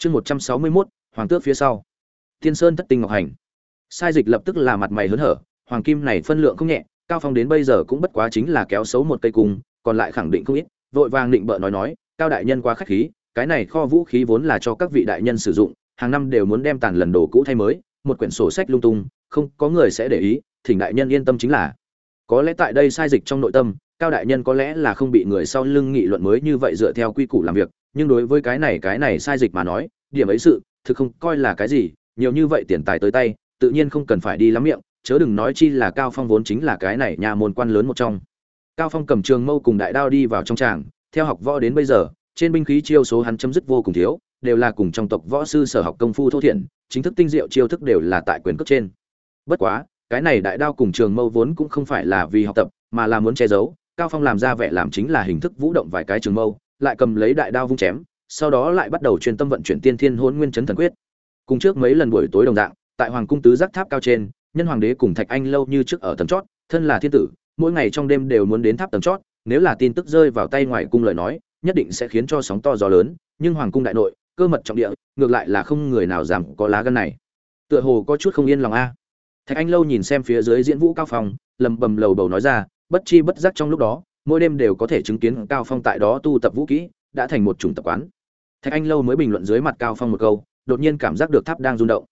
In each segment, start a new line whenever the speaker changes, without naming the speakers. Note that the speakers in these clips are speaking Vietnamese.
chương một trăm sáu mươi mốt, hoàng tước phía sau. Tiên sơn thất tinh ngọc hành. Sai dịch lập tức là mặt mày hớn hở, hoàng kim này phân lượng không nhẹ, cao phong đến bây giờ cũng bất quá chính là kéo xấu một cây cung, còn lại khẳng định không ít, vội vàng định bợ nói nói, cao đại nhân quá khách khí, cái này kho vũ khí vốn là cho các vị đại nhân sử dụng, hàng năm đều muốn đem tàn lần đồ cũ thay mới, một quyển sổ sách lung tung, không có người sẽ để ý, thỉnh đại nhân yên tâm chính là. Có lẽ tại đây sai dịch trong nội tâm cao đại nhân có lẽ là không bị người sau lưng nghị luận mới như vậy dựa theo quy củ làm việc, nhưng đối với cái này cái này sai dịch mà nói, điểm ấy sự, thực không coi là cái gì, nhiều như vậy tiền tài tới tay, tự nhiên không cần phải đi lắm miệng, chớ đừng nói chi là cao phong vốn chính là cái này nhà môn quan lớn một trong. Cao phong cầm trường mâu cùng đại đao đi vào trong tràng, theo học võ đến bây giờ, trên binh khí chiêu số hắn chấm dứt vô cùng thiếu, đều là cùng trong tộc võ sư sở học công phu thô thiển chính thức tinh diệu chiêu thức đều là tại quyền cước trên. Bất quá, cái này đại đao cùng trường mâu vốn cũng không phải là vì học tập, mà là muốn che giấu cao phong làm ra vẻ làm chính là hình thức vũ động vài cái trường mâu, lại cầm lấy đại đao vung chém, sau đó lại bắt đầu truyền tâm vận chuyển tiên thiên hôn nguyên chấn thần quyết. Cùng trước mấy lần buổi tối đồng dạng, tại hoàng cung tứ giác tháp cao trên, nhân hoàng đế cùng thạch anh lâu như trước ở tầng chót, thân là thiên tử, mỗi ngày trong đêm đều muốn đến tháp tầng chót, nếu là tin tức rơi vào tay ngoài cung lời nói, nhất định sẽ khiến cho sóng to gió lớn, nhưng hoàng cung đại nội, cơ mật trọng địa, ngược lại là không người nào dám có lá gân này. Tựa hồ có chút không yên lòng a. Thạch anh lâu nhìn xem phía dưới diễn vũ cao phong, lầm bầm lầu bầu nói ra bất chi bất giác trong lúc đó, mỗi đêm đều có thể chứng kiến cao phong tại đó tu tập vũ kỹ, đã thành một chủng tập quán. Thạch anh lâu mới bình luận dưới mặt cao phong một câu, đột nhiên cảm giác được tháp đang rung động.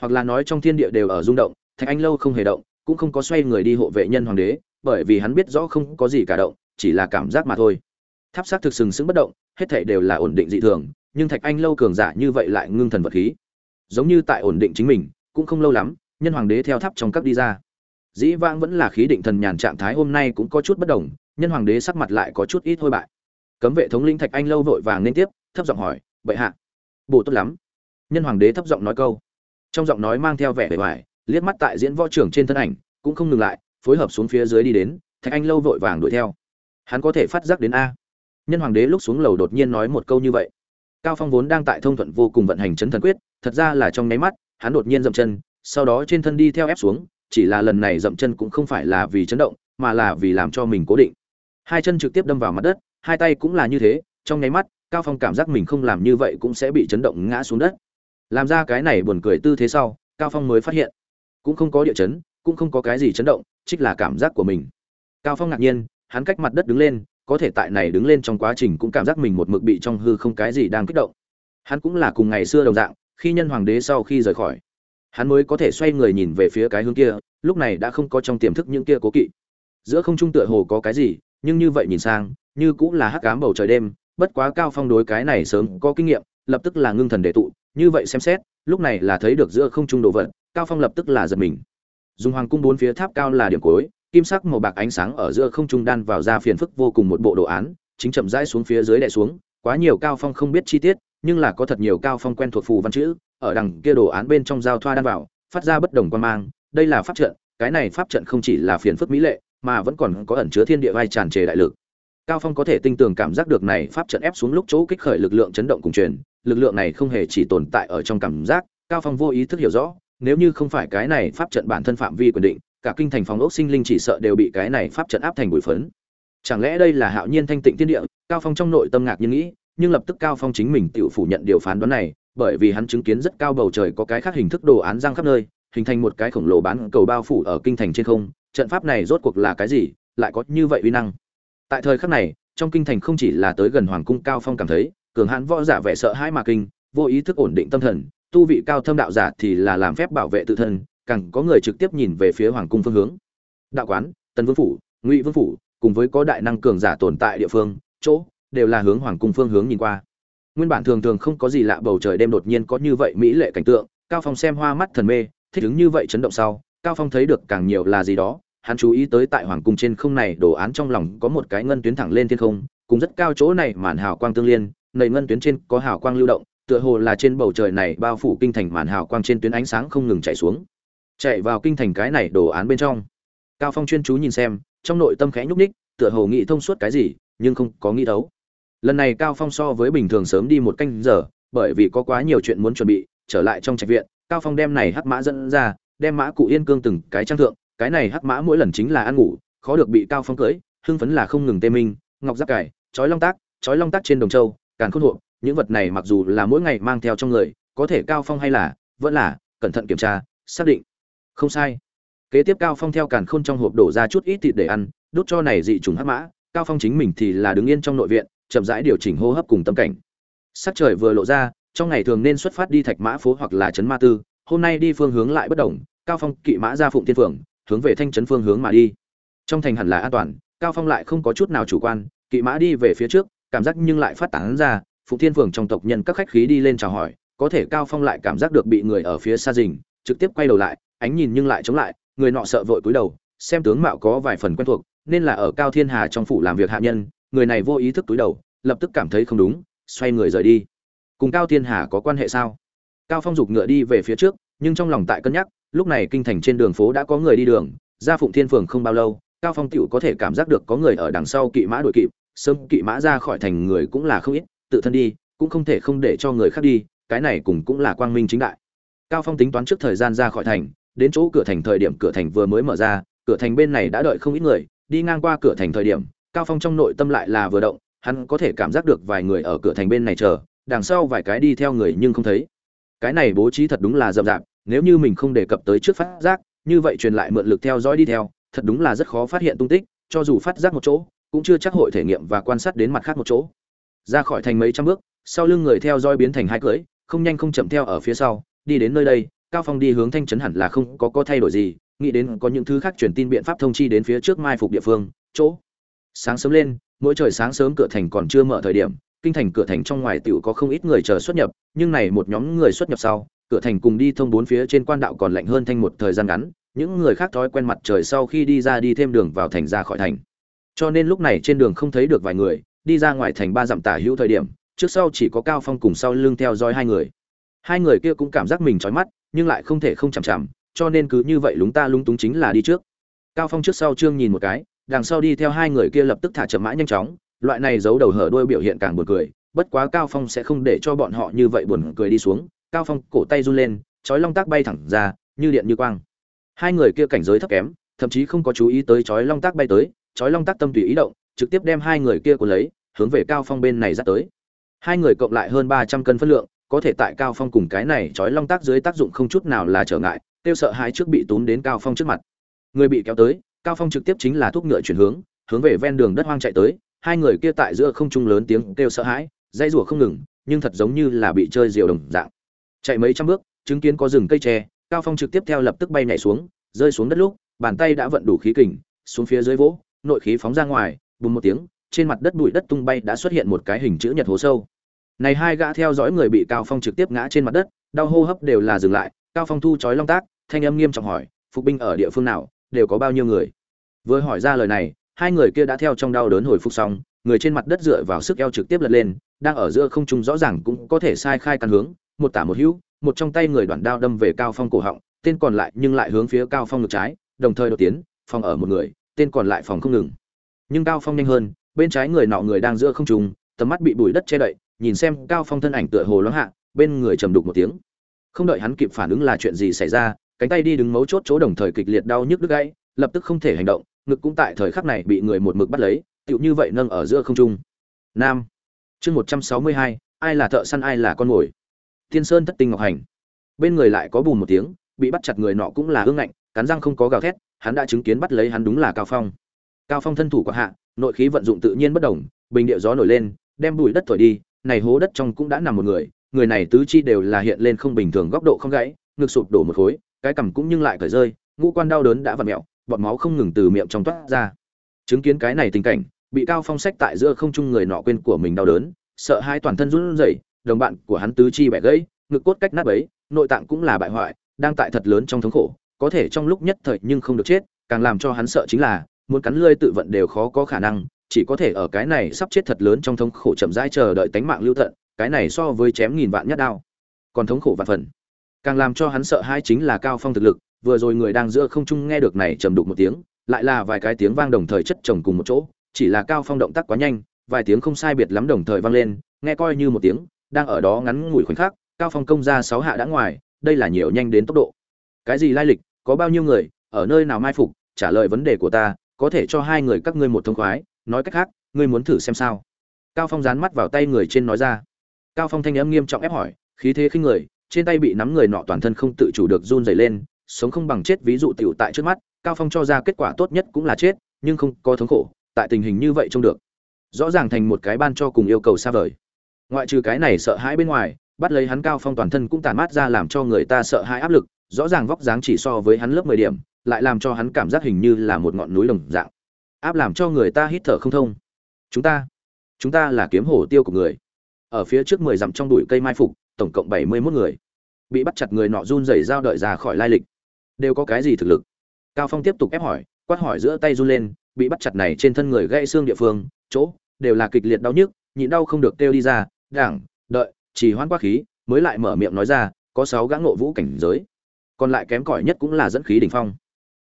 Hoặc là nói trong thiên địa đều ở rung động, thạch anh lâu không hề động, cũng không có xoay người đi hộ vệ nhân hoàng đế, bởi vì hắn biết rõ không có gì cả động, chỉ là cảm giác mà thôi. Tháp xác thực sừng sững bất động, hết thảy đều là ổn định dị thường, nhưng thạch anh lâu cường giả như vậy lại ngưng thần vật khí. Giống như tại ổn định chính mình, cũng không lâu lắm, nhân hoàng đế theo tháp trong các đi ra dĩ vãng vẫn là khí định thần nhàn trạng thái hôm nay cũng có chút bất đồng, nhân hoàng đế sắc mặt lại có chút ít thôi bại. Cấm vệ thống linh thạch anh lâu vội vàng nên tiếp, thấp giọng hỏi, bệ hạ bổ tốt lắm. Nhân hoàng đế thấp giọng nói câu. Trong giọng nói mang theo vẻ bề vải liếc mắt tại diễn võ trưởng trên thân ảnh, cũng không ngừng lại, phối hợp xuống phía dưới đi đến, thạch anh lâu vội vàng đuổi theo. Hắn có thể phát giác đến a. Nhân hoàng đế lúc xuống lầu đột nhiên nói một câu như vậy. Cao phong vốn đang tại thông thuận vô cùng vận hành chấn thần quyết, thật ra là trong nháy mắt, hắn đột nhiên dậm chân, sau đó trên thân đi theo ép xuống chỉ là lần này dậm chân cũng không phải là vì chấn động, mà là vì làm cho mình cố định. Hai chân trực tiếp đâm vào mặt đất, hai tay cũng là như thế, trong nháy mắt, cao phong cảm giác mình không làm như vậy cũng sẽ bị chấn động ngã xuống đất. Làm ra cái này buồn cười tư thế sau, cao phong mới phát hiện, cũng không có địa chấn, cũng không có cái gì chấn động, trích là cảm giác của mình. Cao phong ngạc nhiên, hắn cách mặt đất đứng lên, có thể tại này đứng lên trong quá trình cũng cảm giác mình một mực bị trong hư không cái gì đang kích động. Hắn cũng là cùng ngày xưa đồng dạng, khi nhân hoàng đế sau khi rời khỏi hắn mới có thể xoay người nhìn về phía cái hướng kia, lúc này đã không có trong tiềm thức những kia cố kỵ. Giữa không trung tựa hồ có cái gì, nhưng như vậy nhìn sang, như cũng là hắc ám bầu trời đêm, bất quá cao phong đối cái này sớm có kinh nghiệm, lập tức là ngưng thần để tụ, như vậy xem xét, lúc này là thấy được giữa không trung đồ vật, cao phong lập tức là giật mình. Dùng hoàng cung bốn phía tháp cao là điểm cuối, kim sắc màu bạc ánh sáng ở giữa không trung đan vào ra phiền phức vô cùng một bộ đồ án, chính chậm rãi xuống phía dưới đè xuống, quá nhiều cao phong không biết chi tiết, nhưng là có thật nhiều cao phong quen thuộc phù văn chữ ở đằng kia đồ án bên trong giao thoa đan vào, phát ra bất đồng quan mang, đây là pháp trận, cái này pháp trận không chỉ là phiền phức mỹ lệ, mà vẫn còn có ẩn chứa thiên địa vai tràn trề đại lực. Cao phong có thể tinh tường cảm giác được này pháp trận ép xuống lúc chỗ kích khởi lực lượng chấn động cùng truyền, lực lượng này không hề chỉ tồn tại ở trong cảm giác, cao phong vô ý thức hiểu rõ, nếu như không phải cái này pháp trận bản thân phạm vi quyền định, cả kinh thành phòng ốc sinh linh chỉ sợ đều bị cái này pháp trận áp thành bụi phấn. Chẳng lẽ đây là hạo nhiên thanh tịnh thiên địa, cao phong trong nội tâm ngạc nhiên nghĩ, nhưng lập tức cao phong chính mình tự phủ nhận điều phán đoán này bởi vì hắn chứng kiến rất cao bầu trời có cái khác hình thức đồ án răng khắp nơi, hình thành một cái khổng lồ bán cầu bao phủ ở kinh thành trên không, trận pháp này rốt cuộc là cái gì, lại có như vậy uy năng. Tại thời khắc này, trong kinh thành không chỉ là tới gần hoàng cung cao phong cảm thấy, cường hãn võ giả vẻ sợ hãi mà kinh, vô ý thức ổn định tâm thần, tu vị cao thâm đạo giả thì là làm phép bảo vệ tự thân, càng có người trực tiếp nhìn về phía hoàng cung phương hướng. Đạo quán, tần vương phủ, ngụy vương phủ, cùng với có đại năng cường giả tồn tại địa phương, chỗ, đều là hướng hoàng cung phương hướng nhìn qua nguyên bản thường thường không có gì lạ, bầu trời đêm đột nhiên có như vậy mỹ lệ cảnh tượng. Cao phong xem hoa mắt thần mê, thích ứng như vậy chấn động sau, cao phong thấy được càng nhiều là gì đó. Hắn chú ý tới tại hoàng cung trên không này, đồ án trong lòng có một cái ngân tuyến thẳng lên thiên không, cùng rất cao chỗ này màn hào quang tương liên nầy ngân tuyến trên có hào quang lưu động, tựa hồ là trên bầu trời này bao phủ kinh thành màn hào quang trên tuyến ánh sáng không ngừng chạy xuống. Chạy vào kinh thành cái này đồ án bên trong. Cao phong chuyên chú nhìn xem, trong nội tâm khẽ nhúc ních tựa hồ nghĩ thông suốt cái gì, nhưng không có nghĩ đấu lần này cao phong so với bình thường sớm đi một canh giờ, bởi vì có quá nhiều chuyện muốn chuẩn bị, trở lại trong trạch viện, cao phong đem này hắc mã dẫn ra, đem mã cụ yên cương từng cái trang thượng, cái này hắc mã mỗi lần chính là ăn ngủ, khó được bị cao phong cưỡi hưng phấn là không ngừng tê minh, ngọc giáp cải, chói long tác, chói long tác trên đồng châu, càn khôn hộ những vật này mặc dù là mỗi ngày mang theo trong người, có thể cao phong hay là, vẫn là, cẩn thận kiểm tra, xác định. Không sai. Kế tiếp cao phong theo càn khôn trong hộp đổ ra chút ít thịt để ăn, đốt cho này dị trùng hắc mã, cao phong chính mình thì là đứng yên trong nội viện chậm rãi điều chỉnh hô hấp cùng tâm cảnh. Sắc trời vừa lộ ra, trong ngày thường nên xuất phát đi thạch mã phố hoặc là trấn ma tư, hôm nay đi phương hướng lại bất động cao phong, kỵ mã ra phụng thiên phượng, hướng về thanh trấn phương hướng mà đi. Trong thành hẳn là an toàn, cao phong lại không có chút nào chủ quan, kỵ mã đi về phía trước, cảm giác nhưng lại phát tán ra, phụng thiên phượng trong tộc nhân các khách khí đi lên chào hỏi, có thể cao phong lại cảm giác được bị người ở phía xa rình, trực tiếp quay đầu lại, ánh nhìn nhưng lại chống lại, người nọ sợ vội cúi đầu, xem tướng mạo có vài phần quen thuộc, nên là ở cao thiên hà trong phủ làm việc hạ nhân người này vô ý thức túi đầu, lập tức cảm thấy không đúng, xoay người rời đi. Cùng cao thiên hà có quan hệ sao? Cao phong giục ngựa đi về phía trước, nhưng trong lòng tại cân nhắc, lúc này kinh thành trên đường phố đã có người đi đường, ra phụng thiên phường không bao lâu, cao phong tựu có thể cảm giác được có người ở đằng sau kỵ mã đuổi kịp, sớm kỵ mã ra khỏi thành người cũng là không ít, tự thân đi, cũng không thể không để cho người khác đi, cái này cùng cũng là quang minh chính đại. Cao phong tính toán trước thời gian ra khỏi thành, đến chỗ cửa thành thời điểm cửa thành vừa mới mở ra, cửa thành bên này đã đợi không ít người, đi ngang qua cửa thành thời điểm cao phong trong nội tâm lại là vừa động, hắn có thể cảm giác được vài người ở cửa thành bên này chờ, đằng sau vài cái đi theo người nhưng không thấy. Cái này bố trí thật đúng là rậm rạp, nếu như mình không đề cập tới trước phát giác, như vậy truyền lại mượn lực theo dõi đi theo, thật đúng là rất khó phát hiện tung tích, cho dù phát giác một chỗ, cũng chưa chắc hội thể nghiệm và quan sát đến mặt khác một chỗ. Ra khỏi thành mấy trăm bước, sau lưng người theo dõi biến thành hai cưỡi, không nhanh không chậm theo ở phía sau, đi đến nơi đây, cao phong đi hướng thanh trấn hẳn là không có có thay đổi gì, nghĩ đến có những thứ khác truyền tin biện pháp thông chi đến phía trước mai phục địa phương, chỗ sáng sớm lên, mỗi trời sáng sớm cửa thành còn chưa mở thời điểm, kinh thành cửa thành trong ngoài tiểu có không ít người chờ xuất nhập, nhưng này một nhóm người xuất nhập sau, cửa thành cùng đi thông bốn phía trên quan đạo còn lạnh hơn thanh một thời gian ngắn, những người khác thói quen mặt trời sau khi đi ra đi thêm đường vào thành ra khỏi thành. Cho nên lúc này trên đường không thấy được vài người, đi ra ngoài thành ba dặm tả hữu thời điểm, trước sau chỉ có cao phong cùng sau lưng theo dõi hai người. Hai người kia cũng cảm giác mình trói mắt, nhưng lại không thể không chằm chằm, cho nên cứ như vậy lúng ta lúng túng chính là đi trước. Cao phong trước sau trương nhìn một cái đằng sau đi theo hai người kia lập tức thả chậm mã nhanh chóng, loại này giấu đầu hở đuôi biểu hiện càng buồn cười, bất quá cao phong sẽ không để cho bọn họ như vậy buồn cười đi xuống, cao phong cổ tay run lên, chói long tác bay thẳng ra, như điện như quang. Hai người kia cảnh giới thấp kém, thậm chí không có chú ý tới chói long tác bay tới, chói long tác tâm tùy ý động, trực tiếp đem hai người kia của lấy, hướng về cao phong bên này dắt tới. Hai người cộng lại hơn 300 cân phân lượng, có thể tại cao phong cùng cái này chói long tác dưới tác dụng không chút nào là trở ngại, tiêu sợ hai trước bị tốn đến cao phong trước mặt. Người bị kéo tới cao phong trực tiếp chính là thúc ngựa chuyển hướng hướng về ven đường đất hoang chạy tới, hai người kia tại giữa không trung lớn tiếng kêu sợ hãi dây rủa không ngừng, nhưng thật giống như là bị chơi diều đồng dạng. Chạy mấy trăm bước, chứng kiến có rừng cây tre, cao phong trực tiếp theo lập tức bay nhảy xuống, rơi xuống đất lúc, bàn tay đã vận đủ khí kình, xuống phía dưới vỗ, nội khí phóng ra ngoài, bùng một tiếng, trên mặt đất bụi đất tung bay đã xuất hiện một cái hình chữ nhật hố sâu. Này hai gã theo dõi người bị cao phong trực tiếp ngã trên mặt đất, đau hô hấp đều là dừng lại, cao phong thu chói long tác, thanh âm nghiêm trọng hỏi, phục binh ở địa phương nào? Đều có bao nhiêu người. Vừa hỏi ra lời này, hai người kia đã theo trong đau đớn hồi phục xong, người trên mặt đất dựa vào sức eo trực tiếp lật lên, đang ở giữa không trung rõ ràng cũng có thể sai khai căn hướng, một tả một hữu, một trong tay người đoạn đao đâm về cao phong cổ họng, tên còn lại nhưng lại hướng phía cao phong ngược trái, đồng thời đột tiến phòng ở một người, tên còn lại phòng không ngừng. Nhưng cao phong nhanh hơn, bên trái người nọ người đang giữa không trung, tầm mắt bị bụi đất che đậy, nhìn xem cao phong thân ảnh tựa hồ loáng hạ, bên người trầm đục một tiếng. Không đợi hắn kịp phản ứng là chuyện gì xảy ra cánh tay đi đứng mấu chốt chỗ đồng thời kịch liệt đau nhức đứt gãy lập tức không thể hành động ngực cũng tại thời khắc này bị người một mực bắt lấy tựu như vậy nâng ở giữa không trung. Nam. Chương một trăm sáu mươi hai ai là thợ săn ai là con mồi? Thiên sơn thất tinh ngọc hành. Bên người lại có bùm một tiếng bị bắt chặt người nọ cũng là ương ngạnh cắn răng không có gào thét hắn đã chứng kiến bắt lấy hắn đúng là cao phong. Cao phong thân thủ quả hạ nội khí vận dụng tự nhiên bất động, bình địa gió nổi lên đem bụi đất thổi đi này hố đất trong cũng đã nằm một người người này tứ chi đều là hiện lên không bình thường góc độ không gãy ngực sụp đổ một khối cái cằm cũng nhưng lại cởi rơi, ngũ quan đau đớn đã vặn mẹo bọt máu không ngừng từ miệng trong toát ra. Chứng kiến cái này tình cảnh, bị cao phong sách tại giữa không trung người nọ quên của mình đau đớn, sợ hai toàn thân run rẩy, đồng bạn của hắn tứ chi bẻ gãy, ngực cốt cách nát bấy, nội tạng cũng là bại hoại, đang tại thật lớn trong thống khổ, có thể trong lúc nhất thời nhưng không được chết, càng làm cho hắn sợ chính là, muốn cắn lưỡi tự vận đều khó có khả năng, chỉ có thể ở cái này sắp chết thật lớn trong thống khổ chậm rãi chờ đợi tánh mạng lưu tận, cái này so với chém nghìn vạn nhất đao, còn thống khổ vạn phần càng làm cho hắn sợ hai chính là cao phong thực lực, vừa rồi người đang giữa không trung nghe được này trầm đục một tiếng, lại là vài cái tiếng vang đồng thời chất chồng cùng một chỗ, chỉ là cao phong động tác quá nhanh, vài tiếng không sai biệt lắm đồng thời vang lên, nghe coi như một tiếng, đang ở đó ngắn ngủi khoảnh khắc, cao phong công ra sáu hạ đã ngoài, đây là nhiều nhanh đến tốc độ. Cái gì lai lịch, có bao nhiêu người, ở nơi nào mai phục, trả lời vấn đề của ta, có thể cho hai người các ngươi một thông khoái, nói cách khác, ngươi muốn thử xem sao. Cao phong dán mắt vào tay người trên nói ra. Cao phong thanh âm nghiêm trọng ép hỏi, khí thế khinh người trên tay bị nắm người nọ toàn thân không tự chủ được run rẩy lên, sống không bằng chết ví dụ tiểu tại trước mắt, cao phong cho ra kết quả tốt nhất cũng là chết, nhưng không có thống khổ, tại tình hình như vậy trông được. Rõ ràng thành một cái ban cho cùng yêu cầu xa vời. Ngoại trừ cái này sợ hãi bên ngoài, bắt lấy hắn cao phong toàn thân cũng tàn mát ra làm cho người ta sợ hãi áp lực, rõ ràng vóc dáng chỉ so với hắn lớp 10 điểm, lại làm cho hắn cảm giác hình như là một ngọn núi đồng dạng. Áp làm cho người ta hít thở không thông. Chúng ta chúng ta là kiếm hổ tiêu của người. Ở phía trước mười dặm trong bụi cây mai phục tổng cộng bảy mươi 71 người. Bị bắt chặt người nọ run rẩy giao đợi ra khỏi lai lịch. Đều có cái gì thực lực? Cao phong tiếp tục ép hỏi, quát hỏi giữa tay run lên, bị bắt chặt này trên thân người gãy xương địa phương, chỗ, đều là kịch liệt đau nhức, nhịn đau không được kêu đi ra, đảng, đợi, chỉ hoan quá khí, mới lại mở miệng nói ra, có sáu gã ngộ vũ cảnh giới. Còn lại kém cỏi nhất cũng là dẫn khí đỉnh phong.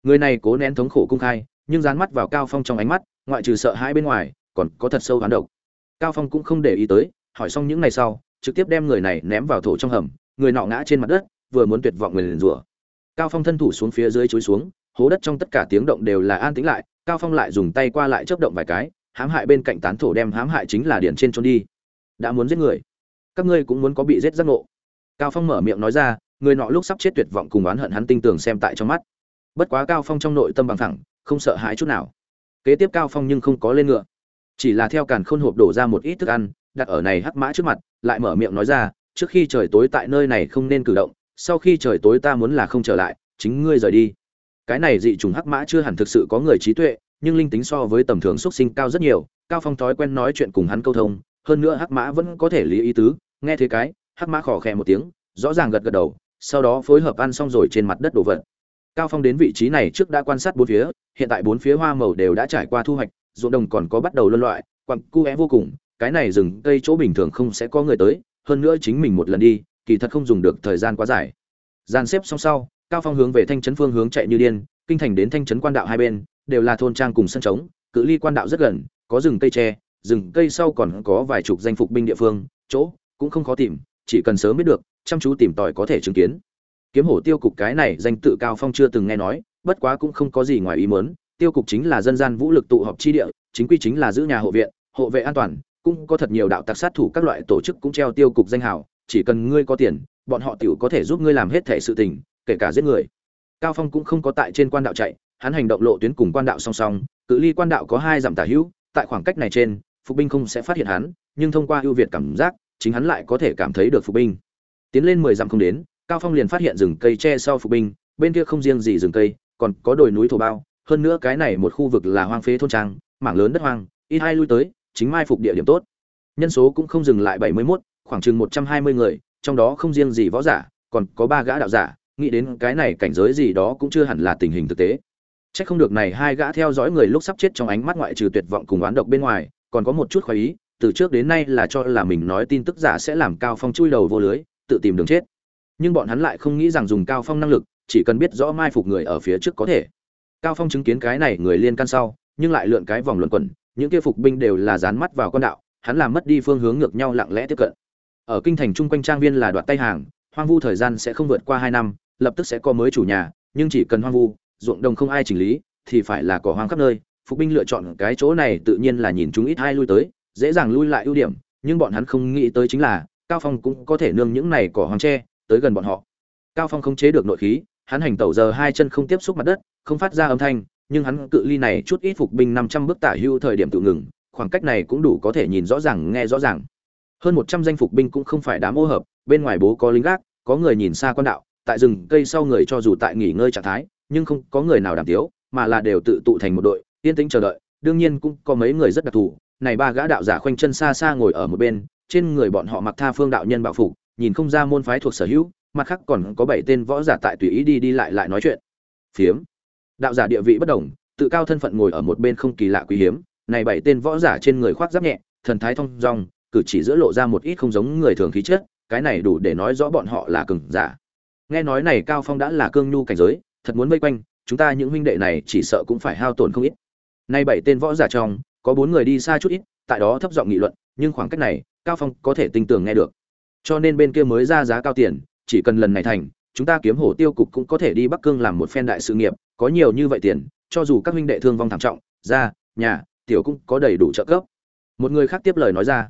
Người này cố nén thống khổ cung khai, nhưng dán mắt vào cao phong trong ánh mắt, ngoại trừ sợ hãi bên ngoài, còn có thật sâu hoán độc. Cao phong cũng không để ý tới, hỏi xong những ngày sau trực tiếp đem người này ném vào thổ trong hầm, người nọ ngã trên mặt đất, vừa muốn tuyệt vọng người liền rủa. Cao phong thân thủ xuống phía dưới chối xuống, hố đất trong tất cả tiếng động đều là an tĩnh lại, cao phong lại dùng tay qua lại chớp động vài cái, hãm hại bên cạnh tán thổ đem hãm hại chính là điện trên trốn đi. Đã muốn giết người, các ngươi cũng muốn có bị giết giác ngộ. Cao phong mở miệng nói ra, người nọ lúc sắp chết tuyệt vọng cùng oán hận hắn tinh tường xem tại trong mắt. Bất quá cao phong trong nội tâm bằng thẳng, không sợ hãi chút nào. Kế tiếp cao phong nhưng không có lên ngựa, chỉ là theo càn khôn hộp đổ ra một ít thức ăn đặt ở này hắc mã trước mặt, lại mở miệng nói ra, trước khi trời tối tại nơi này không nên cử động, sau khi trời tối ta muốn là không trở lại, chính ngươi rời đi. Cái này dị trùng hắc mã chưa hẳn thực sự có người trí tuệ, nhưng linh tính so với tầm thường xuất sinh cao rất nhiều, cao phong thói quen nói chuyện cùng hắn câu thông, hơn nữa hắc mã vẫn có thể lý ý tứ, nghe thế cái, hắc mã khò khè một tiếng, rõ ràng gật gật đầu, sau đó phối hợp ăn xong rồi trên mặt đất đổ vật. Cao phong đến vị trí này trước đã quan sát bốn phía, hiện tại bốn phía hoa màu đều đã trải qua thu hoạch, ruộng đồng còn có bắt đầu luân loại, quặng cu é vô cùng cái này rừng cây chỗ bình thường không sẽ có người tới, hơn nữa chính mình một lần đi, kỳ thật không dùng được thời gian quá dài. Gian xếp xong sau, cao phong hướng về thanh trấn phương hướng chạy như điên, kinh thành đến thanh trấn quan đạo hai bên, đều là thôn trang cùng sân trống, cự ly quan đạo rất gần, có rừng cây tre, rừng cây sau còn có vài chục danh phục binh địa phương, chỗ cũng không khó tìm, chỉ cần sớm biết được, chăm chú tìm tòi có thể chứng kiến. Kiếm hổ tiêu cục cái này danh tự cao phong chưa từng nghe nói, bất quá cũng không có gì ngoài ý muốn, tiêu cục chính là dân gian vũ lực tụ họp chi địa, chính quy chính là giữ nhà hộ viện, hộ vệ an toàn cũng có thật nhiều đạo tặc sát thủ các loại tổ chức cũng treo tiêu cục danh hào, chỉ cần ngươi có tiền, bọn họ tiểu có thể giúp ngươi làm hết thể sự tình, kể cả giết người. Cao phong cũng không có tại trên quan đạo chạy, hắn hành động lộ tuyến cùng quan đạo song song, cự ly quan đạo có hai dặm tả hữu, tại khoảng cách này trên, phục binh không sẽ phát hiện hắn, nhưng thông qua ưu việt cảm giác, chính hắn lại có thể cảm thấy được phục binh. Tiến lên mười dặm không đến, cao phong liền phát hiện rừng cây che sau phục binh, bên kia không riêng gì rừng cây, còn có đồi núi thổ bao, hơn nữa cái này một khu vực là hoang phế thôn trang, mảng lớn đất hoang, ít hai lui tới chính mai phục địa điểm tốt nhân số cũng không dừng lại bảy mươi 71, khoảng chừng một trăm hai mươi người trong đó không riêng gì võ giả còn có ba gã đạo giả nghĩ đến cái này cảnh giới gì đó cũng chưa hẳn là tình hình thực tế Chắc không được này hai gã theo dõi người lúc sắp chết trong ánh mắt ngoại trừ tuyệt vọng cùng oán độc bên ngoài, còn có một chút khoái ý, từ trước đến nay là cho là mình nói tin tức giả sẽ làm Cao Phong chui đầu vô lưới, tự tìm đường chết. Nhưng bọn hắn lại không nghĩ rằng dùng Cao Phong năng lực, chỉ cần biết rõ mai phục người ở phía trước có thể. Cao Phong chứng kiến cái này người liên can sau, nhưng lại lượn cái vòng luẩn quẩn, những kia phục binh đều là dán mắt vào con đạo, hắn làm mất đi phương hướng ngược nhau lặng lẽ tiếp cận. Ở kinh thành trung quanh trang viên là đoạt tay hàng, hoang vu thời gian sẽ không vượt qua hai năm, lập tức sẽ có mới chủ nhà, nhưng chỉ cần hoang vu, ruộng đồng không ai chỉnh lý thì phải là cỏ hoang khắp nơi phục binh lựa chọn cái chỗ này tự nhiên là nhìn chúng ít hai lui tới dễ dàng lui lại ưu điểm nhưng bọn hắn không nghĩ tới chính là cao phong cũng có thể nương những này cỏ hoang tre tới gần bọn họ cao phong không chế được nội khí hắn hành tẩu giờ hai chân không tiếp xúc mặt đất không phát ra âm thanh nhưng hắn cự ly này chút ít phục binh 500 bước tả hưu thời điểm tự ngừng, khoảng cách này cũng đủ có thể nhìn rõ ràng, nghe rõ ràng. Hơn 100 danh phục binh cũng không phải đám ô hợp, bên ngoài bố có lính gác, có người nhìn xa quan đạo, tại rừng cây sau người cho dù tại nghỉ ngơi trạng thái, nhưng không có người nào đảm tiếu, mà là đều tự tụ thành một đội, yên tĩnh chờ đợi, đương nhiên cũng có mấy người rất đặc thù. Này ba gã đạo giả khoanh chân xa xa ngồi ở một bên, trên người bọn họ mặc tha phương đạo nhân bảo phục, nhìn không ra môn phái thuộc sở hữu, mặt khác còn có bảy tên võ giả tại tùy ý đi đi lại lại nói chuyện. Phiếm đạo giả địa vị bất đồng, tự cao thân phận ngồi ở một bên không kỳ lạ quý hiếm, này bảy tên võ giả trên người khoác giáp nhẹ, thần thái thông dong, cử chỉ giữa lộ ra một ít không giống người thường khí chất, cái này đủ để nói rõ bọn họ là cường giả. Nghe nói này cao phong đã là cương nhu cảnh giới, thật muốn vây quanh, chúng ta những huynh đệ này chỉ sợ cũng phải hao tổn không ít. Nay bảy tên võ giả trong, có bốn người đi xa chút ít, tại đó thấp giọng nghị luận, nhưng khoảng cách này, cao phong có thể tinh tường nghe được. Cho nên bên kia mới ra giá cao tiền, chỉ cần lần này thành, chúng ta kiếm hổ tiêu cục cũng có thể đi bắc cương làm một phen đại sự nghiệp có nhiều như vậy tiền, cho dù các huynh đệ thương vong thảm trọng ra nhà, tiểu cũng có đầy đủ trợ cấp. Một người khác tiếp lời nói ra.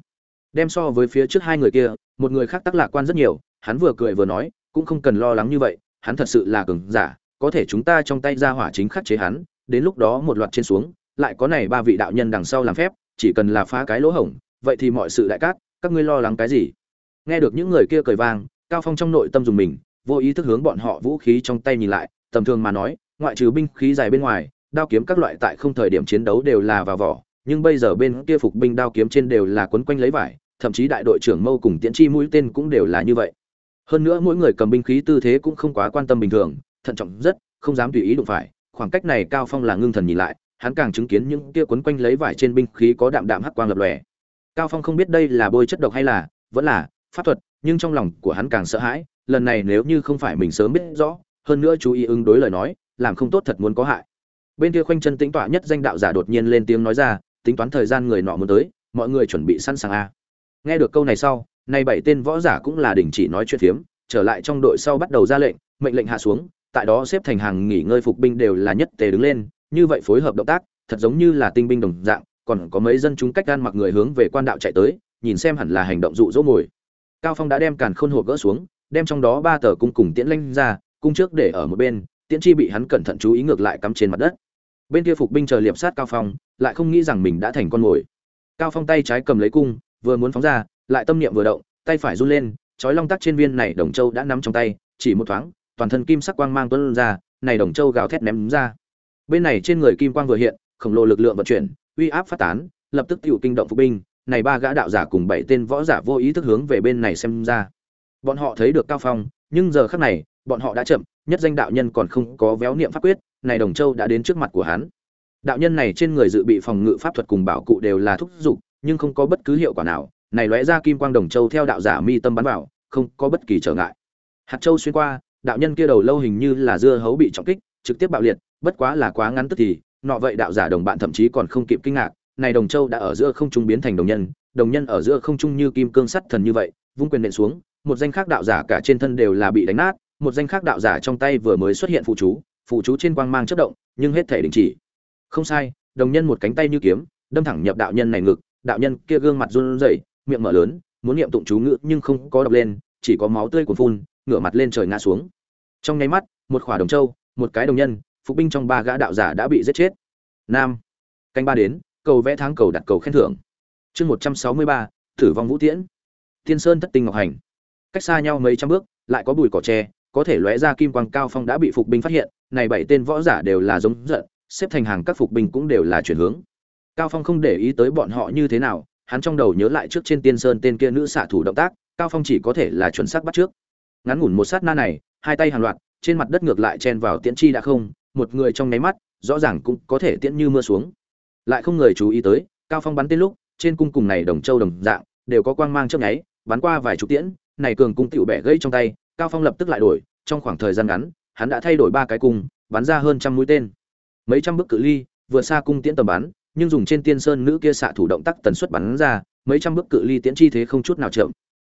Đem so với phía trước hai người kia, một người khác tác lạc quan rất nhiều, hắn vừa cười vừa nói, cũng không cần lo lắng như vậy, hắn thật sự là cường giả, có thể chúng ta trong tay ra hỏa chính khắc chế hắn, đến lúc đó một loạt trên xuống, lại có này ba vị đạo nhân đằng sau làm phép, chỉ cần là phá cái lỗ hổng, vậy thì mọi sự đại cát, các ngươi lo lắng cái gì? Nghe được những người kia cười vang, cao phong trong nội tâm dùng mình, vô ý thức hướng bọn họ vũ khí trong tay nhìn lại, tầm thường mà nói ngoại trừ binh khí dài bên ngoài, đao kiếm các loại tại không thời điểm chiến đấu đều là vào vỏ, nhưng bây giờ bên kia phục binh đao kiếm trên đều là quấn quanh lấy vải, thậm chí đại đội trưởng mâu cùng tiễn chi mũi tên cũng đều là như vậy. Hơn nữa mỗi người cầm binh khí tư thế cũng không quá quan tâm bình thường, thận trọng rất, không dám tùy ý đụng phải. Khoảng cách này cao phong là ngưng thần nhìn lại, hắn càng chứng kiến những kia quấn quanh lấy vải trên binh khí có đạm đạm hắc quang lập lòe. Cao phong không biết đây là bôi chất độc hay là, vẫn là, pháp thuật, nhưng trong lòng của hắn càng sợ hãi, lần này nếu như không phải mình sớm biết rõ, hơn nữa chú ý ứng đối lời nói làm không tốt thật muốn có hại. Bên kia khoanh chân tính tọa nhất danh đạo giả đột nhiên lên tiếng nói ra, tính toán thời gian người nọ muốn tới, mọi người chuẩn bị sẵn sàng a. Nghe được câu này sau, nay bảy tên võ giả cũng là đình chỉ nói chuyện phiếm, trở lại trong đội sau bắt đầu ra lệnh, mệnh lệnh hạ xuống, tại đó xếp thành hàng nghỉ ngơi phục binh đều là nhất tề đứng lên, như vậy phối hợp động tác, thật giống như là tinh binh đồng dạng, còn có mấy dân chúng cách gan mặc người hướng về quan đạo chạy tới, nhìn xem hẳn là hành động dụ dỗ mồi cao phong đã đem càn khôn hộp gỡ xuống, đem trong đó ba tờ cung cùng tiễn lanh ra, cung trước để ở một bên tiễn chi bị hắn cẩn thận chú ý ngược lại cắm trên mặt đất. Bên kia phục binh chờ liệp sát cao phong, lại không nghĩ rằng mình đã thành con mồi. Cao phong tay trái cầm lấy cung, vừa muốn phóng ra, lại tâm niệm vừa động, tay phải run lên, chói long tắc trên viên này đồng châu đã nắm trong tay, chỉ một thoáng, toàn thân kim sắc quang mang tuôn ra, này đồng châu gào thét ném ra. Bên này trên người kim quang vừa hiện, khổng lồ lực lượng vận chuyển, uy áp phát tán, lập tức tiểu kinh động phục binh, này ba gã đạo giả cùng bảy tên võ giả vô ý thức hướng về bên này xem ra. Bọn họ thấy được cao phong, nhưng giờ khắc này bọn họ đã chậm, nhất danh đạo nhân còn không có véo niệm pháp quyết, này đồng châu đã đến trước mặt của hắn. Đạo nhân này trên người dự bị phòng ngự pháp thuật cùng bảo cụ đều là thúc giục, nhưng không có bất cứ hiệu quả nào. Này lóe ra kim quang đồng châu theo đạo giả mi tâm bắn vào, không có bất kỳ trở ngại. Hạt châu xuyên qua, đạo nhân kia đầu lâu hình như là dưa hấu bị trọng kích, trực tiếp bạo liệt, bất quá là quá ngắn tức thì, nọ vậy đạo giả đồng bạn thậm chí còn không kịp kinh ngạc, này đồng châu đã ở giữa không trung biến thành đồng nhân đồng nhân ở giữa không trung như kim cương sắt thần như vậy, vung quyền nện xuống, một danh khác đạo giả cả trên thân đều là bị đánh nát một danh khác đạo giả trong tay vừa mới xuất hiện phụ chú phụ chú trên quang mang chất động, nhưng hết thể đình chỉ. Không sai, đồng nhân một cánh tay như kiếm, đâm thẳng nhập đạo nhân này ngực, đạo nhân kia gương mặt run rẩy, miệng mở lớn, muốn niệm tụng chú ngữ nhưng không có đọc lên, chỉ có máu tươi cuồn phun, ngửa mặt lên trời ngã xuống. Trong nháy mắt, một khỏa đồng châu, một cái đồng nhân, phục binh trong ba gã đạo giả đã bị giết chết. Nam, canh ba đến, cầu vẽ tháng cầu đặt cầu khen thưởng. Chương một trăm sáu mươi ba thử vong vũ tiễn. Thiên sơn thất tinh ngọc hành. Cách xa nhau mấy trăm bước, lại có bụi cỏ tre có thể lóe ra kim quang cao phong đã bị phục binh phát hiện, này bảy tên võ giả đều là giống giận, xếp thành hàng các phục binh cũng đều là chuyển hướng. Cao phong không để ý tới bọn họ như thế nào, hắn trong đầu nhớ lại trước trên tiên sơn tên kia nữ xạ thủ động tác, cao phong chỉ có thể là chuẩn xác bắt trước. Ngắn ngủn một sát na này, hai tay hàng loạt, trên mặt đất ngược lại chen vào tiễn chi đã không, một người trong nháy mắt, rõ ràng cũng có thể tiễn như mưa xuống. Lại không người chú ý tới, cao phong bắn tên lúc, trên cung cùng này đồng châu đồng dạng, đều có quang mang chớp nháy, bắn qua vài chục tiễn, này cường cung tiểu bẻ gãy trong tay cao phong lập tức lại đổi, trong khoảng thời gian ngắn, hắn đã thay đổi ba cái cung, bắn ra hơn trăm mũi tên. Mấy trăm bước cự ly vừa xa cung tiễn tầm bắn, nhưng dùng trên tiên sơn nữ kia xạ thủ động tác tần suất bắn ra, mấy trăm bước cự ly tiễn chi thế không chút nào chậm.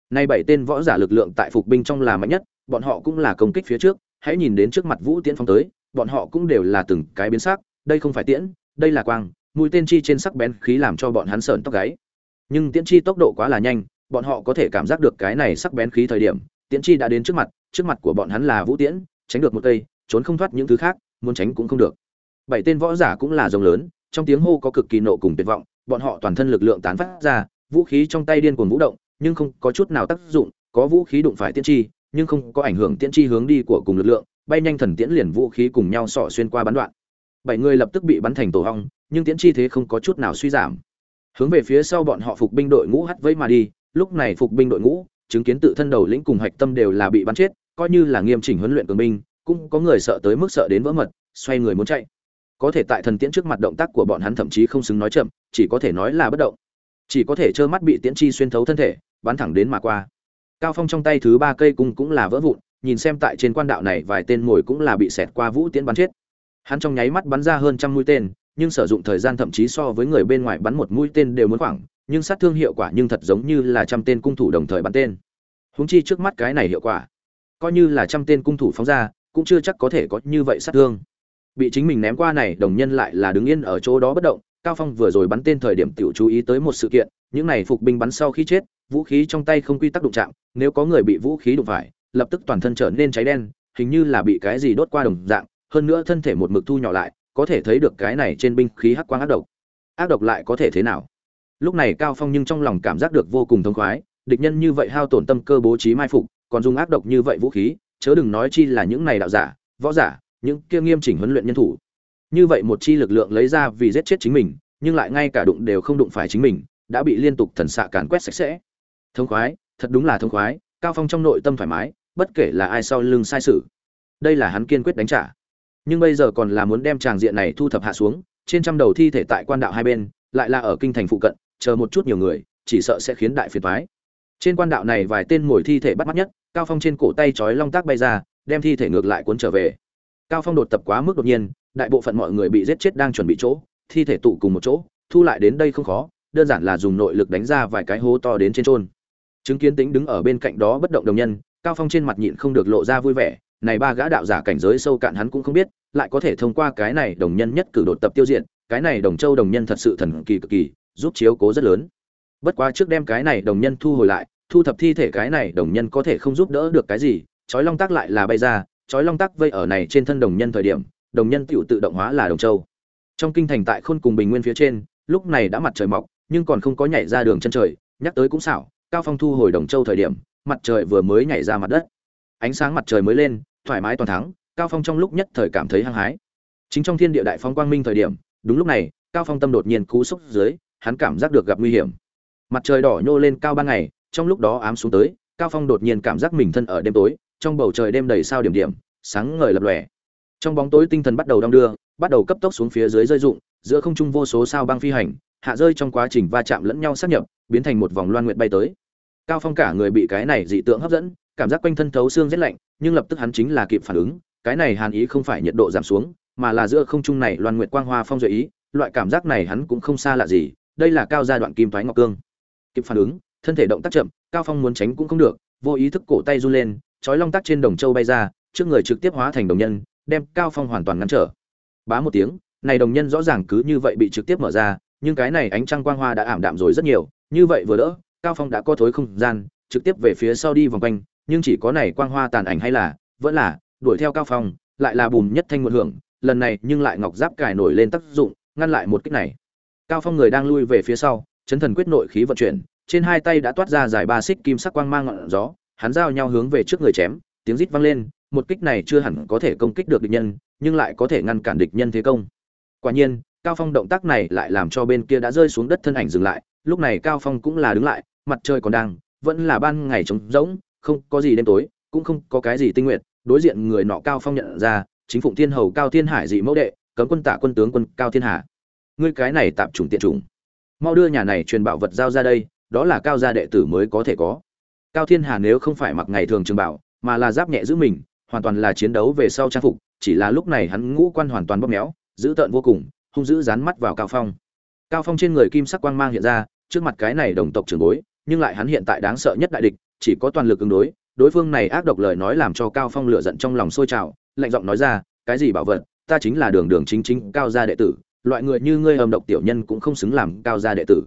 Nay bảy tên võ giả lực lượng tại phục binh trong là mạnh nhất, bọn họ cũng là công kích phía trước, hãy nhìn đến trước mặt vũ tiễn phong tới, bọn họ cũng đều là từng cái biến sắc, đây không phải tiễn, đây là quang, mũi tên chi trên sắc bén khí làm cho bọn hắn sợn tóc gáy. Nhưng tiễn chi tốc độ quá là nhanh, bọn họ có thể cảm giác được cái này sắc bén khí thời điểm tiễn chi đã đến trước mặt trước mặt của bọn hắn là vũ tiễn, tránh được một cây, trốn không thoát những thứ khác, muốn tránh cũng không được. Bảy tên võ giả cũng là rồng lớn, trong tiếng hô có cực kỳ nộ cùng tuyệt vọng, bọn họ toàn thân lực lượng tán phát ra, vũ khí trong tay điên cuồng vũ động, nhưng không có chút nào tác dụng, có vũ khí đụng phải tiễn chi, nhưng không có ảnh hưởng tiễn chi hướng đi của cùng lực lượng, bay nhanh thần tiễn liền vũ khí cùng nhau sọ xuyên qua bắn đoạn. Bảy người lập tức bị bắn thành tổ hong, nhưng tiễn chi thế không có chút nào suy giảm. Hướng về phía sau bọn họ phục binh đội ngũ hắt vẫy mà đi, lúc này phục binh đội ngũ chứng kiến tự thân đầu lĩnh cùng hạch tâm đều là bị bắn chết, coi như là nghiêm chỉnh huấn luyện cường binh, cũng có người sợ tới mức sợ đến vỡ mật, xoay người muốn chạy. Có thể tại thần tiễn trước mặt động tác của bọn hắn thậm chí không xứng nói chậm, chỉ có thể nói là bất động. Chỉ có thể trơ mắt bị tiễn chi xuyên thấu thân thể, bắn thẳng đến mà qua. Cao phong trong tay thứ ba cây cung cũng là vỡ vụn, nhìn xem tại trên quan đạo này vài tên ngồi cũng là bị xẹt qua vũ tiễn bắn chết. Hắn trong nháy mắt bắn ra hơn trăm mũi tên, nhưng sử dụng thời gian thậm chí so với người bên ngoài bắn một mũi tên đều muốn khoảng nhưng sát thương hiệu quả nhưng thật giống như là trăm tên cung thủ đồng thời bắn tên. Húng chi trước mắt cái này hiệu quả, coi như là trăm tên cung thủ phóng ra, cũng chưa chắc có thể có như vậy sát thương. Bị chính mình ném qua này, đồng nhân lại là đứng yên ở chỗ đó bất động, cao phong vừa rồi bắn tên thời điểm tiểu chú ý tới một sự kiện, những này phục binh bắn sau khi chết, vũ khí trong tay không quy tắc đụng chạm, nếu có người bị vũ khí đụng phải, lập tức toàn thân trở nên cháy đen, hình như là bị cái gì đốt qua đồng dạng, hơn nữa thân thể một mực thu nhỏ lại, có thể thấy được cái này trên binh khí hắc quang ác độc. Ác độc lại có thể thế nào? Lúc này cao phong nhưng trong lòng cảm giác được vô cùng thông khoái, địch nhân như vậy hao tổn tâm cơ bố trí mai phục, còn dùng ác độc như vậy vũ khí, chớ đừng nói chi là những này đạo giả, võ giả, những kia nghiêm chỉnh huấn luyện nhân thủ. Như vậy một chi lực lượng lấy ra vì giết chết chính mình, nhưng lại ngay cả đụng đều không đụng phải chính mình, đã bị liên tục thần xạ càn quét sạch sẽ. Thông khoái, thật đúng là thông khoái, cao phong trong nội tâm thoải mái, bất kể là ai sau lưng sai sự. Đây là hắn kiên quyết đánh trả. Nhưng bây giờ còn là muốn đem tràng diện này thu thập hạ xuống, trên trăm đầu thi thể tại quan đạo hai bên, lại là ở kinh thành phụ cận chờ một chút nhiều người, chỉ sợ sẽ khiến đại phiền toái. Trên quan đạo này vài tên ngồi thi thể bắt mắt nhất, cao phong trên cổ tay trói long tác bay ra, đem thi thể ngược lại cuốn trở về. Cao phong đột tập quá mức đột nhiên, đại bộ phận mọi người bị giết chết đang chuẩn bị chỗ, thi thể tụ cùng một chỗ, thu lại đến đây không khó, đơn giản là dùng nội lực đánh ra vài cái hố to đến trên trôn chứng kiến tính đứng ở bên cạnh đó bất động đồng nhân, cao phong trên mặt nhịn không được lộ ra vui vẻ, này ba gã đạo giả cảnh giới sâu cạn hắn cũng không biết, lại có thể thông qua cái này đồng nhân nhất cử đột tập tiêu diệt, cái này đồng châu đồng nhân thật sự thần kỳ cực kỳ giúp chiếu cố rất lớn. Bất quá trước đem cái này đồng nhân thu hồi lại, thu thập thi thể cái này đồng nhân có thể không giúp đỡ được cái gì, chói long tác lại là bay ra, chói long tác vây ở này trên thân đồng nhân thời điểm, đồng nhân tựu tự động hóa là đồng châu. Trong kinh thành tại khôn cùng bình nguyên phía trên, lúc này đã mặt trời mọc, nhưng còn không có nhảy ra đường chân trời, nhắc tới cũng xảo, cao phong thu hồi đồng châu thời điểm, mặt trời vừa mới nhảy ra mặt đất. Ánh sáng mặt trời mới lên, thoải mái toàn thắng, cao phong trong lúc nhất thời cảm thấy hăng hái. Chính trong thiên địa đại phong quang minh thời điểm, đúng lúc này, cao phong tâm đột nhiên cú sốc dưới hắn cảm giác được gặp nguy hiểm. Mặt trời đỏ nhô lên cao ban ngày, trong lúc đó ám xuống tới, cao phong đột nhiên cảm giác mình thân ở đêm tối, trong bầu trời đêm đầy sao điểm điểm, sáng ngời lập lòe. Trong bóng tối tinh thần bắt đầu đong đưa, bắt đầu cấp tốc xuống phía dưới rơi rụng, giữa không trung vô số sao băng phi hành, hạ rơi trong quá trình va chạm lẫn nhau sát nhập, biến thành một vòng loan nguyệt bay tới. Cao phong cả người bị cái này dị tượng hấp dẫn, cảm giác quanh thân thấu xương rét lạnh, nhưng lập tức hắn chính là kịp phản ứng, cái này hàn ý không phải nhiệt độ giảm xuống, mà là giữa không trung này loan nguyệt quang hoa phong duệ ý, loại cảm giác này hắn cũng không xa lạ gì đây là cao giai đoạn kim thoái ngọc cương. Kịp phản ứng, thân thể động tác chậm, cao phong muốn tránh cũng không được, vô ý thức cổ tay run lên, chói long tắc trên đồng châu bay ra, trước người trực tiếp hóa thành đồng nhân, đem cao phong hoàn toàn ngăn trở. Bá một tiếng, này đồng nhân rõ ràng cứ như vậy bị trực tiếp mở ra, nhưng cái này ánh trăng quang hoa đã ảm đạm rồi rất nhiều, như vậy vừa đỡ, cao phong đã co thối không gian, trực tiếp về phía sau đi vòng quanh, nhưng chỉ có này quang hoa tàn ảnh hay là, vẫn là, đuổi theo cao phong, lại là bùm nhất thanh một hưởng, lần này nhưng lại ngọc giáp cài nổi lên tác dụng, ngăn lại một kích này cao phong người đang lui về phía sau, chấn thần quyết nội khí vận chuyển, trên hai tay đã toát ra dài ba xích kim sắc quang mang ngọn gió, hắn giao nhau hướng về trước người chém, tiếng rít vang lên, một kích này chưa hẳn có thể công kích được địch nhân, nhưng lại có thể ngăn cản địch nhân thế công. Quả nhiên, cao phong động tác này lại làm cho bên kia đã rơi xuống đất thân ảnh dừng lại, lúc này cao phong cũng là đứng lại, mặt trời còn đang, vẫn là ban ngày trống rỗng, không có gì đêm tối, cũng không có cái gì tinh nguyện, đối diện người nọ cao phong nhận ra, chính phụng thiên hầu cao thiên hải dị mẫu đệ, cấm quân tạ quân tướng quân cao thiên hà ngươi cái này tạm trùng tiện trùng mau đưa nhà này truyền bảo vật giao ra đây, đó là cao gia đệ tử mới có thể có. Cao thiên hà nếu không phải mặc ngày thường trường bảo, mà là giáp nhẹ giữ mình, hoàn toàn là chiến đấu về sau trang phục, chỉ là lúc này hắn ngũ quan hoàn toàn bóp méo, dữ tợn vô cùng, hung dữ dán mắt vào cao phong. Cao phong trên người kim sắc quang mang hiện ra, trước mặt cái này đồng tộc trưởng bối, nhưng lại hắn hiện tại đáng sợ nhất đại địch, chỉ có toàn lực ứng đối đối phương này ác độc lời nói làm cho cao phong lửa giận trong lòng sôi trào, lạnh giọng nói ra, cái gì bảo vật? Ta chính là đường đường chính chính cao gia đệ tử loại người như ngươi hầm độc tiểu nhân cũng không xứng làm cao gia đệ tử.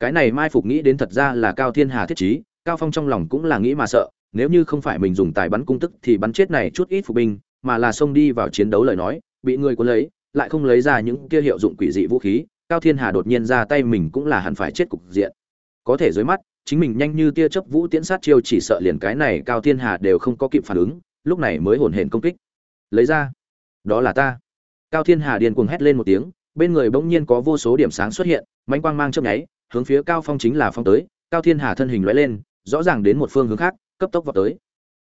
Cái này mai phục nghĩ đến thật ra là cao thiên hà thiết trí, cao phong trong lòng cũng là nghĩ mà sợ, nếu như không phải mình dùng tài bắn cung tức thì bắn chết này chút ít phục binh, mà là xông đi vào chiến đấu lời nói, bị người cuốn lấy, lại không lấy ra những kia hiệu dụng quỷ dị vũ khí, cao thiên hà đột nhiên ra tay mình cũng là hẳn phải chết cục diện. Có thể dưới mắt, chính mình nhanh như tia chớp vũ tiễn sát chiêu chỉ sợ liền cái này cao thiên hà đều không có kịp phản ứng, lúc này mới hồn hển công kích. Lấy ra, đó là ta. Cao thiên hà điên cuồng hét lên một tiếng bên người bỗng nhiên có vô số điểm sáng xuất hiện, mánh quang mang chớp nháy, hướng phía cao phong chính là phong tới, cao thiên hà thân hình lóe lên, rõ ràng đến một phương hướng khác, cấp tốc vào tới.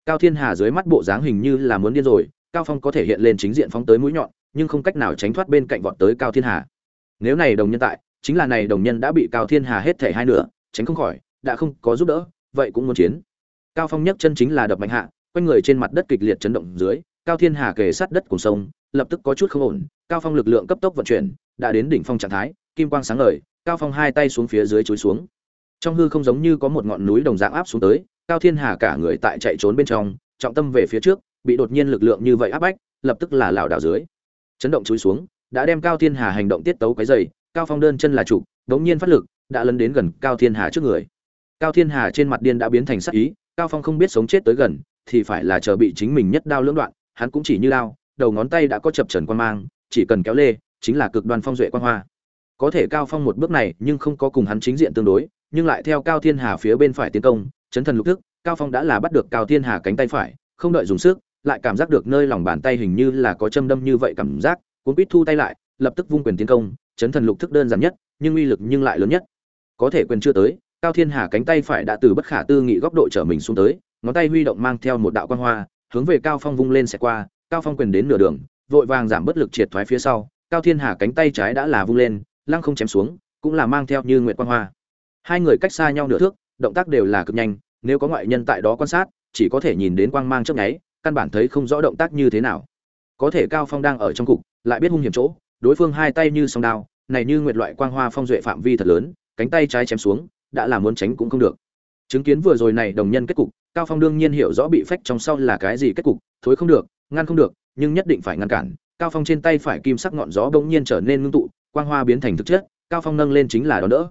Cao thiên hà dưới mắt bộ dáng hình như là muốn điên rồi, cao phong có thể hiện lên chính diện phóng tới mũi nhọn, nhưng không cách nào tránh thoát bên cạnh vọt tới cao thiên hà. Nếu này đồng nhân tại, chính là này đồng nhân đã bị cao thiên hà hết thể hai nửa, tránh không khỏi, đã không có giúp đỡ, vậy cũng muốn chiến. Cao phong nhấc chân chính là đập mạnh hạ, quanh người trên mặt đất kịch liệt chấn động dưới, cao thiên hà kề sát đất cùng sông lập tức có chút không ổn, cao phong lực lượng cấp tốc vận chuyển, đã đến đỉnh phong trạng thái, kim quang sáng ngời, cao phong hai tay xuống phía dưới chối xuống trong hư không giống như có một ngọn núi đồng dạng áp xuống tới, cao thiên hà cả người tại chạy trốn bên trong, trọng tâm về phía trước, bị đột nhiên lực lượng như vậy áp bách, lập tức là lảo đảo dưới chấn động chúi xuống, đã đem cao thiên hà hành động tiết tấu cái dày cao phong đơn chân là trụ đống nhiên phát lực, đã lấn đến gần cao thiên hà trước người cao thiên hà trên mặt điên đã biến thành sắc ý, cao phong không biết sống chết tới gần, thì phải là chờ bị chính mình nhất đao lưỡng đoạn, hắn cũng chỉ như lao đầu ngón tay đã có chập trần quan mang, chỉ cần kéo lê, chính là cực đoan phong duệ quan hoa. Có thể cao phong một bước này, nhưng không có cùng hắn chính diện tương đối, nhưng lại theo cao thiên hà phía bên phải tiến công, chấn thần lục thức, cao phong đã là bắt được cao thiên hà cánh tay phải, không đợi dùng sức, lại cảm giác được nơi lòng bàn tay hình như là có châm đâm như vậy cảm giác, cuốn quýt thu tay lại, lập tức vung quyền tiến công, chấn thần lục thức đơn giản nhất, nhưng uy lực nhưng lại lớn nhất. Có thể quyền chưa tới, cao thiên hà cánh tay phải đã từ bất khả tư nghị góc độ trở mình xuống tới, ngón tay huy động mang theo một đạo quan hoa, hướng về cao phong vung lên sẽ qua cao phong quyền đến nửa đường, vội vàng giảm bất lực triệt thoái phía sau, cao thiên hà cánh tay trái đã là vung lên, lăng không chém xuống, cũng là mang theo như nguyệt quan hoa. Hai người cách xa nhau nửa thước, động tác đều là cực nhanh, nếu có ngoại nhân tại đó quan sát, chỉ có thể nhìn đến quang mang chớp nháy, căn bản thấy không rõ động tác như thế nào. Có thể cao phong đang ở trong cục, lại biết hung hiểm chỗ, đối phương hai tay như song đao, này như nguyệt loại quang hoa phong duệ phạm vi thật lớn, cánh tay trái chém xuống, đã là muốn tránh cũng không được. Chứng kiến vừa rồi này đồng nhân kết cục, cao phong đương nhiên hiểu rõ bị phách trong sau là cái gì kết cục, thối không được ngăn không được, nhưng nhất định phải ngăn cản. Cao phong trên tay phải kim sắc ngọn gió bỗng nhiên trở nên ngưng tụ, quang hoa biến thành thực chất, cao phong nâng lên chính là đón đỡ.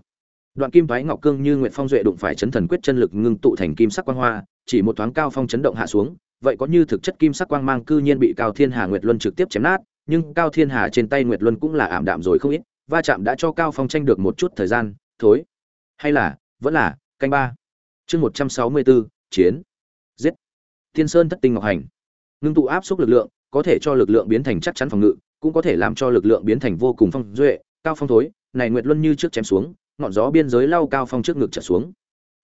Đoạn kim thoái ngọc cương như nguyệt phong duệ đụng phải chấn thần quyết chân lực ngưng tụ thành kim sắc quang hoa, chỉ một thoáng cao phong chấn động hạ xuống, vậy có như thực chất kim sắc quang mang cư nhiên bị cao thiên hà nguyệt luân trực tiếp chém nát, nhưng cao thiên hà trên tay nguyệt luân cũng là ảm đạm rồi không ít, va chạm đã cho cao phong tranh được một chút thời gian, thối. Hay là, vẫn là, canh ba. Chương một trăm sáu mươi bốn, chiến. Giết. Thiên sơn thất tinh ngọc hành ngưng tụ áp suất lực lượng, có thể cho lực lượng biến thành chắc chắn phòng ngự, cũng có thể làm cho lực lượng biến thành vô cùng phong duệ, cao phong thối. Này nguyệt luân như trước chém xuống, ngọn gió biên giới lao cao phong trước ngực trở xuống.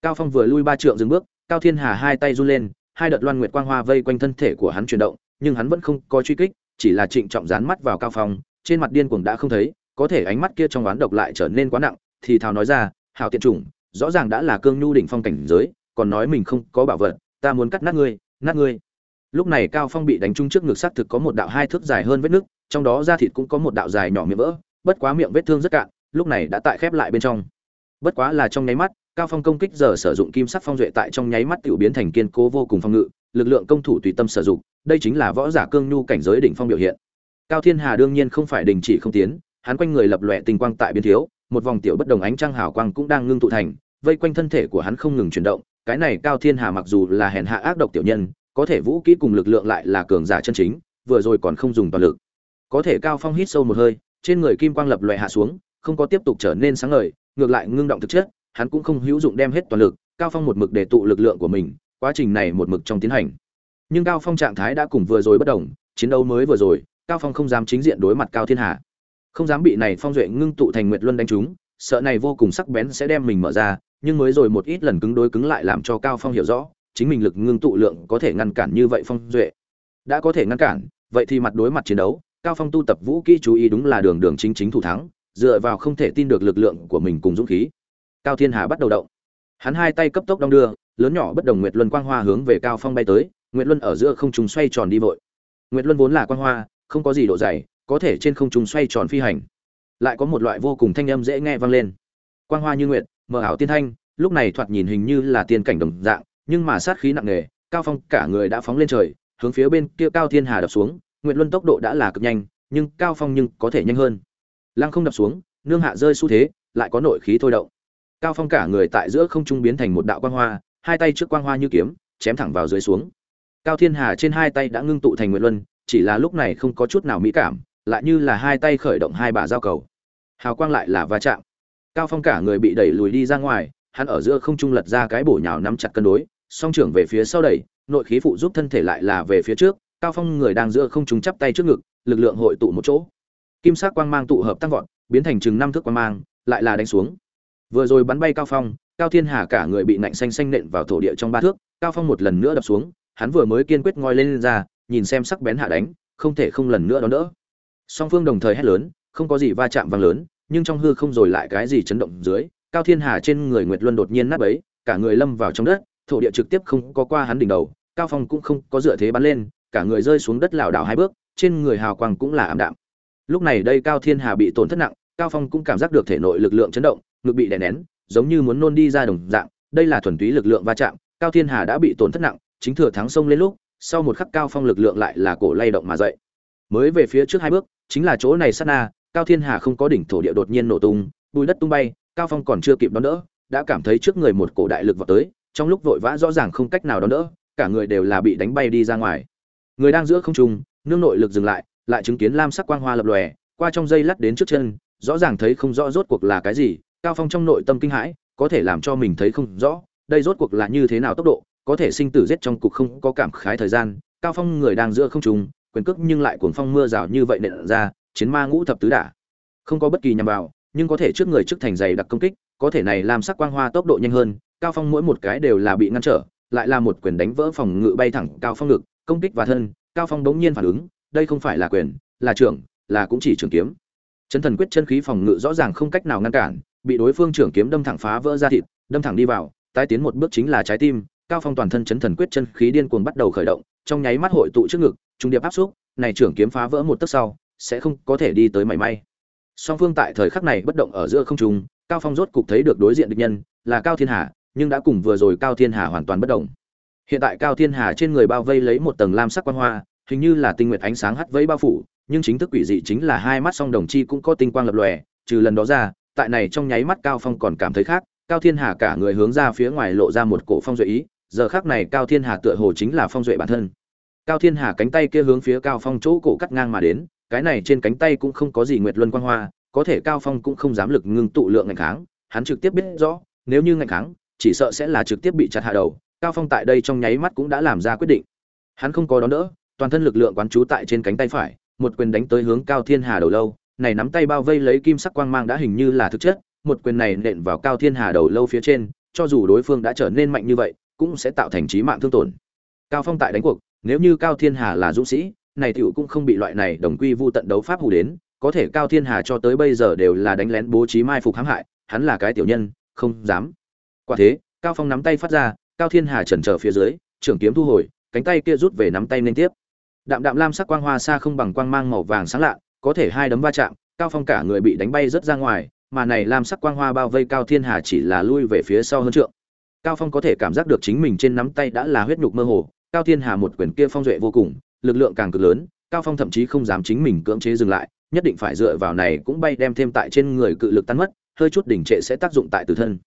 Cao phong vừa lui ba trượng dừng bước, cao thiên hà hai tay run lên, hai đợt loan nguyệt quang hoa vây quanh thân thể của hắn chuyển động, nhưng hắn vẫn không có truy kích, chỉ là trịnh trọng dán mắt vào cao phong, trên mặt điên cuồng đã không thấy, có thể ánh mắt kia trong oán độc lại trở nên quá nặng, thì thào nói ra, hảo tiện chủng, rõ ràng đã là cương nhu đỉnh phong cảnh giới, còn nói mình không có bảo vật, ta muốn cắt nát ngươi nát ngươi lúc này cao phong bị đánh trúng trước ngực xác thực có một đạo hai thước dài hơn vết nứt trong đó da thịt cũng có một đạo dài nhỏ miệng vỡ, bất quá miệng vết thương rất cạn, lúc này đã tại khép lại bên trong. Bất quá là trong nháy mắt, cao phong công kích giờ sử dụng kim sắc phong duệ tại trong nháy mắt tiểu biến thành kiên cố vô cùng phong ngự, lực lượng công thủ tùy tâm sử dụng, đây chính là võ giả cương nhu cảnh giới đỉnh phong biểu hiện. Cao thiên hà đương nhiên không phải đình chỉ không tiến, hắn quanh người lập lòe tình quang tại biến thiếu, một vòng tiểu bất đồng ánh trăng hào quang cũng đang ngưng tụ thành, vây quanh thân thể của hắn không ngừng chuyển động, cái này cao thiên hà mặc dù là hèn hạ ác độc tiểu nhân có thể vũ kỹ cùng lực lượng lại là cường giả chân chính, vừa rồi còn không dùng toàn lực. Có thể cao phong hít sâu một hơi, trên người kim quang lập loại hạ xuống, không có tiếp tục trở nên sáng ngời, ngược lại ngưng động thực chất, hắn cũng không hữu dụng đem hết toàn lực, cao phong một mực để tụ lực lượng của mình, quá trình này một mực trong tiến hành. Nhưng cao phong trạng thái đã cùng vừa rồi bất đồng, chiến đấu mới vừa rồi, cao phong không dám chính diện đối mặt cao thiên hà. Không dám bị này phong duệ ngưng tụ thành nguyệt luân đánh trúng, sợ này vô cùng sắc bén sẽ đem mình mở ra, nhưng mới rồi một ít lần cứng đối cứng lại làm cho cao phong hiểu rõ chính mình lực ngưng tụ lượng có thể ngăn cản như vậy phong duệ. Đã có thể ngăn cản, vậy thì mặt đối mặt chiến đấu, cao phong tu tập vũ kỹ chú ý đúng là đường đường chính chính thủ thắng, dựa vào không thể tin được lực lượng của mình cùng dũng khí. Cao thiên hà bắt đầu động. Hắn hai tay cấp tốc đong đưa, lớn nhỏ bất đồng nguyệt luân quang hoa hướng về cao phong bay tới, nguyệt luân ở giữa không trung xoay tròn đi vội. Nguyệt luân vốn là quang hoa, không có gì độ dày, có thể trên không trung xoay tròn phi hành. Lại có một loại vô cùng thanh âm dễ nghe vang lên. Quang hoa như nguyệt, mờ ảo tiên thanh, lúc này thoạt nhìn hình như là tiên cảnh đồng dạng nhưng mà sát khí nặng nề, cao phong cả người đã phóng lên trời, hướng phía bên kia cao thiên hà đập xuống, nguyệt luân tốc độ đã là cực nhanh, nhưng cao phong nhưng có thể nhanh hơn. Lăng không đập xuống, nương hạ rơi xu thế, lại có nội khí thôi động. Cao phong cả người tại giữa không trung biến thành một đạo quang hoa, hai tay trước quang hoa như kiếm, chém thẳng vào dưới xuống. Cao thiên hà trên hai tay đã ngưng tụ thành nguyệt luân, chỉ là lúc này không có chút nào mỹ cảm, lại như là hai tay khởi động hai bà giao cầu. Hào quang lại là va chạm. Cao phong cả người bị đẩy lùi đi ra ngoài, hắn ở giữa không trung lật ra cái bổ nhào nắm chặt cân đối song trưởng về phía sau đẩy nội khí phụ giúp thân thể lại là về phía trước cao phong người đang giữa không trung chắp tay trước ngực lực lượng hội tụ một chỗ. Kim sắc quang mang tụ hợp tăng vọt biến thành chừng năm thước quang mang lại là đánh xuống. Vừa rồi bắn bay cao phong cao thiên hà cả người bị nạnh xanh xanh nện vào thổ địa trong ba thước cao phong một lần nữa đập xuống hắn vừa mới kiên quyết ngoi lên, lên ra nhìn xem sắc bén hạ đánh không thể không lần nữa đón đỡ. Song phương đồng thời hét lớn không có gì va chạm vang lớn nhưng trong hư không rồi lại cái gì chấn động dưới cao thiên hà trên người nguyệt luân đột nhiên nát bấy cả người lâm vào trong đất thổ địa trực tiếp không có qua hắn đỉnh đầu, cao phong cũng không có dựa thế bắn lên, cả người rơi xuống đất lảo đảo hai bước, trên người hào quang cũng là ảm đạm. Lúc này đây cao thiên hà bị tổn thất nặng, cao phong cũng cảm giác được thể nội lực lượng chấn động, ngực bị đè nén, giống như muốn nôn đi ra đồng dạng, đây là thuần túy lực lượng va chạm, cao thiên hà đã bị tổn thất nặng, chính thừa thắng sông lên lúc, sau một khắc cao phong lực lượng lại là cổ lay động mà dậy. Mới về phía trước hai bước, chính là chỗ này sát na, cao thiên hà không có đỉnh thổ địa đột nhiên nổ tung, bùi đất tung bay, cao phong còn chưa kịp đón đỡ, đã cảm thấy trước người một cổ đại lực vào tới trong lúc vội vã rõ ràng không cách nào đón đỡ, cả người đều là bị đánh bay đi ra ngoài. Người đang giữa không trung, nương nội lực dừng lại lại chứng kiến lam sắc quang hoa lập lòe, qua trong dây lắt đến trước chân, rõ ràng thấy không rõ rốt cuộc là cái gì, cao phong trong nội tâm kinh hãi, có thể làm cho mình thấy không rõ, đây rốt cuộc là như thế nào tốc độ, có thể sinh tử giết trong cục không có cảm khái thời gian, cao phong người đang giữa không trung, quyền cước nhưng lại cuồng phong mưa rào như vậy nện ra, chiến ma ngũ thập tứ đả. Không có bất kỳ nhằm vào, nhưng có thể trước người trước thành dày đặc công kích, có thể này làm sắc quang hoa tốc độ nhanh hơn cao phong mỗi một cái đều là bị ngăn trở, lại là một quyền đánh vỡ phòng ngự bay thẳng cao phong ngực, công kích và thân, cao phong bỗng nhiên phản ứng, đây không phải là quyền, là trưởng, là cũng chỉ trường kiếm. Chân thần quyết chân khí phòng ngự rõ ràng không cách nào ngăn cản, bị đối phương trưởng kiếm đâm thẳng phá vỡ ra thịt, đâm thẳng đi vào, tái tiến một bước chính là trái tim, cao phong toàn thân chấn thần quyết chân khí điên cuồng bắt đầu khởi động, trong nháy mắt hội tụ trước ngực, trung điệp áp xúc, này trưởng kiếm phá vỡ một tấc sau, sẽ không có thể đi tới mảy may. Song phương tại thời khắc này bất động ở giữa không trung, cao phong rốt cục thấy được đối diện địch nhân, là cao thiên hà nhưng đã cùng vừa rồi cao thiên hà hoàn toàn bất động hiện tại cao thiên hà trên người bao vây lấy một tầng lam sắc quang hoa, hình như là tinh nguyệt ánh sáng hắt vẫy bao phủ, nhưng chính thức quỷ dị chính là hai mắt song đồng chi cũng có tinh quang lập lòe, trừ lần đó ra, tại này trong nháy mắt cao phong còn cảm thấy khác, cao thiên hà cả người hướng ra phía ngoài lộ ra một cổ phong duệ ý, giờ khác này cao thiên hà tựa hồ chính là phong duệ bản thân. Cao thiên hà cánh tay kia hướng phía cao phong chỗ cổ cắt ngang mà đến, cái này trên cánh tay cũng không có gì nguyệt luân quang hoa, có thể cao phong cũng không dám lực ngưng tụ lượng ngạnh kháng, hắn trực tiếp biết rõ, nếu như ngạnh kháng chỉ sợ sẽ là trực tiếp bị chặt hạ đầu, cao phong tại đây trong nháy mắt cũng đã làm ra quyết định. Hắn không có đón đỡ, toàn thân lực lượng quán trú tại trên cánh tay phải, một quyền đánh tới hướng cao thiên hà đầu lâu, này nắm tay bao vây lấy kim sắc quang mang đã hình như là thực chất, một quyền này nện vào cao thiên hà đầu lâu phía trên, cho dù đối phương đã trở nên mạnh như vậy, cũng sẽ tạo thành trí mạng thương tổn. Cao phong tại đánh cuộc, nếu như cao thiên hà là dũng sĩ, này tiểu cũng không bị loại này đồng quy vu tận đấu pháp hù đến, có thể cao thiên hà cho tới bây giờ đều là đánh lén bố trí mai phục hãm hại, hắn là cái tiểu nhân, không dám quả thế, cao phong nắm tay phát ra, cao thiên hà chần chờ phía dưới, trưởng kiếm thu hồi, cánh tay kia rút về nắm tay liên tiếp. Đạm đạm lam sắc quang hoa xa không bằng quang mang màu vàng sáng lạ, có thể hai đấm va chạm, cao phong cả người bị đánh bay rất ra ngoài, mà này lam sắc quang hoa bao vây cao thiên hà chỉ là lui về phía sau hơn trượng. Cao phong có thể cảm giác được chính mình trên nắm tay đã là huyết nhục mơ hồ, cao thiên hà một quyền kia phong duệ vô cùng, lực lượng càng cực lớn, cao phong thậm chí không dám chính mình cưỡng chế dừng lại, nhất định phải dựa vào này cũng bay đem thêm tại trên người cự lực tan mất, hơi chút đỉnh trệ sẽ tác dụng tại tử thân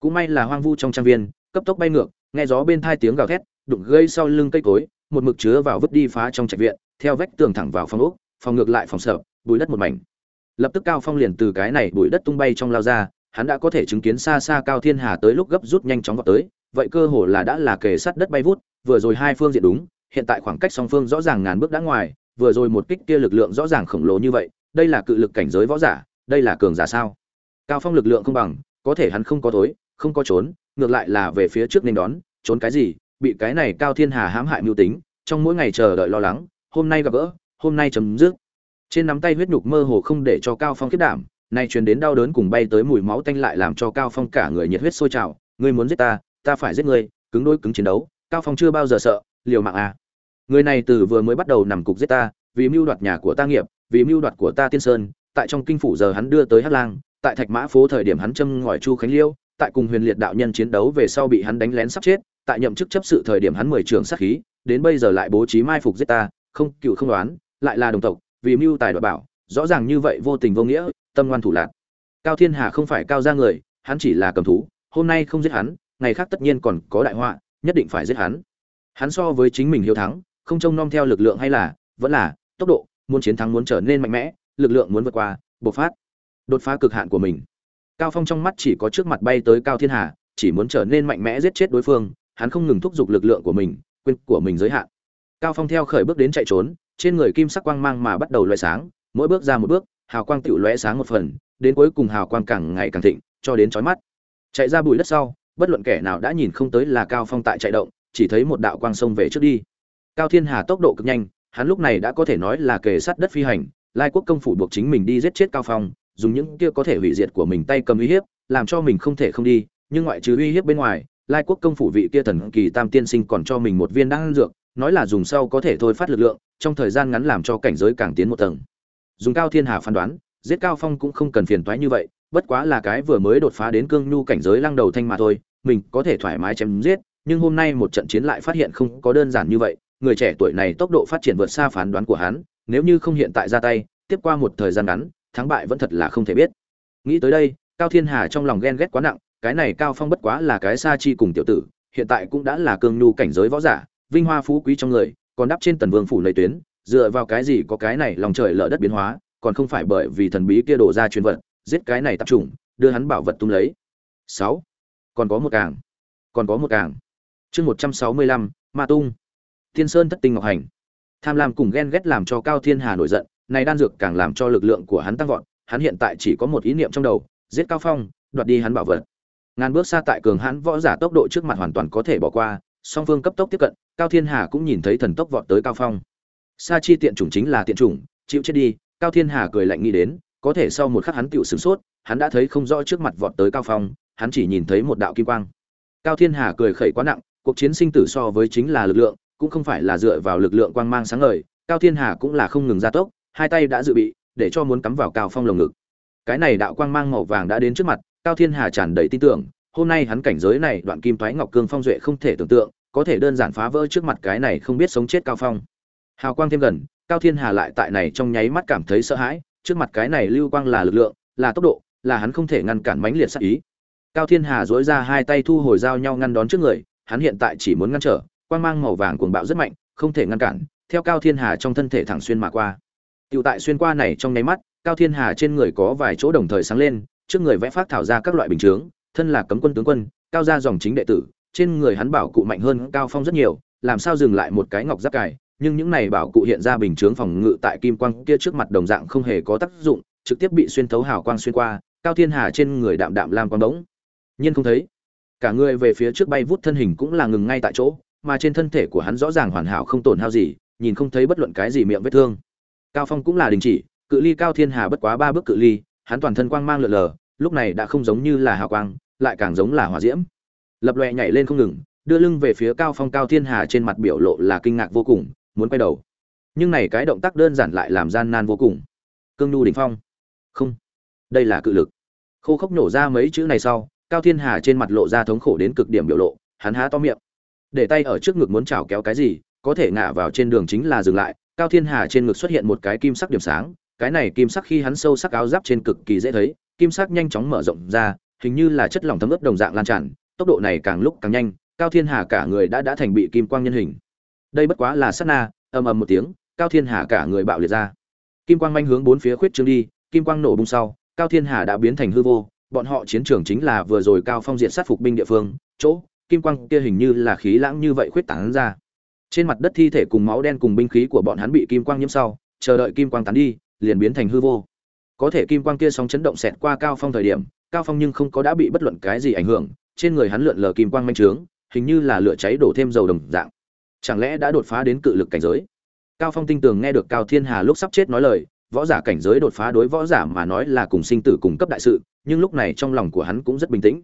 cũng may là hoang vu trong trang viên, cấp tốc bay ngược, nghe gió bên thai tiếng gào thét, đụng gây sau lưng cây cối, một mực chứa vào vứt đi phá trong trạch viện, theo vách tường thẳng vào phòng úc phòng ngược lại phòng sợ bụi đất một mảnh. Lập tức cao phong liền từ cái này bụi đất tung bay trong lao ra, hắn đã có thể chứng kiến xa xa cao thiên hà tới lúc gấp rút nhanh chóng vào tới, vậy cơ hồ là đã là kề sát đất bay vút, vừa rồi hai phương diện đúng, hiện tại khoảng cách song phương rõ ràng ngàn bước đã ngoài, vừa rồi một kích kia lực lượng rõ ràng khổng lồ như vậy, đây là cự lực cảnh giới võ giả, đây là cường giả sao? Cao phong lực lượng không bằng, có thể hắn không có tối không có trốn, ngược lại là về phía trước nên đón, trốn cái gì, bị cái này cao thiên hà hãm hại mưu tính, trong mỗi ngày chờ đợi lo lắng, hôm nay gặp gỡ, hôm nay chấm dứt. Trên nắm tay huyết nhục mơ hồ không để cho cao phong kết đảm, nay truyền đến đau đớn cùng bay tới mùi máu tanh lại làm cho cao phong cả người nhiệt huyết sôi trào, ngươi muốn giết ta ta phải giết ngươi, cứng đôi cứng chiến đấu, cao phong chưa bao giờ sợ, liều mạng à. Người này từ vừa mới bắt đầu nằm cục giết ta, vì mưu đoạt nhà của ta nghiệp, vì mưu đoạt của ta tiên sơn, tại trong kinh phủ giờ hắn đưa tới Hát lang, tại thạch mã phố thời điểm hắn châm ngòi chu khánh liêu tại cùng huyền liệt đạo nhân chiến đấu về sau bị hắn đánh lén sắp chết, tại nhậm chức chấp sự thời điểm hắn mười trường sát khí, đến bây giờ lại bố trí mai phục giết ta, không, cựu không đoán, lại là đồng tộc, vì mưu tài đoạt bảo, rõ ràng như vậy vô tình vô nghĩa, tâm ngoan thủ lạc cao thiên hà không phải cao gia người, hắn chỉ là cầm thú, hôm nay không giết hắn, ngày khác tất nhiên còn có đại họa, nhất định phải giết hắn. Hắn so với chính mình hiếu thắng, không trông nom theo lực lượng hay là, vẫn là, tốc độ, muốn chiến thắng muốn trở nên mạnh mẽ, lực lượng muốn vượt qua, bộc phát, đột phá cực hạn của mình cao phong trong mắt chỉ có trước mặt bay tới cao thiên hà, chỉ muốn trở nên mạnh mẽ giết chết đối phương, hắn không ngừng thúc giục lực lượng của mình quên của mình giới hạn. Cao phong theo khởi bước đến chạy trốn, trên người kim sắc quang mang mà bắt đầu loại sáng, mỗi bước ra một bước, hào quang tựu lóe sáng một phần, đến cuối cùng hào quang càng ngày càng thịnh, cho đến chói mắt. Chạy ra bụi đất sau, bất luận kẻ nào đã nhìn không tới là cao phong tại chạy động, chỉ thấy một đạo quang sông về trước đi. Cao thiên hà tốc độ cực nhanh, hắn lúc này đã có thể nói là kề sát đất phi hành, lai quốc công phủ buộc chính mình đi giết chết cao phong dùng những kia có thể hủy diệt của mình tay cầm uy hiếp, làm cho mình không thể không đi, nhưng ngoại trừ uy hiếp bên ngoài, lai quốc công phủ vị kia thần kỳ tam tiên sinh còn cho mình một viên đan dược, nói là dùng sau có thể thôi phát lực lượng, trong thời gian ngắn làm cho cảnh giới càng tiến một tầng. Dùng cao thiên hà phán đoán, giết cao phong cũng không cần phiền toái như vậy, bất quá là cái vừa mới đột phá đến cương nhu cảnh giới lăng đầu thanh mà thôi, mình có thể thoải mái chém giết, nhưng hôm nay một trận chiến lại phát hiện không có đơn giản như vậy, người trẻ tuổi này tốc độ phát triển vượt xa phán đoán của hắn, nếu như không hiện tại ra tay, tiếp qua một thời gian ngắn thắng bại vẫn thật là không thể biết. Nghĩ tới đây, cao thiên hà trong lòng ghen ghét quá nặng, cái này cao phong bất quá là cái sa chi cùng tiểu tử, hiện tại cũng đã là cương nhu cảnh giới võ giả, vinh hoa phú quý trong người, còn đắp trên tần vương phủ lầy tuyến, dựa vào cái gì có cái này lòng trời lở đất biến hóa, còn không phải bởi vì thần bí kia đổ ra truyền vật, giết cái này tập trung đưa hắn bảo vật tung lấy. Sáu. Còn có một càng. Còn có một càng. Chương một trăm sáu mươi lăm, ma tung. Thiên sơn thất tinh ngọc hành. Tham lam cùng ghen ghét làm cho cao thiên hà nổi giận này đan dược càng làm cho lực lượng của hắn tăng vọt, hắn hiện tại chỉ có một ý niệm trong đầu, giết cao phong, đoạt đi hắn bảo vật. Ngàn bước xa tại cường hãn võ giả tốc độ trước mặt hoàn toàn có thể bỏ qua, song phương cấp tốc tiếp cận, cao thiên hà cũng nhìn thấy thần tốc vọt tới cao phong. Sa chi tiện chủng chính là tiện chủng, chịu chết đi, cao thiên hà cười lạnh nghĩ đến, có thể sau một khắc hắn tựu sửng sốt, hắn đã thấy không rõ trước mặt vọt tới cao phong, hắn chỉ nhìn thấy một đạo kim quang. Cao thiên hà cười khẩy quá nặng, cuộc chiến sinh tử so với chính là lực lượng, cũng không phải là dựa vào lực lượng quang mang sáng ngời, cao thiên hà cũng là không ngừng gia tốc hai tay đã dự bị, để cho muốn cắm vào cao phong lồng ngực. Cái này đạo quang mang màu vàng đã đến trước mặt, cao thiên hà tràn đầy tin tưởng, hôm nay hắn cảnh giới này, đoạn kim thoái ngọc cương phong duệ không thể tưởng tượng, có thể đơn giản phá vỡ trước mặt cái này không biết sống chết cao phong. Hào quang thêm gần, cao thiên hà lại tại này trong nháy mắt cảm thấy sợ hãi, trước mặt cái này lưu quang là lực lượng, là tốc độ, là hắn không thể ngăn cản mãnh liệt sát ý. Cao thiên hà dỗi ra hai tay thu hồi dao nhau ngăn đón trước người, hắn hiện tại chỉ muốn ngăn trở, quang mang màu vàng cuồng bạo rất mạnh, không thể ngăn cản, theo cao thiên hà trong thân thể thẳng xuyên mà qua. Tiểu tại xuyên qua này trong nháy mắt, Cao Thiên Hà trên người có vài chỗ đồng thời sáng lên, trước người vẽ phát thảo ra các loại bình chướng, thân là cấm quân tướng quân, cao gia dòng chính đệ tử, trên người hắn bảo cụ mạnh hơn Cao Phong rất nhiều, làm sao dừng lại một cái ngọc giáp cài, nhưng những này bảo cụ hiện ra bình chướng phòng ngự tại kim quang kia trước mặt đồng dạng không hề có tác dụng, trực tiếp bị xuyên thấu hào quang xuyên qua, Cao Thiên Hà trên người đạm đạm lam quang đống. nhiên không thấy. Cả người về phía trước bay vút thân hình cũng là ngừng ngay tại chỗ, mà trên thân thể của hắn rõ ràng hoàn hảo không tổn hao gì, nhìn không thấy bất luận cái gì miệng vết thương cao phong cũng là đình chỉ, cự ly cao thiên hà bất quá ba bước cự ly, hắn toàn thân quang mang lượn lờ, lúc này đã không giống như là hào quang, lại càng giống là hỏa diễm. Lập loè nhảy lên không ngừng, đưa lưng về phía cao phong cao thiên hà trên mặt biểu lộ là kinh ngạc vô cùng, muốn quay đầu. Nhưng này cái động tác đơn giản lại làm gian nan vô cùng. Cương nhu đỉnh phong. Không. Đây là cự lực. Khô khốc nổ ra mấy chữ này sau, cao thiên hà trên mặt lộ ra thống khổ đến cực điểm biểu lộ, hắn há to miệng. Để tay ở trước ngực muốn chảo kéo cái gì, có thể ngã vào trên đường chính là dừng lại cao thiên hà trên ngực xuất hiện một cái kim sắc điểm sáng, cái này kim sắc khi hắn sâu sắc áo giáp trên cực kỳ dễ thấy, kim sắc nhanh chóng mở rộng ra, hình như là chất lỏng thấm ướt đồng dạng lan tràn, tốc độ này càng lúc càng nhanh, cao thiên hà cả người đã đã thành bị kim quang nhân hình. Đây bất quá là sát na, ầm ầm một tiếng, cao thiên hà cả người bạo liệt ra. Kim quang manh hướng bốn phía khuyết trương đi, kim quang nổ bung sau, cao thiên hà đã biến thành hư vô, bọn họ chiến trường chính là vừa rồi cao phong diện sát phục binh địa phương, chỗ, kim quang kia hình như là khí lãng như vậy khuyết tảng ra trên mặt đất thi thể cùng máu đen cùng binh khí của bọn hắn bị kim quang nhiễm sau, chờ đợi kim quang tán đi, liền biến thành hư vô. Có thể kim quang kia sóng chấn động xẹt qua cao phong thời điểm, cao phong nhưng không có đã bị bất luận cái gì ảnh hưởng, trên người hắn lượn lờ kim quang manh trướng, hình như là lửa cháy đổ thêm dầu đồng dạng. Chẳng lẽ đã đột phá đến cự lực cảnh giới? Cao phong tinh tường nghe được cao thiên hà lúc sắp chết nói lời, võ giả cảnh giới đột phá đối võ giả mà nói là cùng sinh tử cùng cấp đại sự, nhưng lúc này trong lòng của hắn cũng rất bình tĩnh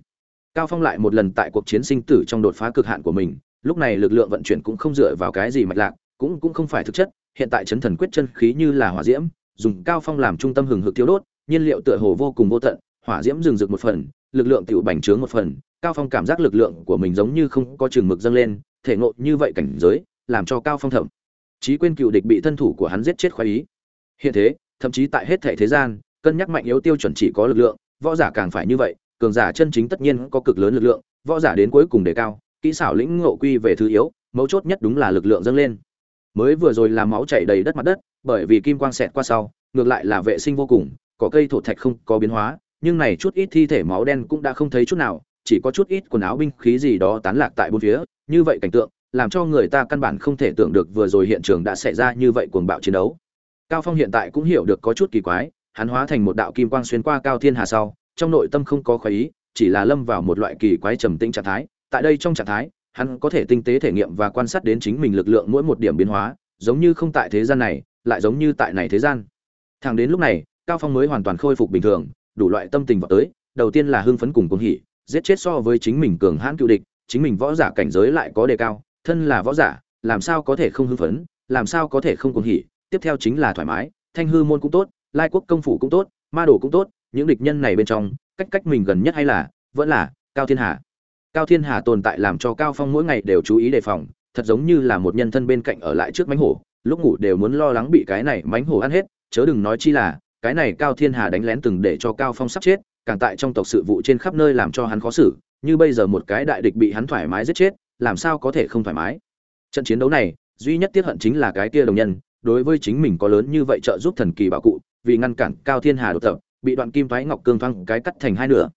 cao phong lại một lần tại cuộc chiến sinh tử trong đột phá cực hạn của mình, lúc này lực lượng vận chuyển cũng không dựa vào cái gì mạch lạc, cũng cũng không phải thực chất, hiện tại chấn thần quyết chân khí như là hỏa diễm, dùng cao phong làm trung tâm hừng hực thiếu đốt, nhiên liệu tựa hồ vô cùng vô tận, hỏa diễm rừng rực một phần, lực lượng tiểu bành trướng một phần, cao phong cảm giác lực lượng của mình giống như không có trường mực dâng lên, thể ngộ như vậy cảnh giới, làm cho cao phong thẩm chí quên cựu địch bị thân thủ của hắn giết chết khoái ý. Hiện thế, thậm chí tại hết thể thế gian, cân nhắc mạnh yếu tiêu chuẩn chỉ có lực lượng, võ giả càng phải như vậy cường giả chân chính tất nhiên có cực lớn lực lượng, võ giả đến cuối cùng đề cao, kỹ xảo lĩnh ngộ quy về thứ yếu, mấu chốt nhất đúng là lực lượng dâng lên. Mới vừa rồi làm máu chảy đầy đất mặt đất, bởi vì kim quang xẹt qua sau, ngược lại là vệ sinh vô cùng có cây thổ thạch không có biến hóa, nhưng này chút ít thi thể máu đen cũng đã không thấy chút nào, chỉ có chút ít quần áo binh khí gì đó tán lạc tại bốn phía, như vậy cảnh tượng, làm cho người ta căn bản không thể tưởng được vừa rồi hiện trường đã xảy ra như vậy cuồng bạo chiến đấu. Cao phong hiện tại cũng hiểu được có chút kỳ quái, hắn hóa thành một đạo kim quang xuyên qua cao thiên hà sau trong nội tâm không có khoái ý, chỉ là lâm vào một loại kỳ quái trầm tĩnh trạng thái. Tại đây trong trạng thái, hắn có thể tinh tế thể nghiệm và quan sát đến chính mình lực lượng mỗi một điểm biến hóa, giống như không tại thế gian này, lại giống như tại này thế gian. Thẳng đến lúc này, cao phong mới hoàn toàn khôi phục bình thường, đủ loại tâm tình vào tới, đầu tiên là hưng phấn cùng cuồng hỉ, giết chết so với chính mình cường hãn cựu địch, chính mình võ giả cảnh giới lại có đề cao, thân là võ giả, làm sao có thể không hưng phấn, làm sao có thể không cuồng hỉ, tiếp theo chính là thoải mái, thanh hư môn cũng tốt, lai quốc công phủ cũng tốt, ma đồ cũng tốt những địch nhân này bên trong, cách cách mình gần nhất hay là, vẫn là, cao thiên hà. Cao thiên hà tồn tại làm cho cao phong mỗi ngày đều chú ý đề phòng, thật giống như là một nhân thân bên cạnh ở lại trước mánh hổ, lúc ngủ đều muốn lo lắng bị cái này mánh hổ ăn hết, chớ đừng nói chi là, cái này cao thiên hà đánh lén từng để cho cao phong sắp chết, càng tại trong tộc sự vụ trên khắp nơi làm cho hắn khó xử, như bây giờ một cái đại địch bị hắn thoải mái giết chết, làm sao có thể không thoải mái. Trận chiến đấu này, duy nhất tiếc hận chính là cái kia đồng nhân, đối với chính mình có lớn như vậy trợ giúp thần kỳ bảo cụ, vì ngăn cản cao thiên hà đột tập bị đoạn kim thoái ngọc cương thoáng cái cắt thành hai nửa.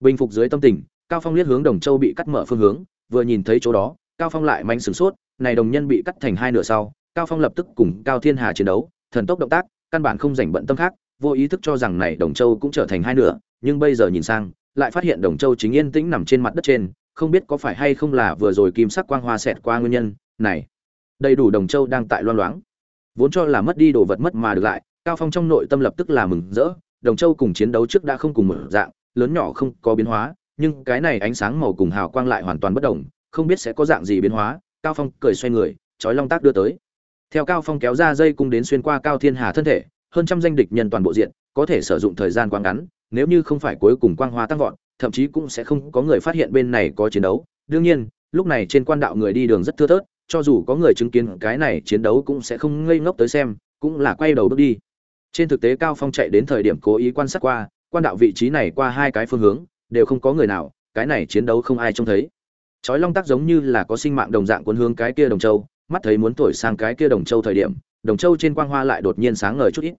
Bình phục dưới tâm tình, cao phong liếc hướng đồng châu bị cắt mở phương hướng, vừa nhìn thấy chỗ đó, cao phong lại mạnh sửng sốt, này đồng nhân bị cắt thành hai nửa sau, cao phong lập tức cùng cao thiên hà chiến đấu, thần tốc động tác, căn bản không dành bận tâm khác, vô ý thức cho rằng này đồng châu cũng trở thành hai nửa, nhưng bây giờ nhìn sang, lại phát hiện đồng châu chính yên tĩnh nằm trên mặt đất trên, không biết có phải hay không là vừa rồi kim sắc quang hoa xẹt qua nguyên nhân, này, đầy đủ đồng châu đang tại loan loáng. Vốn cho là mất đi đồ vật mất mà được lại, cao phong trong nội tâm lập tức là mừng rỡ đồng châu cùng chiến đấu trước đã không cùng một dạng, lớn nhỏ không có biến hóa, nhưng cái này ánh sáng màu cùng hào quang lại hoàn toàn bất đồng, không biết sẽ có dạng gì biến hóa, cao phong cười xoay người chói long tác đưa tới. Theo cao phong kéo ra dây cung đến xuyên qua cao thiên hà thân thể, hơn trăm danh địch nhân toàn bộ diện, có thể sử dụng thời gian quá ngắn, nếu như không phải cuối cùng quang hoa tăng vọt, thậm chí cũng sẽ không có người phát hiện bên này có chiến đấu. Đương nhiên, lúc này trên quan đạo người đi đường rất thưa thớt, cho dù có người chứng kiến cái này chiến đấu cũng sẽ không ngây ngốc tới xem, cũng là quay đầu bước đi trên thực tế cao phong chạy đến thời điểm cố ý quan sát qua, quan đạo vị trí này qua hai cái phương hướng, đều không có người nào, cái này chiến đấu không ai trông thấy. Chói long tắc giống như là có sinh mạng đồng dạng cuốn hướng cái kia đồng châu, mắt thấy muốn thổi sang cái kia đồng châu thời điểm, đồng châu trên quang hoa lại đột nhiên sáng ngời chút ít.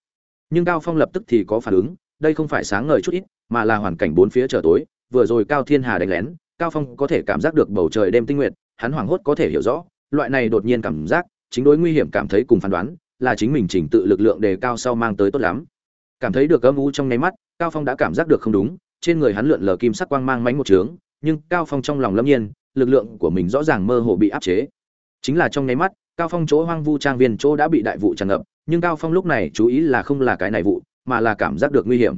Nhưng cao phong lập tức thì có phản ứng, đây không phải sáng ngời chút ít, mà là hoàn cảnh bốn phía trở tối, vừa rồi cao thiên hà đánh lén, cao phong có thể cảm giác được bầu trời đêm tinh nguyệt, hắn hoảng hốt có thể hiểu rõ, loại này đột nhiên cảm giác, chính đối nguy hiểm cảm thấy cùng phán đoán là chính mình chỉnh tự lực lượng đề cao sau mang tới tốt lắm. Cảm thấy được âm u trong nháy mắt, cao phong đã cảm giác được không đúng, trên người hắn lượn lờ kim sắc quang mang mánh một trướng, nhưng cao phong trong lòng lâm nhiên, lực lượng của mình rõ ràng mơ hồ bị áp chế. Chính là trong nháy mắt, cao phong chỗ hoang vu trang viên chỗ đã bị đại vụ tràn ngập, nhưng cao phong lúc này chú ý là không là cái này vụ, mà là cảm giác được nguy hiểm.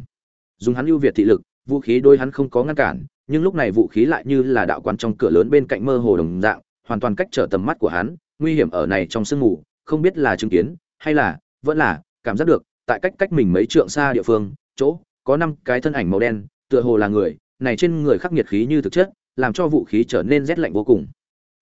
Dùng hắn ưu việt thị lực, vũ khí đôi hắn không có ngăn cản, nhưng lúc này vũ khí lại như là đạo quan trong cửa lớn bên cạnh mơ hồ đồng dạng, hoàn toàn cách trở tầm mắt của hắn, nguy hiểm ở này trong sương mù, không biết là chứng kiến hay là, vẫn là, cảm giác được, tại cách cách mình mấy trượng xa địa phương, chỗ, có năm cái thân ảnh màu đen, tựa hồ là người, này trên người khắc nghiệt khí như thực chất, làm cho vũ khí trở nên rét lạnh vô cùng.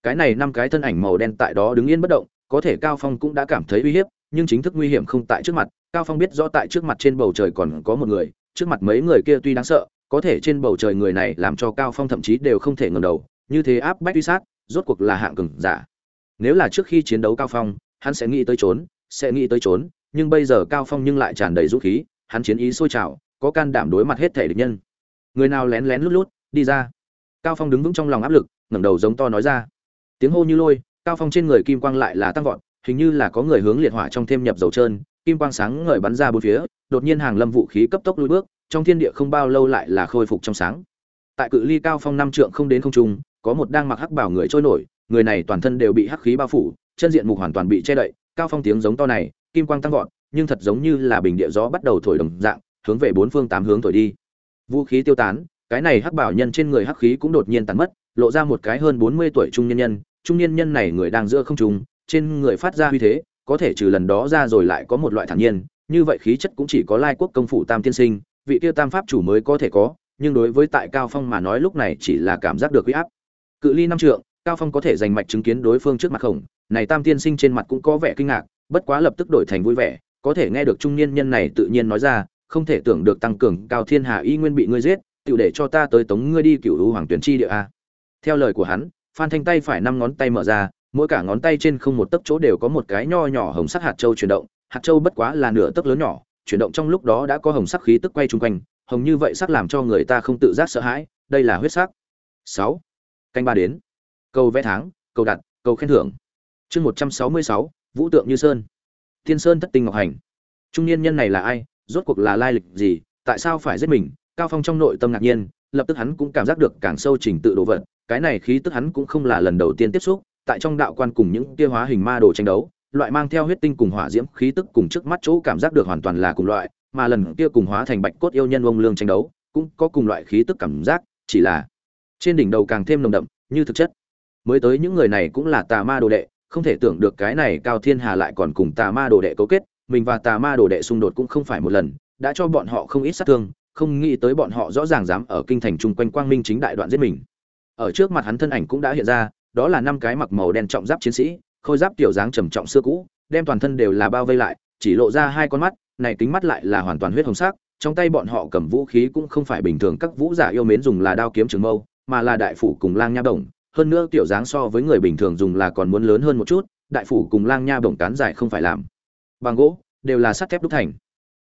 Cái này năm cái thân ảnh màu đen tại đó đứng yên bất động, có thể cao phong cũng đã cảm thấy uy hiếp, nhưng chính thức nguy hiểm không tại trước mặt, cao phong biết rõ tại trước mặt trên bầu trời còn có một người, trước mặt mấy người kia tuy đáng sợ, có thể trên bầu trời người này làm cho cao phong thậm chí đều không thể ngẩng đầu, như thế áp bách uy sát, rốt cuộc là hạng cường giả. Nếu là trước khi chiến đấu cao phong, hắn sẽ nghĩ tới trốn sẽ nghĩ tới trốn, nhưng bây giờ cao phong nhưng lại tràn đầy dũng khí, hắn chiến ý sôi trào, có can đảm đối mặt hết thể địch nhân. Người nào lén lén lút lút, đi ra. Cao phong đứng vững trong lòng áp lực, ngẩng đầu giống to nói ra. Tiếng hô như lôi, cao phong trên người kim quang lại là tăng vọt, hình như là có người hướng liệt hỏa trong thêm nhập dầu trơn, kim quang sáng ngời bắn ra bốn phía, đột nhiên hàng lâm vũ khí cấp tốc lùi bước, trong thiên địa không bao lâu lại là khôi phục trong sáng. Tại cự ly cao phong năm trượng không đến không trung, có một đang mặc hắc bảo người trôi nổi, người này toàn thân đều bị hắc khí bao phủ, chân diện mục hoàn toàn bị che đậy cao phong tiếng giống to này, kim quang tăng vọt, nhưng thật giống như là bình địa gió bắt đầu thổi đồng dạng, hướng về bốn phương tám hướng thổi đi. Vũ khí tiêu tán, cái này hắc bảo nhân trên người hắc khí cũng đột nhiên tàn mất, lộ ra một cái hơn 40 tuổi trung nhân nhân, trung nhân nhân này người đang giữa không trung, trên người phát ra uy thế, có thể trừ lần đó ra rồi lại có một loại thản nhiên, như vậy khí chất cũng chỉ có lai quốc công phủ tam tiên sinh, vị tiêu tam pháp chủ mới có thể có, nhưng đối với tại cao phong mà nói lúc này chỉ là cảm giác được huy áp. Cự ly năm trượng, cao phong có thể giành mạch chứng kiến đối phương trước mặt khổng này tam tiên sinh trên mặt cũng có vẻ kinh ngạc, bất quá lập tức đổi thành vui vẻ, có thể nghe được trung niên nhân này tự nhiên nói ra, không thể tưởng được tăng cường cao thiên hà y nguyên bị ngươi giết tự để cho ta tới tống ngươi đi cựu lũ hoàng tuyển chi địa a. Theo lời của hắn, phan thanh tay phải năm ngón tay mở ra, mỗi cả ngón tay trên không một tấc chỗ đều có một cái nho nhỏ hồng sắc hạt châu chuyển động, hạt châu bất quá là nửa tấc lớn nhỏ, chuyển động trong lúc đó đã có hồng sắc khí tức quay chung quanh, hồng như vậy sắc làm cho người ta không tự giác sợ hãi, đây là huyết sắc. Sáu. Canh ba đến. Câu vẽ tháng câu đặt câu khen thưởng chương một trăm sáu mươi sáu, vũ tượng như sơn. Thiên sơn thất tinh ngọc hành. Trung niên nhân này là ai, rốt cuộc là lai lịch gì, tại sao phải giết mình? Cao phong trong nội tâm ngạc nhiên, lập tức hắn cũng cảm giác được càng sâu trình tự đồ vật, cái này khí tức hắn cũng không là lần đầu tiên tiếp xúc, tại trong đạo quan cùng những kia hóa hình ma đồ tranh đấu, loại mang theo huyết tinh cùng hỏa diễm khí tức cùng trước mắt chỗ cảm giác được hoàn toàn là cùng loại, mà lần kia cùng hóa thành bạch cốt yêu nhân ông lương tranh đấu, cũng có cùng loại khí tức cảm giác, chỉ là trên đỉnh đầu càng thêm nồng đậm, như thực chất. Mới tới những người này cũng là tà ma đồ đệ không thể tưởng được cái này cao thiên hà lại còn cùng tà ma đồ đệ cấu kết, mình và tà ma đồ đệ xung đột cũng không phải một lần, đã cho bọn họ không ít sát thương, không nghĩ tới bọn họ rõ ràng dám ở kinh thành chung quanh quang minh chính đại đoạn giết mình. Ở trước mặt hắn thân ảnh cũng đã hiện ra, đó là năm cái mặc màu đen trọng giáp chiến sĩ, khôi giáp tiểu dáng trầm trọng xưa cũ, đem toàn thân đều là bao vây lại, chỉ lộ ra hai con mắt, này kính mắt lại là hoàn toàn huyết hồng sắc, trong tay bọn họ cầm vũ khí cũng không phải bình thường, các vũ giả yêu mến dùng là đao kiếm trường mâu, mà là đại phủ cùng lang nha đồng hơn nữa tiểu dáng so với người bình thường dùng là còn muốn lớn hơn một chút, đại phủ cùng lang nha bổng cán dài không phải làm. Bằng gỗ, đều là sắt thép đúc thành.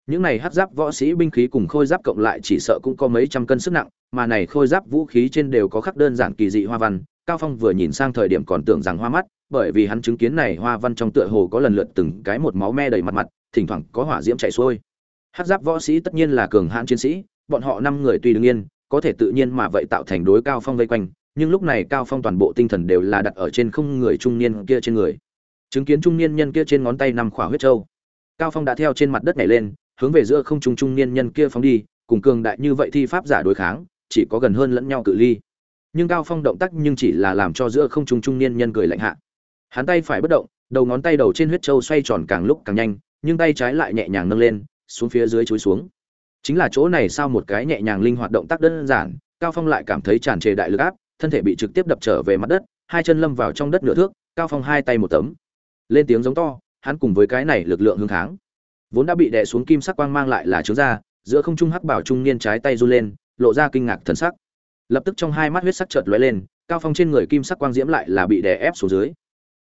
Những này hắc giáp võ sĩ binh khí cùng khôi giáp cộng lại chỉ sợ cũng có mấy trăm cân sức nặng, mà này khôi giáp vũ khí trên đều có khắc đơn giản kỳ dị hoa văn. Cao phong vừa nhìn sang thời điểm còn tưởng rằng hoa mắt, bởi vì hắn chứng kiến này hoa văn trong tựa hồ có lần lượt từng cái một máu me đầy mặt mặt, thỉnh thoảng có hỏa diễm chảy xuôi. Hắc giáp võ sĩ tất nhiên là cường hãn chiến sĩ, bọn họ năm người tuy đương yên, có thể tự nhiên mà vậy tạo thành đối cao phong vây quanh nhưng lúc này cao phong toàn bộ tinh thần đều là đặt ở trên không người trung niên kia trên người. Chứng kiến trung niên nhân kia trên ngón tay nằm khỏa huyết châu, cao phong đã theo trên mặt đất nhảy lên, hướng về giữa không trung trung niên nhân kia phóng đi, cùng cường đại như vậy thi pháp giả đối kháng, chỉ có gần hơn lẫn nhau cự ly. Nhưng cao phong động tác nhưng chỉ là làm cho giữa không trung trung niên nhân cười lạnh hạ. Hắn tay phải bất động, đầu ngón tay đầu trên huyết châu xoay tròn càng lúc càng nhanh, nhưng tay trái lại nhẹ nhàng nâng lên, xuống phía dưới chúi xuống. Chính là chỗ này sao một cái nhẹ nhàng linh hoạt động tác đơn giản, cao phong lại cảm thấy tràn trề đại lực áp thân thể bị trực tiếp đập trở về mặt đất, hai chân lâm vào trong đất nửa thước, cao phong hai tay một tấm. Lên tiếng giống to, hắn cùng với cái này lực lượng hương kháng. Vốn đã bị đè xuống kim sắc quang mang lại là trướng ra, giữa không trung hắc bảo trung niên trái tay run lên, lộ ra kinh ngạc thần sắc. Lập tức trong hai mắt huyết sắc chợt lóe lên, cao phong trên người kim sắc quang diễm lại là bị đè ép xuống dưới.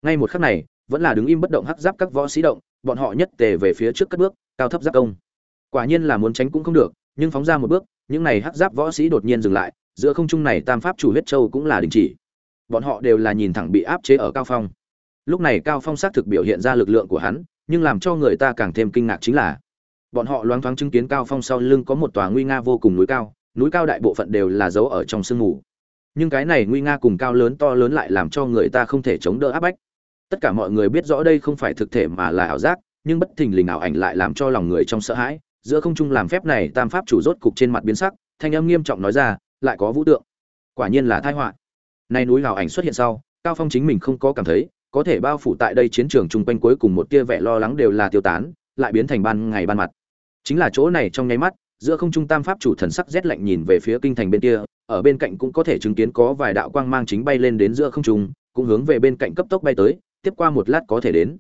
Ngay một khắc này, vẫn là đứng im bất động hắc giáp các võ sĩ động, bọn họ nhất tề về phía trước cất bước, cao thấp giáp công. Quả nhiên là muốn tránh cũng không được, nhưng phóng ra một bước, những này hắc giáp võ sĩ đột nhiên dừng lại giữa không trung này tam pháp chủ huyết châu cũng là đình chỉ. Bọn họ đều là nhìn thẳng bị áp chế ở cao phong. Lúc này cao phong xác thực biểu hiện ra lực lượng của hắn, nhưng làm cho người ta càng thêm kinh ngạc chính là, bọn họ loáng thoáng chứng kiến cao phong sau lưng có một tòa nguy nga vô cùng núi cao núi cao đại bộ phận đều là giấu ở trong sương mù. Nhưng cái này nguy nga cùng cao lớn to lớn lại làm cho người ta không thể chống đỡ áp bách. Tất cả mọi người biết rõ đây không phải thực thể mà là ảo giác, nhưng bất thình lình ảo ảnh lại làm cho lòng người trong sợ hãi. Giữa không trung làm phép này tam pháp chủ rốt cục trên mặt biến sắc, thanh âm nghiêm trọng nói ra lại có vũ tượng. Quả nhiên là tai họa. Nay núi hào ảnh xuất hiện sau, cao phong chính mình không có cảm thấy, có thể bao phủ tại đây chiến trường chung quanh cuối cùng một tia vẻ lo lắng đều là tiêu tán, lại biến thành ban ngày ban mặt. Chính là chỗ này trong nháy mắt, giữa không trung tam pháp chủ thần sắc rét lạnh nhìn về phía kinh thành bên kia, ở bên cạnh cũng có thể chứng kiến có vài đạo quang mang chính bay lên đến giữa không trung, cũng hướng về bên cạnh cấp tốc bay tới, tiếp qua một lát có thể đến.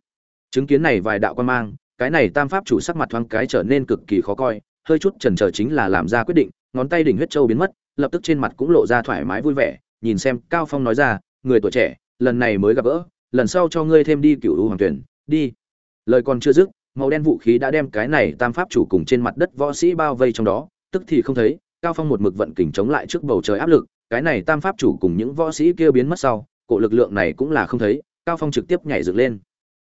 Chứng kiến này vài đạo quang mang, cái này tam pháp chủ sắc mặt thoáng cái trở nên cực kỳ khó coi, hơi chút chần chờ chính là làm ra quyết định, ngón tay đỉnh huyết châu biến mất lập tức trên mặt cũng lộ ra thoải mái vui vẻ, nhìn xem cao phong nói ra, người tuổi trẻ, lần này mới gặp gỡ, lần sau cho ngươi thêm đi cựu u hoàng tuyển, đi. Lời còn chưa dứt, màu đen vũ khí đã đem cái này tam pháp chủ cùng trên mặt đất võ sĩ bao vây trong đó, tức thì không thấy, cao phong một mực vận kình chống lại trước bầu trời áp lực, cái này tam pháp chủ cùng những võ sĩ kia biến mất sau, cổ lực lượng này cũng là không thấy, cao phong trực tiếp nhảy dựng lên.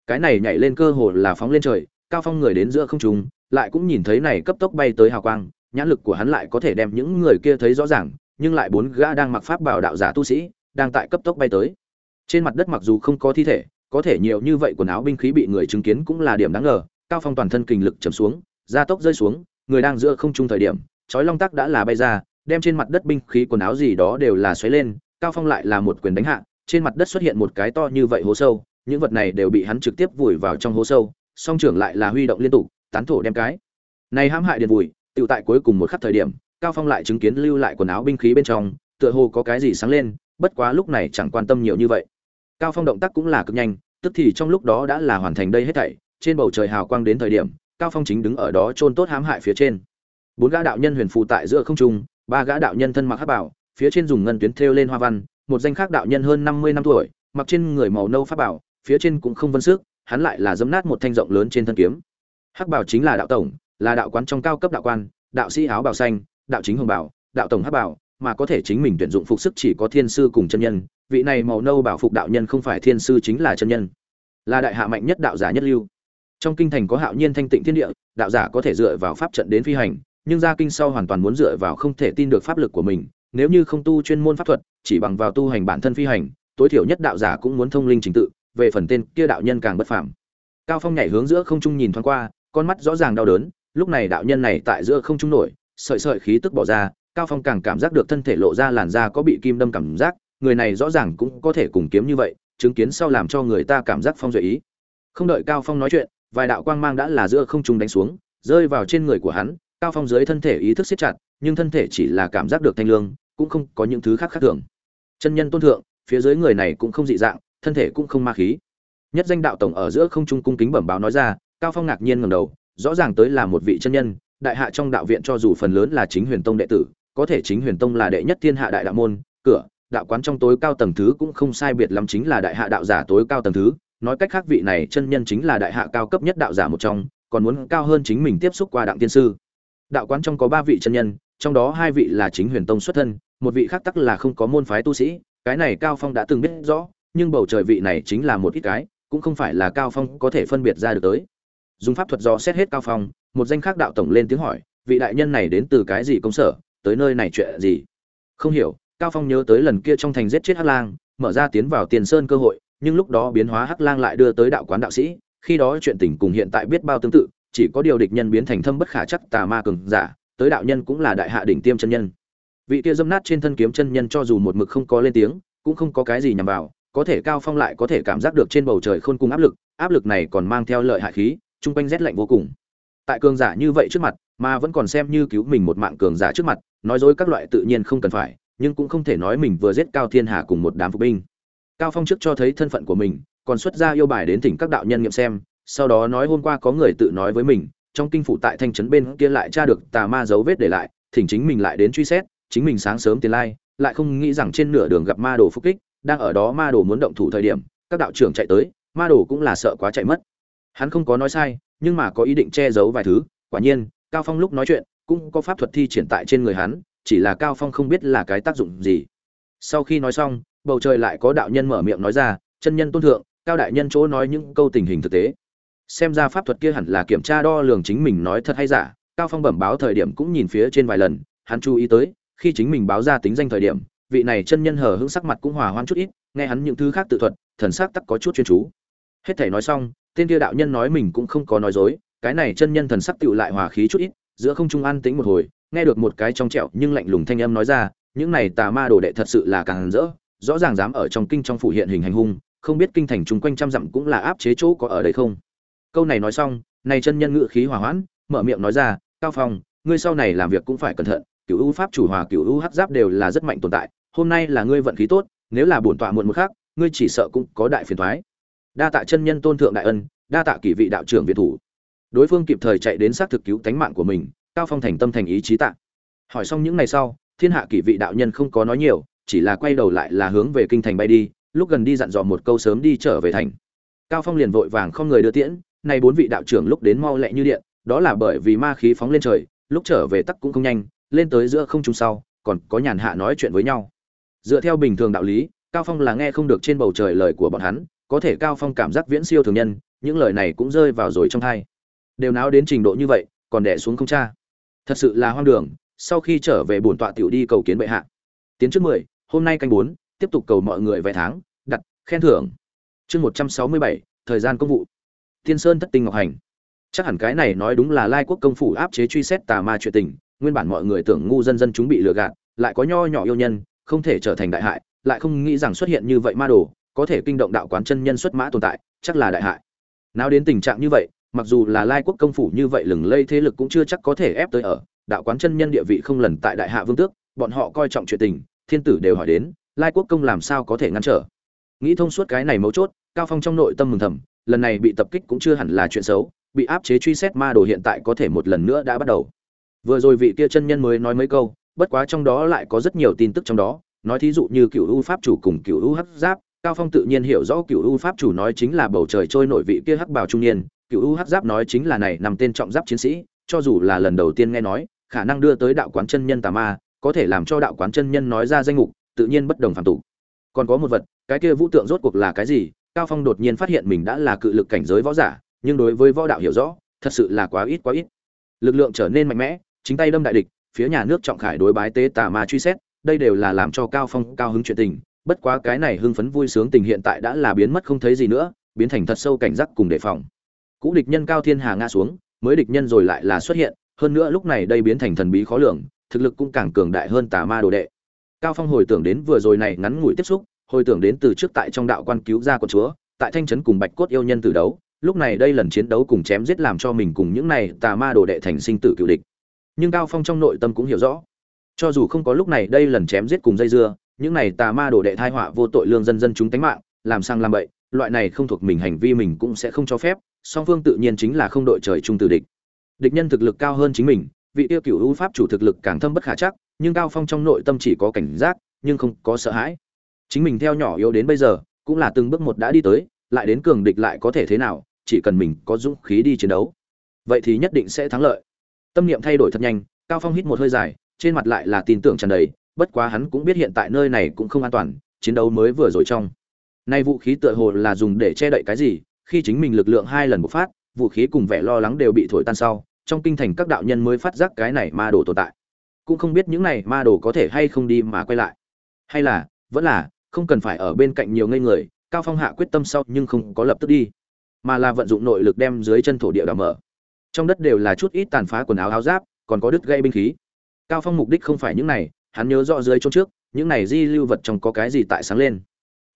Cái này nhảy lên cơ hồ là phóng lên trời, cao phong người đến giữa không trung, lại cũng nhìn thấy này cấp tốc bay tới hào quang nhãn lực của hắn lại có thể đem những người kia thấy rõ ràng, nhưng lại bốn gã đang mặc pháp bảo đạo giả tu sĩ đang tại cấp tốc bay tới. Trên mặt đất mặc dù không có thi thể, có thể nhiều như vậy quần áo binh khí bị người chứng kiến cũng là điểm đáng ngờ, cao phong toàn thân kình lực chầm xuống, gia tốc rơi xuống, người đang giữa không trung thời điểm, chói long tắc đã là bay ra, đem trên mặt đất binh khí quần áo gì đó đều là xoáy lên, cao phong lại là một quyền đánh hạ, trên mặt đất xuất hiện một cái to như vậy hố sâu, những vật này đều bị hắn trực tiếp vùi vào trong hố sâu, song trưởng lại là huy động liên tục, tán thổ đem cái. Này hãm hại điện vùi tự tại cuối cùng một khắc thời điểm, cao phong lại chứng kiến lưu lại quần áo binh khí bên trong, tựa hồ có cái gì sáng lên, bất quá lúc này chẳng quan tâm nhiều như vậy. Cao phong động tác cũng là cực nhanh, tức thì trong lúc đó đã là hoàn thành đây hết thảy, trên bầu trời hào quang đến thời điểm, cao phong chính đứng ở đó chôn tốt hãm hại phía trên. Bốn gã đạo nhân huyền phù tại giữa không trung, ba gã đạo nhân thân mặc hắc bảo, phía trên dùng ngân tuyến thêu lên hoa văn, một danh khác đạo nhân hơn 50 năm tuổi, mặc trên người màu nâu pháp bảo, phía trên cũng không vân sức, hắn lại là dẫm nát một thanh rộng lớn trên thân kiếm. Hắc bảo chính là đạo tổng là đạo quán trong cao cấp đạo quan, đạo sĩ áo bào xanh, đạo chính hồng bảo đạo tổng hắc bảo mà có thể chính mình tuyển dụng phục sức chỉ có thiên sư cùng chân nhân, vị này màu nâu bảo phục đạo nhân không phải thiên sư chính là chân nhân. Là đại hạ mạnh nhất đạo giả nhất lưu. Trong kinh thành có hạo nhiên thanh tịnh thiên địa, đạo giả có thể dựa vào pháp trận đến phi hành, nhưng ra kinh sau hoàn toàn muốn dựa vào không thể tin được pháp lực của mình, nếu như không tu chuyên môn pháp thuật, chỉ bằng vào tu hành bản thân phi hành, tối thiểu nhất đạo giả cũng muốn thông linh trình tự, về phần tên kia đạo nhân càng bất phàm. Cao phong nhảy hướng giữa không trung nhìn thoáng qua, con mắt rõ ràng đau đớn lúc này đạo nhân này tại giữa không trung nổi, sợi sợi khí tức bỏ ra, cao phong càng cảm giác được thân thể lộ ra làn da có bị kim đâm cảm giác, người này rõ ràng cũng có thể cùng kiếm như vậy, chứng kiến sau làm cho người ta cảm giác phong duệ ý. Không đợi cao phong nói chuyện, vài đạo quang mang đã là giữa không trung đánh xuống, rơi vào trên người của hắn, cao phong dưới thân thể ý thức siết chặt, nhưng thân thể chỉ là cảm giác được thanh lương, cũng không có những thứ khác khác thường. Chân nhân tôn thượng, phía dưới người này cũng không dị dạng, thân thể cũng không ma khí. Nhất danh đạo tổng ở giữa không trung cung kính bẩm báo nói ra, cao phong ngạc nhiên ngẩng đầu rõ ràng tới là một vị chân nhân, đại hạ trong đạo viện cho dù phần lớn là chính huyền tông đệ tử, có thể chính huyền tông là đệ nhất thiên hạ đại đạo môn, cửa, đạo quán trong tối cao tầng thứ cũng không sai biệt lắm chính là đại hạ đạo giả tối cao tầng thứ. Nói cách khác vị này chân nhân chính là đại hạ cao cấp nhất đạo giả một trong, còn muốn cao hơn chính mình tiếp xúc qua đặng tiên sư. Đạo quán trong có ba vị chân nhân, trong đó hai vị là chính huyền tông xuất thân, một vị khác tắc là không có môn phái tu sĩ, cái này cao phong đã từng biết rõ, nhưng bầu trời vị này chính là một ít cái, cũng không phải là cao phong có thể phân biệt ra được tới dùng pháp thuật do xét hết cao phong, một danh khác đạo tổng lên tiếng hỏi, vị đại nhân này đến từ cái gì công sở, tới nơi này chuyện gì? Không hiểu, cao phong nhớ tới lần kia trong thành giết chết hắc lang, mở ra tiến vào tiền sơn cơ hội, nhưng lúc đó biến hóa hắc lang lại đưa tới đạo quán đạo sĩ, khi đó chuyện tình cùng hiện tại biết bao tương tự, chỉ có điều địch nhân biến thành thâm bất khả chắc tà ma cường giả, tới đạo nhân cũng là đại hạ đỉnh tiêm chân nhân. Vị kia dâm nát trên thân kiếm chân nhân cho dù một mực không có lên tiếng, cũng không có cái gì nhằm vào, có thể cao phong lại có thể cảm giác được trên bầu trời khôn cùng áp lực áp lực này còn mang theo lợi hại khí trung quanh rét lạnh vô cùng. Tại cường giả như vậy trước mặt, mà vẫn còn xem như cứu mình một mạng cường giả trước mặt, nói dối các loại tự nhiên không cần phải, nhưng cũng không thể nói mình vừa giết cao thiên hà cùng một đám phục binh. Cao phong trước cho thấy thân phận của mình, còn xuất ra yêu bài đến thỉnh các đạo nhân nghiệm xem, sau đó nói hôm qua có người tự nói với mình, trong kinh phủ tại thanh trấn bên kia lại tra được tà ma dấu vết để lại, thỉnh chính mình lại đến truy xét, chính mình sáng sớm tiền lai, lại không nghĩ rằng trên nửa đường gặp ma đồ phục kích, đang ở đó ma đồ muốn động thủ thời điểm, các đạo trưởng chạy tới, ma đồ cũng là sợ quá chạy mất hắn không có nói sai, nhưng mà có ý định che giấu vài thứ, quả nhiên, cao phong lúc nói chuyện, cũng có pháp thuật thi triển tại trên người hắn, chỉ là cao phong không biết là cái tác dụng gì. Sau khi nói xong, bầu trời lại có đạo nhân mở miệng nói ra, chân nhân tôn thượng, cao đại nhân chỗ nói những câu tình hình thực tế. Xem ra pháp thuật kia hẳn là kiểm tra đo lường chính mình nói thật hay giả, cao phong bẩm báo thời điểm cũng nhìn phía trên vài lần, hắn chú ý tới, khi chính mình báo ra tính danh thời điểm, vị này chân nhân hờ hững sắc mặt cũng hòa hoan chút ít, nghe hắn những thứ khác tự thuật, thần sắc tắc có chút chuyên chú. Hết thể nói xong tên kia đạo nhân nói mình cũng không có nói dối cái này chân nhân thần sắc tựu lại hòa khí chút ít giữa không trung an tĩnh một hồi nghe được một cái trong trẹo nhưng lạnh lùng thanh âm nói ra những này tà ma đồ đệ thật sự là càng rỡ rõ ràng dám ở trong kinh trong phủ hiện hình hành hung không biết kinh thành chung quanh trăm dặm cũng là áp chế chỗ có ở đây không? Câu này nói xong này chân nhân ngự khí hòa hoãn mở miệng nói ra cao phong ngươi sau này làm việc cũng phải cẩn thận cửu u pháp chủ hòa cửu u hắc giáp đều là rất mạnh tồn tại hôm nay là ngươi vận khí tốt nếu là bổn tọa muộn một khác, ngươi chỉ sợ cũng có đại phiền toái đa tạ chân nhân tôn thượng đại ân, đa tạ kỷ vị đạo trưởng việt thủ. Đối phương kịp thời chạy đến xác thực cứu tánh mạng của mình, cao phong thành tâm thành ý chí tạ. Hỏi xong những ngày sau, thiên hạ kỷ vị đạo nhân không có nói nhiều, chỉ là quay đầu lại là hướng về kinh thành bay đi, lúc gần đi dặn dò một câu sớm đi trở về thành. Cao phong liền vội vàng không người đưa tiễn, nay bốn vị đạo trưởng lúc đến mau lẹ như điện, đó là bởi vì ma khí phóng lên trời, lúc trở về tắc cũng không nhanh, lên tới giữa không trung sau, còn có nhàn hạ nói chuyện với nhau. Dựa theo bình thường đạo lý, cao phong là nghe không được trên bầu trời lời của bọn hắn có thể cao phong cảm giác viễn siêu thường nhân, những lời này cũng rơi vào rồi trong thai. Đều náo đến trình độ như vậy, còn đẻ xuống không cha. Thật sự là hoang đường, sau khi trở về bổn tọa tiểu đi cầu kiến bệ hạ. Tiến trước mười, hôm nay canh bốn, tiếp tục cầu mọi người vài tháng, đặt, khen thưởng. Chương một trăm sáu mươi bảy, thời gian công vụ. Tiên sơn thất tinh ngọc hành. Chắc hẳn cái này nói đúng là lai quốc công phủ áp chế truy xét tà ma chuyện tình, nguyên bản mọi người tưởng ngu dân dân chúng bị lừa gạt, lại có nho nhỏ yêu nhân, không thể trở thành đại hại, lại không nghĩ rằng xuất hiện như vậy ma đồ có thể kinh động đạo quán chân nhân xuất mã tồn tại, chắc là đại hại. Nào đến tình trạng như vậy, mặc dù là lai quốc công phủ như vậy lừng lây thế lực cũng chưa chắc có thể ép tới ở, đạo quán chân nhân địa vị không lần tại đại hạ vương tước, bọn họ coi trọng chuyện tình, thiên tử đều hỏi đến, lai quốc công làm sao có thể ngăn trở. Nghĩ thông suốt cái này mấu chốt, cao phong trong nội tâm mừng thầm, lần này bị tập kích cũng chưa hẳn là chuyện xấu, bị áp chế truy xét ma đồ hiện tại có thể một lần nữa đã bắt đầu. Vừa rồi vị kia chân nhân mới nói mấy câu, bất quá trong đó lại có rất nhiều tin tức trong đó, nói thí dụ như cựu u pháp chủ cùng cựu u hắc giáp cao phong tự nhiên hiểu rõ cựu u pháp chủ nói chính là bầu trời trôi nổi vị kia hắc bào trung niên cựu u hắc giáp nói chính là này nằm tên trọng giáp chiến sĩ, cho dù là lần đầu tiên nghe nói, khả năng đưa tới đạo quán chân nhân tà ma, có thể làm cho đạo quán chân nhân nói ra danh mục, tự nhiên bất đồng phạm tục. Còn có một vật, cái kia vũ tượng rốt cuộc là cái gì? Cao phong đột nhiên phát hiện mình đã là cự lực cảnh giới võ giả, nhưng đối với võ đạo hiểu rõ, thật sự là quá ít quá ít. Lực lượng trở nên mạnh mẽ, chính tay đâm đại địch, phía nhà nước trọng khải đối bái tế tà ma truy xét, đây đều là làm cho cao phong cao hứng chuyện tình bất quá cái này hưng phấn vui sướng tình hiện tại đã là biến mất không thấy gì nữa, biến thành thật sâu cảnh giác cùng đề phòng. Cũ địch nhân cao thiên hà ngã xuống, mới địch nhân rồi lại là xuất hiện, hơn nữa lúc này đây biến thành thần bí khó lường, thực lực cũng càng cường đại hơn tà ma đồ đệ. Cao phong hồi tưởng đến vừa rồi này ngắn ngủi tiếp xúc, hồi tưởng đến từ trước tại trong đạo quan cứu ra con chúa, tại thanh trấn cùng bạch cốt yêu nhân tử đấu, lúc này đây lần chiến đấu cùng chém giết làm cho mình cùng những này tà ma đồ đệ thành sinh tử cựu địch. Nhưng cao phong trong nội tâm cũng hiểu rõ, cho dù không có lúc này đây lần chém giết cùng dây dưa những này tà ma đổ đệ thai họa vô tội lương dân dân chúng tánh mạng, làm sang làm bậy, loại này không thuộc mình hành vi mình cũng sẽ không cho phép, song phương tự nhiên chính là không đội trời chung từ địch. Địch nhân thực lực cao hơn chính mình, vị tiêu cựu ưu pháp chủ thực lực càng thâm bất khả chắc, nhưng cao phong trong nội tâm chỉ có cảnh giác, nhưng không có sợ hãi. Chính mình theo nhỏ yếu đến bây giờ, cũng là từng bước một đã đi tới, lại đến cường địch lại có thể thế nào, chỉ cần mình có dũng khí đi chiến đấu. Vậy thì nhất định sẽ thắng lợi. Tâm niệm thay đổi thật nhanh, cao phong hít một hơi dài, trên mặt lại là tin tưởng tràn đầy bất quá hắn cũng biết hiện tại nơi này cũng không an toàn, chiến đấu mới vừa rồi trong. Nay vũ khí tựa hồ là dùng để che đậy cái gì, khi chính mình lực lượng hai lần bộc phát, vũ khí cùng vẻ lo lắng đều bị thổi tan sau, trong kinh thành các đạo nhân mới phát giác cái này ma đồ tồn tại. Cũng không biết những này ma đồ có thể hay không đi mà quay lại. Hay là, vẫn là, không cần phải ở bên cạnh nhiều ngây người, cao phong hạ quyết tâm sau nhưng không có lập tức đi, mà là vận dụng nội lực đem dưới chân thổ địa đào mở. Trong đất đều là chút ít tàn phá quần áo áo giáp, còn có đứt gây binh khí. Cao phong mục đích không phải những này hắn nhớ rõ dưới chỗ trước, những này di lưu vật trong có cái gì tại sáng lên.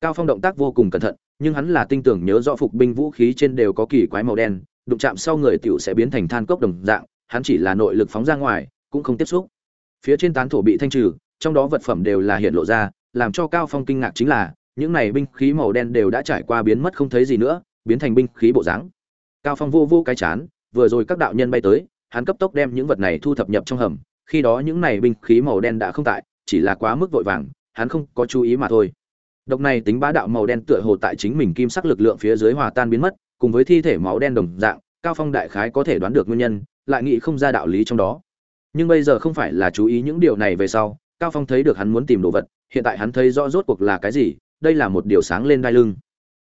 Cao phong động tác vô cùng cẩn thận, nhưng hắn là tinh tưởng nhớ rõ phục binh vũ khí trên đều có kỳ quái màu đen, đụng chạm sau người tiểu sẽ biến thành than cốc đồng dạng, hắn chỉ là nội lực phóng ra ngoài, cũng không tiếp xúc. Phía trên tán thổ bị thanh trừ, trong đó vật phẩm đều là hiện lộ ra, làm cho cao phong kinh ngạc chính là, những này binh khí màu đen đều đã trải qua biến mất không thấy gì nữa, biến thành binh khí bộ dáng. Cao phong vô vô cái chán, vừa rồi các đạo nhân bay tới, hắn cấp tốc đem những vật này thu thập nhập trong hầm khi đó những này binh khí màu đen đã không tại, chỉ là quá mức vội vàng, hắn không có chú ý mà thôi. Độc này tính bá đạo màu đen tựa hồ tại chính mình kim sắc lực lượng phía dưới hòa tan biến mất, cùng với thi thể máu đen đồng dạng, cao phong đại khái có thể đoán được nguyên nhân, lại nghĩ không ra đạo lý trong đó. Nhưng bây giờ không phải là chú ý những điều này về sau, cao phong thấy được hắn muốn tìm đồ vật, hiện tại hắn thấy rõ rốt cuộc là cái gì, đây là một điều sáng lên đai lưng.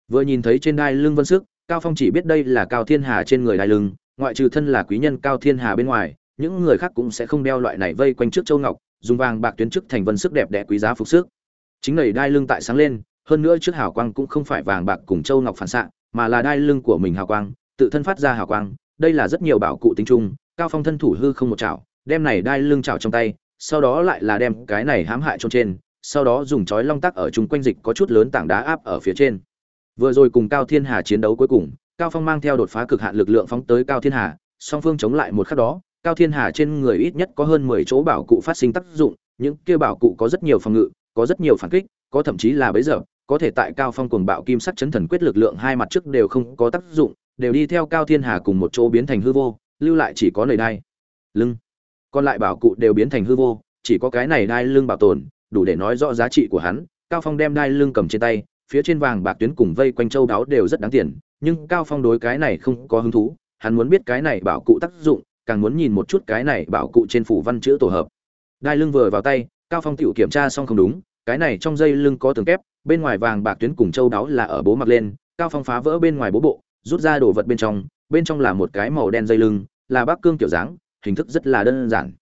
Vừa nhìn thấy trên đai lưng vân sức, cao phong chỉ biết đây là cao thiên hà trên người đai lưng, ngoại trừ thân là quý nhân cao thiên hà bên ngoài những người khác cũng sẽ không đeo loại này vây quanh trước châu ngọc, dùng vàng bạc tuyến chức thành vân sức đẹp đẽ quý giá phục sức. Chính nầy đai lưng tại sáng lên, hơn nữa trước hào quang cũng không phải vàng bạc cùng châu ngọc phản xạ, mà là đai lưng của mình hào quang, tự thân phát ra hào quang, đây là rất nhiều bảo cụ tính chung, cao phong thân thủ hư không một chảo, đem này đai lưng chảo trong tay, sau đó lại là đem cái này hãm hại trong trên, sau đó dùng chói long tắc ở chung quanh dịch có chút lớn tảng đá áp ở phía trên. Vừa rồi cùng cao thiên hà chiến đấu cuối cùng, cao phong mang theo đột phá cực hạn lực lượng phóng tới cao thiên hà, song phương chống lại một khắc đó cao thiên hà trên người ít nhất có hơn 10 chỗ bảo cụ phát sinh tác dụng, những kia bảo cụ có rất nhiều phòng ngự, có rất nhiều phản kích, có thậm chí là bấy giờ, có thể tại cao phong cuồng bạo kim sắc chấn thần quyết lực lượng hai mặt trước đều không có tác dụng, đều đi theo cao thiên hà cùng một chỗ biến thành hư vô, lưu lại chỉ có nầy đai, lưng. Còn lại bảo cụ đều biến thành hư vô, chỉ có cái này đai lưng bảo tồn, đủ để nói rõ giá trị của hắn. Cao phong đem đai lưng cầm trên tay, phía trên vàng bạc tuyến cùng vây quanh châu đáo đều rất đáng tiền, nhưng cao phong đối cái này không có hứng thú, hắn muốn biết cái này bảo cụ tác dụng càng muốn nhìn một chút cái này bảo cụ trên phủ văn chữ tổ hợp. Đai lưng vừa vào tay, cao phong tiểu kiểm tra xong không đúng, cái này trong dây lưng có tường kép, bên ngoài vàng bạc tuyến cùng châu đáo là ở bố mặc lên, cao phong phá vỡ bên ngoài bố bộ, rút ra đồ vật bên trong bên trong là một cái màu đen dây lưng, là bác cương kiểu dáng, hình thức rất là đơn giản.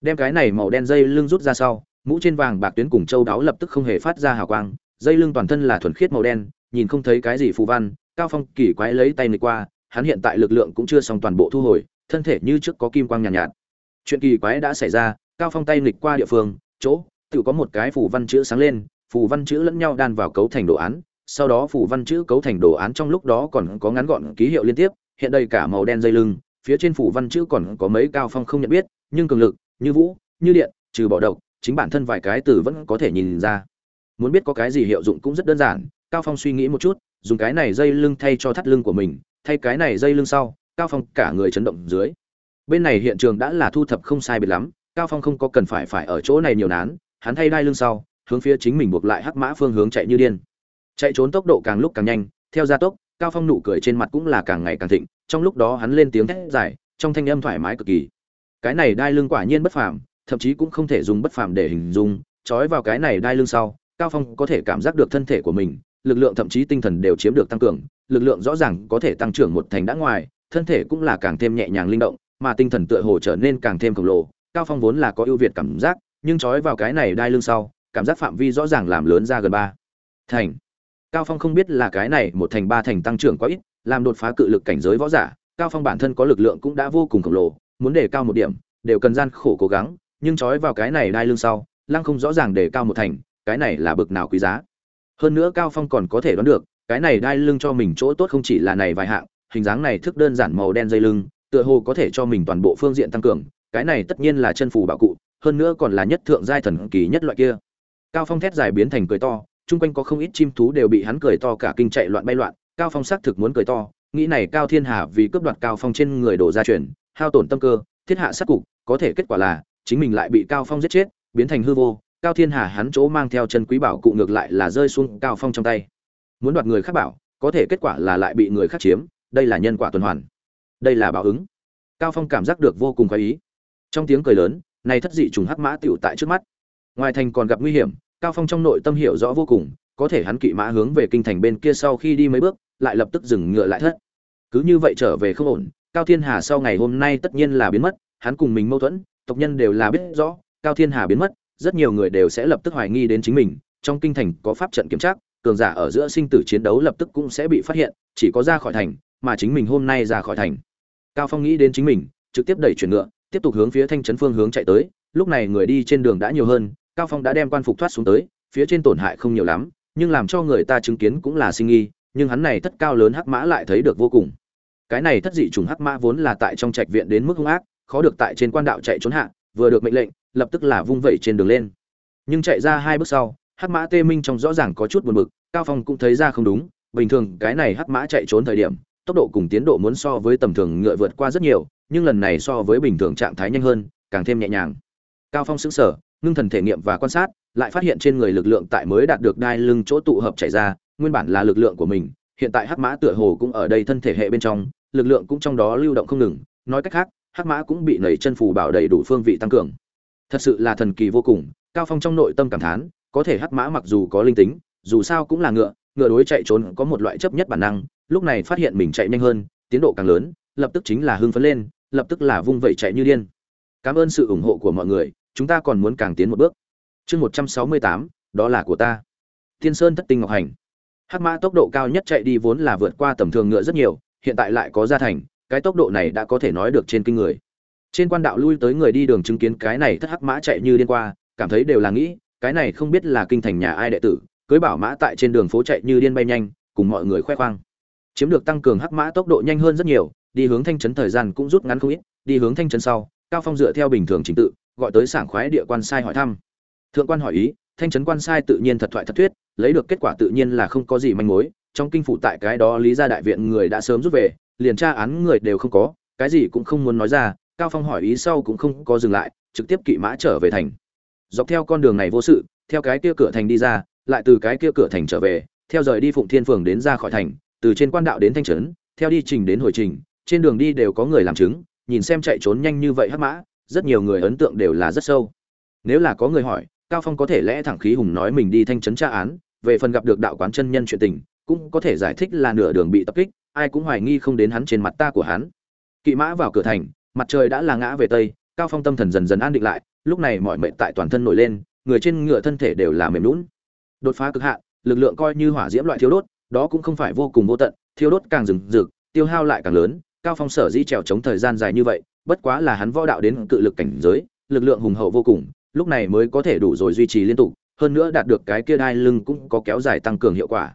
Đem cái này màu đen dây lưng rút ra sau, mũ trên vàng bạc tuyến cùng châu đáo lập tức không hề phát ra hào quang, dây lưng toàn thân là thuần khiết màu đen, nhìn không thấy cái gì phù văn, cao phong kỳ quái lấy tay nghịch qua, hắn hiện tại lực lượng cũng chưa xong toàn bộ thu hồi thân thể như trước có kim quang nhàn nhạt, nhạt. Chuyện kỳ quái đã xảy ra cao phong tay nghịch qua địa phương chỗ tự có một cái phù văn chữ sáng lên phù văn chữ lẫn nhau đan vào cấu thành đồ án sau đó phù văn chữ cấu thành đồ án trong lúc đó còn có ngắn gọn ký hiệu liên tiếp hiện đây cả màu đen dây lưng phía trên phù văn chữ còn có mấy cao phong không nhận biết nhưng cường lực như vũ như điện trừ bỏ độc chính bản thân vài cái từ vẫn có thể nhìn ra. Muốn biết có cái gì hiệu dụng cũng rất đơn giản cao phong suy nghĩ một chút dùng cái này dây lưng thay cho thắt lưng của mình thay cái này dây lưng sau cao phong cả người chấn động dưới. Bên này hiện trường đã là thu thập không sai biệt lắm, cao phong không có cần phải phải ở chỗ này nhiều nán, hắn thay đai lưng sau, hướng phía chính mình buộc lại hắc mã phương hướng chạy như điên. Chạy trốn tốc độ càng lúc càng nhanh, theo gia tốc, cao phong nụ cười trên mặt cũng là càng ngày càng thịnh, trong lúc đó hắn lên tiếng thét dài, trong thanh âm thoải mái cực kỳ. Cái này đai lưng quả nhiên bất phàm, thậm chí cũng không thể dùng bất phàm để hình dung, trói vào cái này đai lưng sau, cao phong có thể cảm giác được thân thể của mình, lực lượng thậm chí tinh thần đều chiếm được tăng cường, lực lượng rõ ràng có thể tăng trưởng một thành đã ngoài thân thể cũng là càng thêm nhẹ nhàng linh động, mà tinh thần tựa hồ trở nên càng thêm khổng lồ. Cao phong vốn là có ưu việt cảm giác, nhưng trói vào cái này đai lưng sau, cảm giác phạm vi rõ ràng làm lớn ra gần ba thành. Cao phong không biết là cái này một thành ba thành tăng trưởng quá ít, làm đột phá cự lực cảnh giới võ giả, cao phong bản thân có lực lượng cũng đã vô cùng khổng lồ, muốn đề cao một điểm, đều cần gian khổ cố gắng, nhưng trói vào cái này đai lưng sau, lăng không rõ ràng đề cao một thành, cái này là bực nào quý giá. Hơn nữa cao phong còn có thể đoán được, cái này đai lưng cho mình chỗ tốt không chỉ là này vài hạng hình dáng này thức đơn giản màu đen dây lưng, tựa hồ có thể cho mình toàn bộ phương diện tăng cường, cái này tất nhiên là chân phù bảo cụ, hơn nữa còn là nhất thượng giai thần kỳ nhất loại kia. Cao phong thét dài biến thành cười to, chung quanh có không ít chim thú đều bị hắn cười to cả kinh chạy loạn bay loạn, cao phong xác thực muốn cười to, nghĩ này cao thiên hà vì cướp đoạt cao phong trên người đổ ra truyền, hao tổn tâm cơ, thiết hạ sát cục, có thể kết quả là, chính mình lại bị cao phong giết chết, biến thành hư vô, cao thiên hà hắn chỗ mang theo chân quý bảo cụ ngược lại là rơi xuống cao phong trong tay. Muốn đoạt người khác bảo, có thể kết quả là lại bị người khác chiếm đây là nhân quả tuần hoàn. Đây là báo ứng. Cao phong cảm giác được vô cùng khoái ý. Trong tiếng cười lớn, này thất dị trùng hắc mã tiểu tại trước mắt. Ngoài thành còn gặp nguy hiểm, cao phong trong nội tâm hiểu rõ vô cùng, có thể hắn kỵ mã hướng về kinh thành bên kia sau khi đi mấy bước, lại lập tức dừng ngựa lại thất. Cứ như vậy trở về không ổn, cao thiên hà sau ngày hôm nay tất nhiên là biến mất, hắn cùng mình mâu thuẫn, tộc nhân đều là biết rõ, cao thiên hà biến mất, rất nhiều người đều sẽ lập tức hoài nghi đến chính mình, trong kinh thành có pháp trận kiểm tra, cường giả ở giữa sinh tử chiến đấu lập tức cũng sẽ bị phát hiện, chỉ có ra khỏi thành mà chính mình hôm nay ra khỏi thành. Cao phong nghĩ đến chính mình, trực tiếp đẩy chuyển ngựa, tiếp tục hướng phía thanh trấn phương hướng chạy tới. Lúc này người đi trên đường đã nhiều hơn, cao phong đã đem quan phục thoát xuống tới, phía trên tổn hại không nhiều lắm, nhưng làm cho người ta chứng kiến cũng là sinh nghi, nhưng hắn này thất cao lớn hắc mã lại thấy được vô cùng. Cái này thất dị trùng hắc mã vốn là tại trong trạch viện đến mức hung ác, khó được tại trên quan đạo chạy trốn hạ, vừa được mệnh lệnh, lập tức là vung vẩy trên đường lên. Nhưng chạy ra hai bước sau, hắc mã tê minh trong rõ ràng có chút buồn bực, cao phong cũng thấy ra không đúng, bình thường cái này hắc mã chạy trốn thời điểm tốc độ cùng tiến độ muốn so với tầm thường ngựa vượt qua rất nhiều, nhưng lần này so với bình thường trạng thái nhanh hơn, càng thêm nhẹ nhàng. Cao phong sững sờ, ngưng thần thể nghiệm và quan sát, lại phát hiện trên người lực lượng tại mới đạt được đai lưng chỗ tụ hợp chảy ra, nguyên bản là lực lượng của mình, hiện tại hắc mã tựa hồ cũng ở đây thân thể hệ bên trong, lực lượng cũng trong đó lưu động không ngừng. Nói cách khác, hắc mã cũng bị nảy chân phù bảo đầy đủ phương vị tăng cường. Thật sự là thần kỳ vô cùng, cao phong trong nội tâm cảm thán, có thể hắc mã mặc dù có linh tính, dù sao cũng là ngựa ngựa đối chạy trốn có một loại chấp nhất bản năng, lúc này phát hiện mình chạy nhanh hơn, tiến độ càng lớn, lập tức chính là hưng phấn lên, lập tức là vung vẩy chạy như điên. Cảm ơn sự ủng hộ của mọi người, chúng ta còn muốn càng tiến một bước. Chương một trăm sáu mươi tám, đó là của ta. Thiên sơn thất tinh ngọc hành. Hắc mã tốc độ cao nhất chạy đi vốn là vượt qua tầm thường ngựa rất nhiều, hiện tại lại có gia thành, cái tốc độ này đã có thể nói được trên kinh người. Trên quan đạo lui tới người đi đường chứng kiến cái này thất hắc mã chạy như điên qua, cảm thấy đều là nghĩ, cái này không biết là kinh thành nhà ai đệ tử cưới bảo mã tại trên đường phố chạy như điên bay nhanh, cùng mọi người khoe khoang. Chiếm được tăng cường hắc mã tốc độ nhanh hơn rất nhiều, đi hướng thanh trấn thời gian cũng rút ngắn không ít, đi hướng thanh trấn sau, cao phong dựa theo bình thường trình tự, gọi tới sảng khoái địa quan sai hỏi thăm. Thượng quan hỏi ý, thanh trấn quan sai tự nhiên thật thoại thật thuyết, lấy được kết quả tự nhiên là không có gì manh mối, trong kinh phủ tại cái đó lý gia đại viện người đã sớm rút về, liền tra án người đều không có, cái gì cũng không muốn nói ra, cao phong hỏi ý sau cũng không có dừng lại, trực tiếp kỵ mã trở về thành. Dọc theo con đường này vô sự, theo cái kia cửa thành đi ra lại từ cái kia cửa thành trở về, theo rời đi phụng thiên phường đến ra khỏi thành, từ trên quan đạo đến thanh trấn, theo đi trình đến hồi trình, trên đường đi đều có người làm chứng, nhìn xem chạy trốn nhanh như vậy hắc mã, rất nhiều người ấn tượng đều là rất sâu. Nếu là có người hỏi, cao phong có thể lẽ thẳng khí hùng nói mình đi thanh trấn tra án, về phần gặp được đạo quán chân nhân chuyện tình, cũng có thể giải thích là nửa đường bị tập kích, ai cũng hoài nghi không đến hắn trên mặt ta của hắn. Kỵ mã vào cửa thành, mặt trời đã là ngã về tây, cao phong tâm thần dần dần an định lại, lúc này mọi mệt tại toàn thân nổi lên, người trên ngựa thân thể đều là mềm lún đột phá cực hạn, lực lượng coi như hỏa diễm loại thiếu đốt, đó cũng không phải vô cùng vô tận thiếu đốt càng rừng rực, tiêu hao lại càng lớn, cao phong sở di trèo chống thời gian dài như vậy, bất quá là hắn võ đạo đến cự lực cảnh giới, lực lượng hùng hậu vô cùng, lúc này mới có thể đủ rồi duy trì liên tục, hơn nữa đạt được cái kia đai lưng cũng có kéo dài tăng cường hiệu quả.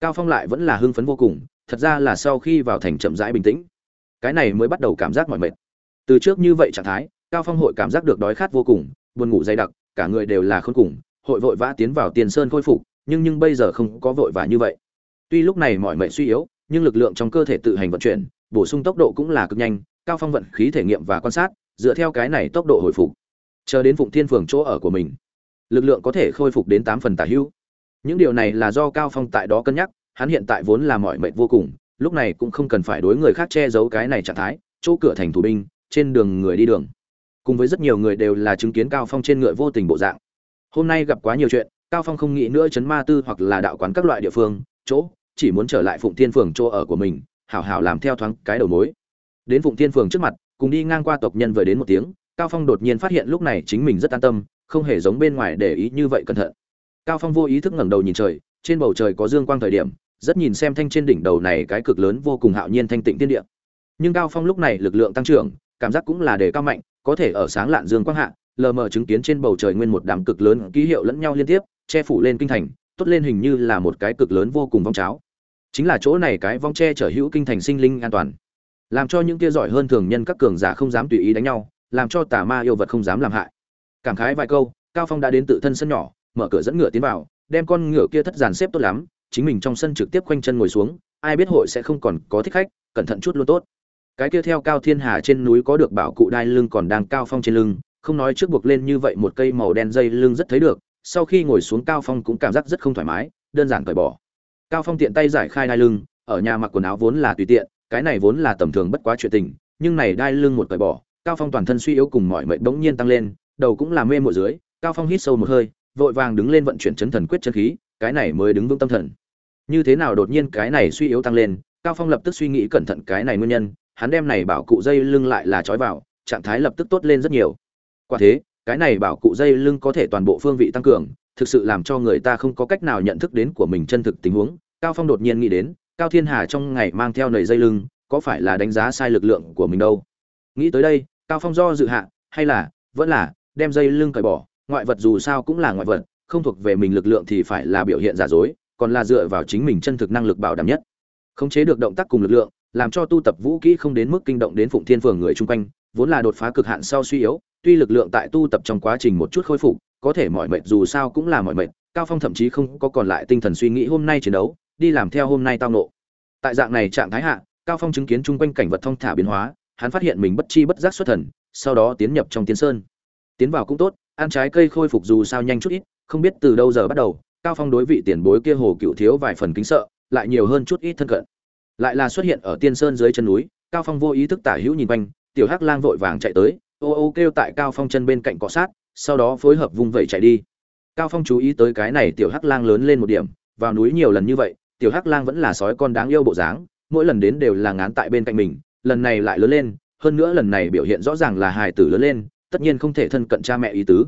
Cao phong lại vẫn là hưng phấn vô cùng, thật ra là sau khi vào thành chậm rãi bình tĩnh, cái này mới bắt đầu cảm giác mỏi mệt. Từ trước như vậy trạng thái, cao phong hội cảm giác được đói khát vô cùng, buồn ngủ dày đặc, cả người đều là khốn cùng hội vội vã tiến vào tiền sơn khôi phục, nhưng nhưng bây giờ không có vội vã như vậy. Tuy lúc này mọi mệnh suy yếu, nhưng lực lượng trong cơ thể tự hành vận chuyển, bổ sung tốc độ cũng là cực nhanh, cao phong vận khí thể nghiệm và quan sát, dựa theo cái này tốc độ hồi phục. Chờ đến phụng thiên phường chỗ ở của mình, lực lượng có thể khôi phục đến tám phần tả hữu. Những điều này là do cao phong tại đó cân nhắc, hắn hiện tại vốn là mọi mệnh vô cùng, lúc này cũng không cần phải đối người khác che giấu cái này trạng thái, chỗ cửa thành thủ binh, trên đường người đi đường. Cùng với rất nhiều người đều là chứng kiến cao phong trên ngựa vô tình bộ dạng hôm nay gặp quá nhiều chuyện, cao phong không nghĩ nữa chấn ma tư hoặc là đạo quán các loại địa phương, chỗ, chỉ muốn trở lại phụng thiên phường chỗ ở của mình, hảo hảo làm theo thoáng cái đầu mối. Đến phụng thiên phường trước mặt, cùng đi ngang qua tộc nhân vừa đến một tiếng, cao phong đột nhiên phát hiện lúc này chính mình rất an tâm, không hề giống bên ngoài để ý như vậy cẩn thận. Cao phong vô ý thức ngẩng đầu nhìn trời, trên bầu trời có dương quang thời điểm, rất nhìn xem thanh trên đỉnh đầu này cái cực lớn vô cùng hạo nhiên thanh tịnh tiên địa. Nhưng cao phong lúc này lực lượng tăng trưởng, cảm giác cũng là đề cao mạnh, có thể ở sáng lạn dương quang hạ lờ mờ chứng kiến trên bầu trời nguyên một đám cực lớn ký hiệu lẫn nhau liên tiếp, che phủ lên kinh thành, tốt lên hình như là một cái cực lớn vô cùng vong cháo. Chính là chỗ này cái vong che chở hữu kinh thành sinh linh an toàn. Làm cho những kia giỏi hơn thường nhân các cường giả không dám tùy ý đánh nhau, làm cho tà ma yêu vật không dám làm hại. Cảm khái vài câu, cao phong đã đến tự thân sân nhỏ, mở cửa dẫn ngựa tiến vào, đem con ngựa kia thất giàn xếp tốt lắm, chính mình trong sân trực tiếp quanh chân ngồi xuống, ai biết hội sẽ không còn có thích khách, cẩn thận chút luôn tốt. Cái kia theo cao thiên hà trên núi có được bảo cụ đai lưng còn đang cao phong trên lưng không nói trước buộc lên như vậy một cây màu đen dây lưng rất thấy được, sau khi ngồi xuống cao phong cũng cảm giác rất không thoải mái, đơn giản cởi bỏ. Cao phong tiện tay giải khai đai lưng, ở nhà mặc quần áo vốn là tùy tiện, cái này vốn là tầm thường bất quá chuyện tình, nhưng này đai lưng một cởi bỏ, cao phong toàn thân suy yếu cùng mọi mệnh bỗng nhiên tăng lên, đầu cũng là mê mộ dưới, cao phong hít sâu một hơi, vội vàng đứng lên vận chuyển chấn thần quyết chân khí, cái này mới đứng vững tâm thần. Như thế nào đột nhiên cái này suy yếu tăng lên, cao phong lập tức suy nghĩ cẩn thận cái này nguyên nhân, hắn đem này bảo cụ dây lưng lại là trói vào, trạng thái lập tức tốt lên rất nhiều quả thế, cái này bảo cụ dây lưng có thể toàn bộ phương vị tăng cường, thực sự làm cho người ta không có cách nào nhận thức đến của mình chân thực tình huống. Cao phong đột nhiên nghĩ đến, cao thiên hà trong ngày mang theo nầy dây lưng, có phải là đánh giá sai lực lượng của mình đâu? Nghĩ tới đây, cao phong do dự hạ, hay là, vẫn là, đem dây lưng cởi bỏ, ngoại vật dù sao cũng là ngoại vật, không thuộc về mình lực lượng thì phải là biểu hiện giả dối, còn là dựa vào chính mình chân thực năng lực bảo đảm nhất. Khống chế được động tác cùng lực lượng, làm cho tu tập vũ kỹ không đến mức kinh động đến phụng thiên phường người chung quanh vốn là đột phá cực hạn sau suy yếu, tuy lực lượng tại tu tập trong quá trình một chút khôi phục, có thể mọi mệt dù sao cũng là mọi mệt cao phong thậm chí không có còn lại tinh thần suy nghĩ hôm nay chiến đấu, đi làm theo hôm nay tao nộ. Tại dạng này trạng thái hạ, cao phong chứng kiến chung quanh cảnh vật thông thả biến hóa, hắn phát hiện mình bất chi bất giác xuất thần, sau đó tiến nhập trong tiên sơn. Tiến vào cũng tốt, ăn trái cây khôi phục dù sao nhanh chút ít, không biết từ đâu giờ bắt đầu, cao phong đối vị tiền bối kia hồ cựu thiếu vài phần kính sợ, lại nhiều hơn chút ít thân cận. Lại là xuất hiện ở tiên sơn dưới chân núi, cao phong vô ý thức tả hữu nhìn quanh tiểu hắc lang vội vàng chạy tới, ô ô kêu tại cao phong chân bên cạnh cọ sát, sau đó phối hợp vung vẩy chạy đi. Cao phong chú ý tới cái này tiểu hắc lang lớn lên một điểm, vào núi nhiều lần như vậy, tiểu hắc lang vẫn là sói con đáng yêu bộ dáng, mỗi lần đến đều là ngán tại bên cạnh mình, lần này lại lớn lên, hơn nữa lần này biểu hiện rõ ràng là hài tử lớn lên, tất nhiên không thể thân cận cha mẹ ý tứ.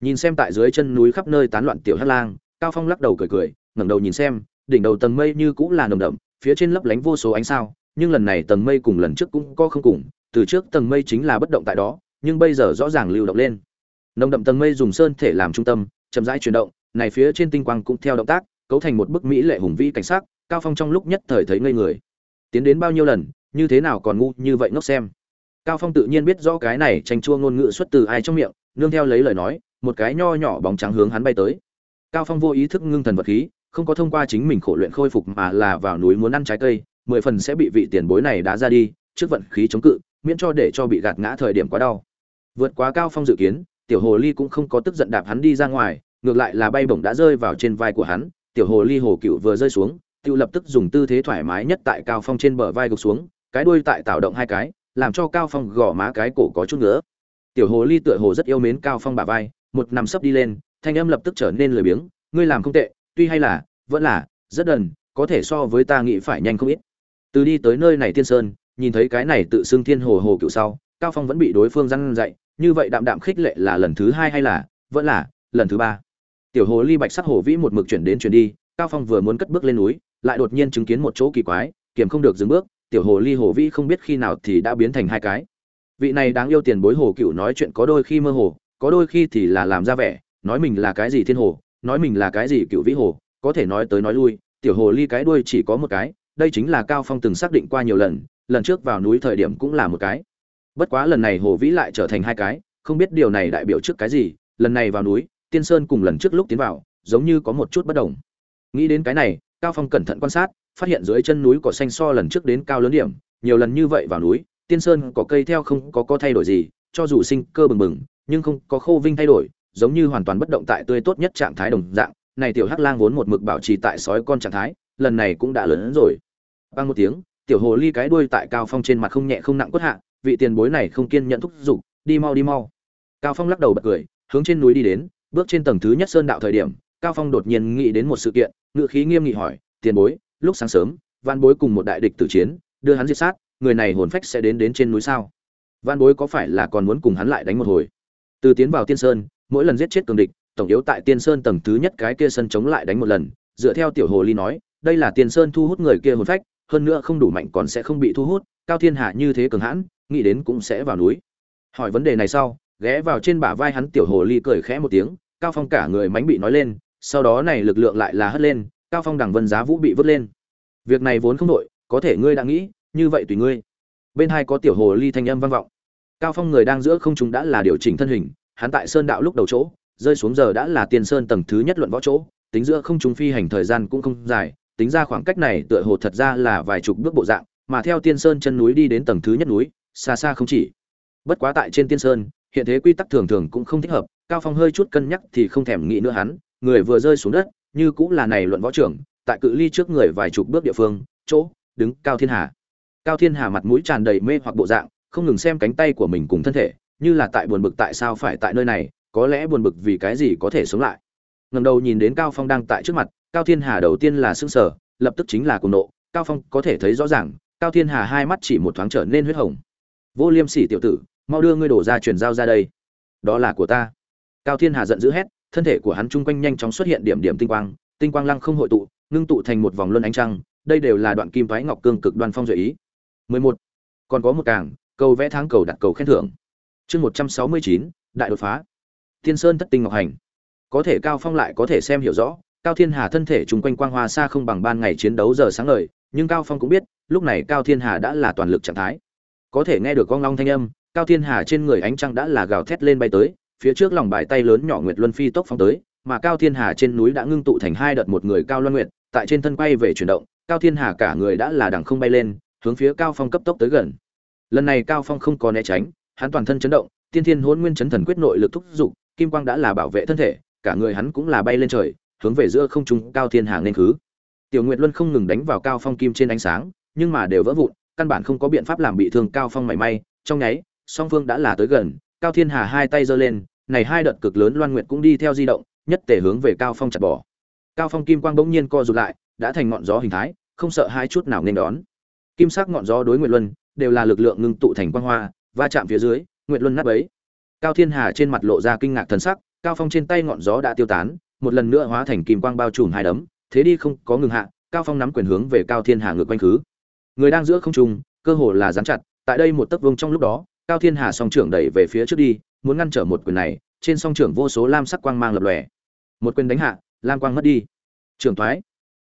Nhìn xem tại dưới chân núi khắp nơi tán loạn tiểu hắc lang, cao phong lắc đầu cười cười, ngẩng đầu nhìn xem, đỉnh đầu tầng mây như cũng là nồng đậm, phía trên lấp lánh vô số ánh sao, nhưng lần này tầng mây cùng lần trước cũng có không cùng từ trước tầng mây chính là bất động tại đó, nhưng bây giờ rõ ràng lưu động lên. Nồng đậm tầng mây dùng sơn thể làm trung tâm, chậm rãi chuyển động, này phía trên tinh quang cũng theo động tác, cấu thành một bức mỹ lệ hùng vĩ cảnh sắc, cao phong trong lúc nhất thời thấy ngây người. Tiến đến bao nhiêu lần, như thế nào còn ngu như vậy ngốc xem. Cao phong tự nhiên biết rõ cái này tranh chua ngôn ngữ xuất từ ai trong miệng, nương theo lấy lời nói, một cái nho nhỏ bóng trắng hướng hắn bay tới. Cao phong vô ý thức ngưng thần vật khí, không có thông qua chính mình khổ luyện khôi phục mà là vào núi muốn ăn trái cây, mười phần sẽ bị vị tiền bối này đá ra đi, trước vận khí chống cự miễn cho để cho bị gạt ngã thời điểm quá đau. Vượt quá cao phong dự kiến, tiểu hồ ly cũng không có tức giận đạp hắn đi ra ngoài, ngược lại là bay bổng đã rơi vào trên vai của hắn, tiểu hồ ly hồ cựu vừa rơi xuống tự lập tức dùng tư thế thoải mái nhất tại cao phong trên bờ vai gục xuống, cái đuôi tại tạo động hai cái, làm cho cao phong gõ má cái cổ có chút nữa tiểu hồ ly tựa hồ rất yêu mến cao phong bả vai, một nằm sấp đi lên, thanh âm lập tức trở nên lười biếng, ngươi làm không tệ, tuy hay là, vẫn là, rất đần, có thể so với ta nghĩ phải nhanh không ít. Từ đi tới nơi này tiên sơn nhìn thấy cái này tự xưng thiên hồ hồ cựu sau, cao phong vẫn bị đối phương răn dạy, như vậy đạm đạm khích lệ là lần thứ hai hay là, vẫn là, lần thứ ba. Tiểu hồ ly bạch sắc hồ vĩ một mực chuyển đến chuyển đi, cao phong vừa muốn cất bước lên núi, lại đột nhiên chứng kiến một chỗ kỳ quái kiềm không được dừng bước, tiểu hồ ly hồ vĩ không biết khi nào thì đã biến thành hai cái. Vị này đáng yêu tiền bối hồ cựu nói chuyện có đôi khi mơ hồ, có đôi khi thì là làm ra vẻ, nói mình là cái gì thiên hồ, nói mình là cái gì cựu vĩ hồ, có thể nói tới nói lui, tiểu hồ ly cái đuôi chỉ có một cái, đây chính là cao phong từng xác định qua nhiều lần lần trước vào núi thời điểm cũng là một cái. Bất quá lần này hồ vĩ lại trở thành hai cái, không biết điều này đại biểu trước cái gì, lần này vào núi, tiên sơn cùng lần trước lúc tiến vào, giống như có một chút bất đồng. Nghĩ đến cái này, cao phong cẩn thận quan sát, phát hiện dưới chân núi cỏ xanh so lần trước đến cao lớn điểm, nhiều lần như vậy vào núi, tiên sơn có cây theo không có có thay đổi gì, cho dù sinh cơ bừng bừng, nhưng không có khô vinh thay đổi, giống như hoàn toàn bất động tại tươi tốt nhất trạng thái đồng dạng. Này tiểu hắc lang vốn một mực bảo trì tại sói con trạng thái, lần này cũng đã lớn hơn rồi. Bằng một tiếng tiểu hồ ly cái đuôi tại cao phong trên mặt không nhẹ không nặng quất hạ, vị tiền bối này không kiên nhẫn thúc giục, đi mau đi mau. Cao phong lắc đầu bật cười, hướng trên núi đi đến, bước trên tầng thứ nhất sơn đạo thời điểm, cao phong đột nhiên nghĩ đến một sự kiện ngự khí nghiêm nghị hỏi, tiền bối, lúc sáng sớm văn bối cùng một đại địch tử chiến, đưa hắn diệt sát, người này hồn phách sẽ đến đến trên núi sao? Văn bối có phải là còn muốn cùng hắn lại đánh một hồi? Từ tiến vào tiên sơn, mỗi lần giết chết cường địch, tổng yếu tại tiên sơn tầng thứ nhất cái kia sân chống lại đánh một lần, dựa theo tiểu hồ ly nói, đây là tiên sơn thu hút người kia hồn phách hơn nữa không đủ mạnh còn sẽ không bị thu hút, cao thiên hạ như thế cường hãn, nghĩ đến cũng sẽ vào núi. Hỏi vấn đề này sau, ghé vào trên bả vai hắn tiểu hồ ly cười khẽ một tiếng, cao phong cả người mánh bị nói lên, sau đó này lực lượng lại là hất lên, cao phong đằng vân giá vũ bị vứt lên. Việc này vốn không đội có thể ngươi đã nghĩ, như vậy tùy ngươi. Bên hai có tiểu hồ ly thanh âm vang vọng. Cao phong người đang giữa không chúng đã là điều chỉnh thân hình, hắn tại sơn đạo lúc đầu chỗ, rơi xuống giờ đã là tiên sơn tầng thứ nhất luận võ chỗ, tính giữa không chúng phi hành thời gian cũng không dài tính ra khoảng cách này tựa hồ thật ra là vài chục bước bộ dạng, mà theo tiên sơn chân núi đi đến tầng thứ nhất núi, xa xa không chỉ. Bất quá tại trên tiên sơn, hiện thế quy tắc thường thường cũng không thích hợp, cao phong hơi chút cân nhắc thì không thèm nghĩ nữa hắn, người vừa rơi xuống đất, như cũng là này luận võ trưởng, tại cự ly trước người vài chục bước địa phương, chỗ, đứng cao thiên hà. Cao thiên hà mặt mũi tràn đầy mê hoặc bộ dạng, không ngừng xem cánh tay của mình cùng thân thể, như là tại buồn bực tại sao phải tại nơi này, có lẽ buồn bực vì cái gì có thể sống lại ngầm đầu nhìn đến cao phong đang tại trước mặt cao thiên hà đầu tiên là sững sờ lập tức chính là cuồng nộ. Cao phong có thể thấy rõ ràng cao thiên hà hai mắt chỉ một thoáng trở nên huyết hồng. Vô liêm sỉ tiểu tử mau đưa ngươi đổ ra truyền giao ra đây. Đó là của ta. Cao thiên hà giận dữ hét thân thể của hắn chung quanh nhanh chóng xuất hiện điểm điểm tinh quang tinh quang lăng không hội tụ ngưng tụ thành một vòng luân ánh trăng đây đều là đoạn kim thoái ngọc cương cực đoan phong duệ ý. 11. còn có một càng cầu vẽ tháng cầu đặt cầu khen thưởng. Chương 169, đại đột phá. Thiên sơn thất tinh ngọc hành có thể cao phong lại có thể xem hiểu rõ, cao thiên hà thân thể chung quanh quang hoa xa không bằng ban ngày chiến đấu giờ sáng ngời, nhưng cao phong cũng biết, lúc này cao thiên hà đã là toàn lực trạng thái. Có thể nghe được con long thanh âm, cao thiên hà trên người ánh trăng đã là gào thét lên bay tới, phía trước lòng bài tay lớn nhỏ nguyệt luân phi tốc phong tới, mà cao thiên hà trên núi đã ngưng tụ thành hai đợt một người cao loan nguyệt, tại trên thân quay về chuyển động, cao thiên hà cả người đã là đằng không bay lên, hướng phía cao phong cấp tốc tới gần. Lần này cao phong không có né tránh, hắn toàn thân chấn động, tiên thiên hôn nguyên chấn thần quyết nội lực thúc giục, kim quang đã là bảo vệ thân thể cả người hắn cũng là bay lên trời, hướng về giữa không trung cao thiên hà nên khứ. Tiểu nguyệt luân không ngừng đánh vào cao phong kim trên ánh sáng, nhưng mà đều vỡ vụn, căn bản không có biện pháp làm bị thương cao phong mảy may. Trong nháy, song phương đã là tới gần, cao thiên hà hai tay giơ lên, này hai đợt cực lớn loan nguyệt cũng đi theo di động, nhất tề hướng về cao phong chặt bỏ. Cao phong kim quang bỗng nhiên co rụt lại, đã thành ngọn gió hình thái, không sợ hai chút nào nên đón. Kim sắc ngọn gió đối nguyệt luân, đều là lực lượng ngưng tụ thành quang hoa, va chạm phía dưới, nguyệt luân nát bấy. Cao thiên hà trên mặt lộ ra kinh ngạc thần sắc cao phong trên tay ngọn gió đã tiêu tán, một lần nữa hóa thành kim quang bao trùm hai đấm, thế đi không có ngừng hạ, cao phong nắm quyền hướng về cao thiên hà ngược quanh khứ. Người đang giữa không trung, cơ hồ là dán chặt, tại đây một tấc vương trong lúc đó, cao thiên hà song trưởng đẩy về phía trước đi, muốn ngăn trở một quyền này, trên song trưởng vô số lam sắc quang mang lập lòe. Một quyền đánh hạ, lam quang mất đi. Trưởng thoái,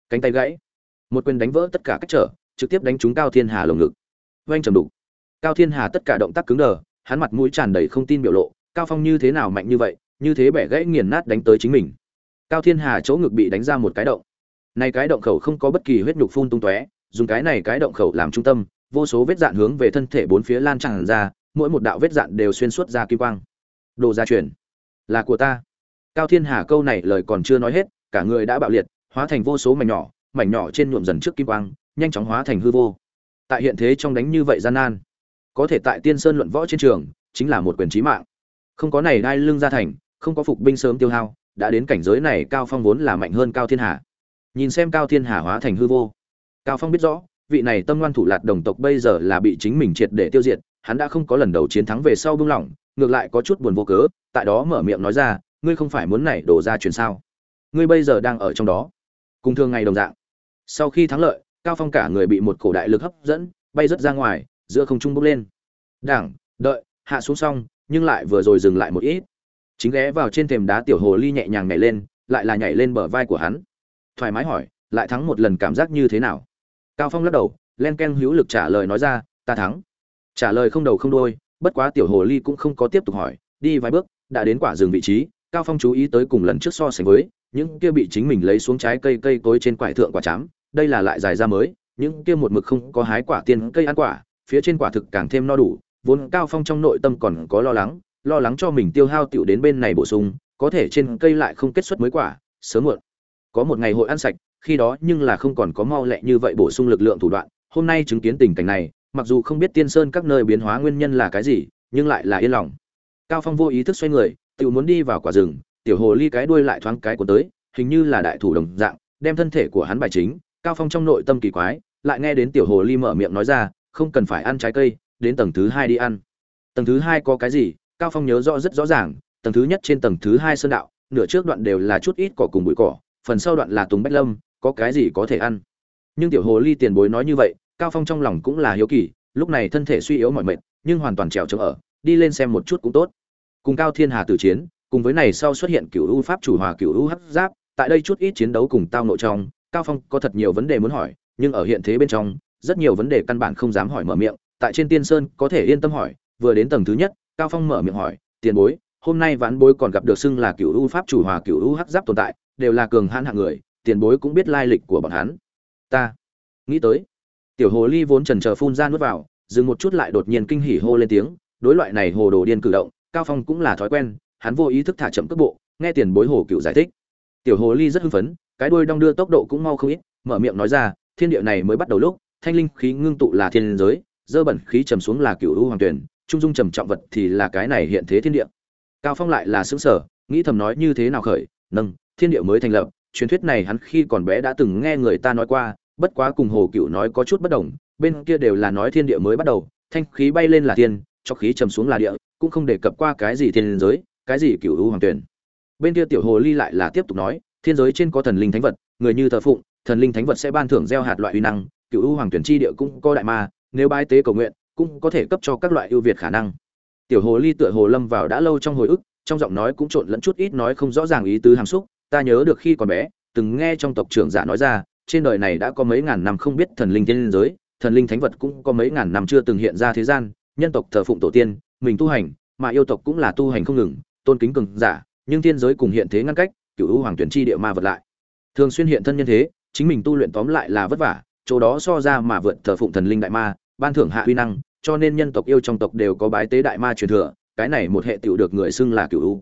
cánh tay gãy. Một quyền đánh vỡ tất cả cách trở, trực tiếp đánh trúng cao thiên hà lồng ngực. Oanh trầm đục. Cao thiên hà tất cả động tác cứng đờ, hắn mặt mũi tràn đầy không tin biểu lộ, cao phong như thế nào mạnh như vậy như thế bẻ gãy nghiền nát đánh tới chính mình. Cao thiên hà chỗ ngực bị đánh ra một cái động. Này cái động khẩu không có bất kỳ huyết nhục phun tung tóe, dùng cái này cái động khẩu làm trung tâm, vô số vết dạn hướng về thân thể bốn phía lan tràn ra, mỗi một đạo vết dạn đều xuyên suốt ra kim quang. Đồ gia truyền, là của ta. Cao thiên hà câu này lời còn chưa nói hết, cả người đã bạo liệt, hóa thành vô số mảnh nhỏ mảnh nhỏ trên nhuộm dần trước kim quang, nhanh chóng hóa thành hư vô. Tại hiện thế trong đánh như vậy gian nan, có thể tại tiên sơn luận võ trên trường, chính là một quyền chí mạng. Không có này đai lưng ra thành không có phục binh sớm tiêu hao, đã đến cảnh giới này cao phong vốn là mạnh hơn cao thiên hà. Nhìn xem cao thiên hà hóa thành hư vô, cao phong biết rõ, vị này tâm ngoan thủ lạt đồng tộc bây giờ là bị chính mình triệt để tiêu diệt, hắn đã không có lần đầu chiến thắng về sau buông lỏng, ngược lại có chút buồn vô cớ, tại đó mở miệng nói ra, ngươi không phải muốn này đổ ra truyền sao? Ngươi bây giờ đang ở trong đó. Cùng thường ngày đồng dạng. Sau khi thắng lợi, cao phong cả người bị một cổ đại lực hấp dẫn, bay rất ra ngoài, giữa không trung bốc lên. Đảng, đợi, hạ xuống xong, nhưng lại vừa rồi dừng lại một ít chính ghé vào trên thềm đá tiểu hồ ly nhẹ nhàng nhảy lên, lại là nhảy lên bờ vai của hắn. Thoải mái hỏi, lại thắng một lần cảm giác như thế nào? Cao phong lắc đầu, len ken hữu lực trả lời nói ra, ta thắng. Trả lời không đầu không đôi bất quá tiểu hồ ly cũng không có tiếp tục hỏi, đi vài bước, đã đến quả rừng vị trí, cao phong chú ý tới cùng lần trước so sánh với, những kia bị chính mình lấy xuống trái cây cây cối trên quải thượng quả chám, đây là lại dài ra mới, những kia một mực không có hái quả tiên cây ăn quả, phía trên quả thực càng thêm no đủ, vốn cao phong trong nội tâm còn có lo lắng lo lắng cho mình tiêu hao tiểu đến bên này bổ sung, có thể trên cây lại không kết xuất mới quả, sớm muộn. Có một ngày hội ăn sạch, khi đó nhưng là không còn có mau lẹ như vậy bổ sung lực lượng thủ đoạn, hôm nay chứng kiến tình cảnh này, mặc dù không biết tiên sơn các nơi biến hóa nguyên nhân là cái gì, nhưng lại là yên lòng. Cao phong vô ý thức xoay người, tiểu muốn đi vào quả rừng, tiểu hồ ly cái đuôi lại thoáng cái của tới, hình như là đại thủ đồng dạng, đem thân thể của hắn bài chính, cao phong trong nội tâm kỳ quái, lại nghe đến tiểu hồ ly mở miệng nói ra, không cần phải ăn trái cây, đến tầng thứ hai đi ăn. Tầng thứ hai có cái gì? Cao phong nhớ rõ rất rõ ràng, tầng thứ nhất trên tầng thứ hai sơn đạo, nửa trước đoạn đều là chút ít cỏ cùng bụi cỏ, phần sau đoạn là tùng bách lâm, có cái gì có thể ăn. Nhưng tiểu hồ ly tiền bối nói như vậy, cao phong trong lòng cũng là hiếu kỳ, lúc này thân thể suy yếu mọi mệt, nhưng hoàn toàn trèo trống ở, đi lên xem một chút cũng tốt. Cùng cao thiên hà tử chiến, cùng với này sau xuất hiện cửu u pháp chủ hòa cửu u hấp giáp, tại đây chút ít chiến đấu cùng tao nội trong, cao phong có thật nhiều vấn đề muốn hỏi, nhưng ở hiện thế bên trong, rất nhiều vấn đề căn bản không dám hỏi mở miệng, tại trên tiên sơn có thể yên tâm hỏi, vừa đến tầng thứ nhất cao phong mở miệng hỏi, tiền bối, hôm nay ván bối còn gặp được xưng là cựu u pháp chủ hòa cựu u hắc giáp tồn tại, đều là cường hãn hạng người, tiền bối cũng biết lai lịch của bọn hắn. Ta nghĩ tới. Tiểu hồ ly vốn trần chờ phun ra nuốt vào, dừng một chút lại đột nhiên kinh hỉ hô lên tiếng, đối loại này hồ đồ điên cử động, cao phong cũng là thói quen, hắn vô ý thức thả chậm cước bộ, nghe tiền bối hồ cựu giải thích. Tiểu hồ ly rất hưng phấn, cái đuôi đong đưa tốc độ cũng mau không ít, mở miệng nói ra, thiên địa này mới bắt đầu lúc, thanh linh khí ngưng tụ là thiên giới, dơ bẩn khí trầm xuống là cựu u hoàng tuyển trung dung trầm trọng vật thì là cái này hiện thế thiên địa. Cao phong lại là xứng sở nghĩ thầm nói như thế nào khởi, nâng, thiên địa mới thành lập, truyền thuyết này hắn khi còn bé đã từng nghe người ta nói qua, bất quá cùng hồ cựu nói có chút bất đồng, bên kia đều là nói thiên địa mới bắt đầu, thanh khí bay lên là thiên, cho khí trầm xuống là địa, cũng không đề cập qua cái gì thiên giới, cái gì cựu u hoàng tuyển bên kia tiểu hồ ly lại là tiếp tục nói, thiên giới trên có thần linh thánh vật, người như thờ phụng, thần linh thánh vật sẽ ban thưởng gieo hạt loại uy năng, cựu u hoàng tuyển chi địa cũng có đại ma, nếu bái tế cầu nguyện cũng có thể cấp cho các loại ưu việt khả năng. Tiểu hồ ly tựa hồ lâm vào đã lâu trong hồi ức, trong giọng nói cũng trộn lẫn chút ít nói không rõ ràng ý tứ hàm xúc. Ta nhớ được khi còn bé, từng nghe trong tộc trưởng giả nói ra, trên đời này đã có mấy ngàn năm không biết thần linh thiên giới, thần linh thánh vật cũng có mấy ngàn năm chưa từng hiện ra thế gian, nhân tộc thờ phụng tổ tiên, mình tu hành, mà yêu tộc cũng là tu hành không ngừng, tôn kính cường giả, nhưng thiên giới cùng hiện thế ngăn cách, cựu u hoàng tuyển chi địa ma vật lại. Thường xuyên hiện thân nhân thế, chính mình tu luyện tóm lại là vất vả, chỗ đó so ra mà vượt thờ phụng thần linh đại ma ban thưởng hạ uy năng, cho nên nhân tộc yêu trong tộc đều có bái tế đại ma truyền thừa, cái này một hệ tiểu được người xưng là cựu u.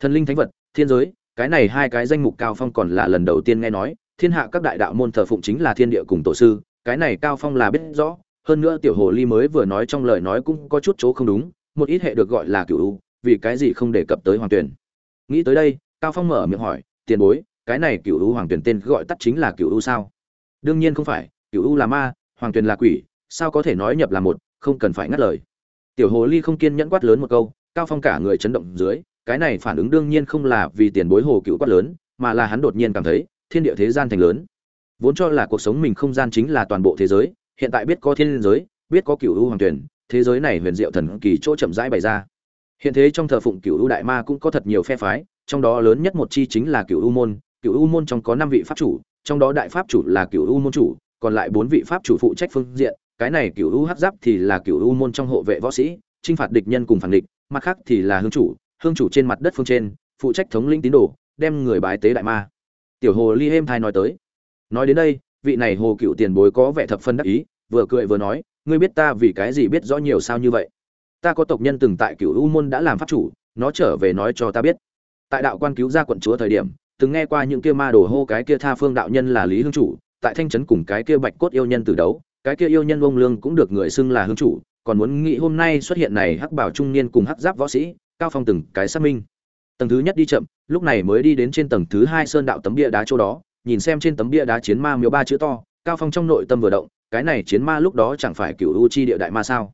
Thần linh thánh vật, thiên giới, cái này hai cái danh mục cao phong còn là lần đầu tiên nghe nói, thiên hạ các đại đạo môn thờ phụng chính là thiên địa cùng tổ sư, cái này cao phong là biết rõ, hơn nữa tiểu hồ ly mới vừa nói trong lời nói cũng có chút chỗ không đúng, một ít hệ được gọi là cựu u, vì cái gì không đề cập tới hoàng tuyển. Nghĩ tới đây, cao phong mở miệng hỏi, tiền bối, cái này cựu u hoàng tuyển tên gọi tắt chính là cựu u sao? Đương nhiên không phải cựu u là ma, hoàng tuyển là quỷ sao có thể nói nhập là một, không cần phải ngắt lời. Tiểu hồ ly không kiên nhẫn quát lớn một câu, cao phong cả người chấn động dưới, cái này phản ứng đương nhiên không là vì tiền bối hồ cựu quát lớn, mà là hắn đột nhiên cảm thấy, thiên địa thế gian thành lớn. Vốn cho là cuộc sống mình không gian chính là toàn bộ thế giới, hiện tại biết có thiên giới, biết có cựu u hoàng tuyển, thế giới này huyền diệu thần kỳ chỗ chậm rãi bày ra. Hiện thế trong thờ phụng cựu u đại ma cũng có thật nhiều phe phái, trong đó lớn nhất một chi chính là cựu u môn, cựu u môn trong có năm vị pháp chủ, trong đó đại pháp chủ là cựu u môn chủ, còn lại bốn vị pháp chủ phụ trách phương diện cái này cựu u hắc giáp thì là cựu u môn trong hộ vệ võ sĩ, chinh phạt địch nhân cùng phản địch, mặt khác thì là hương chủ hương chủ trên mặt đất phương trên, phụ trách thống lĩnh tín đồ, đem người bái tế đại ma. Tiểu hồ ly hêm thai nói tới. Nói đến đây, vị này hồ cựu tiền bối có vẻ thập phân đắc ý, vừa cười vừa nói, ngươi biết ta vì cái gì biết rõ nhiều sao như vậy? Ta có tộc nhân từng tại cựu u môn đã làm pháp chủ, nó trở về nói cho ta biết. Tại đạo quan cứu ra quận chúa thời điểm, từng nghe qua những kia ma đồ hô cái kia tha phương đạo nhân là lý hương chủ, tại thanh trấn cùng cái kia bạch cốt yêu nhân từ đấu cái kia yêu nhân ông lương cũng được người xưng là hương chủ, còn muốn nghĩ hôm nay xuất hiện này hắc bảo trung niên cùng hắc giáp võ sĩ, cao phong từng cái xác minh. Tầng thứ nhất đi chậm, lúc này mới đi đến trên tầng thứ hai sơn đạo tấm bia đá chỗ đó, nhìn xem trên tấm bia đá chiến ma miếu ba chữ to, cao phong trong nội tâm vừa động, cái này chiến ma lúc đó chẳng phải cựu u chi địa đại ma sao?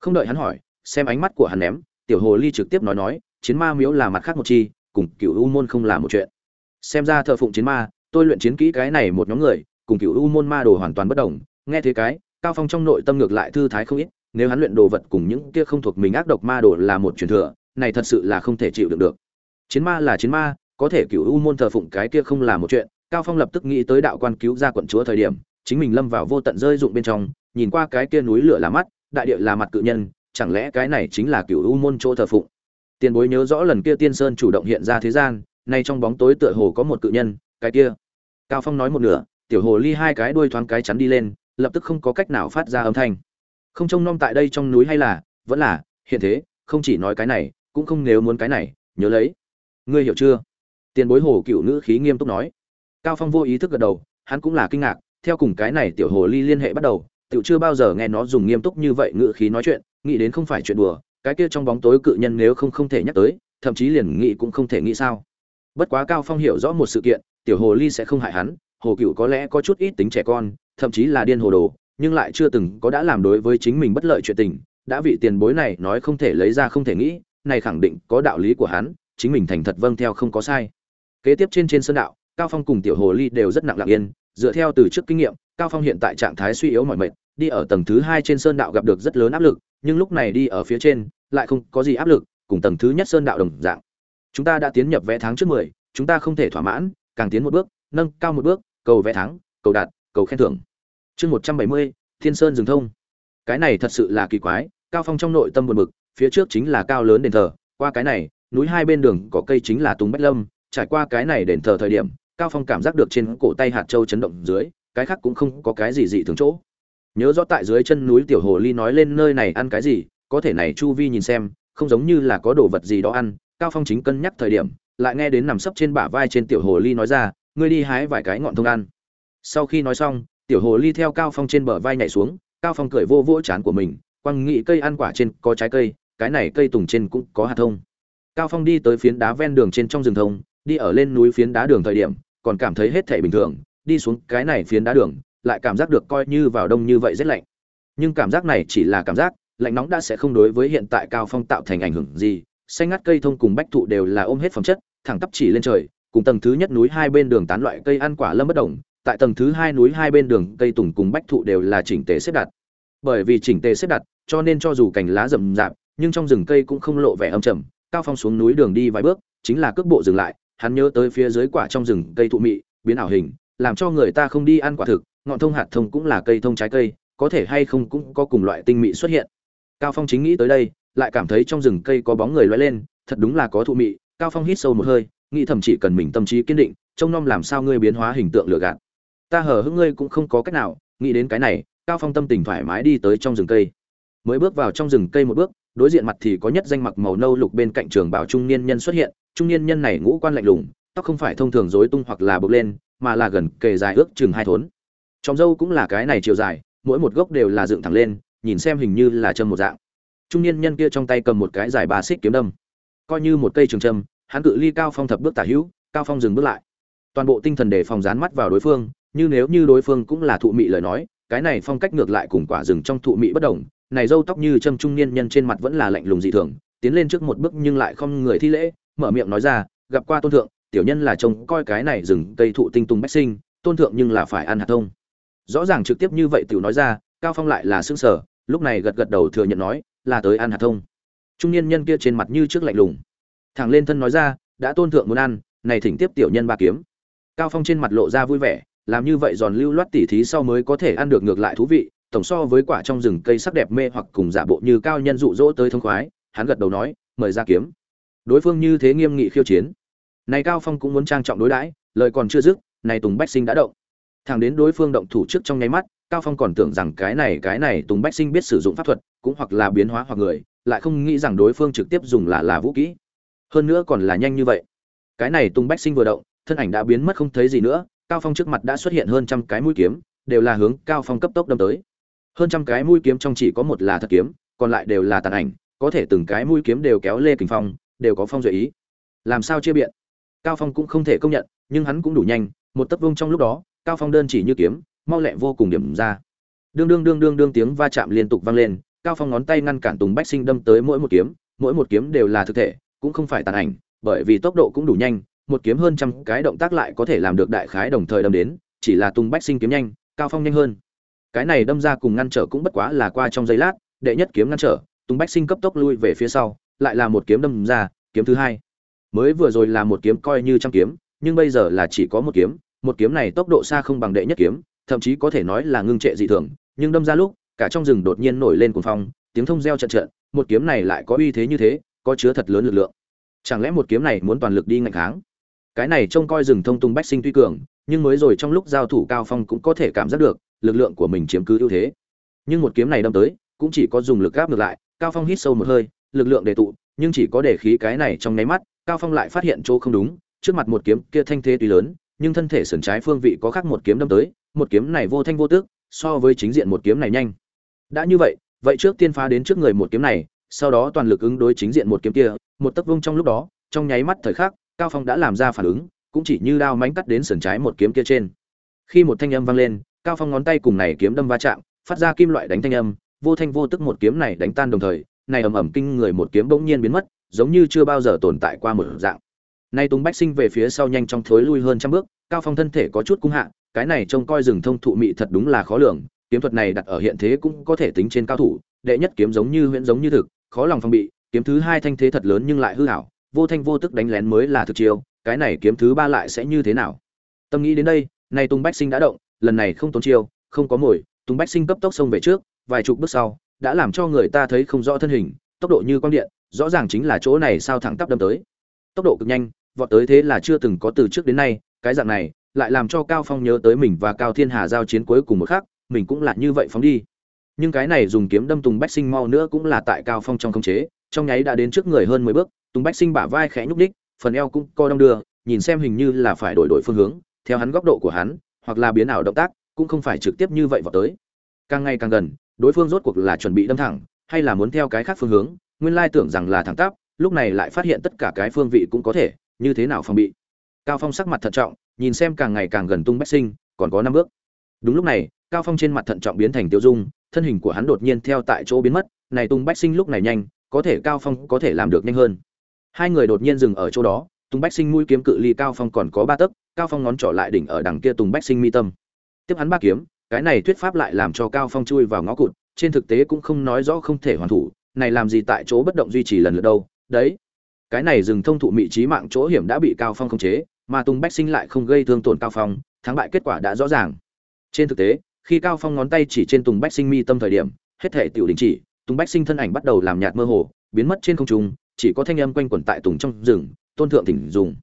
Không đợi hắn hỏi, xem ánh mắt của hắn ném, tiểu hồ ly trực tiếp nói nói, chiến ma miếu là mặt khác một chi, cùng cựu u môn không là một chuyện. Xem ra thợ phụng chiến ma, tôi luyện chiến kỹ cái này một nhóm người, cùng cựu u môn ma đồ hoàn toàn bất đồng nghe thế cái, cao phong trong nội tâm ngược lại thư thái không ít, nếu hắn luyện đồ vật cùng những kia không thuộc mình ác độc ma đồ là một truyền thừa, này thật sự là không thể chịu đựng được. Chiến ma là chiến ma, có thể cựu u môn thờ phụng cái kia không là một chuyện, cao phong lập tức nghĩ tới đạo quan cứu ra quận chúa thời điểm, chính mình lâm vào vô tận rơi dụng bên trong, nhìn qua cái kia núi lửa là mắt, đại địa là mặt cự nhân, chẳng lẽ cái này chính là cựu u môn chỗ thờ phụng? Tiền bối nhớ rõ lần kia tiên sơn chủ động hiện ra thế gian, nay trong bóng tối tựa hồ có một cự nhân, cái kia. Cao phong nói một nửa, tiểu hồ ly hai cái đuôi thoáng cái chắn đi lên lập tức không có cách nào phát ra âm thanh. Không trông nom tại đây trong núi hay là, vẫn là, hiện thế, không chỉ nói cái này, cũng không nếu muốn cái này, nhớ lấy. Ngươi hiểu chưa? Tiền bối hồ cựu nữ khí nghiêm túc nói. Cao phong vô ý thức gật đầu, hắn cũng là kinh ngạc, theo cùng cái này tiểu hồ ly liên hệ bắt đầu, tiểu chưa bao giờ nghe nó dùng nghiêm túc như vậy ngữ khí nói chuyện, nghĩ đến không phải chuyện đùa, cái kia trong bóng tối cự nhân nếu không không thể nhắc tới, thậm chí liền nghĩ cũng không thể nghĩ sao. Bất quá cao phong hiểu rõ một sự kiện, tiểu hồ ly sẽ không hại hắn hồ cựu có lẽ có chút ít tính trẻ con, thậm chí là điên hồ đồ, nhưng lại chưa từng có đã làm đối với chính mình bất lợi chuyện tình, đã vị tiền bối này nói không thể lấy ra không thể nghĩ, này khẳng định có đạo lý của hắn, chính mình thành thật vâng theo không có sai. Kế tiếp trên trên sơn đạo, cao phong cùng tiểu hồ ly đều rất nặng lặng yên, dựa theo từ trước kinh nghiệm, cao phong hiện tại trạng thái suy yếu mọi mệt, đi ở tầng thứ hai trên sơn đạo gặp được rất lớn áp lực, nhưng lúc này đi ở phía trên, lại không có gì áp lực, cùng tầng thứ nhất sơn đạo đồng dạng. Chúng ta đã tiến nhập vẽ tháng trước mười, chúng ta không thể thỏa mãn, càng tiến một bước, nâng cao một bước cầu vé thắng, cầu đạt, cầu khen thưởng. Chương một trăm bảy mươi, thiên sơn rừng thông. Cái này thật sự là kỳ quái, cao phong trong nội tâm buồn bực, phía trước chính là cao lớn đền thờ, qua cái này, núi hai bên đường có cây chính là tùng bách lâm, trải qua cái này đền thờ thời điểm, cao phong cảm giác được trên cổ tay hạt châu chấn động dưới, cái khác cũng không có cái gì dị thường chỗ. Nhớ rõ tại dưới chân núi tiểu hồ ly nói lên nơi này ăn cái gì, có thể này chu vi nhìn xem, không giống như là có đồ vật gì đó ăn, cao phong chính cân nhắc thời điểm, lại nghe đến nằm sấp trên bả vai trên tiểu hồ ly nói ra ngươi đi hái vài cái ngọn thông ăn. Sau khi nói xong, tiểu hồ ly theo cao phong trên bờ vai nhảy xuống, cao phong cười vô vỗ chán của mình, quăng nghị cây ăn quả trên có trái cây, cái này cây tùng trên cũng có hạt thông. Cao phong đi tới phiến đá ven đường trên trong rừng thông, đi ở lên núi phiến đá đường thời điểm, còn cảm thấy hết thảy bình thường, đi xuống cái này phiến đá đường, lại cảm giác được coi như vào đông như vậy rất lạnh. Nhưng cảm giác này chỉ là cảm giác, lạnh nóng đã sẽ không đối với hiện tại cao phong tạo thành ảnh hưởng gì, xanh ngắt cây thông cùng bách thụ đều là ôm hết phẩm chất, thẳng tắp chỉ lên trời cùng tầng thứ nhất núi hai bên đường tán loại cây ăn quả lâm bất đồng tại tầng thứ hai núi hai bên đường, cây tùng cùng bách thụ đều là chỉnh tề xếp đặt. Bởi vì chỉnh tề xếp đặt, cho nên cho dù cành lá rậm rạp, nhưng trong rừng cây cũng không lộ vẻ âm trầm. Cao phong xuống núi đường đi vài bước, chính là cước bộ dừng lại, hắn nhớ tới phía dưới quả trong rừng, cây thụ mị, biến ảo hình, làm cho người ta không đi ăn quả thực, ngọn thông hạt thông cũng là cây thông trái cây, có thể hay không cũng có cùng loại tinh mị xuất hiện. Cao phong chính nghĩ tới đây, lại cảm thấy trong rừng cây có bóng người loay lên, thật đúng là có thụ mị. Cao phong hít sâu một hơi nghĩ thầm chỉ cần mình tâm trí kiên định, trông nom làm sao ngươi biến hóa hình tượng lừa gạt. Ta hờ hững ngươi cũng không có cách nào, nghĩ đến cái này, cao phong tâm tình thoải mái đi tới trong rừng cây. Mới bước vào trong rừng cây một bước, đối diện mặt thì có nhất danh mặc màu nâu lục bên cạnh trường bảo trung niên nhân xuất hiện. Trung niên nhân này ngũ quan lạnh lùng, tóc không phải thông thường rối tung hoặc là bực lên, mà là gần kề dài ước chừng hai thốn. Trong dâu cũng là cái này chiều dài, mỗi một gốc đều là dựng thẳng lên, nhìn xem hình như là châm một dạng. Trung niên nhân kia trong tay cầm một cái dài ba xích kiếm đâm, coi như một cây trường châm hắn cự ly cao phong thập bước tả hữu, cao phong dừng bước lại. Toàn bộ tinh thần để phòng dán mắt vào đối phương, như nếu như đối phương cũng là thụ mị lời nói, cái này phong cách ngược lại cùng quả rừng trong thụ mị bất đồng, này râu tóc như châm trung niên nhân trên mặt vẫn là lạnh lùng dị thường, tiến lên trước một bước nhưng lại không người thi lễ, mở miệng nói ra, gặp qua tôn thượng, tiểu nhân là trông coi cái này rừng cây thụ tinh tùng bách sinh, tôn thượng nhưng là phải ăn hạt thông. Rõ ràng trực tiếp như vậy tiểu nói ra, cao phong lại là xương sở lúc này gật gật đầu thừa nhận nói, là tới ăn hạt thông. Trung niên nhân kia trên mặt như trước lạnh lùng thẳng lên thân nói ra, đã tôn thượng muốn ăn, này thỉnh tiếp tiểu nhân ba kiếm. Cao phong trên mặt lộ ra vui vẻ, làm như vậy giòn lưu loát tỉ thí sau mới có thể ăn được ngược lại thú vị, tổng so với quả trong rừng cây sắc đẹp mê hoặc cùng giả bộ như cao nhân dụ dỗ tới thông khoái, hắn gật đầu nói, mời ra kiếm. Đối phương như thế nghiêm nghị khiêu chiến. Này cao phong cũng muốn trang trọng đối đãi, lời còn chưa dứt, này tùng bách sinh đã động. Thẳng đến đối phương động thủ trước trong nháy mắt, cao phong còn tưởng rằng cái này cái này tùng bách sinh biết sử dụng pháp thuật, cũng hoặc là biến hóa hoặc người, lại không nghĩ rằng đối phương trực tiếp dùng là là vũ kỹ hơn nữa còn là nhanh như vậy. Cái này Tung bách sinh vừa động, thân ảnh đã biến mất không thấy gì nữa, cao phong trước mặt đã xuất hiện hơn trăm cái mũi kiếm, đều là hướng cao phong cấp tốc đâm tới. Hơn trăm cái mũi kiếm trong chỉ có một là thật kiếm, còn lại đều là tàn ảnh, có thể từng cái mũi kiếm đều kéo lê kình phong, đều có phong duệ ý. Làm sao chia biện? Cao phong cũng không thể công nhận, nhưng hắn cũng đủ nhanh, một tấc vung trong lúc đó, cao phong đơn chỉ như kiếm, mau lẹ vô cùng điểm ra. Đương đương đương đương đương tiếng va chạm liên tục vang lên, cao phong ngón tay ngăn cản tùng bách sinh đâm tới mỗi một kiếm, mỗi một kiếm đều là thực thể cũng không phải tàn ảnh, bởi vì tốc độ cũng đủ nhanh, một kiếm hơn trăm cái động tác lại có thể làm được đại khái đồng thời đâm đến, chỉ là tung bách sinh kiếm nhanh, cao phong nhanh hơn. Cái này đâm ra cùng ngăn trở cũng bất quá là qua trong giây lát, đệ nhất kiếm ngăn trở tung bách sinh cấp tốc lui về phía sau, lại là một kiếm đâm ra, kiếm thứ hai. Mới vừa rồi là một kiếm coi như trăm kiếm, nhưng bây giờ là chỉ có một kiếm một kiếm này tốc độ xa không bằng đệ nhất kiếm, thậm chí có thể nói là ngưng trệ dị thường, nhưng đâm ra lúc, cả trong rừng đột nhiên nổi lên cuồng phong, tiếng thông reo trận trận một kiếm này lại có uy thế như thế có chứa thật lớn lực lượng. Chẳng lẽ một kiếm này muốn toàn lực đi ngạnh kháng? Cái này trông coi rừng thông tung bách sinh tuy cường, nhưng mới rồi trong lúc giao thủ cao phong cũng có thể cảm giác được, lực lượng của mình chiếm cứ ưu thế. Nhưng một kiếm này đâm tới, cũng chỉ có dùng lực gáp ngược lại, cao phong hít sâu một hơi, lực lượng để tụ, nhưng chỉ có để khí cái này trong nháy mắt, cao phong lại phát hiện chỗ không đúng, trước mặt một kiếm kia thanh thế tuy lớn, nhưng thân thể sườn trái phương vị có khác một kiếm đâm tới, một kiếm này vô thanh vô tước so với chính diện một kiếm này nhanh. Đã như vậy vậy trước tiên phá đến trước người một kiếm này sau đó toàn lực ứng đối chính diện một kiếm kia, một tấc vung trong lúc đó, trong nháy mắt thời khắc, cao phong đã làm ra phản ứng, cũng chỉ như đao mánh cắt đến sườn trái một kiếm kia trên. Khi một thanh âm vang lên, cao phong ngón tay cùng này kiếm đâm va chạm, phát ra kim loại đánh thanh âm, vô thanh vô tức một kiếm này đánh tan đồng thời, này ầm ầm kinh người một kiếm bỗng nhiên biến mất, giống như chưa bao giờ tồn tại qua một dạng. Nay tung bách sinh về phía sau nhanh trong thối lui hơn trăm bước, cao phong thân thể có chút cung hạ, cái này trông coi rừng thông thụ mị thật đúng là khó lường, kiếm thuật này đặt ở hiện thế cũng có thể tính trên cao thủ, đệ nhất kiếm giống như huyễn giống như thực khó lòng phòng bị, kiếm thứ hai thanh thế thật lớn nhưng lại hư hảo, vô thanh vô tức đánh lén mới là thực chiêu, cái này kiếm thứ ba lại sẽ như thế nào? Tâm nghĩ đến đây, nay tung bách sinh đã động, lần này không tốn chiêu, không có mồi tung bách sinh cấp tốc xông về trước, vài chục bước sau, đã làm cho người ta thấy không rõ thân hình, tốc độ như quang điện, rõ ràng chính là chỗ này sao thẳng tắp đâm tới. Tốc độ cực nhanh, vọt tới thế là chưa từng có từ trước đến nay, cái dạng này, lại làm cho cao phong nhớ tới mình và cao thiên hà giao chiến cuối cùng một khắc, mình cũng là như vậy phóng đi nhưng cái này dùng kiếm đâm tùng bách sinh mau nữa cũng là tại cao phong trong khống chế, trong nháy đã đến trước người hơn mười bước, tùng bách sinh bả vai khẽ nhúc đích phần eo cũng co đong đưa, nhìn xem hình như là phải đổi đổi phương hướng, theo hắn góc độ của hắn, hoặc là biến ảo động tác, cũng không phải trực tiếp như vậy vào tới. Càng ngày càng gần, đối phương rốt cuộc là chuẩn bị đâm thẳng, hay là muốn theo cái khác phương hướng, nguyên lai tưởng rằng là thẳng tắp, lúc này lại phát hiện tất cả cái phương vị cũng có thể, như thế nào phòng bị. Cao phong sắc mặt thận trọng, nhìn xem càng ngày càng gần tung bách sinh, còn có năm bước. Đúng lúc này, cao phong trên mặt thận trọng biến thành tiêu dung thân hình của hắn đột nhiên theo tại chỗ biến mất, này tung bách sinh lúc này nhanh, có thể cao phong có thể làm được nhanh hơn. Hai người đột nhiên dừng ở chỗ đó tung bách sinh mũi kiếm cự ly cao phong còn có ba tấc, cao phong ngón trỏ lại đỉnh ở đằng kia tùng bách sinh mi tâm. Tiếp hắn ba kiếm, cái này thuyết pháp lại làm cho cao phong chui vào ngõ cụt, trên thực tế cũng không nói rõ không thể hoàn thủ, này làm gì tại chỗ bất động duy trì lần lượt đâu, đấy. Cái này dừng thông thụ mị trí mạng chỗ hiểm đã bị cao phong khống chế, mà tùng bách sinh lại không gây thương tổn cao phong, thắng bại kết quả đã rõ ràng. Trên thực tế khi cao phong ngón tay chỉ trên tùng bách sinh mi tâm thời điểm, hết thể tiểu đình chỉ, tùng bách sinh thân ảnh bắt đầu làm nhạt mơ hồ, biến mất trên không trung, chỉ có thanh âm quanh quẩn tại tùng trong rừng, tôn thượng tỉnh dùng.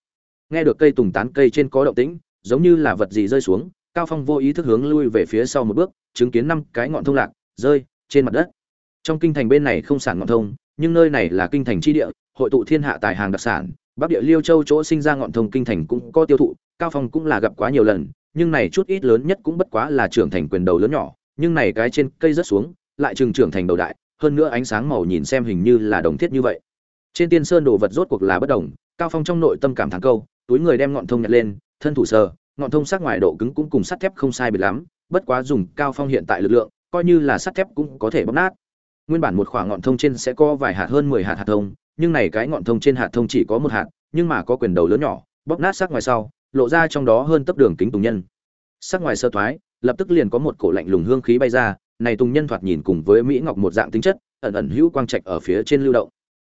Nghe được cây tùng tán cây trên có động tĩnh, giống như là vật gì rơi xuống, cao phong vô ý thức hướng lui về phía sau một bước, chứng kiến năm cái ngọn thông lạc, rơi trên mặt đất. Trong kinh thành bên này không sản ngọn thông, nhưng nơi này là kinh thành chi địa, hội tụ thiên hạ tài hàng đặc sản, bắc địa liêu châu chỗ sinh ra ngọn thông kinh thành cũng có tiêu thụ, cao phong cũng là gặp quá nhiều lần nhưng này chút ít lớn nhất cũng bất quá là trưởng thành quyền đầu lớn nhỏ, nhưng này cái trên cây rất xuống, lại trừng trưởng thành đầu đại, hơn nữa ánh sáng màu nhìn xem hình như là đồng thiết như vậy. Trên tiên sơn đồ vật rốt cuộc là bất đồng, cao phong trong nội tâm cảm thán câu, túi người đem ngọn thông nhặt lên, thân thủ sờ, ngọn thông sắc ngoài độ cứng cũng cùng sắt thép không sai biệt lắm, bất quá dùng cao phong hiện tại lực lượng, coi như là sắt thép cũng có thể bóp nát. Nguyên bản một khoảng ngọn thông trên sẽ có vài hạt hơn 10 hạt hạt thông, nhưng này cái ngọn thông trên hạt thông chỉ có một hạt, nhưng mà có quyền đầu lớn nhỏ, bóp nát sắc ngoài sau lộ ra trong đó hơn tấp đường kính tùng nhân. Sắc ngoài sơ thoái, lập tức liền có một cổ lạnh lùng hương khí bay ra, này tùng nhân thoạt nhìn cùng với mỹ ngọc một dạng tính chất, ẩn ẩn hữu quang trạch ở phía trên lưu động.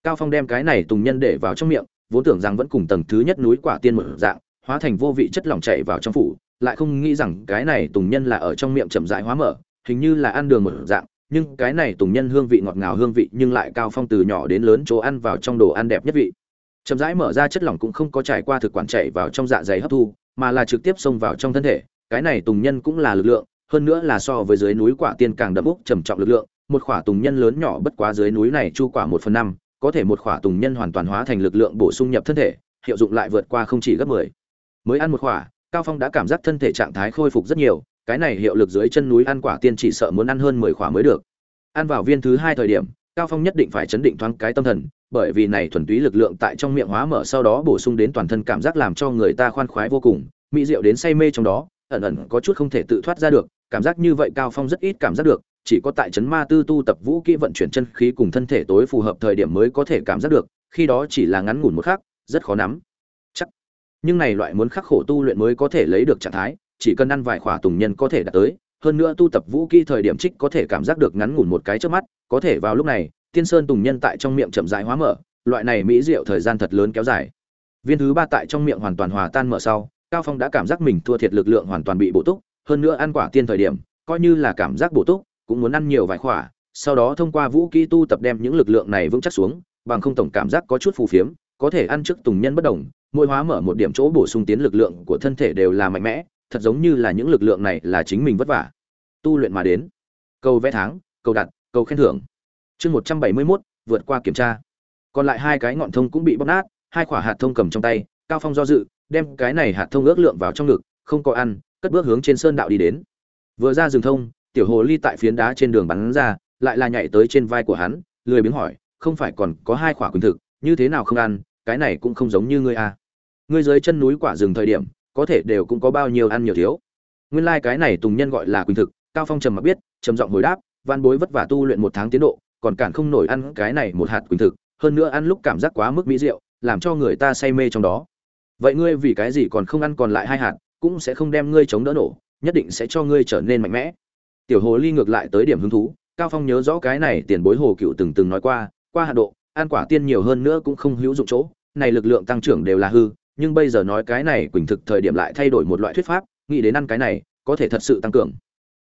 Cao phong đem cái này tùng nhân để vào trong miệng, vốn tưởng rằng vẫn cùng tầng thứ nhất núi quả tiên một dạng, hóa thành vô vị chất lỏng chảy vào trong phủ, lại không nghĩ rằng cái này tùng nhân là ở trong miệng chậm rãi hóa mở, hình như là ăn đường một dạng, nhưng cái này tùng nhân hương vị ngọt ngào hương vị nhưng lại cao phong từ nhỏ đến lớn chỗ ăn vào trong đồ ăn đẹp nhất vị chậm rãi mở ra chất lỏng cũng không có trải qua thực quản chảy vào trong dạ dày hấp thu, mà là trực tiếp xông vào trong thân thể. Cái này tùng nhân cũng là lực lượng, hơn nữa là so với dưới núi quả tiên càng đậm úc trầm trọng lực lượng. Một khỏa tùng nhân lớn nhỏ bất quá dưới núi này chu quả một phần năm, có thể một khỏa tùng nhân hoàn toàn hóa thành lực lượng bổ sung nhập thân thể, hiệu dụng lại vượt qua không chỉ gấp 10. mới ăn một khỏa, cao phong đã cảm giác thân thể trạng thái khôi phục rất nhiều, cái này hiệu lực dưới chân núi ăn quả tiên chỉ sợ muốn ăn hơn 10 khỏa mới được. Ăn vào viên thứ hai thời điểm, cao phong nhất định phải chấn định thoáng cái tâm thần bởi vì này thuần túy lực lượng tại trong miệng hóa mở sau đó bổ sung đến toàn thân cảm giác làm cho người ta khoan khoái vô cùng. Mỹ diệu đến say mê trong đó, ẩn ẩn có chút không thể tự thoát ra được, cảm giác như vậy cao phong rất ít cảm giác được, chỉ có tại chấn ma tư tu tập vũ kỹ vận chuyển chân khí cùng thân thể tối phù hợp thời điểm mới có thể cảm giác được, khi đó chỉ là ngắn ngủn một khắc, rất khó nắm. Chắc. Nhưng này loại muốn khắc khổ tu luyện mới có thể lấy được trạng thái, chỉ cần ăn vài khỏa tùng nhân có thể đạt tới, hơn nữa tu tập vũ kỹ thời điểm trích có thể cảm giác được ngắn ngủn một cái trước mắt, có thể vào lúc này tiên sơn tùng nhân tại trong miệng chậm rãi hóa mở, loại này mỹ diệu thời gian thật lớn kéo dài. Viên thứ ba tại trong miệng hoàn toàn hòa tan mở sau, cao phong đã cảm giác mình thua thiệt lực lượng hoàn toàn bị bổ túc, hơn nữa ăn quả tiên thời điểm, coi như là cảm giác bổ túc, cũng muốn ăn nhiều vài khỏa sau đó thông qua vũ kỹ tu tập đem những lực lượng này vững chắc xuống, bằng không tổng cảm giác có chút phù phiếm, có thể ăn trước tùng nhân bất đồng, mỗi hóa mở một điểm chỗ bổ sung tiến lực lượng của thân thể đều là mạnh mẽ, thật giống như là những lực lượng này là chính mình vất vả. Tu luyện mà đến. Câu vẽ tháng câu đặt câu khen thưởng chương một trăm bảy mươi 171, vượt qua kiểm tra. Còn lại hai cái ngọn thông cũng bị bóc nát hai quả hạt thông cầm trong tay cao phong do dự đem cái này hạt thông ước lượng vào trong ngực không có ăn cất bước hướng trên sơn đạo đi đến. Vừa ra rừng thông tiểu hồ ly tại phiến đá trên đường bắn ra lại là nhảy tới trên vai của hắn lười biếng hỏi không phải còn có hai quả quỳnh thực như thế nào không ăn cái này cũng không giống như ngươi à. ngươi dưới chân núi quả rừng thời điểm có thể đều cũng có bao nhiêu ăn nhiều thiếu. Nguyên lai like cái này tùng nhân gọi là quỳnh thực cao phong trầm mặc biết trầm giọng hồi đáp văn bối vất vả tu luyện một tháng tiến độ còn cản không nổi ăn cái này một hạt quỳnh thực, hơn nữa ăn lúc cảm giác quá mức mỹ rượu làm cho người ta say mê trong đó. Vậy ngươi vì cái gì còn không ăn còn lại hai hạt, cũng sẽ không đem ngươi chống đỡ nổ, nhất định sẽ cho ngươi trở nên mạnh mẽ. Tiểu hồ ly ngược lại tới điểm hứng thú, cao phong nhớ rõ cái này tiền bối hồ cựu từng từng nói qua qua hạ độ, ăn quả tiên nhiều hơn nữa cũng không hữu dụng chỗ, này lực lượng tăng trưởng đều là hư, nhưng bây giờ nói cái này quỳnh thực thời điểm lại thay đổi một loại thuyết pháp, nghĩ đến ăn cái này, có thể thật sự tăng cường.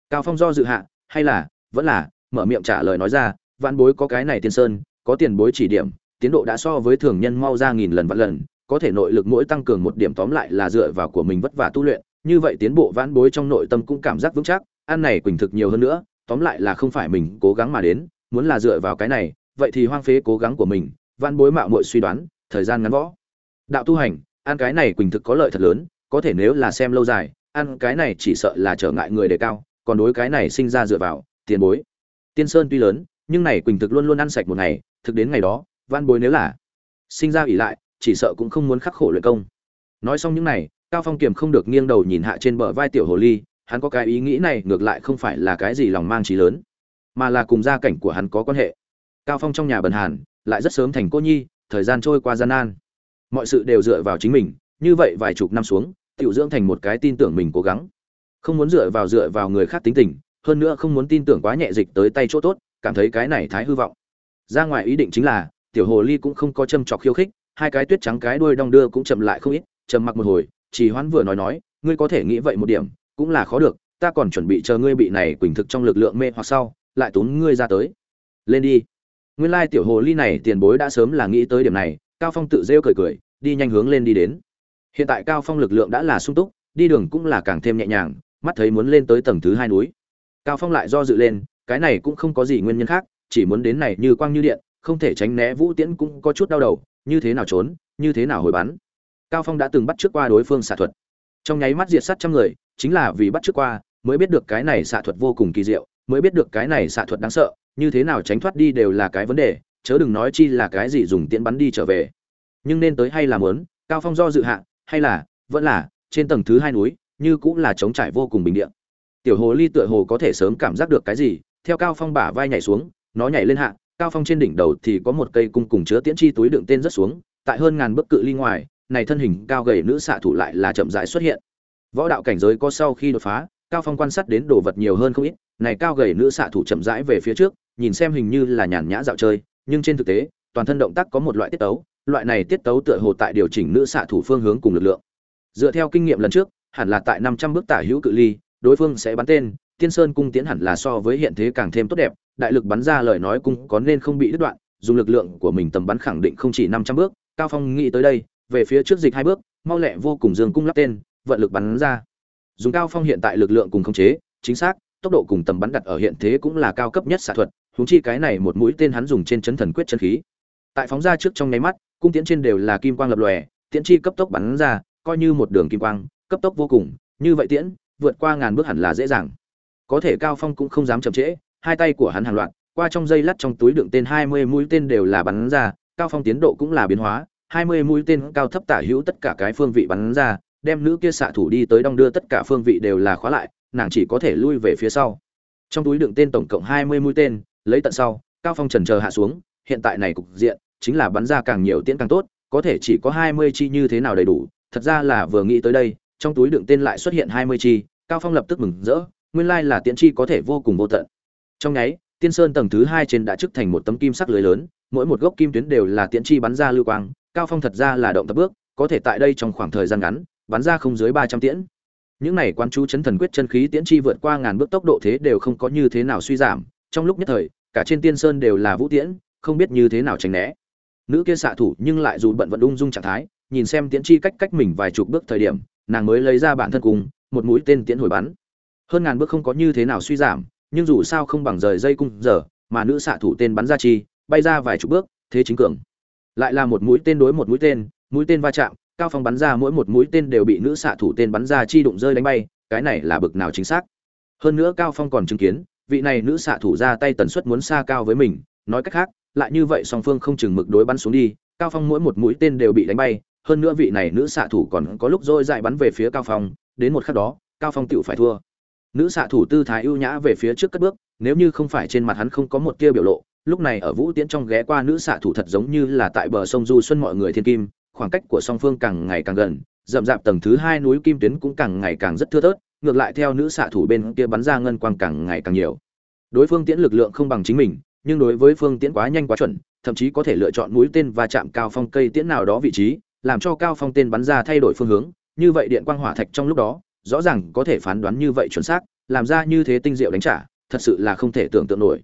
Cao phong do dự hạ, hay là, vẫn là, mở miệng trả lời nói ra vạn bối có cái này tiên sơn, có tiền bối chỉ điểm, tiến độ đã so với thường nhân mau ra nghìn lần vạn lần, có thể nội lực mỗi tăng cường một điểm tóm lại là dựa vào của mình vất vả tu luyện, như vậy tiến bộ vãn bối trong nội tâm cũng cảm giác vững chắc, ăn này quỳnh thực nhiều hơn nữa, tóm lại là không phải mình cố gắng mà đến, muốn là dựa vào cái này, vậy thì hoang phế cố gắng của mình văn bối mạo muội suy đoán, thời gian ngắn võ. Đạo tu hành, ăn cái này quỳnh thực có lợi thật lớn, có thể nếu là xem lâu dài, ăn cái này chỉ sợ là trở ngại người đề cao, còn đối cái này sinh ra dựa vào, tiền bối. Tiên sơn tuy lớn nhưng này quỳnh thực luôn luôn ăn sạch một ngày, thực đến ngày đó, Van bối nếu là sinh ra ỉ lại, chỉ sợ cũng không muốn khắc khổ luyện công. Nói xong những này, cao phong kiềm không được nghiêng đầu nhìn hạ trên bờ vai tiểu hồ ly, hắn có cái ý nghĩ này ngược lại không phải là cái gì lòng mang trí lớn, mà là cùng gia cảnh của hắn có quan hệ. Cao phong trong nhà bần hàn, lại rất sớm thành cô nhi, thời gian trôi qua gian nan. Mọi sự đều dựa vào chính mình, như vậy vài chục năm xuống, tiểu dưỡng thành một cái tin tưởng mình cố gắng. Không muốn dựa vào dựa vào người khác tính tình, hơn nữa không muốn tin tưởng quá nhẹ dịch tới tay chỗ tốt cảm thấy cái này thái hư vọng. Ra ngoài ý định chính là, tiểu hồ ly cũng không có châm chọc khiêu khích, hai cái tuyết trắng cái đuôi đong đưa cũng chậm lại không ít, trầm mặc một hồi, chỉ hoãn vừa nói nói, ngươi có thể nghĩ vậy một điểm, cũng là khó được, ta còn chuẩn bị chờ ngươi bị này quỳnh thực trong lực lượng mê hoặc sau, lại tốn ngươi ra tới. Lên đi. Nguyên lai tiểu hồ ly này tiền bối đã sớm là nghĩ tới điểm này, cao phong tự rêu cười cười, đi nhanh hướng lên đi đến. Hiện tại cao phong lực lượng đã là sung túc, đi đường cũng là càng thêm nhẹ nhàng, mắt thấy muốn lên tới tầng thứ hai núi. Cao phong lại do dự lên cái này cũng không có gì nguyên nhân khác, chỉ muốn đến này như quang như điện, không thể tránh né vũ tiễn cũng có chút đau đầu, như thế nào trốn, như thế nào hồi bắn. Cao phong đã từng bắt trước qua đối phương xạ thuật. Trong nháy mắt diệt sát trăm người, chính là vì bắt trước qua, mới biết được cái này xạ thuật vô cùng kỳ diệu, mới biết được cái này xạ thuật đáng sợ, như thế nào tránh thoát đi đều là cái vấn đề, chớ đừng nói chi là cái gì dùng tiễn bắn đi trở về. Nhưng nên tới hay là muốn, cao phong do dự hạ, hay là, vẫn là, trên tầng thứ hai núi, như cũng là trống trải vô cùng bình địa. Tiểu hồ ly tựa hồ có thể sớm cảm giác được cái gì theo cao phong bả vai nhảy xuống, nó nhảy lên hạ, cao phong trên đỉnh đầu thì có một cây cung cùng chứa tiễn chi túi đựng tên rất xuống, tại hơn ngàn bước cự ly ngoài, này thân hình cao gầy nữ xạ thủ lại là chậm rãi xuất hiện. Võ đạo cảnh giới có sau khi đột phá, cao phong quan sát đến đồ vật nhiều hơn không ít, này cao gầy nữ xạ thủ chậm rãi về phía trước, nhìn xem hình như là nhàn nhã dạo chơi, nhưng trên thực tế, toàn thân động tác có một loại tiết tấu, loại này tiết tấu tựa hồ tại điều chỉnh nữ xạ thủ phương hướng cùng lực lượng. Dựa theo kinh nghiệm lần trước, hẳn là tại 500 bước tả hữu cự ly, đối phương sẽ bắn tên tiên sơn cung tiến hẳn là so với hiện thế càng thêm tốt đẹp, đại lực bắn ra lời nói cung có nên không bị đứt đoạn, dùng lực lượng của mình tầm bắn khẳng định không chỉ 500 bước, cao phong nghĩ tới đây, về phía trước dịch hai bước, mau lẹ vô cùng dương cung lắp tên, vận lực bắn ra. Dùng cao phong hiện tại lực lượng cùng khống chế, chính xác, tốc độ cùng tầm bắn đặt ở hiện thế cũng là cao cấp nhất xạ thuật, huống chi cái này một mũi tên hắn dùng trên chấn thần quyết chân khí. Tại phóng ra trước trong nháy mắt, cung tiễn trên đều là kim quang lập lòe, tiễn chi cấp tốc bắn ra, coi như một đường kim quang, cấp tốc vô cùng, như vậy tiễn, vượt qua ngàn bước hẳn là dễ dàng có thể cao phong cũng không dám chậm trễ, hai tay của hắn hàng loạt, qua trong dây lắt trong túi đựng tên 20 mũi tên đều là bắn ra, cao phong tiến độ cũng là biến hóa 20 mũi tên cao thấp tả hữu tất cả cái phương vị bắn ra, đem nữ kia xạ thủ đi tới đong đưa tất cả phương vị đều là khóa lại, nàng chỉ có thể lui về phía sau. Trong túi đựng tên tổng cộng 20 mũi tên, lấy tận sau, cao phong trần chờ hạ xuống, hiện tại này cục diện, chính là bắn ra càng nhiều tiễn càng tốt, có thể chỉ có 20 chi như thế nào đầy đủ, thật ra là vừa nghĩ tới đây, trong túi đựng tên lại xuất hiện 20 chi, cao phong lập tức mừng rỡ nguyên lai là tiễn chi có thể vô cùng vô tận. Trong nháy, tiên sơn tầng thứ hai trên đã chức thành một tấm kim sắc lưới lớn, mỗi một gốc kim tuyến đều là tiễn chi bắn ra lưu quang, cao phong thật ra là động tập bước, có thể tại đây trong khoảng thời gian ngắn, bắn ra không dưới 300 tiễn. Những này quan chú chấn thần quyết chân khí tiễn chi vượt qua ngàn bước tốc độ thế đều không có như thế nào suy giảm, trong lúc nhất thời, cả trên tiên sơn đều là vũ tiễn, không biết như thế nào tránh né. Nữ kia xạ thủ nhưng lại dù bận vận ung dung trạng thái, nhìn xem tiễn chi cách cách mình vài chục bước thời điểm, nàng mới lấy ra bản thân cùng, một mũi tên tiễn hồi bắn hơn ngàn bước không có như thế nào suy giảm, nhưng dù sao không bằng rời dây cung giờ, mà nữ xạ thủ tên bắn ra chi, bay ra vài chục bước, thế chính cường. Lại là một mũi tên đối một mũi tên mũi tên va chạm, cao phong bắn ra mỗi một mũi tên đều bị nữ xạ thủ tên bắn ra chi đụng rơi đánh bay, cái này là bực nào chính xác. Hơn nữa cao phong còn chứng kiến, vị này nữ xạ thủ ra tay tần suất muốn xa cao với mình, nói cách khác, lại như vậy song phương không chừng mực đối bắn xuống đi, cao phong mỗi một mũi tên đều bị đánh bay, hơn nữa vị này nữ xạ thủ còn có lúc dôi dại bắn về phía cao phong, đến một khắc đó, cao phong tựu phải thua nữ xạ thủ tư thái ưu nhã về phía trước cất bước, nếu như không phải trên mặt hắn không có một tia biểu lộ, lúc này ở vũ tiễn trong ghé qua nữ xạ thủ thật giống như là tại bờ sông du xuân mọi người thiên kim, khoảng cách của song phương càng ngày càng gần, rậm rạp tầng thứ hai núi kim tuyến cũng càng ngày càng rất thưa thớt, ngược lại theo nữ xạ thủ bên kia bắn ra ngân quang càng ngày càng nhiều. Đối phương tiễn lực lượng không bằng chính mình, nhưng đối với phương tiễn quá nhanh quá chuẩn, thậm chí có thể lựa chọn mũi tên và chạm cao phong cây tiễn nào đó vị trí, làm cho cao phong tên bắn ra thay đổi phương hướng, như vậy điện quang hỏa thạch trong lúc đó rõ ràng có thể phán đoán như vậy chuẩn xác, làm ra như thế tinh diệu đánh trả, thật sự là không thể tưởng tượng nổi.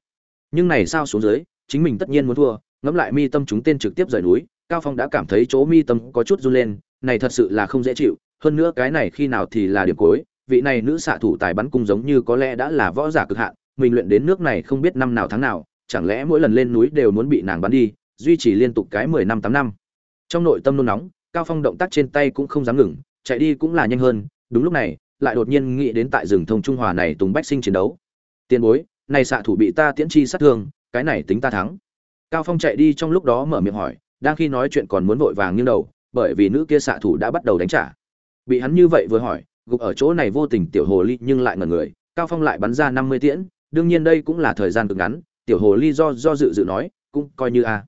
Nhưng này sao xuống dưới, chính mình tất nhiên muốn thua, ngẫm lại mi tâm chúng tên trực tiếp rời núi, cao phong đã cảm thấy chỗ mi tâm có chút run lên, này thật sự là không dễ chịu, hơn nữa cái này khi nào thì là điểm cuối, vị này nữ xạ thủ tài bắn cung giống như có lẽ đã là võ giả cực hạn, mình luyện đến nước này không biết năm nào tháng nào, chẳng lẽ mỗi lần lên núi đều muốn bị nàng bắn đi, duy trì liên tục cái mười năm tám năm. Trong nội tâm nôn nóng, cao phong động tác trên tay cũng không dám ngừng, chạy đi cũng là nhanh hơn đúng lúc này, lại đột nhiên nghĩ đến tại rừng thông trung hòa này tùng bách sinh chiến đấu. Tiền bối, này xạ thủ bị ta tiễn chi sát thương, cái này tính ta thắng. Cao phong chạy đi trong lúc đó mở miệng hỏi, đang khi nói chuyện còn muốn vội vàng nghiêng đầu, bởi vì nữ kia xạ thủ đã bắt đầu đánh trả. Bị hắn như vậy vừa hỏi, gục ở chỗ này vô tình tiểu hồ ly nhưng lại ngẩn người, cao phong lại bắn ra 50 tiễn, đương nhiên đây cũng là thời gian cực ngắn, tiểu hồ ly do do dự dự nói, cũng coi như a.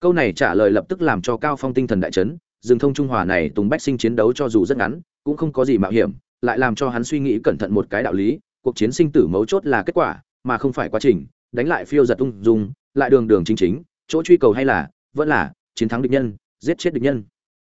Câu này trả lời lập tức làm cho cao phong tinh thần đại chấn, rừng thông trung hòa này tùng bách sinh chiến đấu cho dù rất ngắn cũng không có gì mạo hiểm, lại làm cho hắn suy nghĩ cẩn thận một cái đạo lý, cuộc chiến sinh tử mấu chốt là kết quả, mà không phải quá trình, đánh lại phiêu giật ung dung, lại đường đường chính chính, chỗ truy cầu hay là, vẫn là, chiến thắng địch nhân, giết chết địch nhân.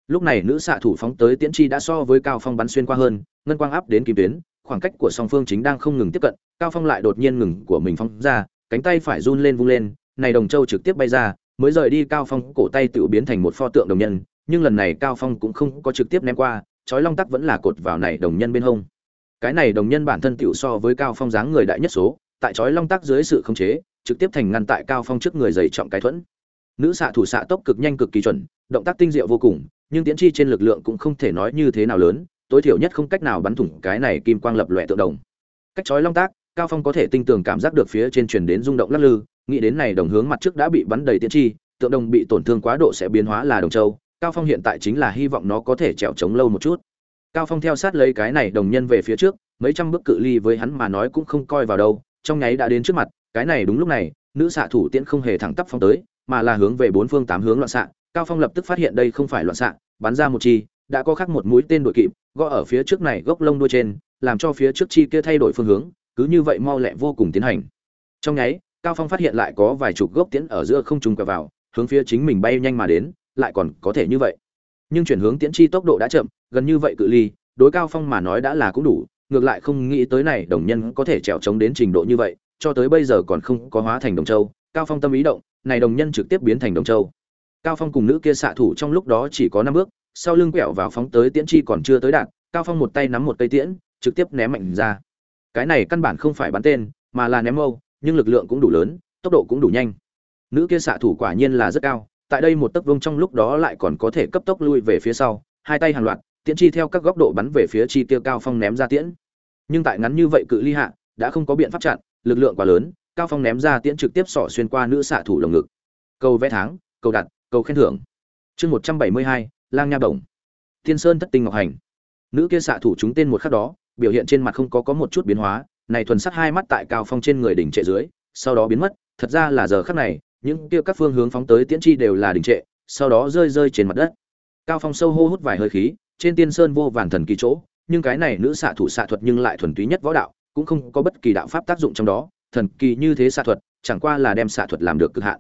Lúc này nữ xạ thủ phóng tới tiễn chi đã so với cao phong bắn xuyên qua hơn, ngân quang áp đến kim tuyến, khoảng cách của song phương chính đang không ngừng tiếp cận, cao phong lại đột nhiên ngừng của mình phóng ra, cánh tay phải run lên vung lên, này đồng châu trực tiếp bay ra, mới rời đi cao phong cổ tay tự biến thành một pho tượng đồng nhân, nhưng lần này cao phong cũng không có trực tiếp ném qua chói long tắc vẫn là cột vào này đồng nhân bên hông. Cái này đồng nhân bản thân tiểu so với cao phong dáng người đại nhất số, tại chói long tắc dưới sự khống chế, trực tiếp thành ngăn tại cao phong trước người dày trọng cái thuẫn. Nữ xạ thủ xạ tốc cực nhanh cực kỳ chuẩn, động tác tinh diệu vô cùng, nhưng tiến chi trên lực lượng cũng không thể nói như thế nào lớn, tối thiểu nhất không cách nào bắn thủng cái này kim quang lập lòe tượng đồng. Cách chói long tác cao phong có thể tinh tường cảm giác được phía trên truyền đến rung động lắc lư, nghĩ đến này đồng hướng mặt trước đã bị bắn đầy tiến chi, tượng đồng bị tổn thương quá độ sẽ biến hóa là đồng châu cao phong hiện tại chính là hy vọng nó có thể trèo chống lâu một chút. Cao phong theo sát lấy cái này đồng nhân về phía trước, mấy trăm bước cự ly với hắn mà nói cũng không coi vào đâu, trong nháy đã đến trước mặt, cái này đúng lúc này, nữ xạ thủ tiễn không hề thẳng tắp phong tới, mà là hướng về bốn phương tám hướng loạn xạ. Cao phong lập tức phát hiện đây không phải loạn xạ, bắn ra một chi, đã có khắc một mũi tên đội kịp, gõ ở phía trước này gốc lông đuôi trên, làm cho phía trước chi kia thay đổi phương hướng, cứ như vậy mau lẹ vô cùng tiến hành. Trong nháy, cao phong phát hiện lại có vài chục gốc tiễn ở giữa không trùng quẹo vào, hướng phía chính mình bay nhanh mà đến lại còn có thể như vậy. Nhưng chuyển hướng tiễn chi tốc độ đã chậm, gần như vậy cự ly, đối cao phong mà nói đã là cũng đủ, ngược lại không nghĩ tới này đồng nhân có thể trèo trống đến trình độ như vậy, cho tới bây giờ còn không có hóa thành đồng châu, cao phong tâm ý động, này đồng nhân trực tiếp biến thành đồng châu. Cao phong cùng nữ kia xạ thủ trong lúc đó chỉ có năm bước, sau lưng quẹo vào phóng tới tiễn chi còn chưa tới đạn, cao phong một tay nắm một cây tiễn, trực tiếp ném mạnh ra. Cái này căn bản không phải bắn tên, mà là ném mâu, nhưng lực lượng cũng đủ lớn, tốc độ cũng đủ nhanh. Nữ kia xạ thủ quả nhiên là rất cao tại đây một tấc vương trong lúc đó lại còn có thể cấp tốc lui về phía sau, hai tay hàng loạt, tiễn chi theo các góc độ bắn về phía chi tiêu cao phong ném ra tiễn. Nhưng tại ngắn như vậy cự ly hạ, đã không có biện pháp chặn, lực lượng quá lớn, cao phong ném ra tiễn trực tiếp sỏ xuyên qua nữ xạ thủ lồng ngực. Cầu vẽ tháng, cầu đặt, cầu khen thưởng. Chương một trăm bảy mươi hai, lang nha đồng thiên sơn thất tinh ngọc hành. Nữ kia xạ thủ chúng tên một khắc đó, biểu hiện trên mặt không có có một chút biến hóa, này thuần sắt hai mắt tại cao phong trên người đỉnh trệ dưới, sau đó biến mất, thật ra là giờ khắc này những kia các phương hướng phóng tới tiễn chi đều là đình trệ, sau đó rơi rơi trên mặt đất. Cao phong sâu hô hút vài hơi khí, trên tiên sơn vô vàn thần kỳ chỗ, nhưng cái này nữ xạ thủ xạ thuật nhưng lại thuần túy nhất võ đạo, cũng không có bất kỳ đạo pháp tác dụng trong đó, thần kỳ như thế xạ thuật, chẳng qua là đem xạ thuật làm được cực hạn.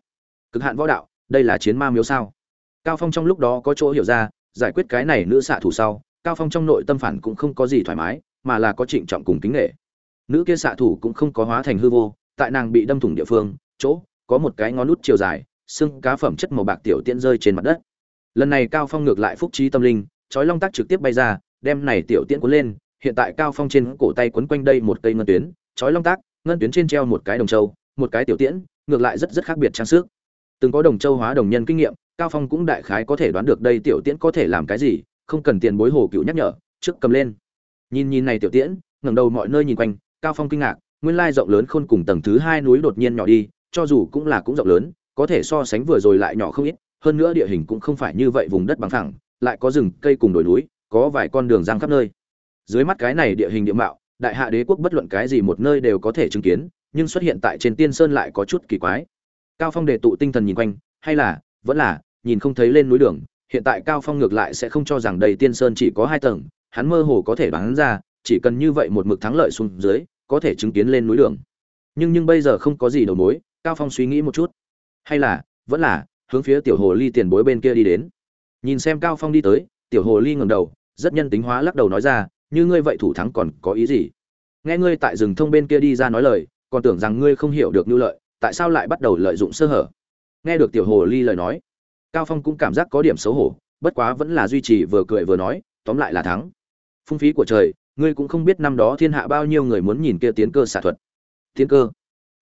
Cực hạn võ đạo, đây là chiến ma miếu sao? Cao phong trong lúc đó có chỗ hiểu ra, giải quyết cái này nữ xạ thủ sau, cao phong trong nội tâm phản cũng không có gì thoải mái, mà là có trịnh trọng cùng kính nghệ nữ kia xạ thủ cũng không có hóa thành hư vô, tại nàng bị đâm thủng địa phương, chỗ có một cái ngón nút chiều dài, xương cá phẩm chất màu bạc tiểu tiễn rơi trên mặt đất. Lần này cao phong ngược lại phúc trí tâm linh, chói long tác trực tiếp bay ra, đem này tiểu tiễn cuốn lên, hiện tại cao phong trên cổ tay quấn quanh đây một cây ngân tuyến, chói long tác, ngân tuyến trên treo một cái đồng châu, một cái tiểu tiễn, ngược lại rất rất khác biệt trang sức. Từng có đồng châu hóa đồng nhân kinh nghiệm, cao phong cũng đại khái có thể đoán được đây tiểu tiễn có thể làm cái gì, không cần tiền bối hồ cựu nhắc nhở, trước cầm lên. Nhìn nhìn này tiểu tiễn, ngẩng đầu mọi nơi nhìn quanh, cao phong kinh ngạc, nguyên lai rộng lớn khôn cùng tầng thứ hai núi đột nhiên nhỏ đi cho dù cũng là cũng rộng lớn, có thể so sánh vừa rồi lại nhỏ không ít, hơn nữa địa hình cũng không phải như vậy vùng đất bằng phẳng, lại có rừng, cây cùng đồi núi, có vài con đường giang khắp nơi. Dưới mắt cái này địa hình địa mạo, đại hạ đế quốc bất luận cái gì một nơi đều có thể chứng kiến, nhưng xuất hiện tại trên tiên sơn lại có chút kỳ quái. Cao phong đề tụ tinh thần nhìn quanh, hay là, vẫn là, nhìn không thấy lên núi đường, hiện tại cao phong ngược lại sẽ không cho rằng đầy tiên sơn chỉ có hai tầng, hắn mơ hồ có thể đoán ra, chỉ cần như vậy một mực thắng lợi xuống dưới, có thể chứng kiến lên núi đường. Nhưng nhưng bây giờ không có gì đầu mối cao phong suy nghĩ một chút. Hay là, vẫn là, hướng phía tiểu hồ ly tiền bối bên kia đi đến. Nhìn xem cao phong đi tới, tiểu hồ ly ngẩng đầu, rất nhân tính hóa lắc đầu nói ra, như ngươi vậy thủ thắng còn có ý gì? Nghe ngươi tại rừng thông bên kia đi ra nói lời, còn tưởng rằng ngươi không hiểu được nhu lợi, tại sao lại bắt đầu lợi dụng sơ hở? Nghe được tiểu hồ ly lời nói, cao phong cũng cảm giác có điểm xấu hổ, bất quá vẫn là duy trì vừa cười vừa nói, tóm lại là thắng. Phung phí của trời, ngươi cũng không biết năm đó thiên hạ bao nhiêu người muốn nhìn kia tiến cơ xạ thuật. Tiến cơ?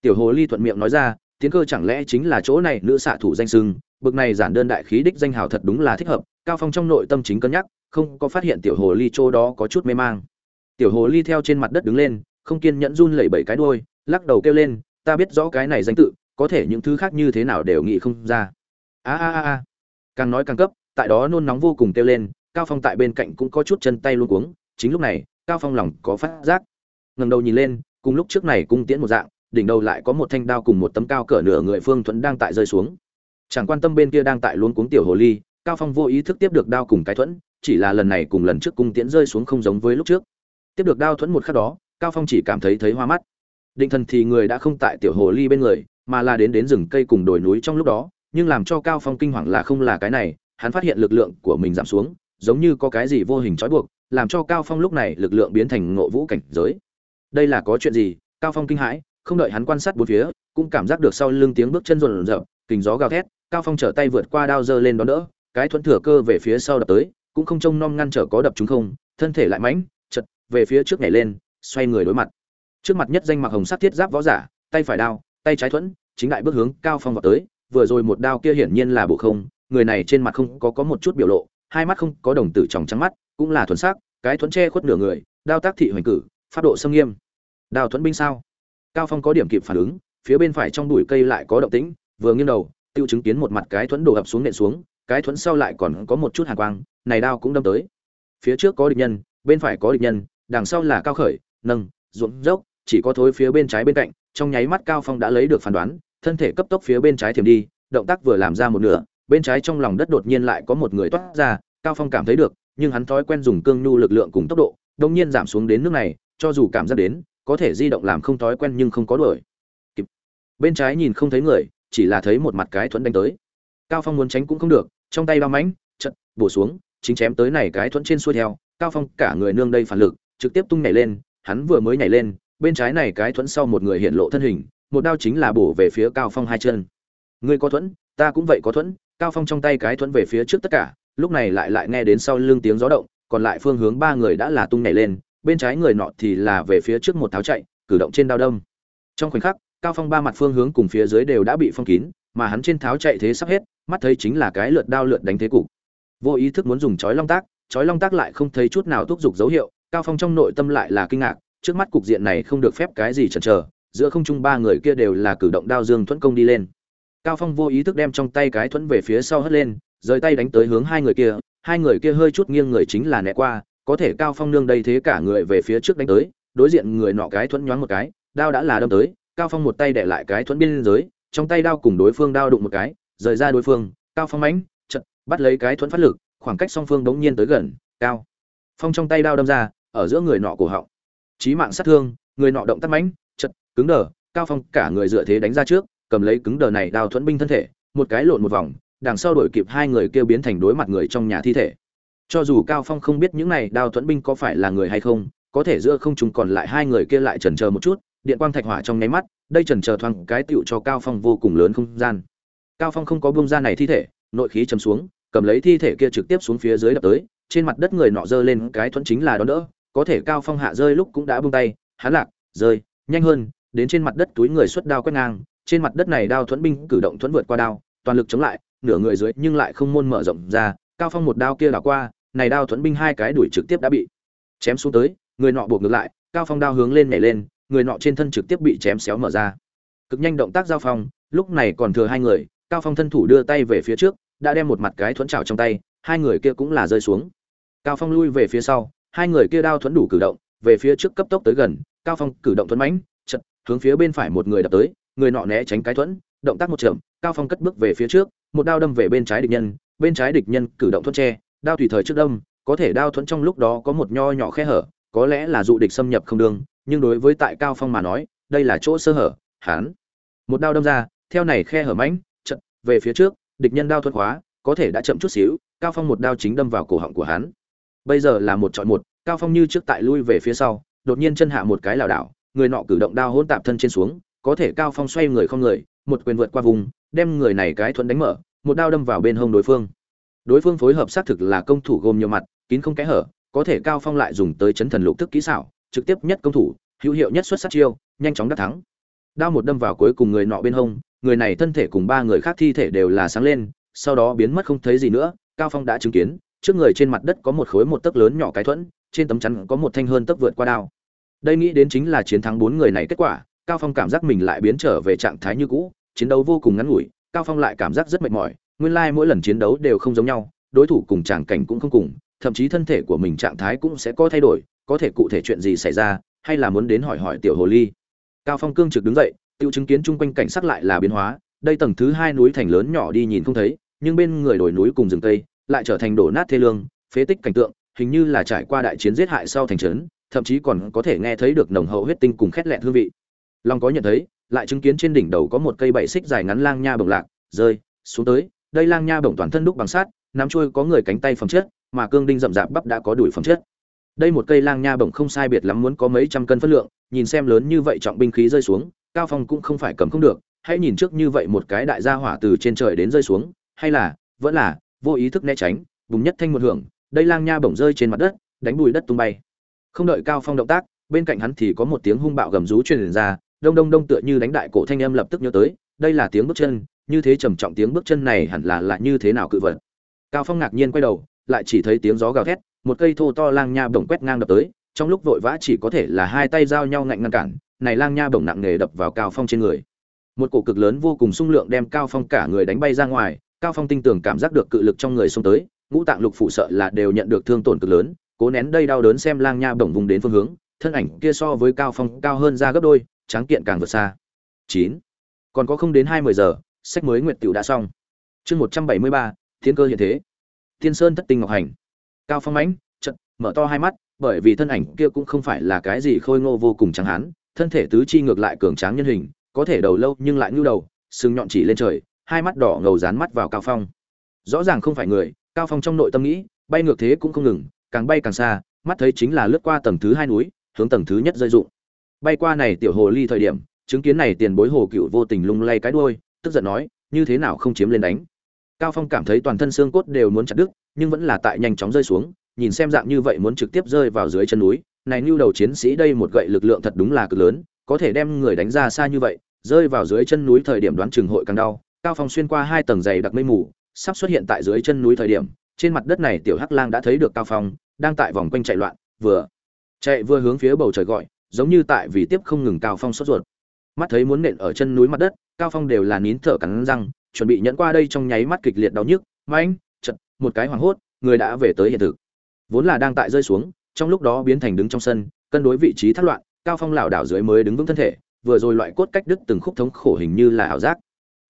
Tiểu hồ ly thuận miệng nói ra, tiến cơ chẳng lẽ chính là chỗ này nữ xạ thủ danh sưng bực này giản đơn đại khí đích danh hào thật đúng là thích hợp, cao phong trong nội tâm chính cân nhắc, không có phát hiện tiểu hồ ly chỗ đó có chút mê mang. Tiểu hồ ly theo trên mặt đất đứng lên, không kiên nhẫn run lẩy bẩy cái đuôi, lắc đầu kêu lên, ta biết rõ cái này danh tự, có thể những thứ khác như thế nào đều nghĩ không ra. A a a càng nói càng cấp tại đó nôn nóng vô cùng kêu lên, cao phong tại bên cạnh cũng có chút chân tay luôn cuống, chính lúc này, cao phong lòng có phát giác. Ngẩng đầu nhìn lên, cùng lúc trước này cung tiễn một dạng đỉnh đầu lại có một thanh đao cùng một tấm cao cỡ nửa người phương thuẫn đang tại rơi xuống. Chẳng quan tâm bên kia đang tại luôn cuống tiểu hồ ly, cao phong vô ý thức tiếp được đao cùng cái thuẫn, chỉ là lần này cùng lần trước cung tiễn rơi xuống không giống với lúc trước. Tiếp được đao thuẫn một khắc đó, cao phong chỉ cảm thấy thấy hoa mắt. Định thần thì người đã không tại tiểu hồ ly bên người, mà là đến đến rừng cây cùng đồi núi trong lúc đó, nhưng làm cho cao phong kinh hoàng là không là cái này, hắn phát hiện lực lượng của mình giảm xuống, giống như có cái gì vô hình trói buộc, làm cho cao phong lúc này lực lượng biến thành ngộ vũ cảnh giới. Đây là có chuyện gì? Cao phong kinh hãi không đợi hắn quan sát bốn phía cũng cảm giác được sau lưng tiếng bước chân rộn rộn, kình gió gào thét cao phong trở tay vượt qua đao dơ lên đón đỡ cái thuẫn thừa cơ về phía sau đập tới cũng không trông nom ngăn trở có đập chúng không thân thể lại mãnh chật về phía trước nhảy lên xoay người đối mặt. Trước mặt nhất danh mặc hồng sắc thiết giáp võ giả tay phải đao tay trái thuẫn chính đại bước hướng cao phong vào tới vừa rồi một đao kia hiển nhiên là bộ không người này trên mặt không có có một chút biểu lộ hai mắt không có đồng tử tròng trắng mắt cũng là thuần sắc cái thuẫn che khuất nửa người đao tác thị hoành cử pháp độ sâm nghiêm. Đao thuẫn binh sao? Cao phong có điểm kịp phản ứng, phía bên phải trong bụi cây lại có động tĩnh, vừa nghiêng đầu, tiêu chứng kiến một mặt cái thuẫn đổ ập xuống nện xuống, cái thuẫn sau lại còn có một chút hàn quang, này đao cũng đâm tới. Phía trước có địch nhân, bên phải có địch nhân, đằng sau là cao khởi, nâng, ruộng dốc, chỉ có thối phía bên trái bên cạnh, trong nháy mắt cao phong đã lấy được phán đoán, thân thể cấp tốc phía bên trái thiểm đi, động tác vừa làm ra một nửa, bên trái trong lòng đất đột nhiên lại có một người toát ra, cao phong cảm thấy được, nhưng hắn thói quen dùng cương nhu lực lượng cùng tốc độ đông nhiên giảm xuống đến nước này, cho dù cảm giác đến có thể di động làm không thói quen nhưng không có đuổi. Kịp. Bên trái nhìn không thấy người, chỉ là thấy một mặt cái thuẫn đánh tới. Cao phong muốn tránh cũng không được, trong tay bao mãnh, chật, bổ xuống, chính chém tới này cái thuẫn trên xuôi theo. Cao phong cả người nương đây phản lực, trực tiếp tung nhảy lên, hắn vừa mới nhảy lên, bên trái này cái thuẫn sau một người hiện lộ thân hình, một đao chính là bổ về phía cao phong hai chân. Ngươi có thuẫn, ta cũng vậy có thuẫn, cao phong trong tay cái thuẫn về phía trước tất cả, lúc này lại lại nghe đến sau lưng tiếng gió động, còn lại phương hướng ba người đã là tung nhảy lên bên trái người nọ thì là về phía trước một tháo chạy, cử động trên đao đông trong khoảnh khắc, cao phong ba mặt phương hướng cùng phía dưới đều đã bị phong kín, mà hắn trên tháo chạy thế sắp hết, mắt thấy chính là cái lượt đao lượt đánh thế cục. Vô ý thức muốn dùng chói long tác, chói long tác lại không thấy chút nào thúc giục dấu hiệu, cao phong trong nội tâm lại là kinh ngạc, trước mắt cục diện này không được phép cái gì chần chờ, giữa không trung ba người kia đều là cử động đao dương thuẫn công đi lên. Cao phong vô ý thức đem trong tay cái thuẫn về phía sau hất lên, rời tay đánh tới hướng hai người kia, hai người kia hơi chút nghiêng người chính là né qua có thể cao phong nương đây thế cả người về phía trước đánh tới, đối diện người nọ cái thuẫn nhoáng một cái, đao đã là đâm tới, cao phong một tay để lại cái thuẫn biên giới trong tay đao cùng đối phương đao đụng một cái, rời ra đối phương, cao phong mãnh, chật, bắt lấy cái thuẫn phát lực, khoảng cách song phương đống nhiên tới gần, cao phong trong tay đao đâm ra, ở giữa người nọ cổ họng. Chí mạng sát thương, người nọ động tác mãnh, chật, cứng đờ, cao phong cả người dựa thế đánh ra trước, cầm lấy cứng đờ này đao thuẫn binh thân thể, một cái lộn một vòng, đằng sau đổi kịp hai người kêu biến thành đối mặt người trong nhà thi thể cho dù cao phong không biết những này đao thuẫn binh có phải là người hay không, có thể giữa không chúng còn lại hai người kia lại chần chờ một chút, điện quang thạch hỏa trong nháy mắt, đây chần chờ thoáng cái tựu cho cao phong vô cùng lớn không gian. Cao phong không có buông ra này thi thể, nội khí chấm xuống, cầm lấy thi thể kia trực tiếp xuống phía dưới đập tới, trên mặt đất người nọ rơi lên cái thuẫn chính là đó đỡ, có thể cao phong hạ rơi lúc cũng đã buông tay, hắn lạc, rơi, nhanh hơn, đến trên mặt đất túi người xuất đao quét ngang, trên mặt đất này đao thuẫn binh cử động thuẫn vượt qua đao, toàn lực chống lại, nửa người dưới nhưng lại không môn mở rộng ra, cao phong một đao kia đảo qua này đao thuẫn binh hai cái đuổi trực tiếp đã bị chém xuống tới, người nọ buộc ngược lại, cao phong đao hướng lên nhảy lên, người nọ trên thân trực tiếp bị chém xéo mở ra. Cực nhanh động tác giao phong, lúc này còn thừa hai người, cao phong thân thủ đưa tay về phía trước, đã đem một mặt cái thuẫn chảo trong tay, hai người kia cũng là rơi xuống. Cao phong lui về phía sau, hai người kia đao thuẫn đủ cử động, về phía trước cấp tốc tới gần, cao phong cử động thuẫn mãnh, chật, hướng phía bên phải một người đập tới, người nọ né tránh cái thuẫn, động tác một chậm, cao phong cất bước về phía trước, một đao đâm về bên trái địch nhân, bên trái địch nhân cử động thuẫn che đao tùy thời trước đâm có thể đao thuẫn trong lúc đó có một nho nhỏ khe hở, có lẽ là dụ địch xâm nhập không đương nhưng đối với tại cao phong mà nói, đây là chỗ sơ hở, hán. Một đao đâm ra, theo này khe hở mãnh chậm về phía trước, địch nhân đao thuẫn hóa có thể đã chậm chút xíu, cao phong một đao chính đâm vào cổ họng của hắn bây giờ là một chọn một, cao phong như trước tại lui về phía sau, đột nhiên chân hạ một cái lảo đảo, người nọ cử động đao hỗn tạp thân trên xuống, có thể cao phong xoay người không người, một quyền vượt qua vùng, đem người này cái thuẫn đánh mở, một đao đâm vào bên hông đối phương đối phương phối hợp xác thực là công thủ gồm nhiều mặt, kín không kẽ hở, có thể cao phong lại dùng tới chấn thần lục thức kỹ xảo, trực tiếp nhất công thủ, hữu hiệu nhất xuất sát chiêu, nhanh chóng đắc thắng. Đao một đâm vào cuối cùng người nọ bên hông, người này thân thể cùng ba người khác thi thể đều là sáng lên, sau đó biến mất không thấy gì nữa, cao phong đã chứng kiến, trước người trên mặt đất có một khối một tấc lớn nhỏ cái thuẫn, trên tấm chắn có một thanh hơn tấc vượt qua đao. Đây nghĩ đến chính là chiến thắng bốn người này kết quả, cao phong cảm giác mình lại biến trở về trạng thái như cũ, chiến đấu vô cùng ngắn ngủi, cao phong lại cảm giác rất mệt mỏi nguyên lai like mỗi lần chiến đấu đều không giống nhau, đối thủ cùng tràng cảnh cũng không cùng, thậm chí thân thể của mình trạng thái cũng sẽ có thay đổi, có thể cụ thể chuyện gì xảy ra, hay là muốn đến hỏi hỏi tiểu hồ ly. Cao phong cương trực đứng dậy, tự chứng kiến chung quanh cảnh sắc lại là biến hóa, đây tầng thứ hai núi thành lớn nhỏ đi nhìn không thấy, nhưng bên người đồi núi cùng rừng tây lại trở thành đổ nát thê lương, phế tích cảnh tượng, hình như là trải qua đại chiến giết hại sau thành trấn, thậm chí còn có thể nghe thấy được nồng hậu huyết tinh cùng khét lẹn hương vị. Long có nhận thấy, lại chứng kiến trên đỉnh đầu có một cây bảy xích dài ngắn lang nha bồng lạc, rơi, xuống tới đây lang nha bổng toàn thân đúc bằng sắt, nắm chuôi có người cánh tay phẩm chất mà cương đinh rậm rạp bắp đã có đuổi phẩm chất. Đây một cây lang nha bổng không sai biệt lắm muốn có mấy trăm cân phân lượng nhìn xem lớn như vậy trọng binh khí rơi xuống cao phong cũng không phải cầm không được hãy nhìn trước như vậy một cái đại gia hỏa từ trên trời đến rơi xuống hay là vẫn là vô ý thức né tránh bùng nhất thanh một hưởng đây lang nha bổng rơi trên mặt đất đánh bụi đất tung bay. Không đợi cao phong động tác bên cạnh hắn thì có một tiếng hung bạo gầm rú truyền ra đông đông đông tựa như đánh đại cổ thanh âm lập tức nhớ tới đây là tiếng bước chân như thế trầm trọng tiếng bước chân này hẳn là là như thế nào cự vật. Cao phong ngạc nhiên quay đầu, lại chỉ thấy tiếng gió gào thét, một cây thô to lang nha bổng quét ngang đập tới, trong lúc vội vã chỉ có thể là hai tay giao nhau ngạnh ngăn cản, này lang nha bổng nặng nề đập vào cao phong trên người. Một cổ cực lớn vô cùng sung lượng đem cao phong cả người đánh bay ra ngoài, cao phong tinh tường cảm giác được cự lực trong người xông tới, ngũ tạng lục phụ sợ là đều nhận được thương tổn cực lớn, cố nén đây đau đớn xem lang nha bổng vùng đến phương hướng, thân ảnh kia so với cao phong cao hơn ra gấp đôi, tráng kiện càng vượt xa. Chín. Còn có không đến hai mươi giờ sách mới nguyệt tiểu đã xong. Chương một trăm bảy mươi ba, thiên cơ hiện thế. Thiên sơn thất tinh ngọc hành. Cao phong mãnh, chợt mở to hai mắt, bởi vì thân ảnh kia cũng không phải là cái gì khôi ngô vô cùng trắng hán, thân thể tứ chi ngược lại cường tráng nhân hình, có thể đầu lâu nhưng lại nhu đầu, sừng nhọn chỉ lên trời, hai mắt đỏ ngầu dán mắt vào cao phong. Rõ ràng không phải người, cao phong trong nội tâm nghĩ, bay ngược thế cũng không ngừng, càng bay càng xa, mắt thấy chính là lướt qua tầng thứ hai núi, hướng tầng thứ nhất rơi dụng bay qua này tiểu hồ ly thời điểm, chứng kiến này tiền bối hồ cựu vô tình lung lay cái đuôi tức giận nói, như thế nào không chiếm lên đánh? Cao phong cảm thấy toàn thân xương cốt đều muốn chặt đứt, nhưng vẫn là tại nhanh chóng rơi xuống, nhìn xem dạng như vậy muốn trực tiếp rơi vào dưới chân núi. Này như đầu chiến sĩ đây một gậy lực lượng thật đúng là cực lớn, có thể đem người đánh ra xa như vậy, rơi vào dưới chân núi thời điểm đoán trường hội càng đau. Cao phong xuyên qua hai tầng dày đặc mây mù, sắp xuất hiện tại dưới chân núi thời điểm, trên mặt đất này tiểu hắc lang đã thấy được cao phong, đang tại vòng quanh chạy loạn, vừa chạy vừa hướng phía bầu trời gọi, giống như tại vì tiếp không ngừng cao phong sốt ruột. Mắt thấy muốn nện ở chân núi mặt đất cao phong đều là nín thở cắn răng, chuẩn bị nhẫn qua đây trong nháy mắt kịch liệt đau nhức. Mãnh, chật, một cái hoảng hốt, người đã về tới hiện thực. Vốn là đang tại rơi xuống, trong lúc đó biến thành đứng trong sân, cân đối vị trí thất loạn, cao phong lảo đảo dưới mới đứng vững thân thể, vừa rồi loại cốt cách đứt từng khúc thống khổ hình như là ảo giác.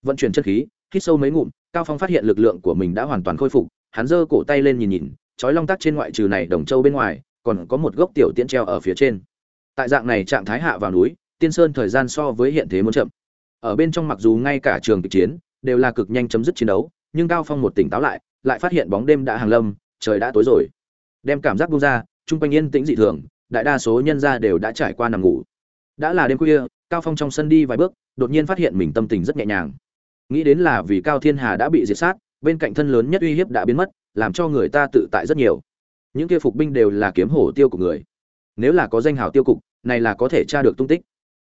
Vận chuyển chân khí, hít sâu mấy ngụm, cao phong phát hiện lực lượng của mình đã hoàn toàn khôi phục, hắn giơ cổ tay lên nhìn nhìn, chói long tắc trên ngoại trừ này đồng châu bên ngoài, còn có một gốc tiểu tiễn treo ở phía trên. Tại dạng này trạng thái hạ vào núi, tiên sơn thời gian so với hiện thế muốn chậm ở bên trong mặc dù ngay cả trường kịch chiến đều là cực nhanh chấm dứt chiến đấu, nhưng cao phong một tỉnh táo lại lại phát hiện bóng đêm đã hàng lâm, trời đã tối rồi. Đem cảm giác buông ra, chung quanh yên tĩnh dị thường, đại đa số nhân gia đều đã trải qua nằm ngủ. Đã là đêm khuya, cao phong trong sân đi vài bước, đột nhiên phát hiện mình tâm tình rất nhẹ nhàng. Nghĩ đến là vì cao thiên hà đã bị diệt sát, bên cạnh thân lớn nhất uy hiếp đã biến mất, làm cho người ta tự tại rất nhiều. Những kia phục binh đều là kiếm hổ tiêu của người. Nếu là có danh hào tiêu cục, này là có thể tra được tung tích.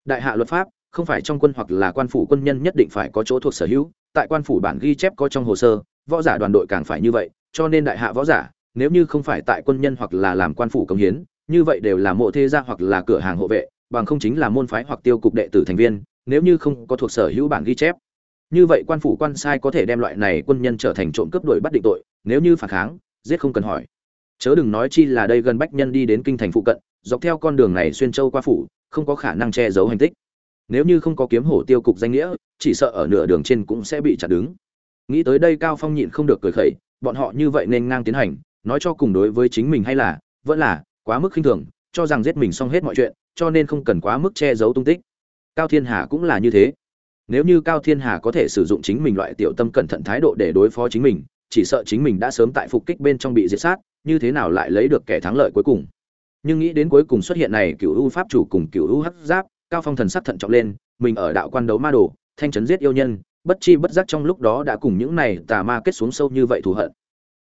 Đại hạ luật pháp không phải trong quân hoặc là quan phủ quân nhân nhất định phải có chỗ thuộc sở hữu, tại quan phủ bản ghi chép có trong hồ sơ, võ giả đoàn đội càng phải như vậy, cho nên đại hạ võ giả, nếu như không phải tại quân nhân hoặc là làm quan phủ công hiến, như vậy đều là mộ thế gia hoặc là cửa hàng hộ vệ, bằng không chính là môn phái hoặc tiêu cục đệ tử thành viên, nếu như không có thuộc sở hữu bản ghi chép. Như vậy quan phủ quan sai có thể đem loại này quân nhân trở thành trộm cướp đuổi bắt định tội, nếu như phản kháng, giết không cần hỏi. Chớ đừng nói chi là đây gần bách nhân đi đến kinh thành phụ cận, dọc theo con đường này xuyên châu qua phủ, không có khả năng che giấu hành tích nếu như không có kiếm hổ tiêu cục danh nghĩa, chỉ sợ ở nửa đường trên cũng sẽ bị chặt đứng. Nghĩ tới đây cao phong nhịn không được cười khẩy, bọn họ như vậy nên ngang tiến hành, nói cho cùng đối với chính mình hay là, vẫn là, quá mức khinh thường, cho rằng giết mình xong hết mọi chuyện, cho nên không cần quá mức che giấu tung tích. Cao thiên hà cũng là như thế. Nếu như cao thiên hà có thể sử dụng chính mình loại tiểu tâm cẩn thận thái độ để đối phó chính mình, chỉ sợ chính mình đã sớm tại phục kích bên trong bị diệt sát, như thế nào lại lấy được kẻ thắng lợi cuối cùng. Nhưng nghĩ đến cuối cùng xuất hiện này cựu u pháp chủ cùng cựu u hắc giáp cao phong thần sắc thận trọng lên, mình ở đạo quan đấu ma đồ, thanh trấn giết yêu nhân, bất chi bất giác trong lúc đó đã cùng những này tà ma kết xuống sâu như vậy thù hận.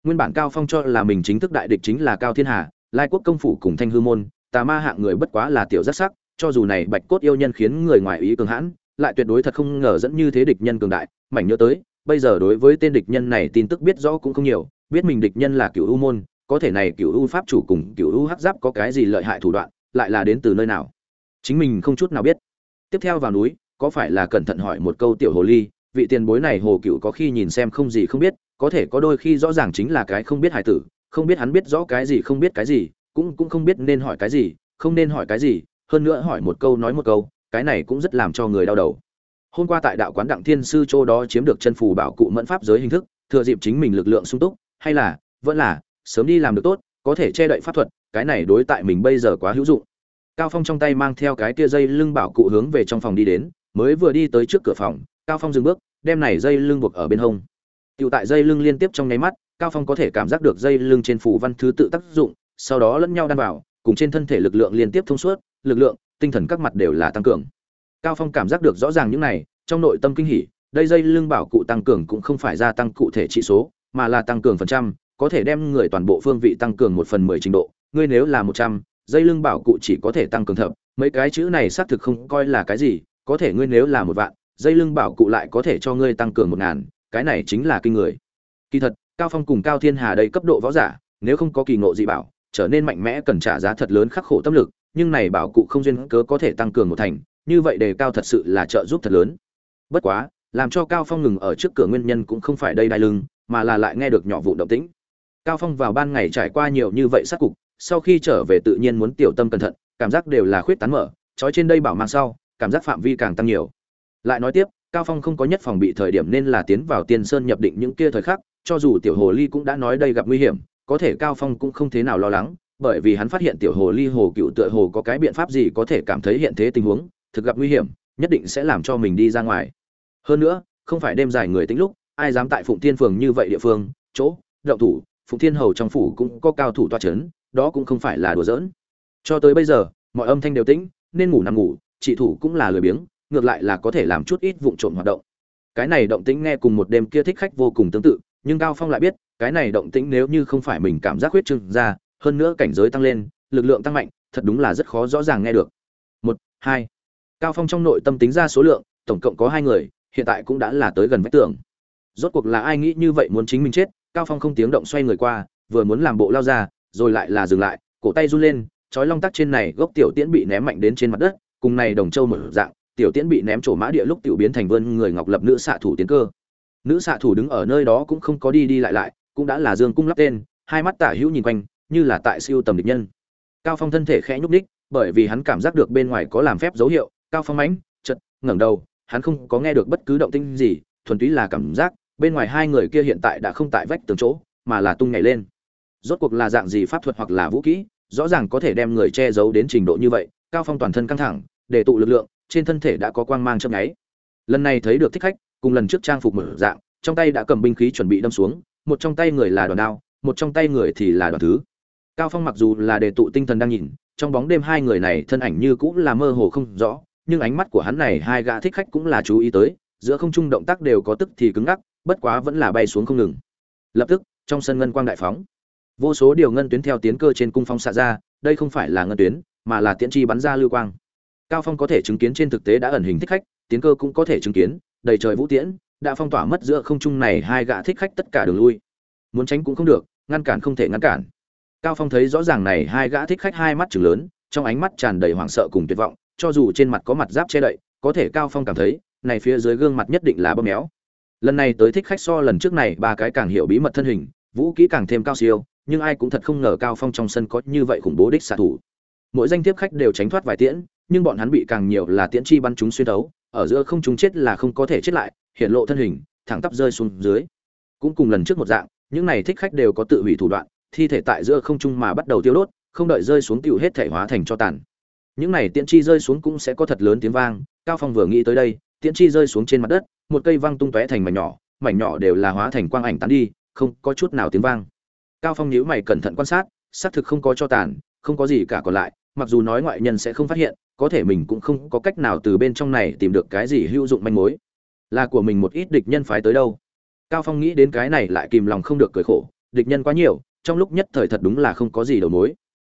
Nguyên bản cao phong cho là mình chính thức đại địch chính là cao thiên hà, lai quốc công phủ cùng thanh hư môn, tà ma hạng người bất quá là tiểu rất sắc, cho dù này bạch cốt yêu nhân khiến người ngoài ý cường hãn, lại tuyệt đối thật không ngờ dẫn như thế địch nhân cường đại. Mảnh nhớ tới, bây giờ đối với tên địch nhân này tin tức biết rõ cũng không nhiều, biết mình địch nhân là cựu u môn, có thể này cựu u pháp chủ cùng cựu u hắc giáp có cái gì lợi hại thủ đoạn, lại là đến từ nơi nào? Chính mình không chút nào biết. Tiếp theo vào núi, có phải là cẩn thận hỏi một câu tiểu hồ ly, vị tiền bối này hồ cựu có khi nhìn xem không gì không biết, có thể có đôi khi rõ ràng chính là cái không biết hải tử, không biết hắn biết rõ cái gì không biết cái gì, cũng cũng không biết nên hỏi cái gì, không nên hỏi cái gì, hơn nữa hỏi một câu nói một câu, cái này cũng rất làm cho người đau đầu. Hôm qua tại đạo quán đặng thiên sư châu đó chiếm được chân phù bảo cụ mẫn pháp giới hình thức, thừa dịp chính mình lực lượng sung túc, hay là, vẫn là, sớm đi làm được tốt, có thể che đậy pháp thuật, cái này đối tại mình bây giờ quá hữu dụng cao phong trong tay mang theo cái tia dây lưng bảo cụ hướng về trong phòng đi đến mới vừa đi tới trước cửa phòng cao phong dừng bước đem này dây lưng buộc ở bên hông tựu tại dây lưng liên tiếp trong nháy mắt, Cao Phong có thể cảm giác được dây lưng trên phủ văn thứ tự tác dụng, sau đó lẫn nhau đan vào, cùng trên thân thể lực lượng liên tiếp thông suốt, lực lượng, tinh thần các mặt đều là tăng cường. Cao Phong cảm giác được rõ ràng những này, trong nội tâm kinh hỉ, đây dây lưng bảo cụ tăng cường cũng không phải gia tăng cụ thể trị số, mà là tăng cường phần trăm, có thể đem người toàn bộ phương vị tăng cường một phần mười trình độ. Ngươi nếu là một trăm, dây lưng bảo cụ chỉ có thể tăng cường thập, mấy cái chữ này xác thực không coi là cái gì, có thể ngươi nếu là một vạn, dây lưng bảo cụ lại có thể cho ngươi tăng cường một ngàn, cái này chính là kinh người. Kỳ thật cao phong cùng cao thiên hà đây cấp độ võ giả nếu không có kỳ ngộ gì bảo trở nên mạnh mẽ cần trả giá thật lớn khắc khổ tâm lực nhưng này bảo cụ không duyên cớ có thể tăng cường một thành như vậy đề cao thật sự là trợ giúp thật lớn. Bất quá làm cho cao phong ngừng ở trước cửa nguyên nhân cũng không phải đây đai lưng mà là lại nghe được nhỏ vụ động tĩnh. Cao phong vào ban ngày trải qua nhiều như vậy sát cục sau khi trở về tự nhiên muốn tiểu tâm cẩn thận, cảm giác đều là khuyết tán mở, trói trên đây bảo mang sau, cảm giác phạm vi càng tăng nhiều. Lại nói tiếp, cao phong không có nhất phòng bị thời điểm nên là tiến vào tiên sơn nhập định những kia thời khắc, cho dù tiểu hồ ly cũng đã nói đây gặp nguy hiểm, có thể cao phong cũng không thế nào lo lắng, bởi vì hắn phát hiện tiểu hồ ly hồ cựu tựa hồ có cái biện pháp gì có thể cảm thấy hiện thế tình huống, thực gặp nguy hiểm, nhất định sẽ làm cho mình đi ra ngoài. Hơn nữa, không phải đêm dài người tính lúc, ai dám tại phụng thiên phường như vậy địa phương, chỗ, động thủ, phụng thiên hầu trong phủ cũng có cao thủ toa chấn đó cũng không phải là đùa giỡn. Cho tới bây giờ, mọi âm thanh đều tĩnh, nên ngủ nằm ngủ trị thủ cũng là lười biếng, ngược lại là có thể làm chút ít vụng trộm hoạt động. Cái này động tĩnh nghe cùng một đêm kia thích khách vô cùng tương tự, nhưng cao phong lại biết, cái này động tĩnh nếu như không phải mình cảm giác huyết trưng ra, hơn nữa cảnh giới tăng lên, lực lượng tăng mạnh, thật đúng là rất khó rõ ràng nghe được. Một, hai. Cao phong trong nội tâm tính ra số lượng, tổng cộng có hai người, hiện tại cũng đã là tới gần vách tường. Rốt cuộc là ai nghĩ như vậy muốn chính mình chết, cao phong không tiếng động xoay người qua, vừa muốn làm bộ lao ra rồi lại là dừng lại, cổ tay run lên, chói long tắc trên này gốc tiểu tiễn bị ném mạnh đến trên mặt đất, cùng này đồng châu mở dạng, tiểu tiễn bị ném trổ mã địa lúc tiểu biến thành vươn người ngọc lập nữ xạ thủ tiến cơ. Nữ xạ thủ đứng ở nơi đó cũng không có đi đi lại lại, cũng đã là dương cung lắp tên, hai mắt tả hữu nhìn quanh, như là tại siêu tầm địch nhân. Cao phong thân thể khẽ nhúc ních bởi vì hắn cảm giác được bên ngoài có làm phép dấu hiệu, cao phong mãnh chật ngẩng đầu, hắn không có nghe được bất cứ động tĩnh gì, thuần túy là cảm giác, bên ngoài hai người kia hiện tại đã không tại vách tường chỗ, mà là tung nhảy lên rốt cuộc là dạng gì pháp thuật hoặc là vũ kỹ rõ ràng có thể đem người che giấu đến trình độ như vậy cao phong toàn thân căng thẳng để tụ lực lượng trên thân thể đã có quang mang chớp nháy. Lần này thấy được thích khách, cùng lần trước trang phục mở dạng, trong tay đã cầm binh khí chuẩn bị đâm xuống, một trong tay người là đoàn đao, một trong tay người thì là đoàn thứ. Cao Phong mặc dù là đề tụ tinh thần đang nhìn, trong bóng đêm hai người này thân ảnh như cũng là mơ hồ không rõ, nhưng ánh mắt của hắn này hai gã thích khách cũng là chú ý tới, giữa không trung động tác đều có tức thì cứng ngắc, bất quá vẫn là bay xuống không ngừng. Lập tức, trong sân ngân quang đại phóng, vô số điều ngân tuyến theo tiến cơ trên cung phong xạ ra, đây không phải là ngân tuyến, mà là tiễn chi bắn ra lưu quang. Cao phong có thể chứng kiến trên thực tế đã ẩn hình thích khách tiến cơ cũng có thể chứng kiến đầy trời vũ tiễn đã phong tỏa mất giữa không trung này hai gã thích khách tất cả đường lui. Muốn tránh cũng không được ngăn cản không thể ngăn cản. Cao phong thấy rõ ràng này hai gã thích khách hai mắt trừng lớn trong ánh mắt tràn đầy hoảng sợ cùng tuyệt vọng cho dù trên mặt có mặt giáp che đậy có thể cao phong cảm thấy này phía dưới gương mặt nhất định là bơm méo. Lần này tới thích khách so lần trước này ba cái càng hiểu bí mật thân hình vũ kỹ càng thêm cao siêu nhưng ai cũng thật không ngờ cao phong trong sân có như vậy khủng bố đích xạ thủ mỗi danh tiếp khách đều tránh thoát vài tiễn nhưng bọn hắn bị càng nhiều là tiễn chi bắn chúng xuyên thấu, ở giữa không chúng chết là không có thể chết lại, hiện lộ thân hình, thẳng tắp rơi xuống dưới. Cũng cùng lần trước một dạng, những này thích khách đều có tự hủy thủ đoạn, thi thể tại giữa không trung mà bắt đầu tiêu đốt, không đợi rơi xuống tiêu hết thể hóa thành cho tàn. Những này tiễn chi rơi xuống cũng sẽ có thật lớn tiếng vang, Cao Phong vừa nghĩ tới đây, tiễn chi rơi xuống trên mặt đất, một cây văng tung tóe thành mảnh nhỏ, mảnh nhỏ đều là hóa thành quang ảnh tán đi, không có chút nào tiếng vang. Cao Phong nhíu mày cẩn thận quan sát, xác thực không có cho tàn, không có gì cả còn lại, mặc dù nói ngoại nhân sẽ không phát hiện, có thể mình cũng không có cách nào từ bên trong này tìm được cái gì hữu dụng manh mối. Là của mình một ít địch nhân phái tới đâu? Cao phong nghĩ đến cái này lại kìm lòng không được cười khổ địch nhân quá nhiều trong lúc nhất thời thật đúng là không có gì đầu mối.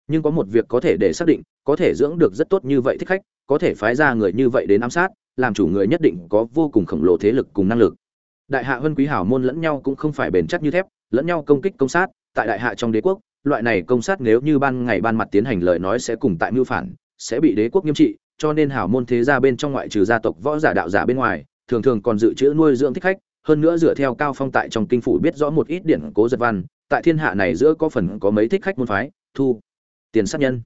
Nhưng có một việc có thể để xác định có thể dưỡng được rất tốt như vậy thích khách có thể phái ra người như vậy đến ám sát làm chủ người nhất định có vô cùng khổng lồ thế lực cùng năng lực. Đại hạ huân quý hảo môn lẫn nhau cũng không phải bền chắc như thép lẫn nhau công kích công sát tại đại hạ trong đế quốc, loại này công sát nếu như ban ngày ban mặt tiến hành lời nói sẽ cùng tại mưu phản, sẽ bị đế quốc nghiêm trị, cho nên hảo môn thế gia bên trong ngoại trừ gia tộc võ giả đạo giả bên ngoài, thường thường còn dự trữ nuôi dưỡng thích khách, hơn nữa dựa theo cao phong tại trong kinh phủ biết rõ một ít điển cố giật văn, tại thiên hạ này giữa có phần có mấy thích khách môn phái, thu, tiền sát nhân.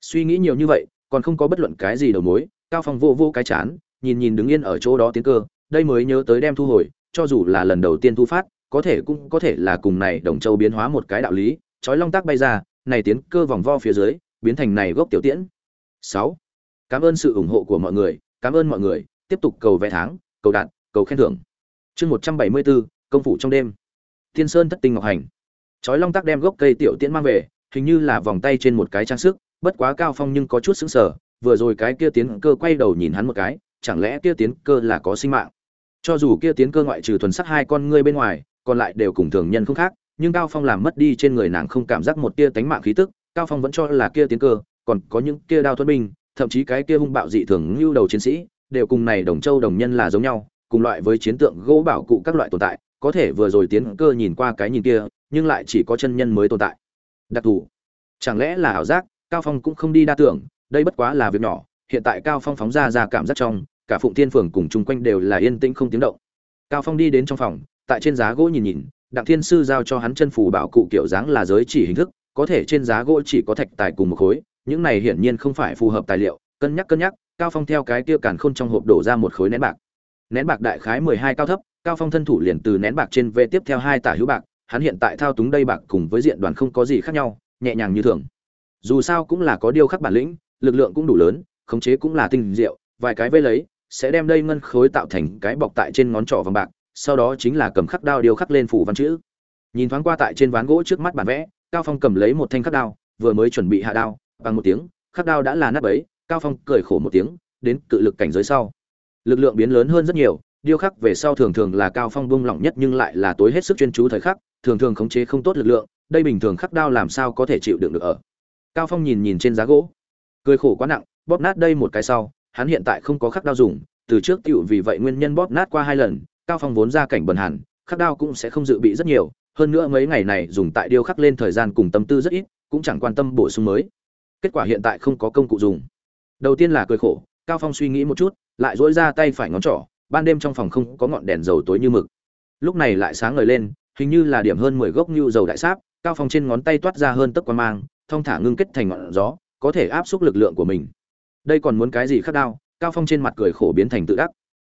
Suy nghĩ nhiều như vậy, còn không có bất luận cái gì đầu mối, cao phong vô vô cái chán, nhìn nhìn đứng yên ở chỗ đó tiến cơ, đây mới nhớ tới đem thu hồi, cho dù là lần đầu tiên thu phát có thể cũng có thể là cùng này đồng châu biến hóa một cái đạo lý chói long tác bay ra này tiến cơ vòng vo phía dưới biến thành này gốc tiểu tiễn. 6. cảm ơn sự ủng hộ của mọi người cảm ơn mọi người tiếp tục cầu vẽ tháng cầu đạn cầu khen thưởng. Chương 174, công phủ trong đêm. Thiên sơn thất tinh ngọc hành. Chói long tác đem gốc cây tiểu tiễn mang về hình như là vòng tay trên một cái trang sức bất quá cao phong nhưng có chút sững sờ vừa rồi cái kia tiến cơ quay đầu nhìn hắn một cái chẳng lẽ kia tiến cơ là có sinh mạng? Cho dù kia tiến cơ ngoại trừ thuần sắc hai con ngươi bên ngoài còn lại đều cùng thường nhân không khác, nhưng cao phong làm mất đi trên người nàng không cảm giác một tia tánh mạng khí tức, cao phong vẫn cho là kia tiến cơ, còn có những kia đao thuẫn binh, thậm chí cái kia hung bạo dị thường lưu đầu chiến sĩ, đều cùng này đồng châu đồng nhân là giống nhau, cùng loại với chiến tượng gỗ bảo cụ các loại tồn tại, có thể vừa rồi tiến cơ nhìn qua cái nhìn kia, nhưng lại chỉ có chân nhân mới tồn tại. Đặc thù, chẳng lẽ là ảo giác, cao phong cũng không đi đa tưởng, đây bất quá là việc nhỏ, hiện tại cao phong phóng ra ra cảm giác trong, cả phụng thiên phường cùng chung quanh đều là yên tĩnh không tiếng động. Cao phong đi đến trong phòng tại trên giá gỗ nhìn nhìn, đặng thiên sư giao cho hắn chân phù bảo cụ kiểu dáng là giới chỉ hình thức, có thể trên giá gỗ chỉ có thạch tài cùng một khối, những này hiển nhiên không phải phù hợp tài liệu, cân nhắc cân nhắc, cao phong theo cái kia càn khôn trong hộp đổ ra một khối nén bạc. Nén bạc đại khái 12 cao thấp, cao phong thân thủ liền từ nén bạc trên về tiếp theo hai tả hữu bạc, hắn hiện tại thao túng đây bạc cùng với diện đoàn không có gì khác nhau, nhẹ nhàng như thường. Dù sao cũng là có điều khắc bản lĩnh, lực lượng cũng đủ lớn, khống chế cũng là tinh diệu, vài cái vây lấy, sẽ đem đây ngân khối tạo thành cái bọc tại trên ngón trỏ vàng bạc sau đó chính là cầm khắc đao điêu khắc lên phủ văn chữ. Nhìn thoáng qua tại trên ván gỗ trước mắt bản vẽ, cao phong cầm lấy một thanh khắc đao, vừa mới chuẩn bị hạ đao, bằng một tiếng, khắc đao đã là nát ấy cao phong cười khổ một tiếng, đến cự lực cảnh giới sau. Lực lượng biến lớn hơn rất nhiều, điêu khắc về sau thường thường là cao phong bung lỏng nhất nhưng lại là tối hết sức chuyên chú thời khắc, thường thường khống chế không tốt lực lượng, đây bình thường khắc đao làm sao có thể chịu đựng được ở. Cao phong nhìn nhìn trên giá gỗ, cười khổ quá nặng, bóp nát đây một cái sau, hắn hiện tại không có khắc đao dùng, từ trước tựu vì vậy nguyên nhân bóp nát qua hai lần cao phong vốn ra cảnh bần hàn, khắc đao cũng sẽ không dự bị rất nhiều, hơn nữa mấy ngày này dùng tại điêu khắc lên thời gian cùng tâm tư rất ít, cũng chẳng quan tâm bổ sung mới. Kết quả hiện tại không có công cụ dùng. Đầu tiên là cười khổ, cao phong suy nghĩ một chút, lại dỗi ra tay phải ngón trỏ, ban đêm trong phòng không có ngọn đèn dầu tối như mực. Lúc này lại sáng ngời lên, hình như là điểm hơn 10 gốc như dầu đại sáp, cao phong trên ngón tay toát ra hơn tấc quan mang thông thả ngưng kết thành ngọn gió, có thể áp xúc lực lượng của mình. Đây còn muốn cái gì khác đao? Cao phong trên mặt cười khổ biến thành tự đắc.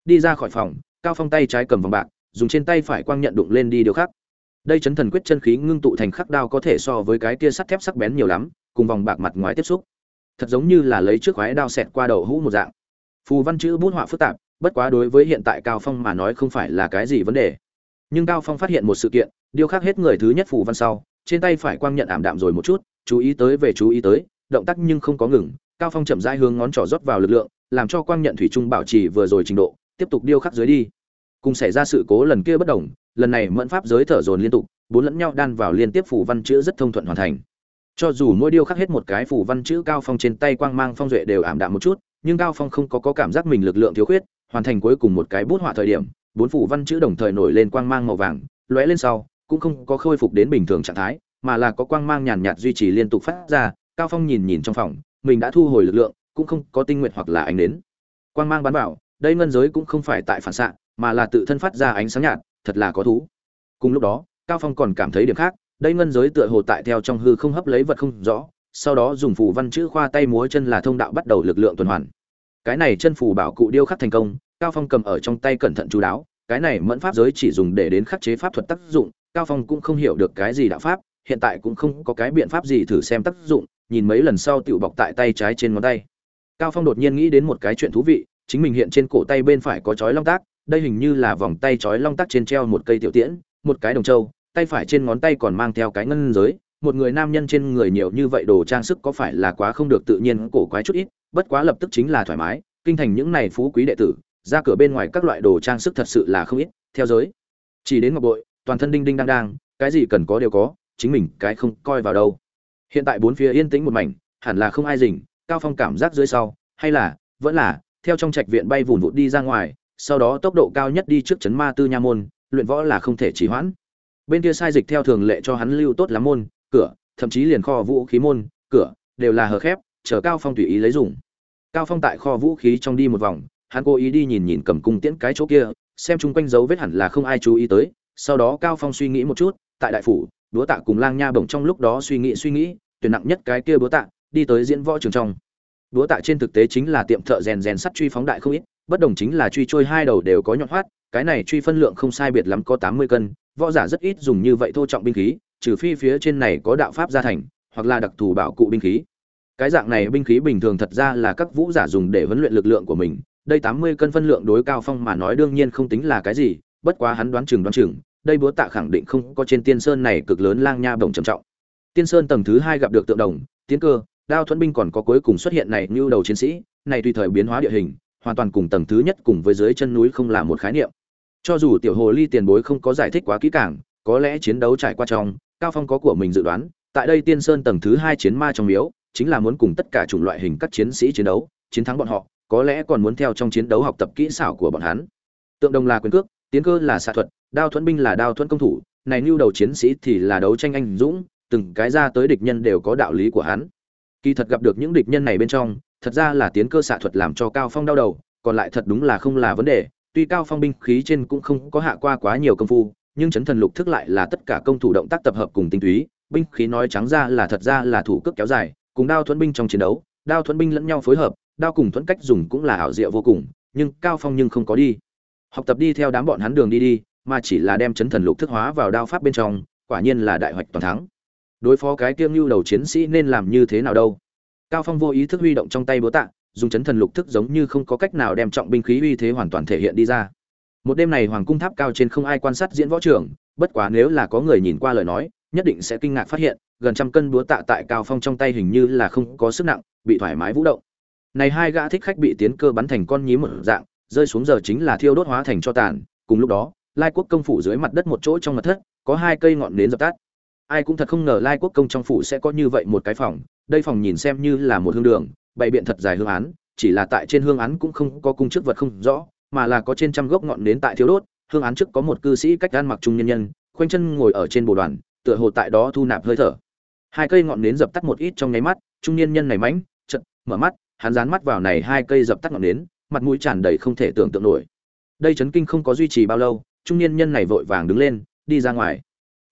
Đi ra khỏi phòng cao phong tay trái cầm vòng bạc, dùng trên tay phải quang nhận đụng lên đi điều khác đây chấn thần quyết chân khí ngưng tụ thành khắc đao có thể so với cái kia sắt thép sắc bén nhiều lắm, cùng vòng bạc mặt ngoài tiếp xúc. Thật giống như là lấy trước khoái đao xẹt qua đầu hũ một dạng. Phù văn chữ bút họa phức tạp, bất quá đối với hiện tại cao phong mà nói không phải là cái gì vấn đề. Nhưng cao phong phát hiện một sự kiện điêu khắc hết người thứ nhất phù văn sau, trên tay phải quang nhận ảm đạm rồi một chút, chú ý tới về chú ý tới, động tác nhưng không có ngừng, cao phong chậm rãi hướng ngón trỏ rót vào lực lượng, làm cho quang nhận thủy trung bảo trì vừa rồi trình độ, tiếp tục điêu khắc dưới đi cùng xảy ra sự cố lần kia bất đồng lần này mẫn pháp giới thở dồn liên tục bốn lẫn nhau đan vào liên tiếp phù văn chữ rất thông thuận hoàn thành. Cho dù mỗi điêu khắc hết một cái phù văn chữ cao phong trên tay quang mang phong duệ đều ảm đạm một chút nhưng cao phong không có, có cảm giác mình lực lượng thiếu khuyết hoàn thành cuối cùng một cái bút họa thời điểm bốn phù văn chữ đồng thời nổi lên quang mang màu vàng lóe lên sau cũng không có khôi phục đến bình thường trạng thái mà là có quang mang nhàn nhạt duy trì liên tục phát ra cao phong nhìn nhìn trong phòng mình đã thu hồi lực lượng cũng không có tinh nguyện hoặc là ánh đến quang mang bắn vào đây ngân giới cũng không phải tại phản xạ mà là tự thân phát ra ánh sáng nhạt, thật là có thú. Cùng lúc đó, cao phong còn cảm thấy điểm khác, đây ngân giới tựa hồ tại theo trong hư không hấp lấy vật không rõ, sau đó dùng phù văn chữ khoa tay múa chân là thông đạo bắt đầu lực lượng tuần hoàn. Cái này chân phù bảo cụ điêu khắc thành công, cao phong cầm ở trong tay cẩn thận chú đáo, cái này mẫn pháp giới chỉ dùng để đến khắc chế pháp thuật tác dụng, cao phong cũng không hiểu được cái gì đạo pháp, hiện tại cũng không có cái biện pháp gì thử xem tác dụng, nhìn mấy lần sau tiểu bọc tại tay trái trên ngón tay. Cao phong đột nhiên nghĩ đến một cái chuyện thú vị, chính mình hiện trên cổ tay bên phải có chói long tác đây hình như là vòng tay chói long tắc trên treo một cây tiểu tiễn, một cái đồng châu tay phải trên ngón tay còn mang theo cái ngân giới. Một người nam nhân trên người nhiều như vậy đồ trang sức có phải là quá không được tự nhiên, cổ quái chút ít, bất quá lập tức chính là thoải mái. Kinh thành những này phú quý đệ tử, ra cửa bên ngoài các loại đồ trang sức thật sự là không ít. Theo giới, chỉ đến ngọc bội, toàn thân đinh đinh đang đang, cái gì cần có đều có, chính mình cái không coi vào đâu. Hiện tại bốn phía yên tĩnh một mảnh, hẳn là không ai rình, cao phong cảm giác dưới sau, hay là, vẫn là, theo trong trạch viện bay vùn vụt đi ra ngoài sau đó tốc độ cao nhất đi trước chấn ma tư nha môn, luyện võ là không thể trì hoãn. Bên kia sai dịch theo thường lệ cho hắn lưu tốt lắm môn, cửa, thậm chí liền kho vũ khí môn, cửa, đều là hờ khép, chờ cao phong tùy ý lấy dùng. Cao phong tại kho vũ khí trong đi một vòng, hắn cố ý đi nhìn nhìn cầm cung tiễn cái chỗ kia, xem chung quanh dấu vết hẳn là không ai chú ý tới, sau đó cao phong suy nghĩ một chút, tại đại phủ, búa tạ cùng lang nha bổng trong lúc đó suy nghĩ suy nghĩ, tuyển nặng nhất cái kia búa tạ, đi tới diễn võ trường trong. Búa tạ trên thực tế chính là tiệm thợ rèn rèn sắt truy phóng đại không ít bất đồng chính là truy trôi hai đầu đều có nhọn hoắt, cái này truy phân lượng không sai biệt lắm có 80 cân, võ giả rất ít dùng như vậy thô trọng binh khí, trừ phi phía trên này có đạo pháp gia thành, hoặc là đặc thù bảo cụ binh khí. Cái dạng này binh khí bình thường thật ra là các vũ giả dùng để huấn luyện lực lượng của mình. Đây 80 cân phân lượng đối cao phong mà nói đương nhiên không tính là cái gì, bất quá hắn đoán chừng đoán chừng, đây búa tạ khẳng định không có trên tiên sơn này cực lớn lang nha bổng trầm trọng. Tiên sơn tầng thứ hai gặp được tượng đồng tiến cơ, đao thuẫn binh còn có cuối cùng xuất hiện này như đầu chiến sĩ, này tùy thời biến hóa địa hình hoàn toàn cùng tầng thứ nhất cùng với dưới chân núi không là một khái niệm. Cho dù tiểu hồ ly tiền bối không có giải thích quá kỹ càng, có lẽ chiến đấu trải qua trong, cao phong có của mình dự đoán, tại đây tiên sơn tầng thứ hai chiến ma trong miếu, chính là muốn cùng tất cả chủng loại hình các chiến sĩ chiến đấu, chiến thắng bọn họ, có lẽ còn muốn theo trong chiến đấu học tập kỹ xảo của bọn hắn. Tượng đồng là quyền cước, tiến cơ là xạ thuật, đao thuẫn binh là đao thuẫn công thủ, này lưu đầu chiến sĩ thì là đấu tranh anh dũng, từng cái ra tới địch nhân đều có đạo lý của hắn. Kỳ thật gặp được những địch nhân này bên trong thật ra là tiến cơ xạ thuật làm cho cao phong đau đầu, còn lại thật đúng là không là vấn đề. Tuy cao phong binh khí trên cũng không có hạ qua quá nhiều công phu, nhưng chấn thần lục thức lại là tất cả công thủ động tác tập hợp cùng tinh túy. Binh khí nói trắng ra là thật ra là thủ cước kéo dài, cùng đao thuẫn binh trong chiến đấu, đao thuẫn binh lẫn nhau phối hợp, đao cùng thuẫn cách dùng cũng là ảo diệu vô cùng, nhưng cao phong nhưng không có đi. Học tập đi theo đám bọn hắn đường đi đi, mà chỉ là đem chấn thần lục thức hóa vào đao pháp bên trong, quả nhiên là đại hoạch toàn thắng. Đối phó cái kiêng lưu đầu chiến sĩ nên làm như thế nào đâu? Cao phong vô ý thức huy động trong tay búa tạ, dùng chấn thần lục thức giống như không có cách nào đem trọng binh khí uy thế hoàn toàn thể hiện đi ra. Một đêm này hoàng cung tháp cao trên không ai quan sát diễn võ trường, bất quá nếu là có người nhìn qua lời nói, nhất định sẽ kinh ngạc phát hiện, gần trăm cân búa tạ tại cao phong trong tay hình như là không có sức nặng, bị thoải mái vũ động. Này hai gã thích khách bị tiến cơ bắn thành con nhím một dạng, rơi xuống giờ chính là thiêu đốt hóa thành cho tàn, cùng lúc đó, lai quốc công phủ dưới mặt đất một chỗ trong mặt thất, có hai cây ngọn nến dập tắt. Ai cũng thật không ngờ lai quốc công trong phủ sẽ có như vậy một cái phòng đây phòng nhìn xem như là một hương đường, bày biện thật dài hương án, chỉ là tại trên hương án cũng không có cung chức vật không rõ, mà là có trên trăm gốc ngọn nến tại thiếu đốt, hương án trước có một cư sĩ cách gan mặc trung nhân nhân, khoanh chân ngồi ở trên bồ đoàn, tựa hồ tại đó thu nạp hơi thở. Hai cây ngọn nến dập tắt một ít trong nháy mắt, trung niên nhân này mãnh chật mở mắt, hắn dán mắt vào này hai cây dập tắt ngọn nến, mặt mũi tràn đầy không thể tưởng tượng nổi. Đây chấn kinh không có duy trì bao lâu, trung niên nhân này vội vàng đứng lên, đi ra ngoài.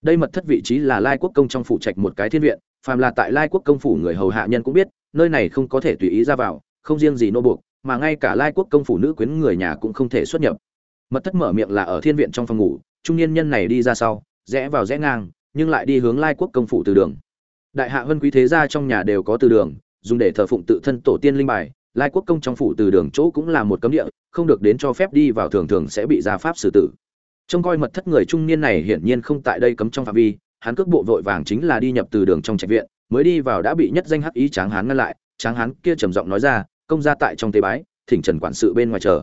Đây mật thất vị trí là lai quốc công trong phụ trạch một cái thiên viện phàm là tại lai quốc công phủ người hầu hạ nhân cũng biết, nơi này không có thể tùy ý ra vào, không riêng gì nô buộc, mà ngay cả lai quốc công phủ nữ quyến người nhà cũng không thể xuất nhập. Mật thất mở miệng là ở thiên viện trong phòng ngủ, trung niên nhân này đi ra sau, rẽ vào rẽ ngang, nhưng lại đi hướng lai quốc công phủ từ đường. Đại hạ vân quý thế gia trong nhà đều có từ đường, dùng để thờ phụng tự thân tổ tiên linh bài, lai quốc công trong phủ từ đường chỗ cũng là một cấm địa, không được đến cho phép đi vào thường thường sẽ bị gia pháp xử tử. Trông coi mật thất người trung niên này hiển nhiên không tại đây cấm trong phạm vi hắn cước bộ vội vàng chính là đi nhập từ đường trong trạch viện, mới đi vào đã bị nhất danh hắc ý tráng hán ngăn lại, tráng hán kia trầm giọng nói ra, công gia tại trong tế bái, thỉnh trần quản sự bên ngoài chờ.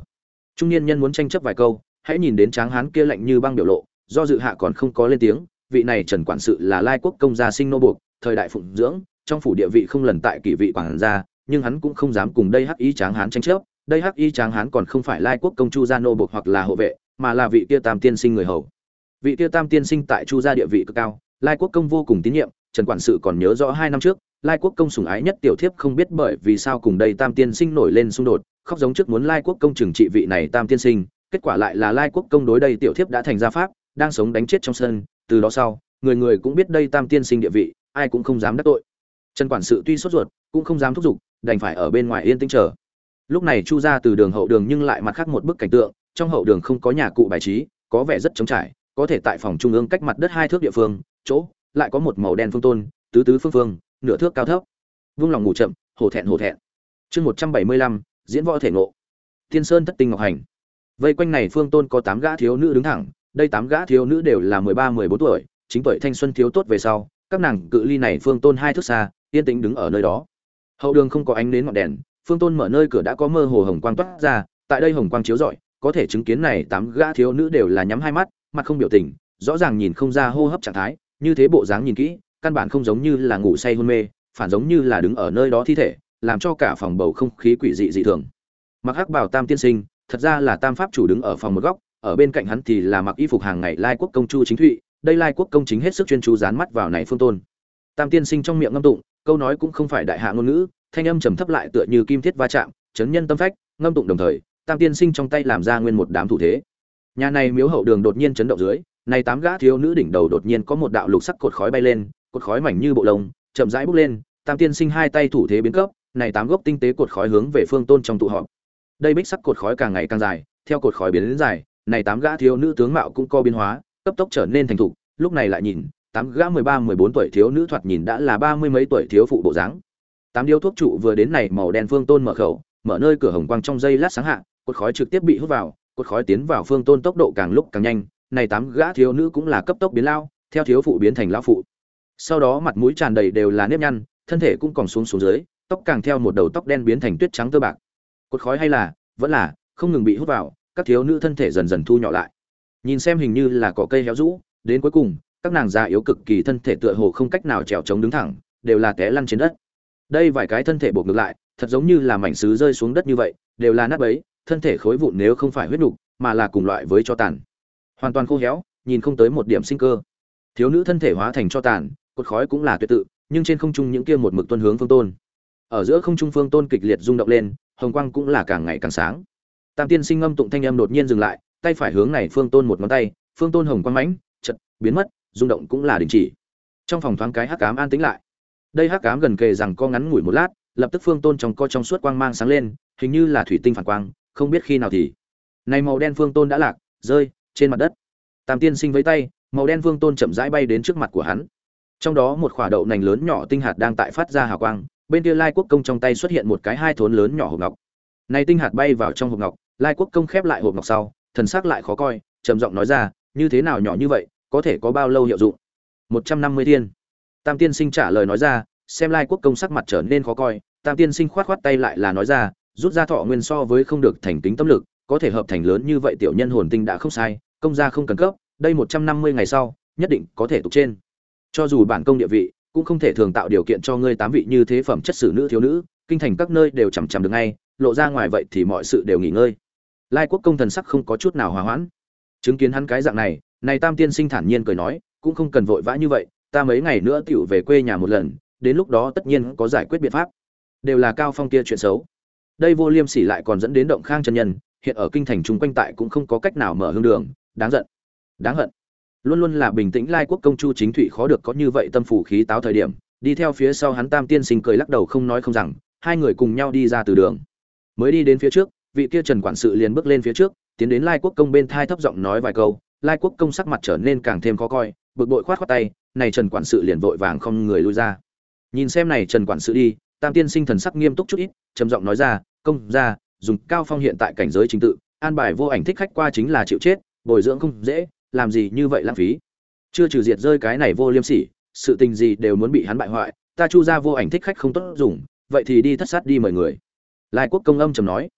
Trung niên nhân muốn tranh chấp vài câu, hãy nhìn đến tráng hán kia lạnh như băng biểu lộ, do dự hạ còn không có lên tiếng, vị này trần quản sự là lai quốc công gia sinh nô buộc, thời đại phụng dưỡng, trong phủ địa vị không lần tại kỷ vị quản gia, nhưng hắn cũng không dám cùng đây hắc y tráng hán tranh chấp, đây hắc y tráng hán còn không phải lai quốc công chu gia nô buộc hoặc là hộ vệ, mà là vị kia tam tiên sinh người hầu. Vị kia tam tiên sinh tại chu gia địa vị cực cao lai quốc công vô cùng tín nhiệm, trần quản sự còn nhớ rõ hai năm trước, lai quốc công sủng ái nhất tiểu thiếp không biết bởi vì sao cùng đây tam tiên sinh nổi lên xung đột, khóc giống trước muốn lai quốc công trừng trị vị này tam tiên sinh, kết quả lại là lai quốc công đối đây tiểu thiếp đã thành gia pháp, đang sống đánh chết trong sân, từ đó sau, người người cũng biết đây tam tiên sinh địa vị, ai cũng không dám đắc tội. Trần quản sự tuy sốt ruột, cũng không dám thúc giục, đành phải ở bên ngoài yên tĩnh chờ. Lúc này chu ra từ đường hậu đường nhưng lại mặt khác một bức cảnh tượng, trong hậu đường không có nhà cụ bài trí, có vẻ rất trống trải, có thể tại phòng trung ương cách mặt đất hai thước địa phương chỗ, lại có một màu đen phương tôn, tứ tứ phương phương, nửa thước cao thấp. Vung lòng ngủ chậm, hổ thẹn hổ thẹn. Chương một trăm bảy mươi lăm, diễn võ thể ngộ. Thiên sơn thất tinh ngọc hành. Vây quanh này phương tôn có tám gã thiếu nữ đứng thẳng, đây tám gã thiếu nữ đều là mười ba, mười bốn tuổi, chính tuổi thanh xuân thiếu tốt về sau, các nàng cự ly này phương tôn hai thước xa, yên tĩnh đứng ở nơi đó. Hậu đường không có ánh nến ngọn đèn, phương tôn mở nơi cửa đã có mơ hồ hồng quang toát ra, tại đây hồng quang chiếu rọi, có thể chứng kiến này tám gã thiếu nữ đều là nhắm hai mắt, mặt không biểu tình, rõ ràng nhìn không ra hô hấp trạng thái như thế bộ dáng nhìn kỹ, căn bản không giống như là ngủ say hôn mê, phản giống như là đứng ở nơi đó thi thể, làm cho cả phòng bầu không khí quỷ dị dị thường. Mặc hắc bảo tam tiên sinh, thật ra là tam pháp chủ đứng ở phòng một góc, ở bên cạnh hắn thì là mặc y phục hàng ngày lai quốc công chu chính thụy, đây lai quốc công chính hết sức chuyên chú dán mắt vào này phương tôn. Tam tiên sinh trong miệng ngâm tụng, câu nói cũng không phải đại hạ ngôn ngữ, thanh âm trầm thấp lại tựa như kim thiết va chạm, chấn nhân tâm phách, ngâm tụng đồng thời, tam tiên sinh trong tay làm ra nguyên một đám thủ thế. Nhà này miếu hậu đường đột nhiên chấn động dưới này tám gã thiếu nữ đỉnh đầu đột nhiên có một đạo lục sắc cột khói bay lên, cột khói mảnh như bộ lông, chậm rãi bốc lên, tam tiên sinh hai tay thủ thế biến cấp, này tám gốc tinh tế cột khói hướng về phương tôn trong tụ họp. Đây bích sắc cột khói càng ngày càng dài, theo cột khói biến đến dài, này tám gã thiếu nữ tướng mạo cũng co biến hóa, cấp tốc trở nên thành thục, lúc này lại nhìn, tám gã mười ba, mười bốn tuổi thiếu nữ thoạt nhìn đã là ba mươi mấy tuổi thiếu phụ bộ dáng. Tám điếu thuốc trụ vừa đến này màu đen phương tôn mở khẩu, mở nơi cửa hồng quang trong dây lát sáng hạ, cột khói trực tiếp bị hút vào, cột khói tiến vào phương tôn tốc độ càng lúc càng nhanh này tám gã thiếu nữ cũng là cấp tốc biến lao, theo thiếu phụ biến thành lão phụ. Sau đó mặt mũi tràn đầy đều là nếp nhăn, thân thể cũng còn xuống xuống dưới, tóc càng theo một đầu tóc đen biến thành tuyết trắng tơ bạc. Cột khói hay là, vẫn là, không ngừng bị hút vào, các thiếu nữ thân thể dần dần thu nhỏ lại. Nhìn xem hình như là cỏ cây héo rũ, đến cuối cùng, các nàng già yếu cực kỳ thân thể tựa hồ không cách nào trèo chống đứng thẳng, đều là té lăn trên đất. Đây vài cái thân thể buộc ngược lại, thật giống như là mảnh sứ rơi xuống đất như vậy, đều là nát bấy, thân thể khối vụn nếu không phải huyết nục, mà là cùng loại với cho tàn hoàn toàn khô héo, nhìn không tới một điểm sinh cơ. Thiếu nữ thân thể hóa thành cho tàn, cột khói cũng là tuyệt tự, nhưng trên không trung những kia một mực tuân hướng phương tôn. Ở giữa không trung phương tôn kịch liệt rung động lên, hồng quang cũng là càng ngày càng sáng. Tam tiên sinh ngâm tụng thanh âm đột nhiên dừng lại, tay phải hướng này phương tôn một ngón tay, phương tôn hồng quang mãnh chật biến mất, rung động cũng là đình chỉ. Trong phòng thoáng cái hắc ám an tĩnh lại. Đây hắc ám gần kề rằng co ngắn ngủi một lát, lập tức phương tôn trong co trong suốt quang mang sáng lên, hình như là thủy tinh phản quang, không biết khi nào thì. Này màu đen phương tôn đã lạc, rơi trên mặt đất. Tam tiên sinh với tay, màu đen vương tôn chậm rãi bay đến trước mặt của hắn. Trong đó một quả đậu nành lớn nhỏ tinh hạt đang tại phát ra hào quang, bên kia lai quốc công trong tay xuất hiện một cái hai thốn lớn nhỏ hộp ngọc. Này tinh hạt bay vào trong hộp ngọc, lai quốc công khép lại hộp ngọc sau, thần sắc lại khó coi, trầm giọng nói ra, như thế nào nhỏ như vậy, có thể có bao lâu hiệu dụng? Một trăm năm mươi thiên. Tam tiên sinh trả lời nói ra, xem lai quốc công sắc mặt trở nên khó coi, tam tiên sinh khoát khoát tay lại là nói ra, rút ra thọ nguyên so với không được thành kính tâm lực có thể hợp thành lớn như vậy tiểu nhân hồn tinh đã không sai, công gia không cần cấp, đây một trăm năm mươi ngày sau, nhất định có thể tục trên. Cho dù bản công địa vị, cũng không thể thường tạo điều kiện cho ngươi tám vị như thế phẩm chất xử nữ thiếu nữ, kinh thành các nơi đều chằm chằm được ngay, lộ ra ngoài vậy thì mọi sự đều nghỉ ngơi. Lai quốc công thần sắc không có chút nào hòa hoãn. Chứng kiến hắn cái dạng này này tam tiên sinh thản nhiên cười nói, cũng không cần vội vã như vậy, ta mấy ngày nữa tựu về quê nhà một lần, đến lúc đó tất nhiên có giải quyết biện pháp. Đều là cao phong kia chuyện xấu. Đây vô liêm sỉ lại còn dẫn đến động khang chân nhân hiện ở kinh thành chúng quanh tại cũng không có cách nào mở hương đường, đáng giận, đáng hận. Luôn luôn là bình tĩnh lai quốc công chu chính thụy khó được có như vậy tâm phủ khí táo thời điểm, đi theo phía sau hắn tam tiên sinh cười lắc đầu không nói không rằng, hai người cùng nhau đi ra từ đường. Mới đi đến phía trước, vị kia trần quản sự liền bước lên phía trước, tiến đến lai quốc công bên thai thấp giọng nói vài câu, lai quốc công sắc mặt trở nên càng thêm khó coi, bực bội khoát khoát tay, này trần quản sự liền vội vàng không người lui ra. Nhìn xem này trần quản sự đi, tam tiên sinh thần sắc nghiêm túc chút ít, trầm giọng nói ra, công ra dùng cao phong hiện tại cảnh giới chính tự, an bài vô ảnh thích khách qua chính là chịu chết, bồi dưỡng không dễ, làm gì như vậy lãng phí. Chưa trừ diệt rơi cái này vô liêm sỉ, sự tình gì đều muốn bị hắn bại hoại, ta chu ra vô ảnh thích khách không tốt dùng, vậy thì đi thất sát đi mời người. Lai quốc công âm trầm nói.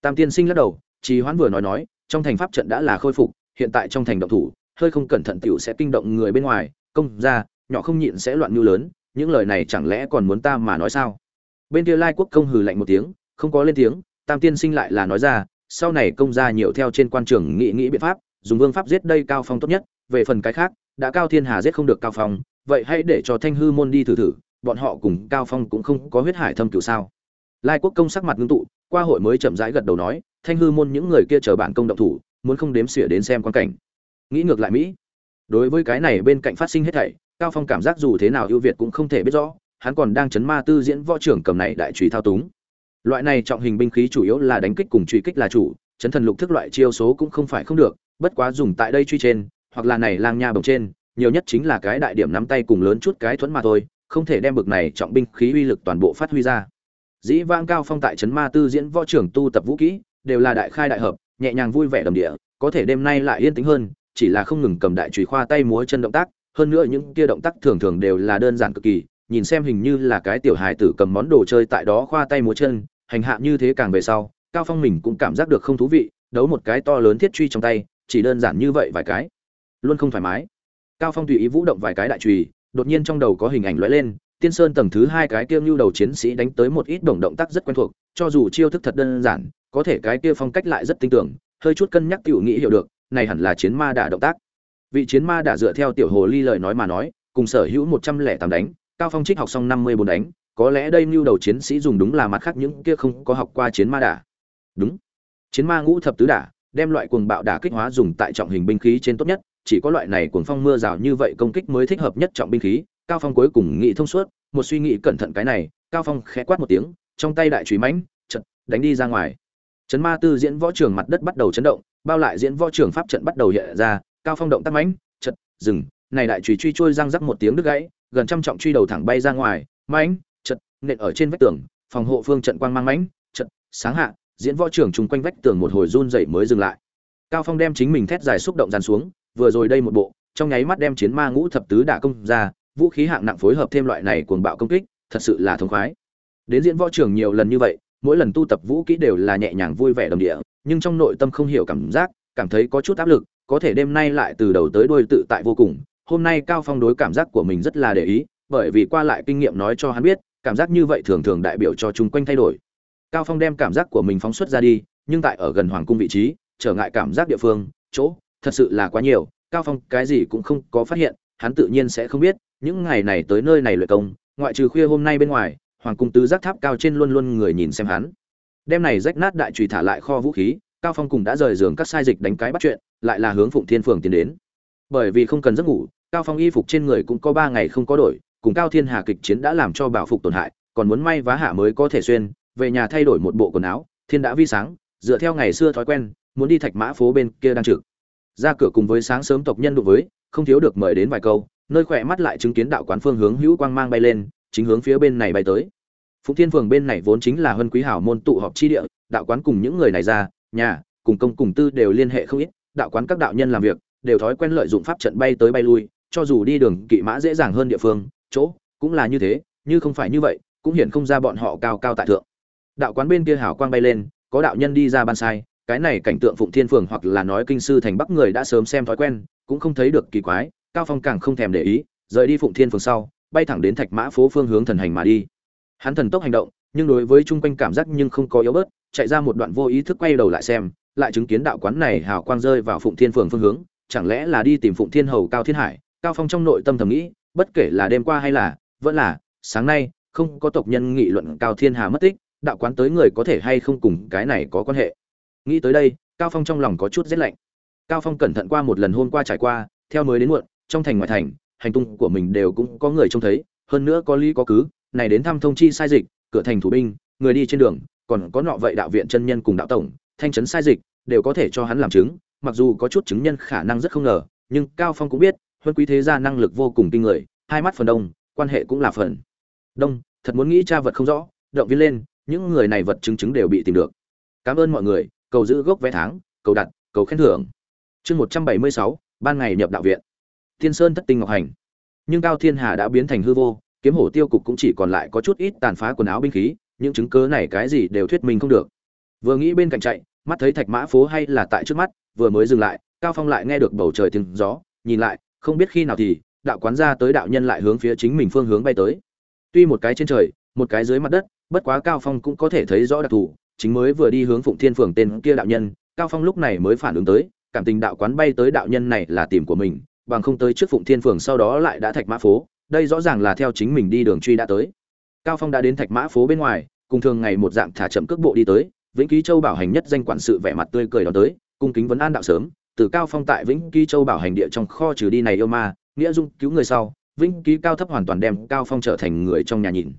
Tam tiên sinh lắc đầu, trì hoãn vừa nói nói, trong thành pháp trận đã là khôi phục, hiện tại trong thành động thủ, hơi không cẩn thận tiểu sẽ kinh động người bên ngoài, công ra nhỏ không nhịn sẽ loạn như lớn, những lời này chẳng lẽ còn muốn ta mà nói sao? Bên kia lai quốc công hừ lạnh một tiếng, không có lên tiếng tam tiên sinh lại là nói ra, sau này công gia nhiều theo trên quan trường nghị nghĩ biện pháp, dùng vương pháp giết đây cao phong tốt nhất, về phần cái khác, đã cao thiên hà giết không được cao phong, vậy hãy để cho thanh hư môn đi thử thử, bọn họ cùng cao phong cũng không có huyết hải thâm cửu sao. Lai quốc công sắc mặt ngưng tụ, qua hội mới chậm rãi gật đầu nói, thanh hư môn những người kia chờ bạn công động thủ, muốn không đếm xỉa đến xem quan cảnh. Nghĩ ngược lại mỹ. Đối với cái này bên cạnh phát sinh hết thảy, cao phong cảm giác dù thế nào ưu việt cũng không thể biết rõ, hắn còn đang chấn ma tư diễn võ trưởng cầm này đại trùy thao túng loại này trọng hình binh khí chủ yếu là đánh kích cùng truy kích là chủ, chấn thần lục thức loại chiêu số cũng không phải không được, bất quá dùng tại đây truy trên, hoặc là này lang nha bồng trên, nhiều nhất chính là cái đại điểm nắm tay cùng lớn chút cái thuẫn mà thôi, không thể đem bực này trọng binh khí uy lực toàn bộ phát huy ra. Dĩ vang cao phong tại trấn ma tư diễn võ trưởng tu tập vũ kỹ, đều là đại khai đại hợp, nhẹ nhàng vui vẻ đầm địa, có thể đêm nay lại yên tĩnh hơn, chỉ là không ngừng cầm đại chùy khoa tay múa chân động tác, hơn nữa những kia động tác thường thường đều là đơn giản cực kỳ nhìn xem hình như là cái tiểu hài tử cầm món đồ chơi tại đó khoa tay múa chân, hành hạ như thế càng về sau, cao phong mình cũng cảm giác được không thú vị, đấu một cái to lớn thiết truy trong tay, chỉ đơn giản như vậy vài cái. Luôn không thoải mái. Cao phong tùy ý vũ động vài cái đại trùy, đột nhiên trong đầu có hình ảnh lóe lên, tiên sơn tầng thứ hai cái kia lưu đầu chiến sĩ đánh tới một ít đồng động tác rất quen thuộc, cho dù chiêu thức thật đơn giản, có thể cái kia phong cách lại rất tinh tưởng hơi chút cân nhắc tiểu nghĩ hiểu được, này hẳn là chiến ma đả động tác. Vị chiến ma đả dựa theo tiểu hồ ly lời nói mà nói, cùng sở hữu một trăm lẻ tám đánh cao phong trích học xong năm mươi bốn đánh, có lẽ đây lưu đầu chiến sĩ dùng đúng là mặt khác những kia không có học qua chiến ma đả. Đúng. Chiến ma ngũ thập tứ đả, đem loại cuồng bạo đả kích hóa dùng tại trọng hình binh khí trên tốt nhất, chỉ có loại này cuồng phong mưa rào như vậy công kích mới thích hợp nhất trọng binh khí, cao phong cuối cùng nghĩ thông suốt, một suy nghĩ cẩn thận cái này, cao phong khẽ quát một tiếng, trong tay đại trùy mãnh, chật, đánh đi ra ngoài. Chấn ma tư diễn võ trường mặt đất bắt đầu chấn động, bao lại diễn võ trường pháp trận bắt đầu hiện ra, cao phong động tác mãnh, chật, dừng, này đại trùy truy trôi răng rắc một tiếng đứt gãy gần trăm trọng truy đầu thẳng bay ra ngoài, mãnh, chật, nện ở trên vách tường, phòng hộ phương trận quang mang mãnh, chật, sáng hạ, diễn võ trưởng chung quanh vách tường một hồi run dậy mới dừng lại. Cao phong đem chính mình thét dài xúc động dàn xuống, vừa rồi đây một bộ, trong nháy mắt đem chiến ma ngũ thập tứ đả công ra, vũ khí hạng nặng phối hợp thêm loại này cuồng bạo công kích, thật sự là thông khoái. Đến diễn võ trưởng nhiều lần như vậy, mỗi lần tu tập vũ kỹ đều là nhẹ nhàng vui vẻ đồng địa, nhưng trong nội tâm không hiểu cảm giác, cảm thấy có chút áp lực, có thể đêm nay lại từ đầu tới đuôi tự tại vô cùng hôm nay cao phong đối cảm giác của mình rất là để ý, bởi vì qua lại kinh nghiệm nói cho hắn biết, cảm giác như vậy thường thường đại biểu cho chung quanh thay đổi. Cao phong đem cảm giác của mình phóng xuất ra đi, nhưng tại ở gần hoàng cung vị trí, trở ngại cảm giác địa phương, chỗ, thật sự là quá nhiều, cao phong cái gì cũng không có phát hiện, hắn tự nhiên sẽ không biết, những ngày này tới nơi này luyện công, ngoại trừ khuya hôm nay bên ngoài, hoàng cung tứ giác tháp cao trên luôn luôn người nhìn xem hắn. Đêm này rách nát đại trùy thả lại kho vũ khí, cao phong cùng đã rời giường các sai dịch đánh cái bắt chuyện, lại là hướng phụng thiên phường tiến đến. Bởi vì không cần giấc ngủ cao phong y phục trên người cũng có ba ngày không có đổi, cùng cao thiên hà kịch chiến đã làm cho bảo phục tổn hại, còn muốn may vá hạ mới có thể xuyên, về nhà thay đổi một bộ quần áo, thiên đã vi sáng, dựa theo ngày xưa thói quen, muốn đi thạch mã phố bên kia đang trực. Ra cửa cùng với sáng sớm tộc nhân đụng với, không thiếu được mời đến vài câu, nơi khỏe mắt lại chứng kiến đạo quán phương hướng hữu quang mang bay lên, chính hướng phía bên này bay tới. Phụng thiên phường bên này vốn chính là huân quý hảo môn tụ họp chi địa, đạo quán cùng những người này ra, nhà, cùng công cùng tư đều liên hệ không ít, đạo quán các đạo nhân làm việc, đều thói quen lợi dụng pháp trận bay tới bay lui cho dù đi đường kỵ mã dễ dàng hơn địa phương, chỗ cũng là như thế, như không phải như vậy, cũng hiện không ra bọn họ cao cao tại thượng. Đạo quán bên kia hảo quang bay lên, có đạo nhân đi ra ban sai, cái này cảnh tượng phụng thiên phường hoặc là nói kinh sư thành bắc người đã sớm xem thói quen, cũng không thấy được kỳ quái, cao phong càng không thèm để ý, rời đi phụng thiên phường sau, bay thẳng đến thạch mã phố phương hướng thần hành mà đi. Hắn thần tốc hành động, nhưng đối với chung quanh cảm giác nhưng không có yếu bớt, chạy ra một đoạn vô ý thức quay đầu lại xem, lại chứng kiến đạo quán này hào quang rơi vào phụng thiên phường phương hướng, chẳng lẽ là đi tìm phụng thiên hầu cao thiên hải? Cao phong trong nội tâm thầm nghĩ, bất kể là đêm qua hay là, vẫn là, sáng nay, không có tộc nhân nghị luận cao thiên hà mất tích, đạo quán tới người có thể hay không cùng cái này có quan hệ. Nghĩ tới đây, cao phong trong lòng có chút rét lạnh. Cao phong cẩn thận qua một lần hôm qua trải qua, theo mới đến muộn, trong thành ngoại thành, hành tung của mình đều cũng có người trông thấy, hơn nữa có lý có cứ, này đến thăm thông chi sai dịch, cửa thành thủ binh, người đi trên đường, còn có nọ vậy đạo viện chân nhân cùng đạo tổng, thanh trấn sai dịch, đều có thể cho hắn làm chứng, mặc dù có chút chứng nhân khả năng rất không ngờ, nhưng cao phong cũng biết huân quý thế gia năng lực vô cùng kinh người, hai mắt phần đông, quan hệ cũng là phần đông. Thật muốn nghĩ cha vật không rõ, động viên lên, những người này vật chứng chứng đều bị tìm được. Cảm ơn mọi người, cầu giữ gốc vé tháng, cầu đặt, cầu khen thưởng. Chương một trăm bảy mươi sáu, ban ngày nhập đạo viện. Thiên sơn thất tinh ngọc hành. Nhưng cao thiên hà đã biến thành hư vô, kiếm hổ tiêu cục cũng chỉ còn lại có chút ít tàn phá quần áo binh khí, những chứng cớ này cái gì đều thuyết minh không được. Vừa nghĩ bên cạnh chạy, mắt thấy thạch mã phố hay là tại trước mắt, vừa mới dừng lại, cao phong lại nghe được bầu trời tiếng gió, nhìn lại không biết khi nào thì, đạo quán ra tới đạo nhân lại hướng phía chính mình phương hướng bay tới. Tuy một cái trên trời, một cái dưới mặt đất, bất quá cao phong cũng có thể thấy rõ đặc thù, chính mới vừa đi hướng phụng thiên phường tên kia đạo nhân, cao phong lúc này mới phản ứng tới, cảm tình đạo quán bay tới đạo nhân này là tìm của mình, bằng không tới trước phụng thiên phường sau đó lại đã thạch mã phố, đây rõ ràng là theo chính mình đi đường truy đã tới. Cao phong đã đến thạch mã phố bên ngoài, cùng thường ngày một dạng thả chậm cước bộ đi tới, vĩnh ký châu bảo hành nhất danh quản sự vẻ mặt tươi cười đón tới, cung kính vấn an đạo sớm từ cao phong tại vĩnh ký châu bảo hành địa trong kho trừ đi này yêu ma, nghĩa dung cứu người sau, vĩnh ký cao thấp hoàn toàn đem cao phong trở thành người trong nhà nhìn.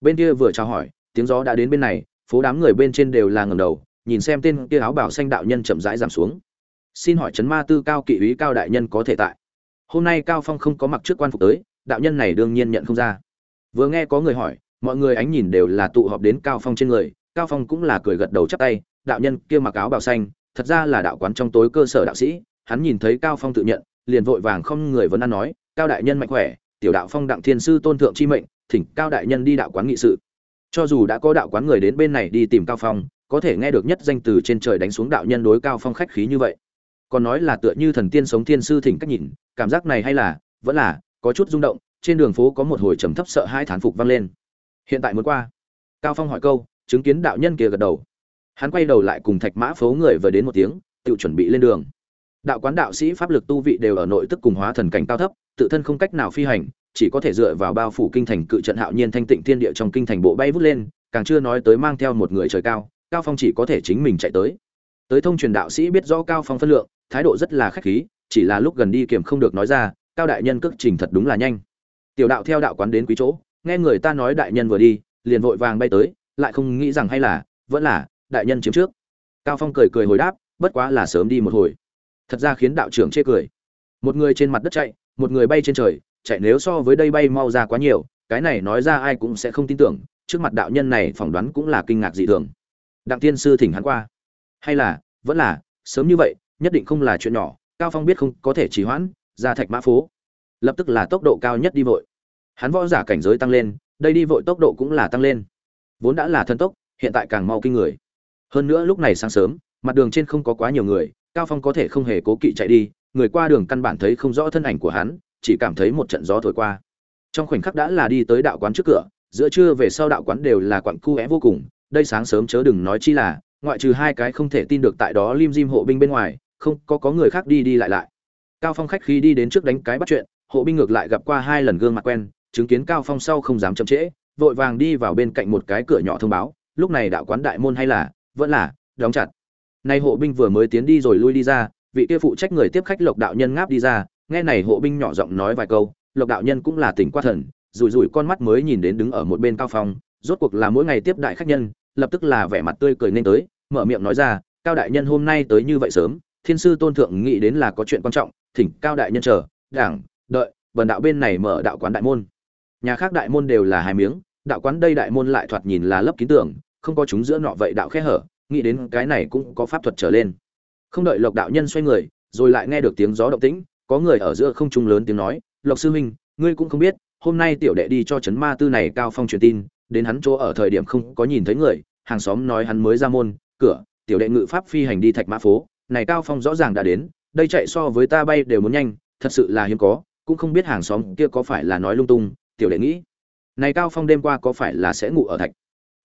Bên kia vừa chào hỏi, tiếng gió đã đến bên này, phố đám người bên trên đều là ngầm đầu, nhìn xem tên kia áo bảo xanh đạo nhân chậm rãi giảm xuống. Xin hỏi trấn ma tư cao kỵ úy cao đại nhân có thể tại? Hôm nay cao phong không có mặc trước quan phục tới, đạo nhân này đương nhiên nhận không ra. Vừa nghe có người hỏi, mọi người ánh nhìn đều là tụ họp đến cao phong trên người, cao phong cũng là cười gật đầu chắp tay, đạo nhân kia mặc áo bào xanh thật ra là đạo quán trong tối cơ sở đạo sĩ, hắn nhìn thấy cao phong tự nhận, liền vội vàng không người vẫn ăn nói, cao đại nhân mạnh khỏe, tiểu đạo phong đặng thiên sư tôn thượng chi mệnh, thỉnh cao đại nhân đi đạo quán nghị sự. Cho dù đã có đạo quán người đến bên này đi tìm cao phong, có thể nghe được nhất danh từ trên trời đánh xuống đạo nhân đối cao phong khách khí như vậy. Còn nói là tựa như thần tiên sống thiên sư thỉnh cách nhìn, cảm giác này hay là, vẫn là, có chút rung động, trên đường phố có một hồi trầm thấp sợ hai thán phục vang lên. Hiện tại muốn qua. Cao phong hỏi câu, chứng kiến đạo nhân kia gật đầu hắn quay đầu lại cùng thạch mã phố người vừa đến một tiếng, tự chuẩn bị lên đường. Đạo quán đạo sĩ pháp lực tu vị đều ở nội tức cùng hóa thần cảnh cao thấp, tự thân không cách nào phi hành, chỉ có thể dựa vào bao phủ kinh thành cự trận hạo nhiên thanh tịnh thiên địa trong kinh thành bộ bay vút lên, càng chưa nói tới mang theo một người trời cao cao phong chỉ có thể chính mình chạy tới. Tới thông truyền đạo sĩ biết rõ cao phong phân lượng, thái độ rất là khách khí, chỉ là lúc gần đi kiểm không được nói ra, cao đại nhân cước trình thật đúng là nhanh. Tiểu đạo theo đạo quán đến quý chỗ, nghe người ta nói đại nhân vừa đi, liền vội vàng bay tới, lại không nghĩ rằng hay là, vẫn là đại nhân chiếm trước. Cao phong cười cười hồi đáp, bất quá là sớm đi một hồi. Thật ra khiến đạo trưởng chê cười. Một người trên mặt đất chạy, một người bay trên trời, chạy nếu so với đây bay mau ra quá nhiều, cái này nói ra ai cũng sẽ không tin tưởng, trước mặt đạo nhân này phỏng đoán cũng là kinh ngạc dị thường. Đặng tiên sư thỉnh hắn qua. Hay là, vẫn là, sớm như vậy, nhất định không là chuyện nhỏ, cao phong biết không có thể trì hoãn, ra thạch mã phố. Lập tức là tốc độ cao nhất đi vội. Hắn võ giả cảnh giới tăng lên, đây đi vội tốc độ cũng là tăng lên. Vốn đã là thân tốc, hiện tại càng mau kinh người hơn nữa lúc này sáng sớm, mặt đường trên không có quá nhiều người, cao phong có thể không hề cố kỵ chạy đi, người qua đường căn bản thấy không rõ thân ảnh của hắn, chỉ cảm thấy một trận gió thổi qua. Trong khoảnh khắc đã là đi tới đạo quán trước cửa, giữa trưa về sau đạo quán đều là quặng cu é vô cùng, đây sáng sớm chớ đừng nói chi là, ngoại trừ hai cái không thể tin được tại đó lim dim hộ binh bên ngoài, không, có có người khác đi đi lại lại. Cao phong khách khi đi đến trước đánh cái bắt chuyện, hộ binh ngược lại gặp qua hai lần gương mặt quen, chứng kiến cao phong sau không dám chậm trễ, vội vàng đi vào bên cạnh một cái cửa nhỏ thông báo, lúc này đạo quán đại môn hay là vẫn là, đóng chặt. Nay hộ binh vừa mới tiến đi rồi lui đi ra, vị kia phụ trách người tiếp khách lộc đạo nhân ngáp đi ra, nghe này hộ binh nhỏ giọng nói vài câu, lộc đạo nhân cũng là tỉnh qua thần, rủi rủi con mắt mới nhìn đến đứng ở một bên cao phong, rốt cuộc là mỗi ngày tiếp đại khách nhân, lập tức là vẻ mặt tươi cười nên tới, mở miệng nói ra, cao đại nhân hôm nay tới như vậy sớm, thiên sư tôn thượng nghĩ đến là có chuyện quan trọng, thỉnh cao đại nhân chờ, đảng, đợi vần đạo bên này mở đạo quán đại môn. Nhà khác đại môn đều là hai miếng, đạo quán đây đại môn lại thoạt nhìn là lấp kín tưởng không có chúng giữa nọ vậy đạo khe hở, nghĩ đến cái này cũng có pháp thuật trở lên. Không đợi lộc đạo nhân xoay người, rồi lại nghe được tiếng gió động tĩnh, có người ở giữa không trung lớn tiếng nói, lộc sư huynh, ngươi cũng không biết, hôm nay tiểu đệ đi cho chấn ma tư này cao phong truyền tin, đến hắn chỗ ở thời điểm không có nhìn thấy người, hàng xóm nói hắn mới ra môn, cửa, tiểu đệ ngự pháp phi hành đi thạch mã phố, này cao phong rõ ràng đã đến, đây chạy so với ta bay đều muốn nhanh, thật sự là hiếm có, cũng không biết hàng xóm kia có phải là nói lung tung, tiểu đệ nghĩ, này cao phong đêm qua có phải là sẽ ngủ ở thạch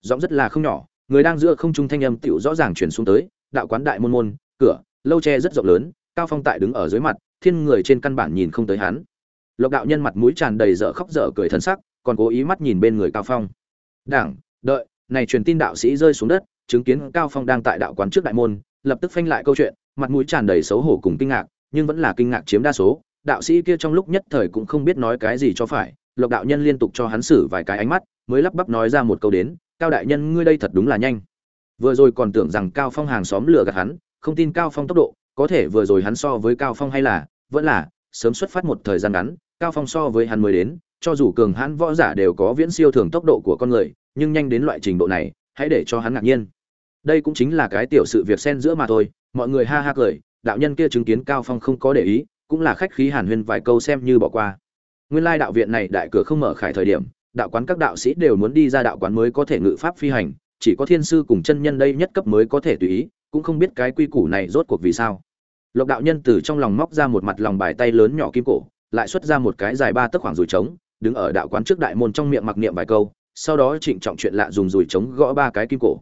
giọng rất là không nhỏ, người đang giữa không trung thanh âm tiểu rõ ràng chuyển xuống tới, đạo quán đại môn môn, cửa, lâu tre rất rộng lớn, cao phong tại đứng ở dưới mặt, thiên người trên căn bản nhìn không tới hắn. Lộc đạo nhân mặt mũi tràn đầy dở khóc dở cười thân sắc, còn cố ý mắt nhìn bên người cao phong. Đảng, đợi, này truyền tin đạo sĩ rơi xuống đất, chứng kiến cao phong đang tại đạo quán trước đại môn, lập tức phanh lại câu chuyện, mặt mũi tràn đầy xấu hổ cùng kinh ngạc, nhưng vẫn là kinh ngạc chiếm đa số. Đạo sĩ kia trong lúc nhất thời cũng không biết nói cái gì cho phải, lộc đạo nhân liên tục cho hắn xử vài cái ánh mắt, mới lắp bắp nói ra một câu đến cao đại nhân, ngươi đây thật đúng là nhanh. Vừa rồi còn tưởng rằng cao phong hàng xóm lừa gạt hắn, không tin cao phong tốc độ, có thể vừa rồi hắn so với cao phong hay là, vẫn là, sớm xuất phát một thời gian ngắn, cao phong so với hắn mới đến, cho dù cường hãn võ giả đều có viễn siêu thường tốc độ của con người, nhưng nhanh đến loại trình độ này, hãy để cho hắn ngạc nhiên. Đây cũng chính là cái tiểu sự việc xen giữa mà thôi, mọi người ha ha cười, đạo nhân kia chứng kiến cao phong không có để ý, cũng là khách khí hàn huyên vài câu xem như bỏ qua. Nguyên lai đạo viện này đại cửa không mở khải thời điểm đạo quán các đạo sĩ đều muốn đi ra đạo quán mới có thể ngự pháp phi hành, chỉ có thiên sư cùng chân nhân đây nhất cấp mới có thể tùy ý, cũng không biết cái quy củ này rốt cuộc vì sao. Lộc đạo nhân từ trong lòng móc ra một mặt lòng bài tay lớn nhỏ kim cổ, lại xuất ra một cái dài ba tấc khoảng rùi trống, đứng ở đạo quán trước đại môn trong miệng mặc niệm vài câu, sau đó trịnh trọng chuyện lạ dùng rùi trống gõ ba cái kim cổ.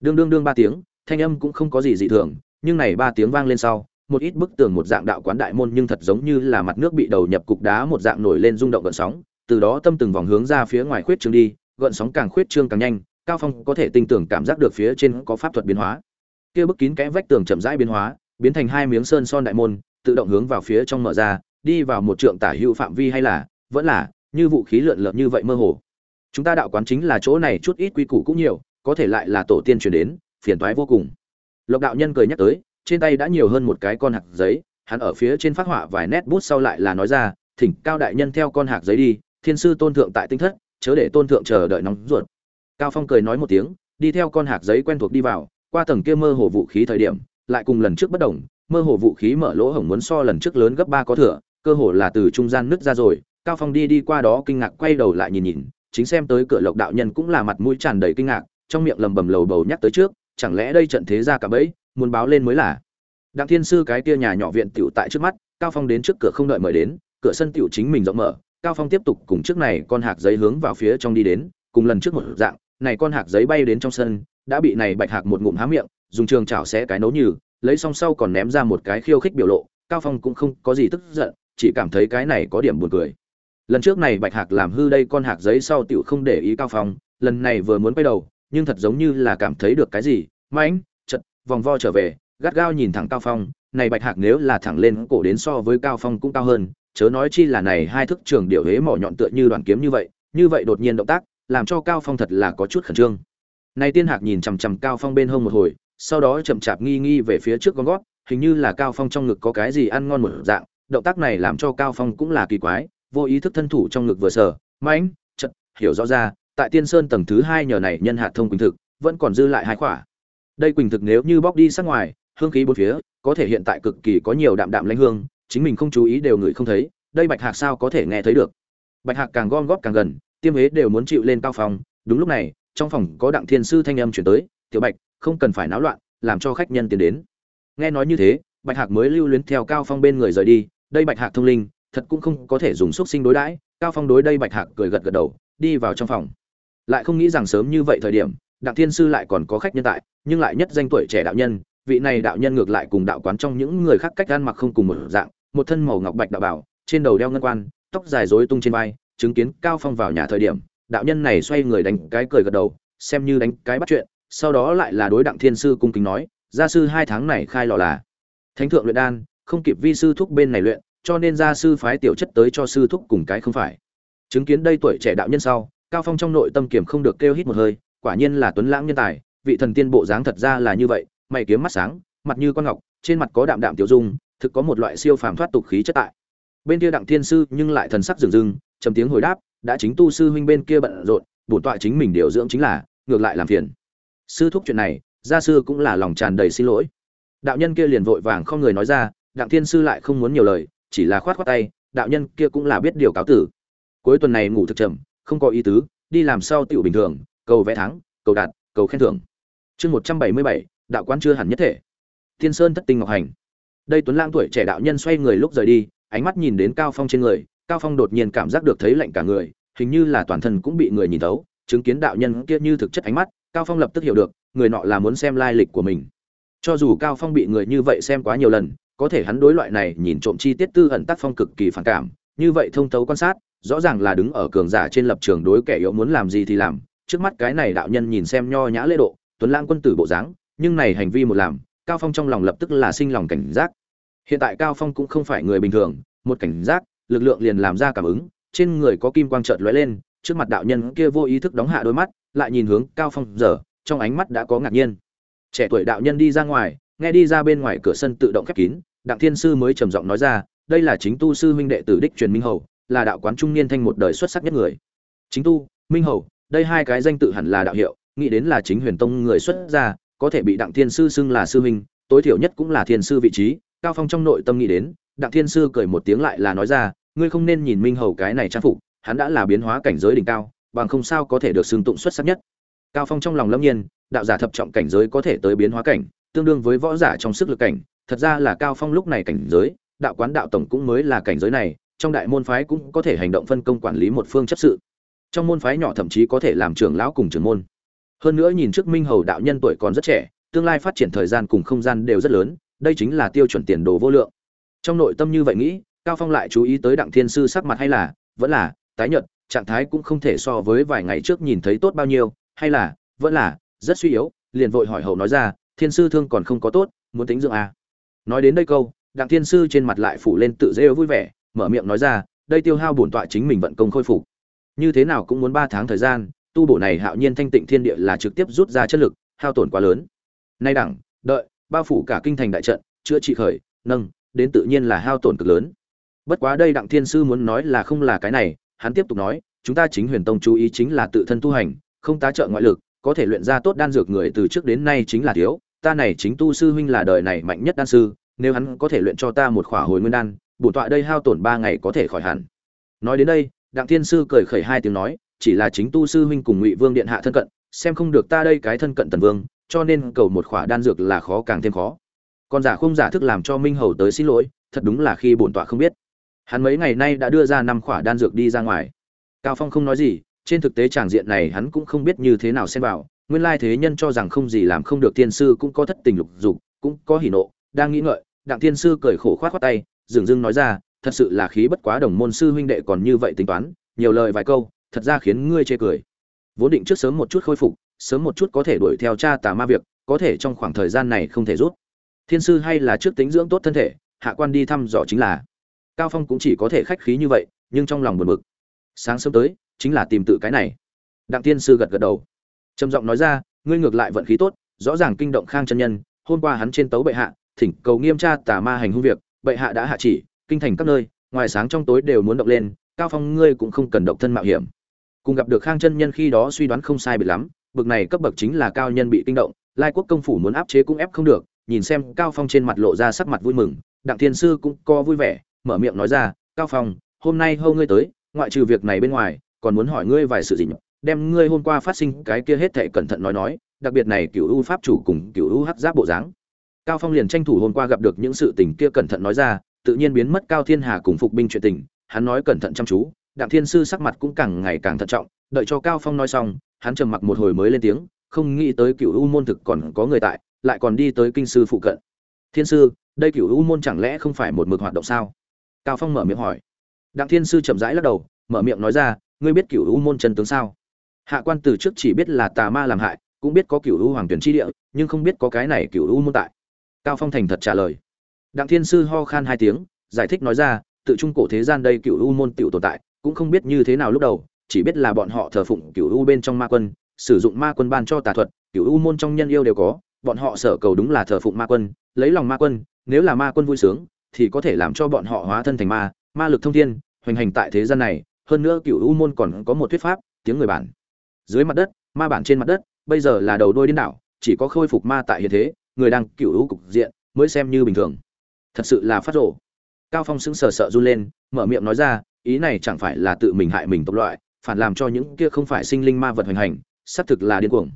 Đương đương đương ba tiếng, thanh âm cũng không có gì dị thường, nhưng này ba tiếng vang lên sau, một ít bức tường một dạng đạo quán đại môn nhưng thật giống như là mặt nước bị đầu nhập cục đá một dạng nổi lên rung động gợn sóng từ đó tâm từng vòng hướng ra phía ngoài khuyết trương đi, gợn sóng càng khuyết trương càng nhanh, cao phong có thể tinh tưởng cảm giác được phía trên có pháp thuật biến hóa. Kia bức kín kẽ vách tường chậm rãi biến hóa, biến thành hai miếng sơn son đại môn, tự động hướng vào phía trong mở ra, đi vào một trượng tả hữu phạm vi hay là, vẫn là, như vũ khí lượn lợn như vậy mơ hồ. Chúng ta đạo quán chính là chỗ này chút ít quy củ cũng nhiều, có thể lại là tổ tiên truyền đến, phiền toái vô cùng. Lộc đạo nhân cười nhắc tới, trên tay đã nhiều hơn một cái con hạt giấy, hắn ở phía trên phát họa vài nét bút sau lại là nói ra, thỉnh cao đại nhân theo con hạc giấy đi thiên sư tôn thượng tại tinh thất, chớ để tôn thượng chờ đợi nóng ruột. Cao phong cười nói một tiếng, đi theo con hạt giấy quen thuộc đi vào, qua tầng kia mơ hồ vũ khí thời điểm, lại cùng lần trước bất đồng, mơ hồ vũ khí mở lỗ hổng muốn so lần trước lớn gấp ba có thừa, cơ hồ là từ trung gian nứt ra rồi. Cao phong đi đi qua đó kinh ngạc quay đầu lại nhìn nhìn, chính xem tới cửa lộc đạo nhân cũng là mặt mũi tràn đầy kinh ngạc, trong miệng lầm bầm lầu bầu nhắc tới trước, chẳng lẽ đây trận thế ra cả bẫy, muốn báo lên mới là. Đặng thiên sư cái kia nhà nhỏ viện tiểu tại trước mắt, cao phong đến trước cửa không đợi mời đến, cửa sân tiểu chính mình rộng mở cao phong tiếp tục cùng trước này con hạc giấy hướng vào phía trong đi đến, cùng lần trước một dạng, này con hạc giấy bay đến trong sân, đã bị này bạch hạc một ngụm há miệng, dùng trường chảo xé cái nấu nhừ, lấy xong sau còn ném ra một cái khiêu khích biểu lộ, cao phong cũng không có gì tức giận, chỉ cảm thấy cái này có điểm buồn cười. Lần trước này bạch hạc làm hư đây con hạc giấy sau tiểu không để ý cao phong, lần này vừa muốn quay đầu, nhưng thật giống như là cảm thấy được cái gì, mãnh, chật, vòng vo trở về, gắt gao nhìn thẳng cao phong, này bạch hạc nếu là thẳng lên cổ đến so với cao phong cũng cao hơn chớ nói chi là này hai thức trường điệu hế mỏ nhọn tựa như đoàn kiếm như vậy như vậy đột nhiên động tác, làm cho cao phong thật là có chút khẩn trương. Này tiên hạc nhìn chằm chằm cao phong bên hông một hồi, sau đó chậm chạp nghi nghi về phía trước con gót, hình như là cao phong trong ngực có cái gì ăn ngon một dạng, động tác này làm cho cao phong cũng là kỳ quái, vô ý thức thân thủ trong ngực vừa sở mãnh chật hiểu rõ ra, tại tiên sơn tầng thứ hai nhờ này nhân hạt thông quỳnh thực, vẫn còn dư lại hai khỏa đây quỳnh thực nếu như bóc đi sát ngoài, hương khí bốn phía, có thể hiện tại cực kỳ có nhiều đạm đạm lãnh hương chính mình không chú ý đều ngửi không thấy, đây bạch hạc sao có thể nghe thấy được? Bạch hạc càng gom góp càng gần, tiêm hế đều muốn chịu lên cao phòng đúng lúc này, trong phòng có đặng thiên sư thanh âm chuyển tới, tiểu bạch, không cần phải náo loạn, làm cho khách nhân tiến đến. Nghe nói như thế, bạch hạc mới lưu luyến theo cao phong bên người rời đi. Đây bạch hạc thông linh, thật cũng không có thể dùng xúc sinh đối đãi. Cao phong đối đây bạch hạc cười gật gật đầu, đi vào trong phòng. Lại không nghĩ rằng sớm như vậy thời điểm, đặng thiên sư lại còn có khách nhân tại, nhưng lại nhất danh tuổi trẻ đạo nhân. Vị này đạo nhân ngược lại cùng đạo quán trong những người khác cách ăn mặc không cùng một dạng một thân màu ngọc bạch đạo bảo, trên đầu đeo ngân quan, tóc dài rối tung trên vai, chứng kiến cao phong vào nhà thời điểm, đạo nhân này xoay người đánh cái cười gật đầu, xem như đánh cái bắt chuyện, sau đó lại là đối đặng thiên sư cung kính nói, gia sư hai tháng này khai lọ là thánh thượng luyện đan, không kịp vi sư thúc bên này luyện, cho nên gia sư phái tiểu chất tới cho sư thúc cùng cái không phải. Chứng kiến đây tuổi trẻ đạo nhân sau, cao phong trong nội tâm kiểm không được kêu hít một hơi, quả nhiên là tuấn lãng nhân tài, vị thần tiên bộ dáng thật ra là như vậy, mày kiếm mắt sáng, mặt như con ngọc, trên mặt có đạm đạm tiểu dung thực có một loại siêu phàm thoát tục khí chất tại. Bên kia đặng thiên sư nhưng lại thần sắc rừng rừng trầm tiếng hồi đáp, đã chính tu sư huynh bên kia bận rộn, bổn tọa chính mình điều dưỡng chính là, ngược lại làm phiền. Sư thúc chuyện này, gia sư cũng là lòng tràn đầy xin lỗi. Đạo nhân kia liền vội vàng không người nói ra, đặng thiên sư lại không muốn nhiều lời, chỉ là khoát khoát tay, đạo nhân kia cũng là biết điều cáo tử. Cuối tuần này ngủ thực trầm, không có ý tứ, đi làm sao tiểu bình thường, cầu vẽ thắng, cầu đạt, cầu khen thưởng. Chương một trăm bảy mươi bảy, đạo quán chưa hẳn nhất thể. Tiên sơn thất tinh ngọc hành đây tuấn lang tuổi trẻ đạo nhân xoay người lúc rời đi, ánh mắt nhìn đến cao phong trên người, cao phong đột nhiên cảm giác được thấy lạnh cả người, hình như là toàn thân cũng bị người nhìn thấu, chứng kiến đạo nhân kia như thực chất ánh mắt, cao phong lập tức hiểu được, người nọ là muốn xem lai lịch của mình. Cho dù cao phong bị người như vậy xem quá nhiều lần, có thể hắn đối loại này nhìn trộm chi tiết tư ẩn tác phong cực kỳ phản cảm, như vậy thông thấu quan sát, rõ ràng là đứng ở cường giả trên lập trường đối kẻ yếu muốn làm gì thì làm, trước mắt cái này đạo nhân nhìn xem nho nhã lễ độ, tuấn lãng quân tử bộ dáng, nhưng này hành vi một làm cao phong trong lòng lập tức là sinh lòng cảnh giác. Hiện tại cao phong cũng không phải người bình thường, một cảnh giác, lực lượng liền làm ra cảm ứng, trên người có kim quang chợt lóe lên, trước mặt đạo nhân kia vô ý thức đóng hạ đôi mắt, lại nhìn hướng cao phong giờ, trong ánh mắt đã có ngạc nhiên. Trẻ tuổi đạo nhân đi ra ngoài, nghe đi ra bên ngoài cửa sân tự động khép kín, đặng thiên sư mới trầm giọng nói ra, đây là chính tu sư minh đệ tử đích truyền minh hầu, là đạo quán trung niên thanh một đời xuất sắc nhất người. Chính tu minh hầu, đây hai cái danh tự hẳn là đạo hiệu, nghĩ đến là chính huyền tông người xuất gia có thể bị đặng thiên sư xưng là sư huynh, tối thiểu nhất cũng là thiên sư vị trí. Cao phong trong nội tâm nghĩ đến, đặng thiên sư cười một tiếng lại là nói ra, ngươi không nên nhìn minh hầu cái này trang phục, hắn đã là biến hóa cảnh giới đỉnh cao, bằng không sao có thể được xưng tụng xuất sắc nhất. Cao phong trong lòng lâm nhiên, đạo giả thập trọng cảnh giới có thể tới biến hóa cảnh, tương đương với võ giả trong sức lực cảnh. Thật ra là cao phong lúc này cảnh giới, đạo quán đạo tổng cũng mới là cảnh giới này, trong đại môn phái cũng có thể hành động phân công quản lý một phương chấp sự. Trong môn phái nhỏ thậm chí có thể làm trưởng lão cùng trưởng môn hơn nữa nhìn trước minh hầu đạo nhân tuổi còn rất trẻ, tương lai phát triển thời gian cùng không gian đều rất lớn, đây chính là tiêu chuẩn tiền đồ vô lượng trong nội tâm như vậy nghĩ, cao phong lại chú ý tới đặng thiên sư sắc mặt hay là, vẫn là, tái nhợt, trạng thái cũng không thể so với vài ngày trước nhìn thấy tốt bao nhiêu, hay là, vẫn là, rất suy yếu, liền vội hỏi hậu nói ra, thiên sư thương còn không có tốt, muốn tính dưỡng à. nói đến đây câu, đặng thiên sư trên mặt lại phủ lên tự dễ vui vẻ, mở miệng nói ra, đây tiêu hao bổn tọa chính mình vận công khôi phục như thế nào cũng muốn ba tháng thời gian tu bổ này hạo nhiên thanh tịnh thiên địa là trực tiếp rút ra chất lực, hao tổn quá lớn. Nay đẳng, đợi, bao phủ cả kinh thành đại trận, chữa trị khởi, nâng, đến tự nhiên là hao tổn cực lớn. Bất quá đây đặng thiên sư muốn nói là không là cái này, hắn tiếp tục nói, chúng ta chính huyền tông chú ý chính là tự thân tu hành, không tá trợ ngoại lực, có thể luyện ra tốt đan dược người từ trước đến nay chính là thiếu, ta này chính tu sư huynh là đời này mạnh nhất đan sư, nếu hắn có thể luyện cho ta một khỏa hồi nguyên đan bổn tọa đây hao tổn ba ngày có thể khỏi hẳn. Nói đến đây, đặng thiên sư cười khẩy hai tiếng nói chỉ là chính tu sư huynh cùng ngụy vương điện hạ thân cận, xem không được ta đây cái thân cận tần vương, cho nên cầu một khỏa đan dược là khó càng thêm khó. Còn giả không giả thức làm cho minh hầu tới xin lỗi, thật đúng là khi bổn tọa không biết. Hắn mấy ngày nay đã đưa ra năm khỏa đan dược đi ra ngoài. Cao phong không nói gì, trên thực tế tràng diện này hắn cũng không biết như thế nào xem vào, nguyên lai thế nhân cho rằng không gì làm không được tiên sư cũng có thất tình lục dục, cũng có hỉ nộ, đang nghĩ ngợi, đặng tiên sư cười khổ khoát khoát tay dường dưng nói ra, thật sự là khí bất quá đồng môn sư huynh đệ còn như vậy tính toán, nhiều lời vài câu thật ra khiến ngươi chê cười. Vốn định trước sớm một chút khôi phục, sớm một chút có thể đuổi theo cha tà ma việc, có thể trong khoảng thời gian này không thể rút. Thiên sư hay là trước tính dưỡng tốt thân thể, hạ quan đi thăm dò chính là. Cao phong cũng chỉ có thể khách khí như vậy, nhưng trong lòng buồn bực. Sáng sớm tới, chính là tìm tự cái này. Đặng tiên sư gật gật đầu. Trầm giọng nói ra, ngươi ngược lại vận khí tốt, rõ ràng kinh động khang chân nhân, hôm qua hắn trên tấu bệ hạ, thỉnh cầu nghiêm tra tà ma hành hung việc, bệ hạ đã hạ chỉ, kinh thành các nơi, ngoài sáng trong tối đều muốn động lên, cao phong ngươi cũng không cần động thân mạo hiểm cùng gặp được khang chân nhân khi đó suy đoán không sai biệt lắm, bực này cấp bậc chính là cao nhân bị kinh động, lai quốc công phủ muốn áp chế cũng ép không được, nhìn xem cao phong trên mặt lộ ra sắc mặt vui mừng, đặng thiên sư cũng co vui vẻ, mở miệng nói ra, cao phong, hôm nay hâu ngươi tới, ngoại trừ việc này bên ngoài, còn muốn hỏi ngươi vài sự gì đem ngươi hôm qua phát sinh cái kia hết thệ cẩn thận nói nói, đặc biệt này cựu u pháp chủ cùng cựu u hắc giáp bộ dáng. Cao phong liền tranh thủ hôm qua gặp được những sự tình kia cẩn thận nói ra, tự nhiên biến mất cao thiên hà cùng phục binh chuyện tình, hắn nói cẩn thận chăm chú đặng thiên sư sắc mặt cũng càng ngày càng thận trọng, đợi cho cao phong nói xong, hắn trầm mặc một hồi mới lên tiếng, không nghĩ tới cựu u môn thực còn có người tại, lại còn đi tới kinh sư phụ cận. Thiên sư, đây cựu u môn chẳng lẽ không phải một mực hoạt động sao? Cao phong mở miệng hỏi. Đặng thiên sư chậm rãi lắc đầu, mở miệng nói ra, ngươi biết cựu u môn chân tướng sao? Hạ quan từ trước chỉ biết là tà ma làm hại, cũng biết có cựu u hoàng tuyển chi địa, nhưng không biết có cái này cựu u môn tại. Cao phong thành thật trả lời. Đặng thiên sư ho khan hai tiếng, giải thích nói ra, tự trung cổ thế gian đây cựu u môn tiểu tồn tại cũng không biết như thế nào lúc đầu, chỉ biết là bọn họ thờ phụng cựu u bên trong ma quân, sử dụng ma quân ban cho tà thuật cựu u môn trong nhân yêu đều có, bọn họ sở cầu đúng là thờ phụng ma quân, lấy lòng ma quân, nếu là ma quân vui sướng, thì có thể làm cho bọn họ hóa thân thành ma ma lực thông thiên, hoành hành tại thế gian này, hơn nữa cựu u môn còn có một thuyết pháp, tiếng người bản. Dưới mặt đất, ma bản trên mặt đất, bây giờ là đầu đôi điên đảo, chỉ có khôi phục ma tại hiện thế, người đang cựu u cục diện mới xem như bình thường. Thật sự là phát rộ cao phong sững sờ sợ run lên, mở miệng nói ra ý này chẳng phải là tự mình hại mình tộc loại, phản làm cho những kia không phải sinh linh ma vật hoành hành, xác thực là điên cuồng.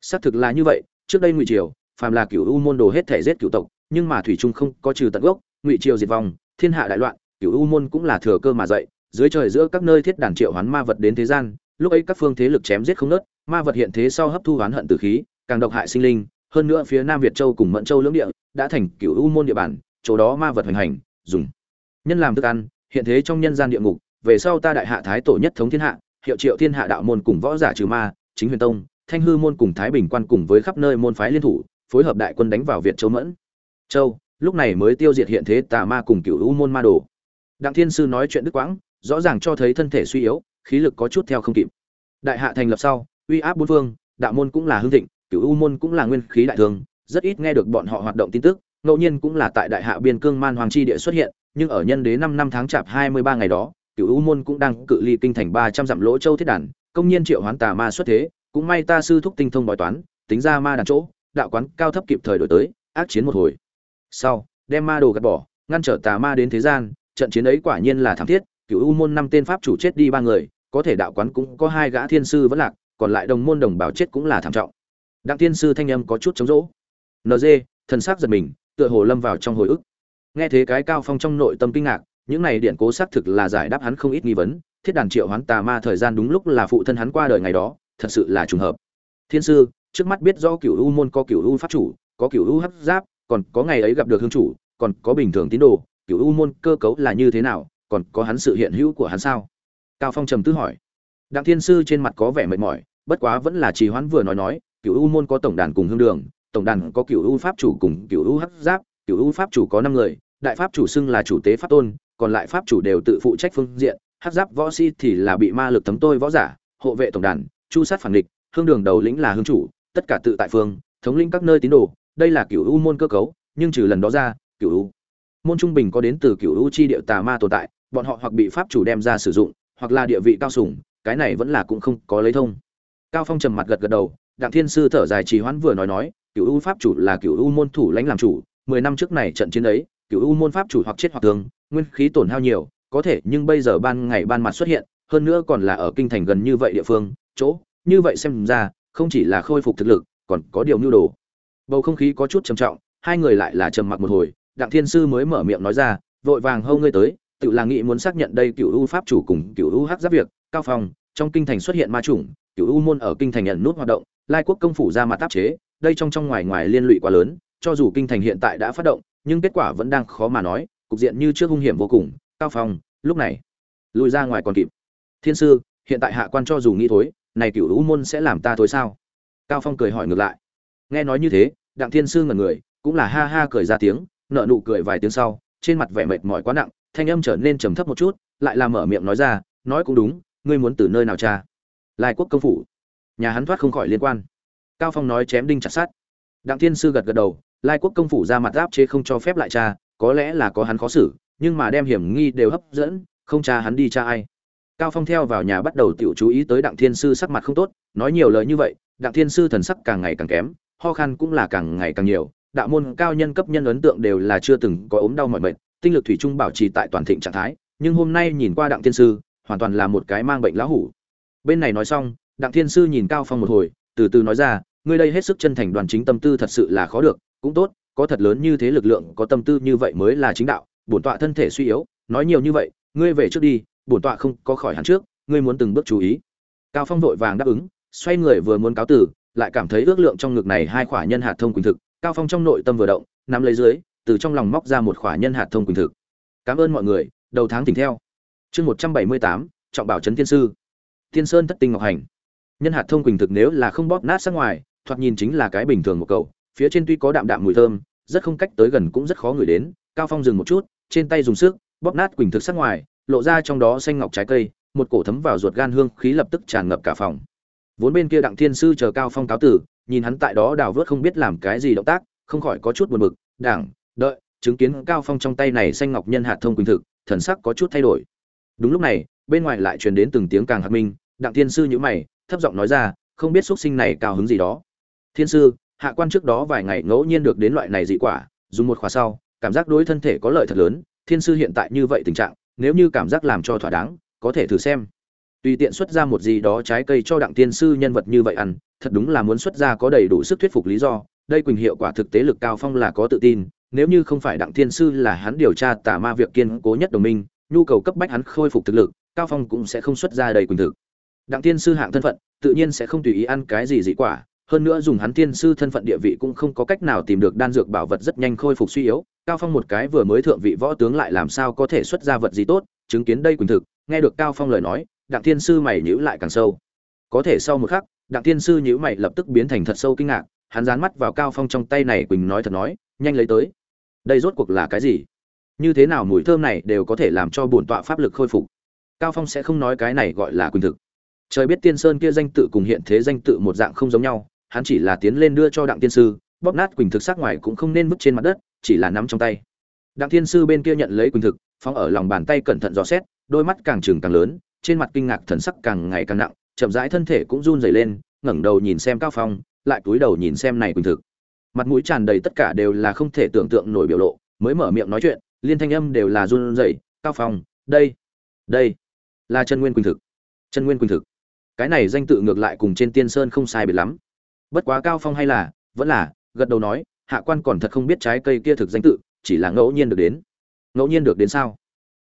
Xác thực là như vậy, trước đây ngụy triều, phàm là cửu u môn đồ hết thể giết cửu tộc, nhưng mà thủy trung không có trừ tận gốc, ngụy triều diệt vong, thiên hạ đại loạn, cửu u môn cũng là thừa cơ mà dậy, dưới trời giữa các nơi thiết đàn triệu hoán ma vật đến thế gian, lúc ấy các phương thế lực chém giết không nớt, ma vật hiện thế sau hấp thu oán hận tử khí, càng độc hại sinh linh, hơn nữa phía nam việt châu cùng mẫn châu lưỡng địa, đã thành cửu u môn địa bàn, chỗ đó ma vật hoành hành, dùng nhân làm thức ăn hiện thế trong nhân gian địa ngục, về sau ta đại hạ thái tổ nhất thống thiên hạ, hiệu triệu thiên hạ đạo môn cùng võ giả trừ ma, chính huyền tông, thanh hư môn cùng thái bình quan cùng với khắp nơi môn phái liên thủ, phối hợp đại quân đánh vào việt châu mẫn. Châu, lúc này mới tiêu diệt hiện thế tà ma cùng cựu u môn ma đồ. Đặng thiên sư nói chuyện đức quãng, rõ ràng cho thấy thân thể suy yếu, khí lực có chút theo không kịp. Đại hạ thành lập sau, uy áp bốn phương, đạo môn cũng là hưng thịnh cựu u môn cũng là nguyên khí đại thương rất ít nghe được bọn họ hoạt động tin tức ngẫu nhiên cũng là tại đại hạ biên cương man hoàng chi địa xuất hiện, nhưng ở nhân đế năm năm tháng chạp hai mươi ba ngày đó cựu u môn cũng đang cự ly kinh thành ba trăm dặm lỗ châu thiết đàn, công nhiên triệu hoán tà ma xuất thế, cũng may ta sư thúc tinh thông bói toán, tính ra ma đàn chỗ, đạo quán cao thấp kịp thời đổi tới, ác chiến một hồi. Sau, đem ma đồ gạt bỏ, ngăn trở tà ma đến thế gian, trận chiến ấy quả nhiên là thảm thiết cựu u môn năm tên pháp chủ chết đi ba người, có thể đạo quán cũng có hai gã thiên sư vẫn lạc, còn lại đồng môn đồng bào chết cũng là thảm trọng. Đặng thiên sư thanh âm có chút chống rỗ nd thần sắc giật mình tựa hồ lâm vào trong hồi ức. Nghe thế cái cao phong trong nội tâm kinh ngạc, những này điện cố xác thực là giải đáp hắn không ít nghi vấn, thiết đàn triệu hoán tà ma thời gian đúng lúc là phụ thân hắn qua đời ngày đó, thật sự là trùng hợp. Thiên sư, trước mắt biết do cửu u môn có cửu u pháp chủ, có cửu u hấp giáp, còn có ngày ấy gặp được hương chủ, còn có bình thường tín đồ, cửu u môn cơ cấu là như thế nào, còn có hắn sự hiện hữu của hắn sao? Cao phong trầm tư hỏi. Đặng thiên sư trên mặt có vẻ mệt mỏi, bất quá vẫn là trì hoãn vừa nói nói, cửu u môn có tổng đàn cùng hương đường tổng đàn có cựu u pháp chủ cùng cựu u hắc giáp cựu u pháp chủ có năm người, đại pháp chủ xưng là chủ tế pháp tôn, còn lại pháp chủ đều tự phụ trách phương diện, hắc giáp võ sĩ thì là bị ma lực thấm tôi võ giả, hộ vệ tổng đàn, chu sát phản địch, hương đường đầu lĩnh là hương chủ, tất cả tự tại phương, thống lĩnh các nơi tín đồ, đây là cựu u môn cơ cấu, nhưng trừ lần đó ra cựu u môn trung bình có đến từ cựu u chi địa tà ma tồn tại, bọn họ hoặc bị pháp chủ đem ra sử dụng, hoặc là địa vị cao sủng, cái này vẫn là cũng không có lấy thông. Cao phong trầm mặt gật gật đầu, đặng thiên sư thở dài trì hoãn vừa nói nói Cựu u pháp chủ là Cựu u môn thủ lãnh làm chủ, mười năm trước này trận chiến ấy Cựu u môn pháp chủ hoặc chết hoặc tướng nguyên khí tổn hao nhiều, có thể, nhưng bây giờ ban ngày ban mặt xuất hiện, hơn nữa còn là ở kinh thành gần như vậy địa phương, chỗ, như vậy xem ra, không chỉ là khôi phục thực lực, còn có điều nhu đồ. Bầu không khí có chút trầm trọng, hai người lại là trầm mặc một hồi, đặng thiên sư mới mở miệng nói ra, vội vàng hâu ngươi tới, tự là nghị muốn xác nhận đây cựu u pháp chủ cùng cựu u hắc giáp việc, cao phong, trong kinh thành xuất hiện ma chủng cựu u môn ở kinh thành nhận nút hoạt động, lai quốc công phủ ra mặt tác chế đây trong trong ngoài ngoài liên lụy quá lớn, cho dù kinh thành hiện tại đã phát động, nhưng kết quả vẫn đang khó mà nói, cục diện như trước hung hiểm vô cùng, cao phong, lúc này, lùi ra ngoài còn kịp. Thiên sư, hiện tại hạ quan cho dù nghĩ thối, này cửu u môn sẽ làm ta thối sao? Cao phong cười hỏi ngược lại. Nghe nói như thế, đặng thiên sư ngẩn người, cũng là ha ha cười ra tiếng, nợ nụ cười vài tiếng sau, trên mặt vẻ mệt mỏi quá nặng, thanh âm trở nên trầm thấp một chút, lại làm mở miệng nói ra, nói cũng đúng, ngươi muốn từ nơi nào cha? Lai quốc công phủ. Nhà hắn thoát không khỏi liên quan cao phong nói chém đinh chặt sát đặng thiên sư gật gật đầu, lai quốc công phủ ra mặt áp chế không cho phép lại cha, có lẽ là có hắn khó xử, nhưng mà đem hiểm nghi đều hấp dẫn, không cha hắn đi cha ai. Cao phong theo vào nhà bắt đầu tiểu chú ý tới đặng thiên sư sắc mặt không tốt, nói nhiều lời như vậy, đặng thiên sư thần sắc càng ngày càng kém, ho khan cũng là càng ngày càng nhiều, đạo môn cao nhân cấp nhân ấn tượng đều là chưa từng có ốm đau mọi bệnh tinh lực thủy trung bảo trì tại toàn thịnh trạng thái, nhưng hôm nay nhìn qua đặng thiên sư, hoàn toàn là một cái mang bệnh lão hủ. Bên này nói xong, đặng thiên sư nhìn cao phong một hồi từ từ nói ra, ngươi đây hết sức chân thành đoàn chính tâm tư thật sự là khó được, cũng tốt, có thật lớn như thế lực lượng, có tâm tư như vậy mới là chính đạo, bổn tọa thân thể suy yếu, nói nhiều như vậy, ngươi về trước đi, bổn tọa không có khỏi hắn trước, ngươi muốn từng bước chú ý. Cao phong vội vàng đáp ứng, xoay người vừa muốn cáo tử lại cảm thấy ước lượng trong ngực này hai khỏa nhân hạt thông quỳnh thực, cao phong trong nội tâm vừa động, nắm lấy dưới, từ trong lòng móc ra một khỏa nhân hạt thông quỳnh thực. Cảm ơn mọi người, đầu tháng tỉnh theo. Chương một trăm bảy mươi tám, trọng bảo trấn thiên sư. Thiên sơn thất tinh ngọc hành nhân hạt thông quỳnh thực nếu là không bóp nát sang ngoài, thoạt nhìn chính là cái bình thường một cầu, phía trên tuy có đạm đạm mùi thơm, rất không cách tới gần cũng rất khó ngửi đến, cao phong dừng một chút, trên tay dùng sức, bóp nát quỳnh thực sắc ngoài, lộ ra trong đó xanh ngọc trái cây, một cổ thấm vào ruột gan hương khí lập tức tràn ngập cả phòng. Vốn bên kia đặng thiên sư chờ cao phong cáo tử, nhìn hắn tại đó đào vớt không biết làm cái gì động tác, không khỏi có chút buồn bực, đảng, đợi, chứng kiến cao phong trong tay này xanh ngọc nhân hạt thông quỳnh thực, thần sắc có chút thay đổi. Đúng lúc này, bên ngoài lại truyền đến từng tiếng càng hạt minh, đặng thiên sư nhíu mày thấp giọng nói ra, không biết xuất sinh này cao hứng gì đó. Thiên sư, hạ quan trước đó vài ngày ngẫu nhiên được đến loại này dị quả, dùng một khóa sau, cảm giác đối thân thể có lợi thật lớn, thiên sư hiện tại như vậy tình trạng, nếu như cảm giác làm cho thỏa đáng, có thể thử xem. Tùy tiện xuất ra một gì đó trái cây cho đặng tiên sư nhân vật như vậy ăn, thật đúng là muốn xuất ra có đầy đủ sức thuyết phục lý do, đây quỳnh hiệu quả thực tế lực cao phong là có tự tin, nếu như không phải đặng tiên sư là hắn điều tra tà ma việc kiên cố nhất đồng minh, nhu cầu cấp bách hắn khôi phục thực lực, cao phong cũng sẽ không xuất ra đầy quỳnh thực đặng tiên sư hạng thân phận, tự nhiên sẽ không tùy ý ăn cái gì dị quả, hơn nữa dùng hắn tiên sư thân phận địa vị cũng không có cách nào tìm được đan dược bảo vật rất nhanh khôi phục suy yếu, cao phong một cái vừa mới thượng vị võ tướng lại làm sao có thể xuất ra vật gì tốt, chứng kiến đây quỳnh thực, nghe được cao phong lời nói, đặng tiên sư mày nhữ lại càng sâu. Có thể sau một khắc, đặng tiên sư nhữ mày lập tức biến thành thật sâu kinh ngạc, hắn dán mắt vào cao phong trong tay này quỳnh nói thật nói, nhanh lấy tới. Đây rốt cuộc là cái gì? Như thế nào mùi thơm này đều có thể làm cho bổn tọa pháp lực khôi phục? Cao phong sẽ không nói cái này gọi là quỳnh thực trời biết tiên sơn kia danh tự cùng hiện thế danh tự một dạng không giống nhau, hắn chỉ là tiến lên đưa cho đặng tiên sư, bóp nát quỳnh thực sắc ngoài cũng không nên vứt trên mặt đất, chỉ là nắm trong tay. Đặng tiên sư bên kia nhận lấy quỳnh thực, phóng ở lòng bàn tay cẩn thận dò xét, đôi mắt càng trừng càng lớn, trên mặt kinh ngạc thần sắc càng ngày càng nặng, chậm rãi thân thể cũng run rẩy lên, ngẩng đầu nhìn xem cao phong, lại cúi đầu nhìn xem này quỳnh thực. Mặt mũi tràn đầy tất cả đều là không thể tưởng tượng nổi biểu lộ, mới mở miệng nói chuyện, liên thanh âm đều là run rẩy, cao phong, đây đây là chân nguyên quỳnh thực, chân nguyên quỳnh thực cái này danh tự ngược lại cùng trên tiên sơn không sai biệt lắm. Bất quá cao phong hay là, vẫn là, gật đầu nói, hạ quan còn thật không biết trái cây kia thực danh tự, chỉ là ngẫu nhiên được đến. Ngẫu nhiên được đến sao?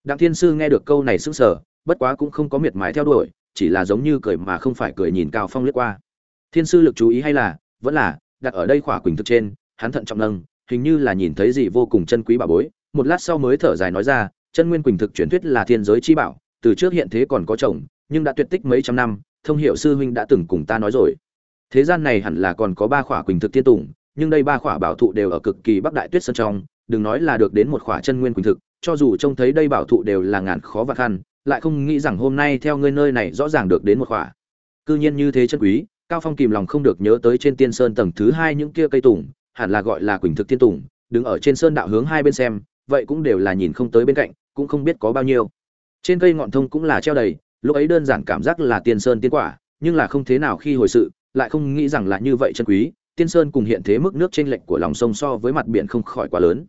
Đặng thiên sư nghe được câu này sững sờ, bất quá cũng không có miệt mài theo đuổi, chỉ là giống như cười mà không phải cười nhìn cao phong lướt qua. Thiên sư lực chú ý hay là, vẫn là, đặt ở đây khỏa quỳnh thực trên, hắn thận trọng nâng, hình như là nhìn thấy gì vô cùng chân quý bảo bối, một lát sau mới thở dài nói ra, chân nguyên quỳnh thực truyền thuyết là thiên giới chi bảo, từ trước hiện thế còn có chồng, nhưng đã tuyệt tích mấy trăm năm thông hiệu sư huynh đã từng cùng ta nói rồi. Thế gian này hẳn là còn có ba khỏa quỳnh thực tiên tùng, nhưng đây ba khỏa bảo thụ đều ở cực kỳ bắc đại tuyết sơn trong, đừng nói là được đến một khỏa chân nguyên quỳnh thực, cho dù trông thấy đây bảo thụ đều là ngàn khó và khăn, lại không nghĩ rằng hôm nay theo ngươi nơi này rõ ràng được đến một khỏa. Cư nhiên như thế chân quý, cao phong kìm lòng không được nhớ tới trên tiên sơn tầng thứ hai những kia cây tùng, hẳn là gọi là quỳnh thực tiên tùng, đứng ở trên sơn đạo hướng hai bên xem, vậy cũng đều là nhìn không tới bên cạnh, cũng không biết có bao nhiêu. Trên cây ngọn thông cũng là treo đầy lúc ấy đơn giản cảm giác là tiên sơn tiên quả, nhưng là không thế nào khi hồi sự, lại không nghĩ rằng là như vậy chân quý, tiên sơn cùng hiện thế mức nước trên lệch của lòng sông so với mặt biển không khỏi quá lớn.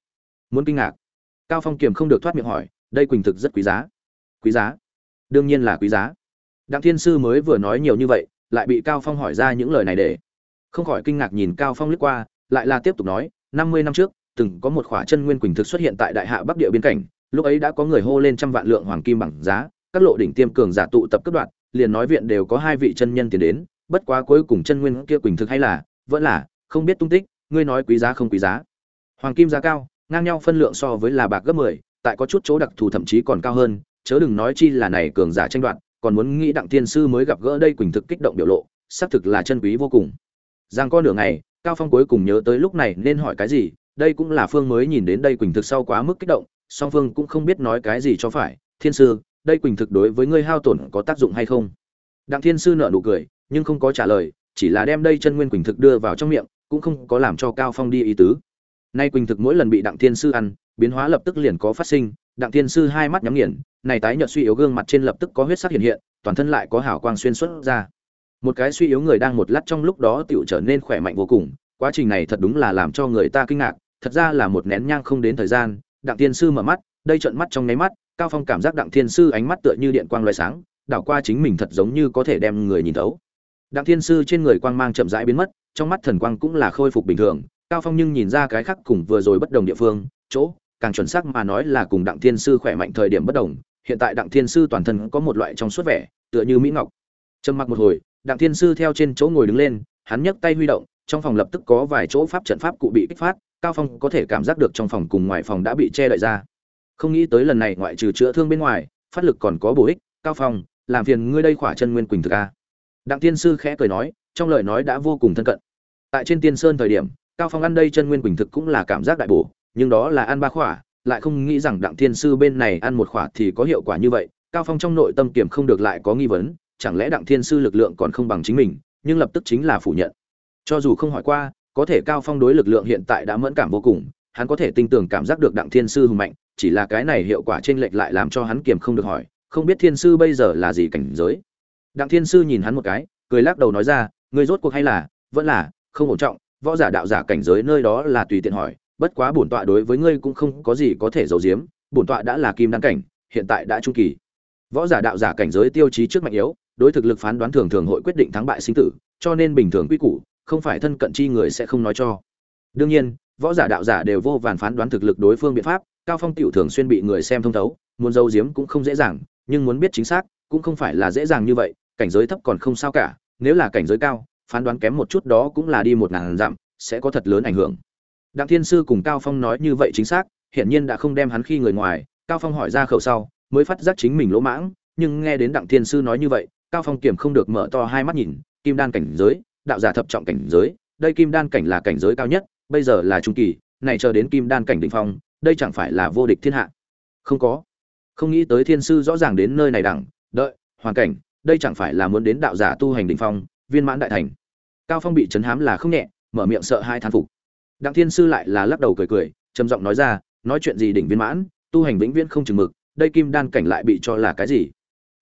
Muốn kinh ngạc, cao phong kiềm không được thoát miệng hỏi, đây quỳnh thực rất quý giá. Quý giá? Đương nhiên là quý giá. Đặng thiên sư mới vừa nói nhiều như vậy, lại bị cao phong hỏi ra những lời này để không khỏi kinh ngạc nhìn cao phong lướt qua, lại là tiếp tục nói, năm mươi năm trước, từng có một khỏa chân nguyên quỳnh thực xuất hiện tại đại hạ bắc địa biên cảnh, lúc ấy đã có người hô lên trăm vạn lượng hoàng kim bằng giá các lộ đỉnh tiêm cường giả tụ tập cấp đoạn liền nói viện đều có hai vị chân nhân tiến đến bất quá cuối cùng chân nguyên kia quỳnh thực hay là vẫn là không biết tung tích ngươi nói quý giá không quý giá. Hoàng kim giá cao ngang nhau phân lượng so với là bạc gấp 10, tại có chút chỗ đặc thù thậm chí còn cao hơn chớ đừng nói chi là này cường giả tranh đoạt còn muốn nghĩ đặng tiên sư mới gặp gỡ đây quỳnh thực kích động biểu lộ xác thực là chân quý vô cùng. Giang có nửa ngày cao phong cuối cùng nhớ tới lúc này nên hỏi cái gì đây cũng là phương mới nhìn đến đây quỳnh thực sau quá mức kích động song phương cũng không biết nói cái gì cho phải thiên sư đây quỳnh thực đối với ngươi hao tổn có tác dụng hay không? Đặng thiên sư nợ nụ cười, nhưng không có trả lời, chỉ là đem đây chân nguyên quỳnh thực đưa vào trong miệng, cũng không có làm cho cao phong đi ý tứ. Nay quỳnh thực mỗi lần bị đặng thiên sư ăn, biến hóa lập tức liền có phát sinh, đặng thiên sư hai mắt nhắm nghiền, này tái nhợt suy yếu gương mặt trên lập tức có huyết sắc hiện hiện, toàn thân lại có hào quang xuyên xuất ra. Một cái suy yếu người đang một lát trong lúc đó tựu trở nên khỏe mạnh vô cùng, quá trình này thật đúng là làm cho người ta kinh ngạc, thật ra là một nén nhang không đến thời gian, đặng thiên sư mở mắt, đây trận mắt trong nháy mắt cao phong cảm giác đặng thiên sư ánh mắt tựa như điện quang loài sáng, đảo qua chính mình thật giống như có thể đem người nhìn thấu. Đặng thiên sư trên người quang mang chậm rãi biến mất, trong mắt thần quang cũng là khôi phục bình thường, cao phong nhưng nhìn ra cái khác cùng vừa rồi bất đồng địa phương, chỗ, càng chuẩn xác mà nói là cùng đặng thiên sư khỏe mạnh thời điểm bất đồng, hiện tại đặng thiên sư toàn thân có một loại trong suốt vẻ, tựa như mỹ ngọc. Trầm mặc một hồi, đặng thiên sư theo trên chỗ ngồi đứng lên, hắn nhấc tay huy động, trong phòng lập tức có vài chỗ pháp trận pháp cụ bị kích phát, cao phong có thể cảm giác được trong phòng cùng ngoài phòng đã bị che đậy ra không nghĩ tới lần này ngoại trừ chữa thương bên ngoài, phát lực còn có bổ ích, cao phong, làm phiền ngươi đây khỏa chân nguyên quỳnh thực a. Đặng tiên sư khẽ cười nói, trong lời nói đã vô cùng thân cận. Tại trên tiên sơn thời điểm, cao phong ăn đây chân nguyên quỳnh thực cũng là cảm giác đại bổ, nhưng đó là ăn ba khỏa, lại không nghĩ rằng đặng thiên sư bên này ăn một khỏa thì có hiệu quả như vậy, cao phong trong nội tâm kiểm không được lại có nghi vấn, chẳng lẽ đặng thiên sư lực lượng còn không bằng chính mình, nhưng lập tức chính là phủ nhận. Cho dù không hỏi qua, có thể cao phong đối lực lượng hiện tại đã mẫn cảm vô cùng, hắn có thể tin tưởng cảm giác được đặng thiên sư hùng mạnh chỉ là cái này hiệu quả trên lệch lại làm cho hắn kiềm không được hỏi, không biết thiên sư bây giờ là gì cảnh giới. Đặng thiên sư nhìn hắn một cái, cười lắc đầu nói ra, ngươi rốt cuộc hay là, vẫn là, không ổn trọng, võ giả đạo giả cảnh giới nơi đó là tùy tiện hỏi, bất quá bổn tọa đối với ngươi cũng không có gì có thể giấu giếm, bổn tọa đã là kim đăng cảnh, hiện tại đã trung kỳ. Võ giả đạo giả cảnh giới tiêu chí trước mạnh yếu, đối thực lực phán đoán thường thường hội quyết định thắng bại sinh tử, cho nên bình thường quy củ, không phải thân cận chi người sẽ không nói cho. Đương nhiên, võ giả đạo giả đều vô vàn phán đoán thực lực đối phương biện pháp cao phong tiểu thường xuyên bị người xem thông thấu, muốn giấu giếm cũng không dễ dàng, nhưng muốn biết chính xác, cũng không phải là dễ dàng như vậy, cảnh giới thấp còn không sao cả, nếu là cảnh giới cao, phán đoán kém một chút đó cũng là đi một ngàn dặm, sẽ có thật lớn ảnh hưởng. Đặng thiên sư cùng cao phong nói như vậy chính xác, hiển nhiên đã không đem hắn khi người ngoài, cao phong hỏi ra khẩu sau, mới phát giác chính mình lỗ mãng, nhưng nghe đến đặng thiên sư nói như vậy, cao phong kiểm không được mở to hai mắt nhìn, kim đan cảnh giới, đạo giả thập trọng cảnh giới, đây kim đan cảnh là cảnh giới cao nhất, bây giờ là trung kỳ, này chờ đến kim đan cảnh đỉnh phong đây chẳng phải là vô địch thiên hạ? Không có. Không nghĩ tới thiên sư rõ ràng đến nơi này đẳng, đợi, hoàn cảnh, đây chẳng phải là muốn đến đạo giả tu hành đỉnh phong, viên mãn đại thành. Cao phong bị chấn hám là không nhẹ, mở miệng sợ hai thán phục. Đặng thiên sư lại là lắc đầu cười cười, trầm giọng nói ra, nói chuyện gì đỉnh viên mãn, tu hành vĩnh viễn không chừng mực, đây kim đan cảnh lại bị cho là cái gì?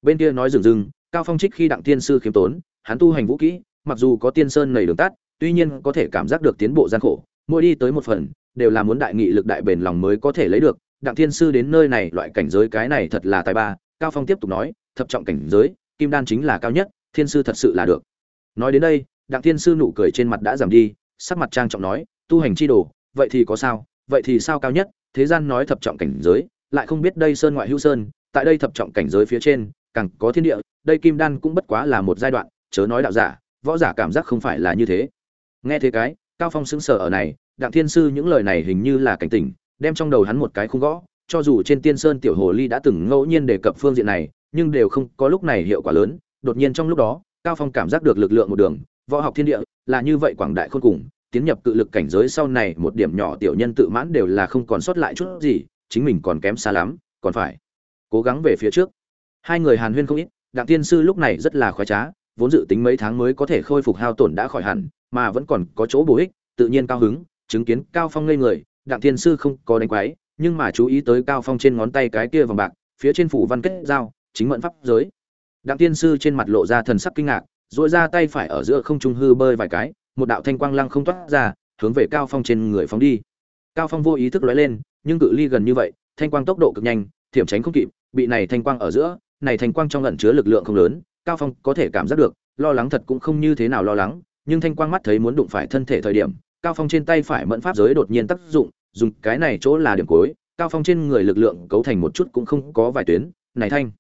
Bên kia nói dừng dừng cao phong trích khi đặng thiên sư khiêm tốn, hắn tu hành vũ kỹ, mặc dù có tiên sơn nầy đường tắt, tuy nhiên có thể cảm giác được tiến bộ gian khổ, mỗi đi tới một phần đều là muốn đại nghị lực đại bền lòng mới có thể lấy được. Đặng thiên sư đến nơi này, loại cảnh giới cái này thật là tài ba. Cao phong tiếp tục nói, thập trọng cảnh giới, kim đan chính là cao nhất, thiên sư thật sự là được. Nói đến đây, đặng thiên sư nụ cười trên mặt đã giảm đi, sắc mặt trang trọng nói, tu hành chi đồ, vậy thì có sao, vậy thì sao cao nhất? Thế gian nói thập trọng cảnh giới, lại không biết đây sơn ngoại hữu sơn, tại đây thập trọng cảnh giới phía trên, càng có thiên địa, đây kim đan cũng bất quá là một giai đoạn, chớ nói đạo giả, võ giả cảm giác không phải là như thế. Nghe thế cái, cao phong sững sờ ở này đặng thiên sư những lời này hình như là cảnh tỉnh, đem trong đầu hắn một cái khung gõ, cho dù trên tiên sơn tiểu hồ ly đã từng ngẫu nhiên đề cập phương diện này, nhưng đều không có lúc này hiệu quả lớn. Đột nhiên trong lúc đó, cao phong cảm giác được lực lượng một đường, võ học thiên địa, là như vậy quảng đại khôn cùng, tiến nhập cự lực cảnh giới sau này một điểm nhỏ tiểu nhân tự mãn đều là không còn sót lại chút gì, chính mình còn kém xa lắm, còn phải cố gắng về phía trước. Hai người hàn huyên không ít, đặng tiên sư lúc này rất là khoái trá, vốn dự tính mấy tháng mới có thể khôi phục hao tổn đã khỏi hẳn, mà vẫn còn có chỗ bổ ích, tự nhiên cao hứng chứng kiến cao phong ngây người, đặng tiên sư không có đánh quái, nhưng mà chú ý tới cao phong trên ngón tay cái kia vòng bạc, phía trên phủ văn kết giao, chính mẫn pháp giới. Đặng tiên sư trên mặt lộ ra thần sắc kinh ngạc dội ra tay phải ở giữa không trung hư bơi vài cái, một đạo thanh quang lăng không toát ra, hướng về cao phong trên người phóng đi. Cao phong vô ý thức lóe lên, nhưng cự ly gần như vậy, thanh quang tốc độ cực nhanh, thiểm tránh không kịp, bị này thanh quang ở giữa, này thanh quang trong ẩn chứa lực lượng không lớn, cao phong có thể cảm giác được, lo lắng thật cũng không như thế nào lo lắng, nhưng thanh quang mắt thấy muốn đụng phải thân thể thời điểm cao phong trên tay phải mẫn pháp giới đột nhiên tác dụng, dùng cái này chỗ là điểm cuối, cao phong trên người lực lượng cấu thành một chút cũng không có vài tuyến, này thanh.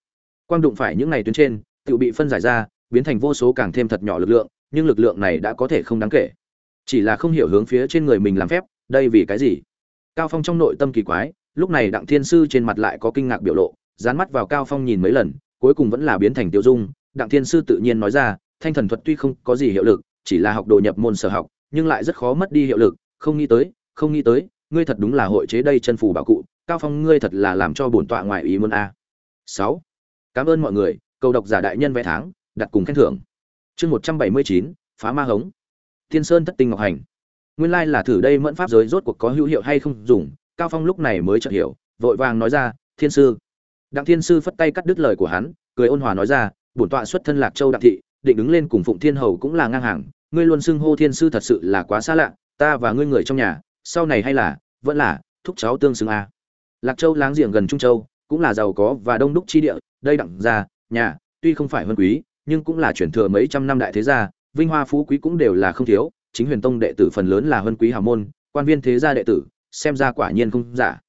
Quang đụng phải những này tuyến trên, tự bị phân giải ra, biến thành vô số càng thêm thật nhỏ lực lượng, nhưng lực lượng này đã có thể không đáng kể. Chỉ là không hiểu hướng phía trên người mình làm phép, đây vì cái gì? Cao phong trong nội tâm kỳ quái, lúc này đặng thiên sư trên mặt lại có kinh ngạc biểu lộ, dán mắt vào cao phong nhìn mấy lần, cuối cùng vẫn là biến thành tiêu dung. Đặng thiên sư tự nhiên nói ra, thanh thần thuật tuy không có gì hiệu lực, chỉ là học đồ nhập môn sở học nhưng lại rất khó mất đi hiệu lực, không nghĩ tới, không nghĩ tới, ngươi thật đúng là hội chế đây chân phủ bảo cụ, cao phong ngươi thật là làm cho bổn tọa ngoài ý muốn a. Sáu, cảm ơn mọi người, cầu độc giả đại nhân vẽ tháng, đặt cùng khen thưởng. Chương một trăm bảy mươi chín, phá ma hống. Thiên sơn thất tinh ngọc hành. Nguyên lai là thử đây mẫn pháp giới rốt cuộc có hữu hiệu hay không dùng, cao phong lúc này mới chợt hiểu, vội vàng nói ra, thiên sư. Đặng thiên sư phất tay cắt đứt lời của hắn, cười ôn hòa nói ra, bổn tọa xuất thân lạc châu đặng thị, định đứng lên cùng phụng thiên hầu cũng là ngang hàng ngươi luôn xưng hô thiên sư thật sự là quá xa lạ, ta và ngươi người trong nhà, sau này hay là, vẫn là, thúc cháu tương xứng a. Lạc châu láng giềng gần trung châu, cũng là giàu có và đông đúc chi địa, đây đặng gia nhà, tuy không phải vân quý, nhưng cũng là chuyển thừa mấy trăm năm đại thế gia, vinh hoa phú quý cũng đều là không thiếu, chính huyền tông đệ tử phần lớn là vân quý hào môn, quan viên thế gia đệ tử, xem ra quả nhiên không giả.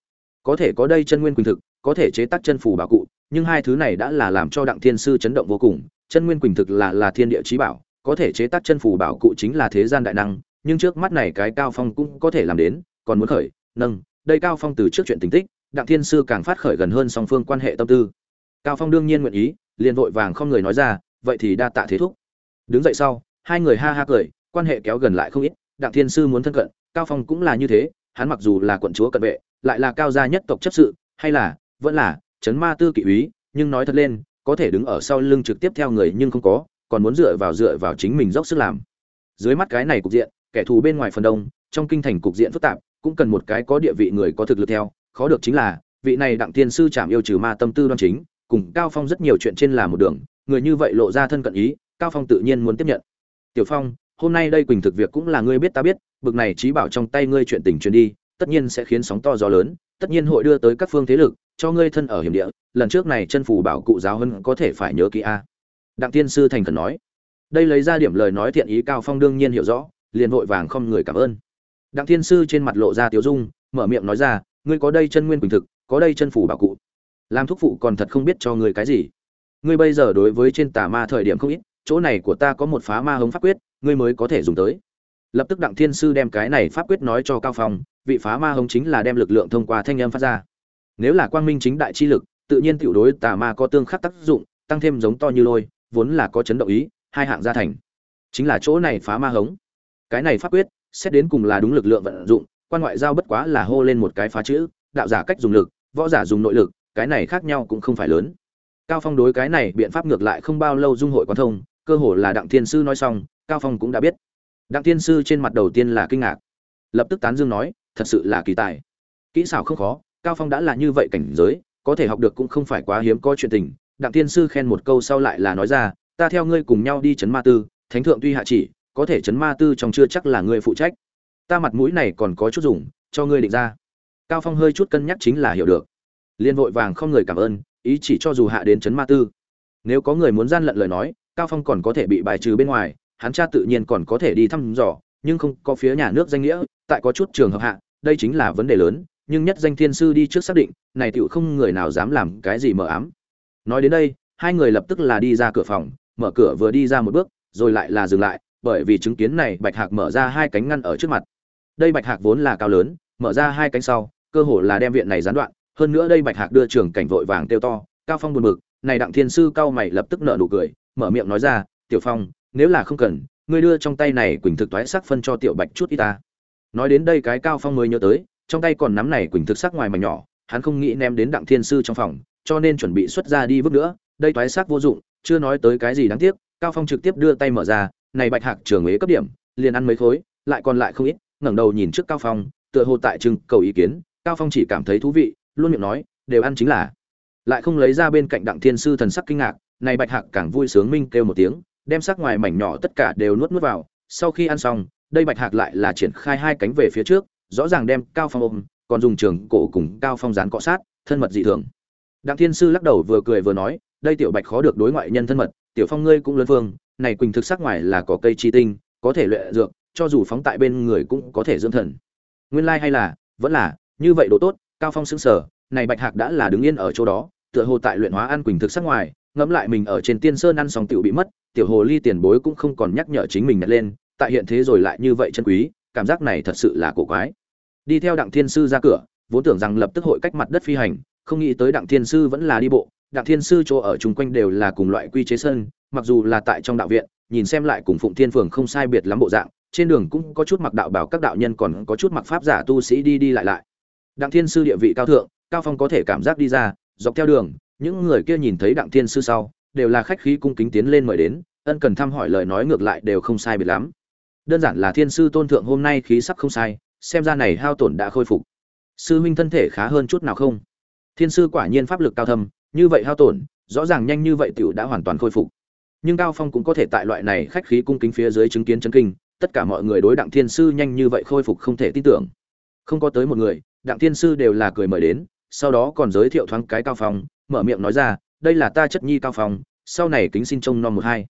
Có thể có đây chân nguyên quỳnh thực, có thể chế tác chân phù bảo cụ, nhưng hai thứ này đã là làm cho đặng thiên sư chấn động vô cùng, chân nguyên quỳnh thực là là thiên địa trí bảo có thể chế tác chân phù bảo cụ chính là thế gian đại năng, nhưng trước mắt này cái cao phong cũng có thể làm đến, còn muốn khởi, nâng, đây cao phong từ trước chuyện tình tích, đặng thiên sư càng phát khởi gần hơn song phương quan hệ tâm tư. Cao phong đương nhiên nguyện ý, liền vội vàng không người nói ra, vậy thì đa tạ thế thúc. Đứng dậy sau, hai người ha ha cười, quan hệ kéo gần lại không ít, đặng thiên sư muốn thân cận, cao phong cũng là như thế, hắn mặc dù là quận chúa cận vệ, lại là cao gia nhất tộc chấp sự, hay là, vẫn là, chấn ma tư kỵ úy, nhưng nói thật lên, có thể đứng ở sau lưng trực tiếp theo người nhưng không có còn muốn dựa vào dựa vào chính mình dốc sức làm. Dưới mắt cái này cục diện, kẻ thù bên ngoài phần đông, trong kinh thành cục diện phức tạp, cũng cần một cái có địa vị người có thực lực theo, khó được chính là, vị này đặng tiên sư trảm yêu trừ ma tâm tư đoan chính, cùng cao phong rất nhiều chuyện trên là một đường, người như vậy lộ ra thân cận ý, cao phong tự nhiên muốn tiếp nhận. Tiểu phong, hôm nay đây quỳnh thực việc cũng là ngươi biết ta biết, bực này trí bảo trong tay ngươi chuyện tình truyền đi, tất nhiên sẽ khiến sóng to gió lớn, tất nhiên hội đưa tới các phương thế lực, cho ngươi thân ở hiểm địa, lần trước này chân phù bảo cụ giáo hơn có thể phải nhớ kỹ a đặng tiên sư thành khẩn nói. Đây lấy ra điểm lời nói thiện ý cao phong đương nhiên hiểu rõ, liền vội vàng không người cảm ơn. Đặng tiên sư trên mặt lộ ra tiếu dung, mở miệng nói ra, ngươi có đây chân nguyên quỳnh thực, có đây chân phủ bảo cụ. Làm thúc phụ còn thật không biết cho ngươi cái gì. Ngươi bây giờ đối với trên tà ma thời điểm không ít, chỗ này của ta có một phá ma hống pháp quyết, ngươi mới có thể dùng tới. Lập tức đặng thiên sư đem cái này pháp quyết nói cho cao phong, vị phá ma hống chính là đem lực lượng thông qua thanh âm phát ra. Nếu là quang minh chính đại chi lực, tự nhiên tiểu đối tà ma có tương khắc tác dụng, tăng thêm giống to như lôi vốn là có chấn động ý, hai hạng gia thành. Chính là chỗ này phá ma hống. Cái này pháp quyết, xét đến cùng là đúng lực lượng vận dụng, quan ngoại giao bất quá là hô lên một cái phá chữ, đạo giả cách dùng lực, võ giả dùng nội lực, cái này khác nhau cũng không phải lớn. Cao phong đối cái này biện pháp ngược lại không bao lâu dung hội quan thông, cơ hồ là đặng thiên sư nói xong, cao phong cũng đã biết. Đặng thiên sư trên mặt đầu tiên là kinh ngạc. Lập tức tán dương nói, thật sự là kỳ tài. Kỹ xảo không khó, cao phong đã là như vậy cảnh giới, có thể học được cũng không phải quá hiếm có chuyện tình đặng tiên sư khen một câu sau lại là nói ra, ta theo ngươi cùng nhau đi chấn ma tư, thánh thượng tuy hạ chỉ, có thể chấn ma tư trong chưa chắc là ngươi phụ trách. Ta mặt mũi này còn có chút dùng, cho ngươi định ra. Cao phong hơi chút cân nhắc chính là hiểu được. Liên vội vàng không người cảm ơn, ý chỉ cho dù hạ đến chấn ma tư. Nếu có người muốn gian lận lời nói, cao phong còn có thể bị bài trừ bên ngoài, hắn cha tự nhiên còn có thể đi thăm dò, nhưng không có phía nhà nước danh nghĩa, tại có chút trường hợp hạ, đây chính là vấn đề lớn, nhưng nhất danh thiên sư đi trước xác định, này tựu không người nào dám làm cái gì mờ ám nói đến đây, hai người lập tức là đi ra cửa phòng, mở cửa vừa đi ra một bước, rồi lại là dừng lại, bởi vì chứng kiến này bạch hạc mở ra hai cánh ngăn ở trước mặt. Đây bạch hạc vốn là cao lớn, mở ra hai cánh sau, cơ hồ là đem viện này gián đoạn. Hơn nữa đây bạch hạc đưa trường cảnh vội vàng kêu to, cao phong buồn bực. Này đặng thiên sư cao mày lập tức nở nụ cười, mở miệng nói ra, tiểu phong, nếu là không cần, ngươi đưa trong tay này quỳnh thực toái sắc phân cho tiểu bạch chút ít ta. Nói đến đây cái cao phong mới nhớ tới, trong tay còn nắm này quỳnh thực sắc ngoài mảnh nhỏ, hắn không nghĩ ném đến đặng thiên sư trong phòng cho nên chuẩn bị xuất ra đi vứt nữa, đây toái xác vô dụng, chưa nói tới cái gì đáng tiếc, cao phong trực tiếp đưa tay mở ra, này bạch hạc trường ế cấp điểm, liền ăn mấy khối, lại còn lại không ít, ngẩng đầu nhìn trước cao phong, tựa hồ tại trưng cầu ý kiến, cao phong chỉ cảm thấy thú vị, luôn miệng nói, đều ăn chính là. Lại không lấy ra bên cạnh đặng thiên sư thần sắc kinh ngạc, này bạch hạc càng vui sướng minh kêu một tiếng, đem sắc ngoài mảnh nhỏ tất cả đều nuốt nuốt vào, sau khi ăn xong, đây bạch hạc lại là triển khai hai cánh về phía trước, rõ ràng đem cao phong ôm, còn dùng trường cổ cùng cao phong dán cọ sát, thân mật dị thường đặng thiên sư lắc đầu vừa cười vừa nói, đây tiểu bạch khó được đối ngoại nhân thân mật, tiểu phong ngươi cũng lớn vương này quỳnh thực sắc ngoài là có cây chi tinh, có thể luyện dược, cho dù phóng tại bên người cũng có thể dưỡng thần. Nguyên lai like hay là, vẫn là, như vậy đồ tốt, cao phong sững sờ, này bạch hạc đã là đứng yên ở chỗ đó, tựa hồ tại luyện hóa ăn quỳnh thực sắc ngoài, ngẫm lại mình ở trên tiên sơn ăn xong tiểu bị mất, tiểu hồ ly tiền bối cũng không còn nhắc nhở chính mình nhặt lên, tại hiện thế rồi lại như vậy chân quý, cảm giác này thật sự là cổ quái. Đi theo đặng thiên sư ra cửa, vốn tưởng rằng lập tức hội cách mặt đất phi hành không nghĩ tới đặng thiên sư vẫn là đi bộ, đặng thiên sư chỗ ở chung quanh đều là cùng loại quy chế sân, mặc dù là tại trong đạo viện, nhìn xem lại cùng phụng thiên phường không sai biệt lắm bộ dạng, trên đường cũng có chút mặc đạo bảo các đạo nhân còn có chút mặc pháp giả tu sĩ đi đi lại lại. Đặng thiên sư địa vị cao thượng, cao phong có thể cảm giác đi ra, dọc theo đường, những người kia nhìn thấy đặng thiên sư sau, đều là khách khí cung kính tiến lên mời đến, ân cần thăm hỏi lời nói ngược lại đều không sai biệt lắm. Đơn giản là thiên sư tôn thượng hôm nay khí sắc không sai, xem ra này hao tổn đã khôi phục. Sư huynh thân thể khá hơn chút nào không? Thiên sư quả nhiên pháp lực cao thâm, như vậy hao tổn, rõ ràng nhanh như vậy tiểu đã hoàn toàn khôi phục. Nhưng cao phong cũng có thể tại loại này khách khí cung kính phía dưới chứng kiến chấn kinh, tất cả mọi người đối đặng thiên sư nhanh như vậy khôi phục không thể tin tưởng. Không có tới một người, đặng thiên sư đều là cười mời đến, sau đó còn giới thiệu thoáng cái cao phong, mở miệng nói ra, đây là ta chất nhi cao phong, sau này kính xin trông nom một hai.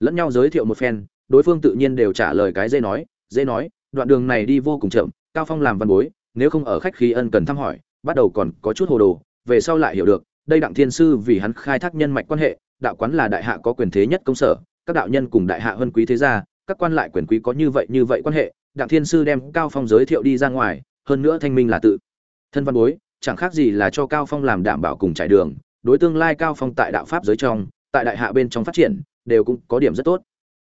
Lẫn nhau giới thiệu một phen, đối phương tự nhiên đều trả lời cái dễ nói dễ nói, đoạn đường này đi vô cùng chậm, cao phong làm văn bối, nếu không ở khách khí ân cần thăm hỏi, bắt đầu còn có chút hồ đồ về sau lại hiểu được, đây đặng thiên sư vì hắn khai thác nhân mạch quan hệ, đạo quán là đại hạ có quyền thế nhất công sở, các đạo nhân cùng đại hạ hơn quý thế gia, các quan lại quyền quý có như vậy như vậy quan hệ, đặng thiên sư đem cao phong giới thiệu đi ra ngoài, hơn nữa thanh minh là tự. Thân văn bối, chẳng khác gì là cho cao phong làm đảm bảo cùng trải đường, đối tương lai cao phong tại đạo pháp giới trong, tại đại hạ bên trong phát triển, đều cũng có điểm rất tốt.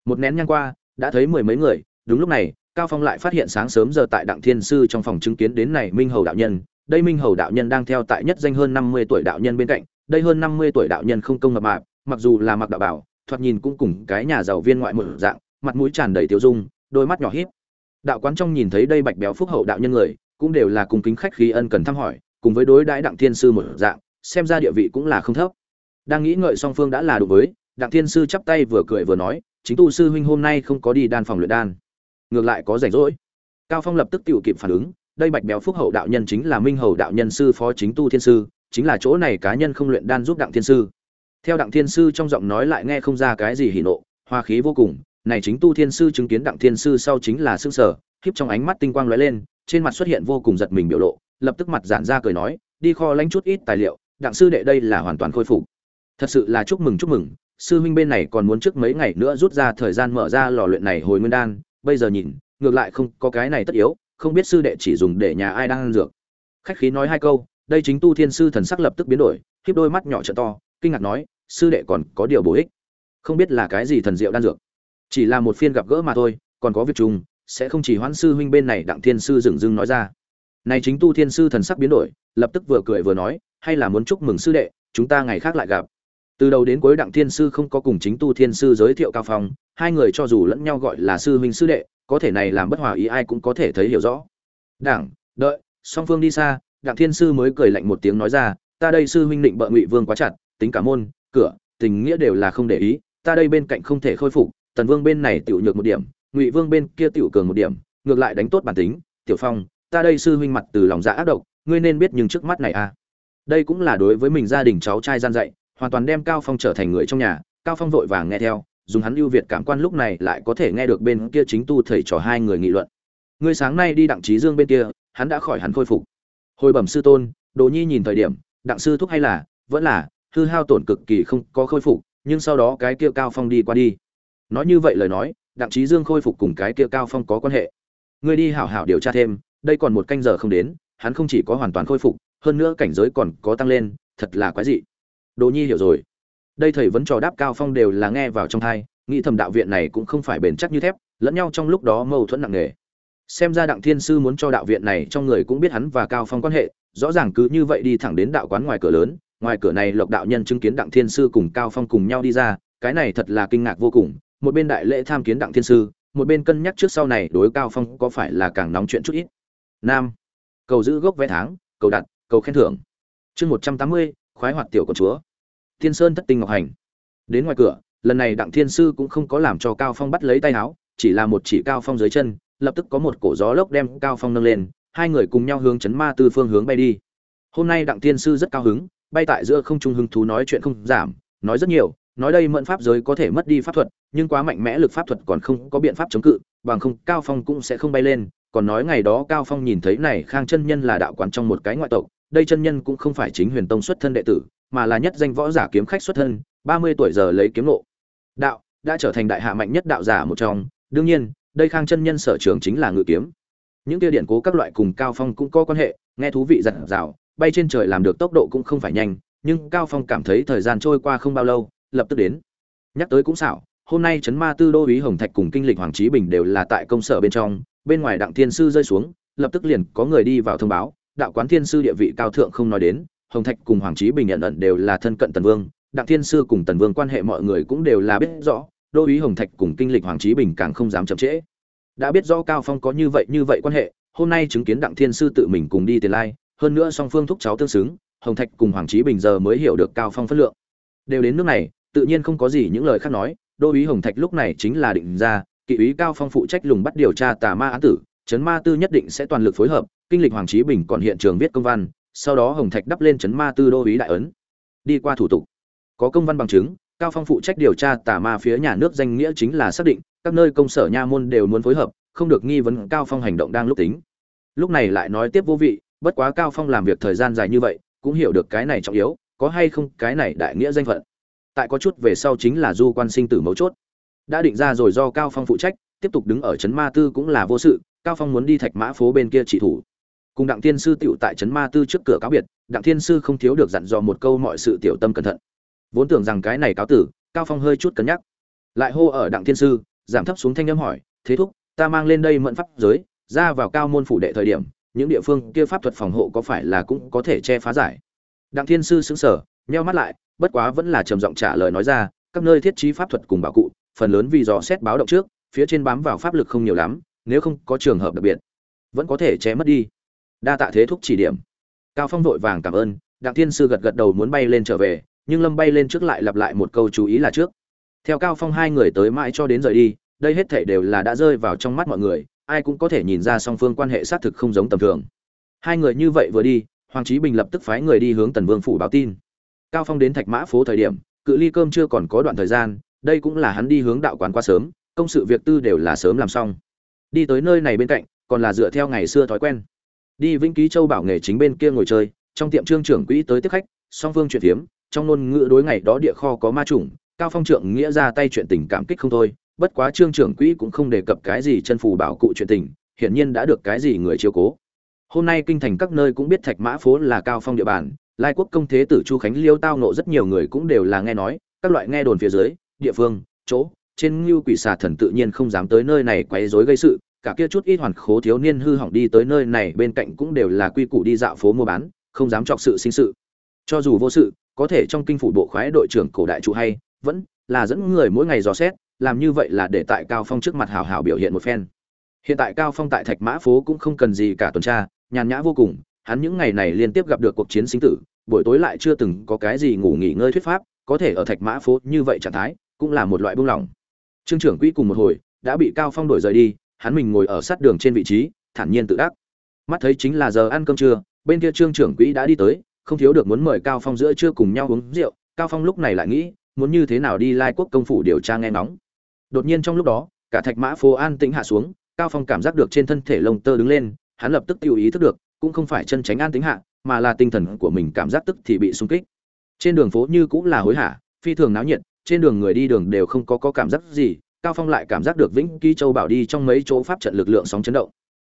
Một nén nhang qua, đã thấy mười mấy người, đúng lúc này, cao phong lại phát hiện sáng sớm giờ tại đặng thiên sư trong phòng chứng kiến đến này minh hầu đạo nhân đây minh hầu đạo nhân đang theo tại nhất danh hơn 50 tuổi đạo nhân bên cạnh, đây hơn 50 tuổi đạo nhân không công mập mạp, mặc dù là mặc đạo bảo, thoạt nhìn cũng cùng cái nhà giàu viên ngoại một dạng, mặt mũi tràn đầy tiêu dung, đôi mắt nhỏ híp. Đạo quán trong nhìn thấy đây bạch béo phúc hậu đạo nhân người, cũng đều là cùng kính khách khí ân cần thăm hỏi, cùng với đối đãi đặng thiên sư một dạng, xem ra địa vị cũng là không thấp. Đang nghĩ ngợi song phương đã là đủ với, đặng thiên sư chắp tay vừa cười vừa nói, chính tu sư huynh hôm nay không có đi đan phòng luyện đan. Ngược lại có rảnh rỗi. Cao phong lập tức tự kịp phản ứng đây bạch béo phúc hậu đạo nhân chính là minh hầu đạo nhân sư phó chính tu thiên sư, chính là chỗ này cá nhân không luyện đan giúp đặng thiên sư. Theo đặng thiên sư trong giọng nói lại nghe không ra cái gì hỉ nộ, hoa khí vô cùng, này chính tu thiên sư chứng kiến đặng thiên sư sau chính là xương sở khiếp trong ánh mắt tinh quang lóe lên, trên mặt xuất hiện vô cùng giật mình biểu lộ, lập tức mặt giãn ra cười nói, đi kho lánh chút ít tài liệu, đặng sư đệ đây là hoàn toàn khôi phục. Thật sự là chúc mừng chúc mừng, sư huynh bên này còn muốn trước mấy ngày nữa rút ra thời gian mở ra lò luyện này hồi nguyên đan, bây giờ nhìn, ngược lại không có cái này tất yếu không biết sư đệ chỉ dùng để nhà ai đang ăn dược. Khách khí nói hai câu, đây chính tu thiên sư thần sắc lập tức biến đổi khiếp đôi mắt nhỏ trợ to, kinh ngạc nói, sư đệ còn có điều bổ ích. Không biết là cái gì thần diệu đan dược. Chỉ là một phiên gặp gỡ mà thôi, còn có việc chung, sẽ không chỉ hoãn sư huynh bên này đặng thiên sư dừng dưng nói ra. Này chính tu thiên sư thần sắc biến đổi, lập tức vừa cười vừa nói, hay là muốn chúc mừng sư đệ, chúng ta ngày khác lại gặp. Từ đầu đến cuối đặng thiên sư không có cùng chính tu thiên sư giới thiệu cao phong, hai người cho dù lẫn nhau gọi là sư huynh sư đệ có thể này làm bất hòa ý ai cũng có thể thấy hiểu rõ đảng, đợi, song phương đi xa, đặng thiên sư mới cười lạnh một tiếng nói ra, ta đây sư huynh định bợ ngụy vương quá chặt, tính cả môn, cửa, tình nghĩa đều là không để ý, ta đây bên cạnh không thể khôi phục, tần vương bên này tiểu nhược một điểm, ngụy vương bên kia tiểu cường một điểm, ngược lại đánh tốt bản tính, tiểu phong, ta đây sư huynh mặt từ lòng dạ ác độc, ngươi nên biết nhưng trước mắt này a à. đây cũng là đối với mình gia đình cháu trai gian dạy, hoàn toàn đem cao phong trở thành người trong nhà, cao phong vội vàng nghe theo dùng hắn ưu việt cảm quan lúc này lại có thể nghe được bên kia chính tu thầy trò hai người nghị luận. Ngươi sáng nay đi đặng trí dương bên kia, hắn đã khỏi hắn khôi phục. Hồi bẩm sư tôn, đồ nhi nhìn thời điểm, đặng sư thúc hay là, vẫn là, hư hao tổn cực kỳ không có khôi phục, nhưng sau đó cái kia cao phong đi qua đi. Nói như vậy lời nói, đặng trí dương khôi phục cùng cái kia cao phong có quan hệ. Ngươi đi hảo hảo điều tra thêm, đây còn một canh giờ không đến, hắn không chỉ có hoàn toàn khôi phục, hơn nữa cảnh giới còn có tăng lên, thật là quái dị. Đồ nhi hiểu rồi đây thầy vẫn trò đáp cao phong đều là nghe vào trong thai, nghĩ thầm đạo viện này cũng không phải bền chắc như thép, lẫn nhau trong lúc đó mâu thuẫn nặng nề. Xem ra đặng thiên sư muốn cho đạo viện này trong người cũng biết hắn và cao phong quan hệ, rõ ràng cứ như vậy đi thẳng đến đạo quán ngoài cửa lớn, ngoài cửa này lộc đạo nhân chứng kiến đặng thiên sư cùng cao phong cùng nhau đi ra, cái này thật là kinh ngạc vô cùng, một bên đại lễ tham kiến đặng thiên sư, một bên cân nhắc trước sau này đối cao phong có phải là càng nóng chuyện chút ít. Nam, cầu giữ gốc vé tháng, cầu đặt, cầu khen thưởng. Chương một trăm tám mươi, khoái hoạt tiểu của chúa thiên sơn thất tinh ngọc hành. Đến ngoài cửa, lần này đặng thiên sư cũng không có làm cho cao phong bắt lấy tay áo, chỉ là một chỉ cao phong dưới chân, lập tức có một cổ gió lốc đem cao phong nâng lên, hai người cùng nhau hướng chấn ma tư phương hướng bay đi. Hôm nay đặng thiên sư rất cao hứng, bay tại giữa không trung hứng thú nói chuyện không giảm, nói rất nhiều, nói đây mượn pháp giới có thể mất đi pháp thuật, nhưng quá mạnh mẽ lực pháp thuật còn không có biện pháp chống cự, bằng không cao phong cũng sẽ không bay lên, còn nói ngày đó cao phong nhìn thấy này khang chân nhân là đạo quán trong một cái ngoại tộc, đây chân nhân cũng không phải chính huyền tông xuất thân đệ tử mà là nhất danh võ giả kiếm khách xuất thân, ba mươi tuổi giờ lấy kiếm ngộ. đạo, đã trở thành đại hạ mạnh nhất đạo giả một trong. Đương nhiên, đây khang chân nhân sở trường chính là ngự kiếm. Những kia điện cố các loại cùng cao phong cũng có quan hệ, nghe thú vị giật rào, bay trên trời làm được tốc độ cũng không phải nhanh, nhưng cao phong cảm thấy thời gian trôi qua không bao lâu, lập tức đến. Nhắc tới cũng xảo, hôm nay chấn ma tư đô úy hồng thạch cùng kinh lịch hoàng trí bình đều là tại công sở bên trong, bên ngoài đặng thiên sư rơi xuống, lập tức liền có người đi vào thông báo, đạo quán thiên sư địa vị cao thượng không nói đến hồng thạch cùng hoàng trí bình nhận ẩn đều là thân cận tần vương, đặng thiên sư cùng tần vương quan hệ mọi người cũng đều là biết rõ, đô úy hồng thạch cùng kinh lịch hoàng trí bình càng không dám chậm trễ. Đã biết rõ cao phong có như vậy như vậy quan hệ, hôm nay chứng kiến đặng thiên sư tự mình cùng đi tiền lai, hơn nữa song phương thúc cháu tương xứng, hồng thạch cùng hoàng trí bình giờ mới hiểu được cao phong phất lượng. Đều đến nước này, tự nhiên không có gì những lời khác nói, đô úy hồng thạch lúc này chính là định ra, kỵ úy cao phong phụ trách lùng bắt điều tra tà ma án tử, chấn ma tư nhất định sẽ toàn lực phối hợp, kinh lịch hoàng trí bình còn hiện trường viết công văn sau đó hồng thạch đắp lên chấn ma tư đô Ý đại ấn. Đi qua thủ tục, có công văn bằng chứng, cao phong phụ trách điều tra tà ma phía nhà nước danh nghĩa chính là xác định, các nơi công sở nha môn đều muốn phối hợp, không được nghi vấn cao phong hành động đang lúc tính. Lúc này lại nói tiếp vô vị, bất quá cao phong làm việc thời gian dài như vậy, cũng hiểu được cái này trọng yếu, có hay không cái này đại nghĩa danh phận. Tại có chút về sau chính là du quan sinh tử mấu chốt. Đã định ra rồi do cao phong phụ trách, tiếp tục đứng ở trấn ma tư cũng là vô sự, cao phong muốn đi thạch mã phố bên kia trị thủ cùng đặng thiên sư tiểu tại trấn ma tư trước cửa cáo biệt, đặng thiên sư không thiếu được dặn dò một câu mọi sự tiểu tâm cẩn thận. Vốn tưởng rằng cái này cáo tử, cao phong hơi chút cân nhắc. Lại hô ở đặng thiên sư, giảm thấp xuống thanh âm hỏi, thế thúc, ta mang lên đây mượn pháp giới, ra vào cao môn phủ đệ thời điểm, những địa phương kia pháp thuật phòng hộ có phải là cũng có thể che phá giải? Đặng thiên sư sững sờ, nheo mắt lại, bất quá vẫn là trầm giọng trả lời nói ra, các nơi thiết trí pháp thuật cùng bảo cụ, phần lớn vì dò xét báo động trước, phía trên bám vào pháp lực không nhiều lắm, nếu không có trường hợp đặc biệt, vẫn có thể che mất đi đa tạ thế thúc chỉ điểm. Cao phong vội vàng cảm ơn, đặng thiên sư gật gật đầu muốn bay lên trở về, nhưng lâm bay lên trước lại lặp lại một câu chú ý là trước. Theo cao phong hai người tới mãi cho đến rời đi, đây hết thể đều là đã rơi vào trong mắt mọi người, ai cũng có thể nhìn ra song phương quan hệ xác thực không giống tầm thường. Hai người như vậy vừa đi, hoàng trí bình lập tức phái người đi hướng tần vương phủ báo tin. Cao phong đến thạch mã phố thời điểm, cự ly cơm chưa còn có đoạn thời gian, đây cũng là hắn đi hướng đạo quán qua sớm, công sự việc tư đều là sớm làm xong. Đi tới nơi này bên cạnh, còn là dựa theo ngày xưa thói quen đi vĩnh ký châu bảo nghề chính bên kia ngồi chơi, trong tiệm trương trưởng quỹ tới tiếp khách, song phương chuyện phiếm trong ngôn ngữ đối ngày đó địa kho có ma chủng, cao phong trượng nghĩa ra tay chuyện tình cảm kích không thôi, bất quá trương trưởng quỹ cũng không đề cập cái gì chân phù bảo cụ chuyện tình, hiển nhiên đã được cái gì người chiếu cố. Hôm nay kinh thành các nơi cũng biết thạch mã phố là cao phong địa bàn, lai quốc công thế tử chu khánh liêu tao nộ rất nhiều người cũng đều là nghe nói, các loại nghe đồn phía dưới, địa phương, chỗ, trên ngưu quỷ xà thần tự nhiên không dám tới nơi này quấy rối gây sự cả kia chút ít hoàn khố thiếu niên hư hỏng đi tới nơi này, bên cạnh cũng đều là quy củ đi dạo phố mua bán, không dám chọc sự sinh sự. Cho dù vô sự, có thể trong kinh phủ bộ khoái đội trưởng cổ đại trụ hay, vẫn là dẫn người mỗi ngày dò xét, làm như vậy là để tại cao phong trước mặt hào hào biểu hiện một phen. Hiện tại cao phong tại thạch mã phố cũng không cần gì cả tuần tra, nhàn nhã vô cùng, hắn những ngày này liên tiếp gặp được cuộc chiến sinh tử, buổi tối lại chưa từng có cái gì ngủ nghỉ ngơi thuyết pháp, có thể ở thạch mã phố như vậy trạng thái, cũng là một loại buông lỏng. Trương trưởng quỹ cùng một hồi, đã bị cao phong đổi rời đi hắn mình ngồi ở sát đường trên vị trí thản nhiên tự đắc. Mắt thấy chính là giờ ăn cơm trưa bên kia trương trưởng quỹ đã đi tới không thiếu được muốn mời cao phong giữa trưa cùng nhau uống rượu. Cao phong lúc này lại nghĩ muốn như thế nào đi lai quốc công phủ điều tra nghe nóng đột nhiên trong lúc đó cả thạch mã phố an tĩnh hạ xuống cao phong cảm giác được trên thân thể lông tơ đứng lên hắn lập tức tiêu ý thức được cũng không phải chân tránh an tĩnh hạ mà là tinh thần của mình cảm giác tức thì bị sung kích. Trên đường phố như cũng là hối hả phi thường náo nhiệt trên đường người đi đường đều không có, có cảm giác gì cao phong lại cảm giác được vĩnh ký châu bảo đi trong mấy chỗ pháp trận lực lượng sóng chấn động.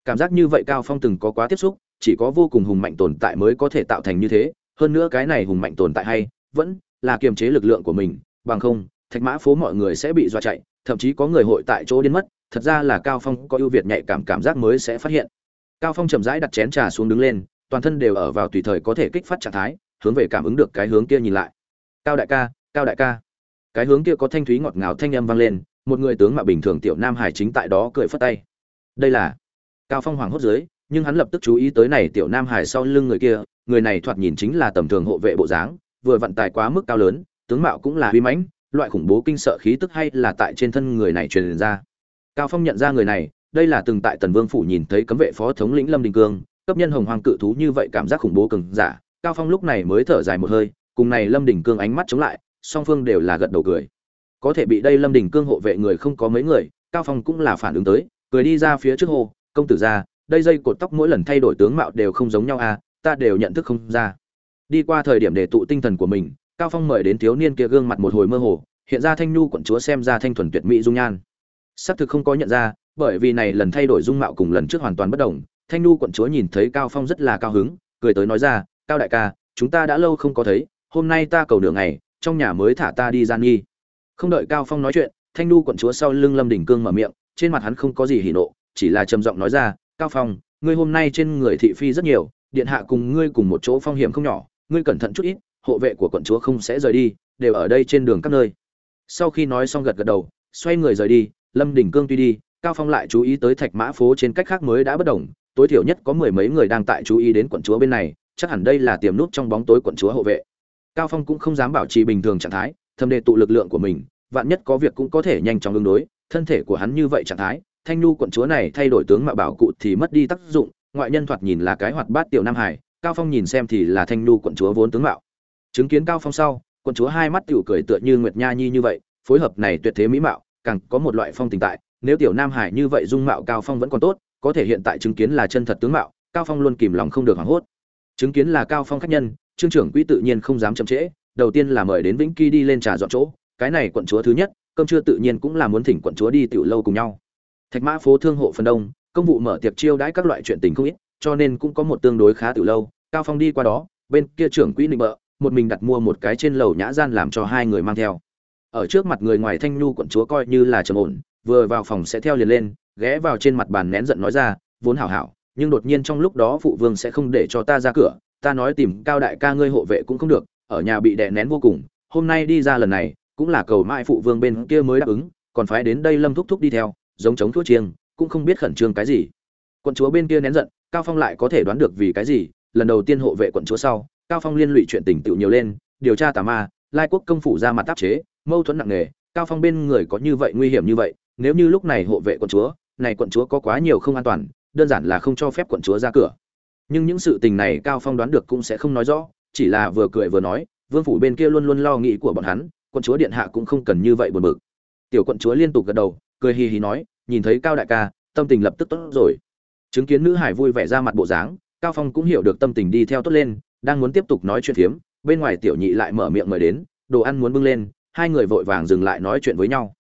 Cảm giác như vậy cao phong từng có quá tiếp xúc, chỉ có vô cùng hùng mạnh tồn tại mới có thể tạo thành như thế. Hơn nữa cái này hùng mạnh tồn tại hay, vẫn là kiềm chế lực lượng của mình, bằng không, thạch mã phố mọi người sẽ bị dọa chạy, thậm chí có người hội tại chỗ điên mất. Thật ra là cao phong có ưu việt nhạy cảm cảm giác mới sẽ phát hiện. Cao phong chậm rãi đặt chén trà xuống đứng lên, toàn thân đều ở vào tùy thời có thể kích phát trạng thái, hướng về cảm ứng được cái hướng kia nhìn lại. Cao đại ca, cao đại ca. Cái hướng kia có thanh thúy ngọt ngào thanh âm vang lên một người tướng mạo bình thường tiểu nam hải chính tại đó cười phất tay. Đây là cao phong hoàng hốt dưới, nhưng hắn lập tức chú ý tới này tiểu nam hải sau lưng người kia, người này thoạt nhìn chính là tầm thường hộ vệ bộ dáng, vừa vận tài quá mức cao lớn, tướng mạo cũng là uy mãnh, loại khủng bố kinh sợ khí tức hay là tại trên thân người này truyền ra. Cao phong nhận ra người này, đây là từng tại tần vương phủ nhìn thấy cấm vệ phó thống lĩnh lâm đình cương, cấp nhân hồng hoàng cự thú như vậy cảm giác khủng bố cường giả, cao phong lúc này mới thở dài một hơi, cùng này lâm đình cương ánh mắt chống lại, song phương đều là gật đầu cười có thể bị đây lâm đình cương hộ vệ người không có mấy người, cao phong cũng là phản ứng tới, cười đi ra phía trước hồ công tử ra, đây dây cột tóc mỗi lần thay đổi tướng mạo đều không giống nhau à ta đều nhận thức không ra. Đi qua thời điểm để tụ tinh thần của mình, cao phong mời đến thiếu niên kia gương mặt một hồi mơ hồ, hiện ra thanh nhu quận chúa xem ra thanh thuần tuyệt mỹ dung nhan. Xác thực không có nhận ra, bởi vì này lần thay đổi dung mạo cùng lần trước hoàn toàn bất đồng, thanh nhu quận chúa nhìn thấy cao phong rất là cao hứng, cười tới nói ra, cao đại ca, chúng ta đã lâu không có thấy, hôm nay ta cầu nửa ngày, trong nhà mới thả ta đi gian nghi không đợi cao phong nói chuyện, thanh nu quận chúa sau lưng lâm đỉnh cương mở miệng, trên mặt hắn không có gì hỉ nộ, chỉ là trầm giọng nói ra, cao phong, ngươi hôm nay trên người thị phi rất nhiều, điện hạ cùng ngươi cùng một chỗ phong hiểm không nhỏ, ngươi cẩn thận chút ít, hộ vệ của quận chúa không sẽ rời đi, đều ở đây trên đường các nơi. Sau khi nói xong gật gật đầu, xoay người rời đi, lâm đình cương tuy đi, cao phong lại chú ý tới thạch mã phố trên cách khác mới đã bất đồng, tối thiểu nhất có mười mấy người đang tại chú ý đến quận chúa bên này, chắc hẳn đây là tiềm nút trong bóng tối quận chúa hộ vệ. Cao phong cũng không dám bảo trì bình thường trạng thái thâm đề tụ lực lượng của mình, vạn nhất có việc cũng có thể nhanh chóng ứng đối. Thân thể của hắn như vậy trạng thái, thanh nhu quận chúa này thay đổi tướng mạo bảo cụ thì mất đi tác dụng, ngoại nhân thoạt nhìn là cái hoạt bát tiểu nam hải, cao phong nhìn xem thì là thanh nhu quận chúa vốn tướng mạo. Chứng kiến cao phong sau, quận chúa hai mắt tiểu cười tựa như nguyệt nha nhi như vậy, phối hợp này tuyệt thế mỹ mạo, càng có một loại phong tình tại. Nếu tiểu nam hải như vậy dung mạo cao phong vẫn còn tốt, có thể hiện tại chứng kiến là chân thật tướng mạo, cao phong luôn kìm lòng không được hoảng hốt. Chứng kiến là cao phong khách nhân, trương trưởng quỹ tự nhiên không dám chậm trễ đầu tiên là mời đến vĩnh kỳ đi lên trà dọn chỗ, cái này quận chúa thứ nhất, cơm trưa tự nhiên cũng là muốn thỉnh quận chúa đi tiểu lâu cùng nhau. Thạch mã phố thương hộ phần đông, công vụ mở tiệc chiêu đãi các loại chuyện tình không ít, cho nên cũng có một tương đối khá tiểu lâu. Cao phong đi qua đó, bên kia trưởng quỹ định bợ, một mình đặt mua một cái trên lầu nhã gian làm cho hai người mang theo. Ở trước mặt người ngoài thanh nhu quận chúa coi như là trầm ổn, vừa vào phòng sẽ theo liền lên, ghé vào trên mặt bàn nén giận nói ra, vốn hảo hảo, nhưng đột nhiên trong lúc đó phụ vương sẽ không để cho ta ra cửa, ta nói tìm cao đại ca ngươi hộ vệ cũng không được ở nhà bị đè nén vô cùng, hôm nay đi ra lần này, cũng là cầu mãi phụ vương bên kia mới đáp ứng, còn phải đến đây lâm thúc thúc đi theo, giống chống thuốc chiêng, cũng không biết khẩn trương cái gì. Quận chúa bên kia nén giận, cao phong lại có thể đoán được vì cái gì, lần đầu tiên hộ vệ quận chúa sau, cao phong liên lụy chuyện tình tựu nhiều lên, điều tra tà ma, lai quốc công phủ ra mặt tác chế, mâu thuẫn nặng nề, cao phong bên người có như vậy nguy hiểm như vậy, nếu như lúc này hộ vệ quận chúa, này quận chúa có quá nhiều không an toàn, đơn giản là không cho phép quận chúa ra cửa. Nhưng những sự tình này cao phong đoán được cũng sẽ không nói rõ chỉ là vừa cười vừa nói, vương phủ bên kia luôn luôn lo nghĩ của bọn hắn, quận chúa điện hạ cũng không cần như vậy buồn bực. Tiểu quận chúa liên tục gật đầu, cười hì hì nói, nhìn thấy cao đại ca, tâm tình lập tức tốt rồi. Chứng kiến nữ hải vui vẻ ra mặt bộ dáng, cao phong cũng hiểu được tâm tình đi theo tốt lên, đang muốn tiếp tục nói chuyện phiếm, bên ngoài tiểu nhị lại mở miệng mời đến, đồ ăn muốn bưng lên, hai người vội vàng dừng lại nói chuyện với nhau.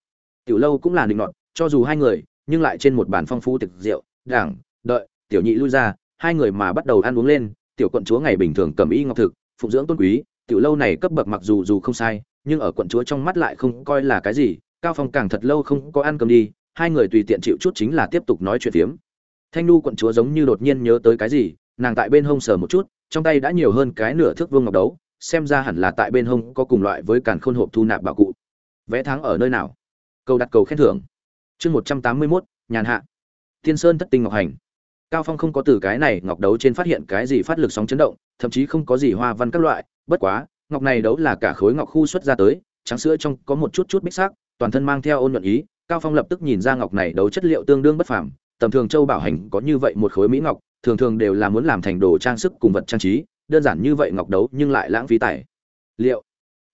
Tiểu lâu cũng là định nọt, cho dù hai người, nhưng lại trên một bàn phong phú thực rượu, đảng, đợi, tiểu nhị lui ra, hai người mà bắt đầu ăn uống lên, tiểu quận chúa ngày bình thường cầm y ngọc thực phụng dưỡng tôn quý tiểu lâu này cấp bậc mặc dù dù không sai nhưng ở quận chúa trong mắt lại không coi là cái gì cao phong càng thật lâu không có ăn cơm đi hai người tùy tiện chịu chút chính là tiếp tục nói chuyện phiếm. Thanh nu quận chúa giống như đột nhiên nhớ tới cái gì nàng tại bên hông sờ một chút trong tay đã nhiều hơn cái nửa thước vương ngọc đấu xem ra hẳn là tại bên hông có cùng loại với càn khôn hộp thu nạp bảo cụ. Vẽ tháng ở nơi nào? Câu đặt cầu khen thưởng. Chương một trăm tám mươi 181, nhàn hạ. Thiên sơn thất tinh ngọc hành. Cao phong không có từ cái này ngọc đấu trên phát hiện cái gì phát lực sóng chấn động thậm chí không có gì hoa văn các loại, bất quá, ngọc này đấu là cả khối ngọc khu xuất ra tới, trắng sữa trong có một chút chút bích sắc, toàn thân mang theo ôn nhuận ý, cao phong lập tức nhìn ra ngọc này đấu chất liệu tương đương bất phàm, tầm thường châu bảo hành có như vậy một khối mỹ ngọc, thường thường đều là muốn làm thành đồ trang sức cùng vật trang trí, đơn giản như vậy ngọc đấu nhưng lại lãng phí tài liệu,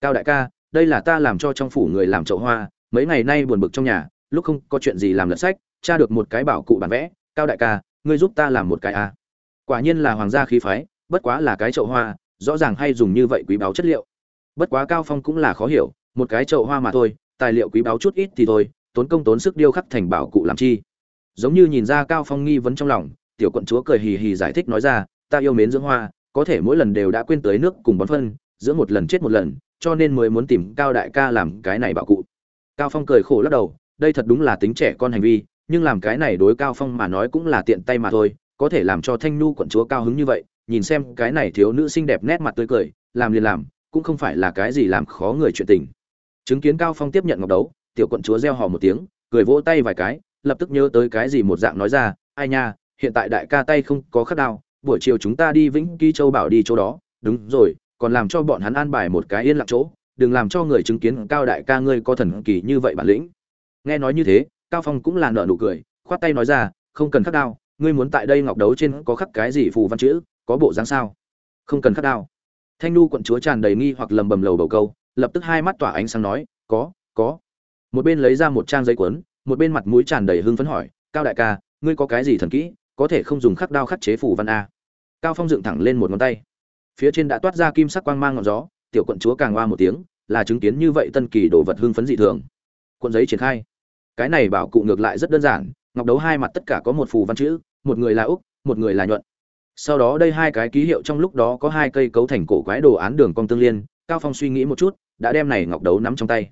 cao đại ca, đây là ta làm cho trong phủ người làm chậu hoa, mấy ngày nay buồn bực trong nhà, lúc không có chuyện gì làm lật sách, tra được một cái bảo cụ bản vẽ, cao đại ca, ngươi giúp ta làm một cái a à. quả nhiên là hoàng gia khí phái bất quá là cái chậu hoa, rõ ràng hay dùng như vậy quý báu chất liệu. Bất quá cao phong cũng là khó hiểu, một cái chậu hoa mà thôi, tài liệu quý báu chút ít thì thôi, tốn công tốn sức điêu khắc thành bảo cụ làm chi. Giống như nhìn ra cao phong nghi vấn trong lòng, tiểu quận chúa cười hì hì giải thích nói ra, ta yêu mến dưỡng hoa, có thể mỗi lần đều đã quên tới nước cùng bón phân, dưỡng một lần chết một lần, cho nên mới muốn tìm cao đại ca làm cái này bảo cụ. Cao phong cười khổ lắc đầu, đây thật đúng là tính trẻ con hành vi, nhưng làm cái này đối cao phong mà nói cũng là tiện tay mà thôi, có thể làm cho thanh nu quận chúa cao hứng như vậy nhìn xem cái này thiếu nữ xinh đẹp nét mặt tươi cười, làm liền làm, cũng không phải là cái gì làm khó người chuyện tình. Chứng kiến cao phong tiếp nhận ngọc đấu, tiểu quận chúa reo hò một tiếng, cười vỗ tay vài cái, lập tức nhớ tới cái gì một dạng nói ra, ai nha, hiện tại đại ca tay không có khắc đao, buổi chiều chúng ta đi vĩnh ký châu bảo đi chỗ đó. Đúng rồi, còn làm cho bọn hắn an bài một cái yên lặng chỗ, đừng làm cho người chứng kiến cao đại ca ngươi có thần kỳ như vậy bản lĩnh. Nghe nói như thế, cao phong cũng là nở nụ cười, khoát tay nói ra, không cần khắc đao, ngươi muốn tại đây ngọc đấu trên có khắc cái gì phù văn chữ có bộ dáng sao? Không cần khắc đao. Thanh nu quận chúa tràn đầy nghi hoặc lầm bầm lầu bầu câu, lập tức hai mắt tỏa ánh sáng nói, có có. Một bên lấy ra một trang giấy cuốn, một bên mặt mũi tràn đầy hưng phấn hỏi, cao đại ca, ngươi có cái gì thần kỹ, có thể không dùng khắc đao khắc chế phù văn a? Cao phong dựng thẳng lên một ngón tay. Phía trên đã toát ra kim sắc quang mang ngọn gió, tiểu quận chúa càng hoa một tiếng, là chứng kiến như vậy tân kỳ đồ vật hưng phấn dị thường. Cuộn giấy triển khai. Cái này bảo cụ ngược lại rất đơn giản, ngọc đấu hai mặt tất cả có một phù văn chữ, một người là úc, một người là nhuận sau đó đây hai cái ký hiệu trong lúc đó có hai cây cấu thành cổ quái đồ án đường cong tương liên, cao phong suy nghĩ một chút, đã đem này ngọc đấu nắm trong tay.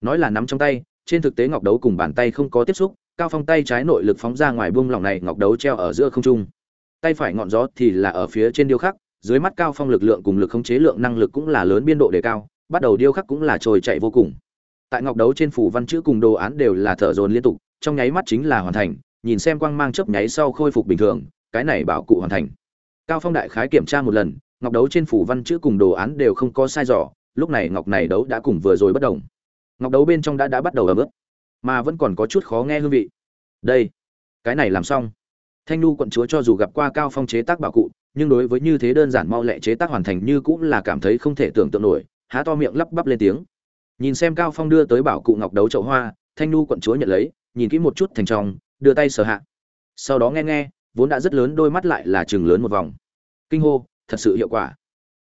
Nói là nắm trong tay, trên thực tế ngọc đấu cùng bàn tay không có tiếp xúc, cao phong tay trái nội lực phóng ra ngoài buông lỏng này ngọc đấu treo ở giữa không trung. Tay phải ngọn gió thì là ở phía trên điêu khắc, dưới mắt cao phong lực lượng cùng lực khống chế lượng năng lực cũng là lớn biên độ đề cao, bắt đầu điêu khắc cũng là trồi chạy vô cùng. Tại ngọc đấu trên phủ văn chữ cùng đồ án đều là thở dồn liên tục, trong nháy mắt chính là hoàn thành, nhìn xem quang mang chớp nháy sau khôi phục bình thường, cái này bảo cụ hoàn thành cao phong đại khái kiểm tra một lần, ngọc đấu trên phủ văn chữ cùng đồ án đều không có sai dò, lúc này ngọc này đấu đã cùng vừa rồi bất đồng. Ngọc đấu bên trong đã đã bắt đầu ấm ướt mà vẫn còn có chút khó nghe hương vị. Đây, cái này làm xong. Thanh nu quận chúa cho dù gặp qua cao phong chế tác bảo cụ, nhưng đối với như thế đơn giản mau lẹ chế tác hoàn thành như cũng là cảm thấy không thể tưởng tượng nổi, há to miệng lắp bắp lên tiếng. Nhìn xem cao phong đưa tới bảo cụ ngọc đấu chậu hoa, thanh nu quận chúa nhận lấy, nhìn kỹ một chút thành trong đưa tay sờ hạ. Sau đó nghe nghe vốn đã rất lớn, đôi mắt lại là chừng lớn một vòng. Kinh hô, thật sự hiệu quả.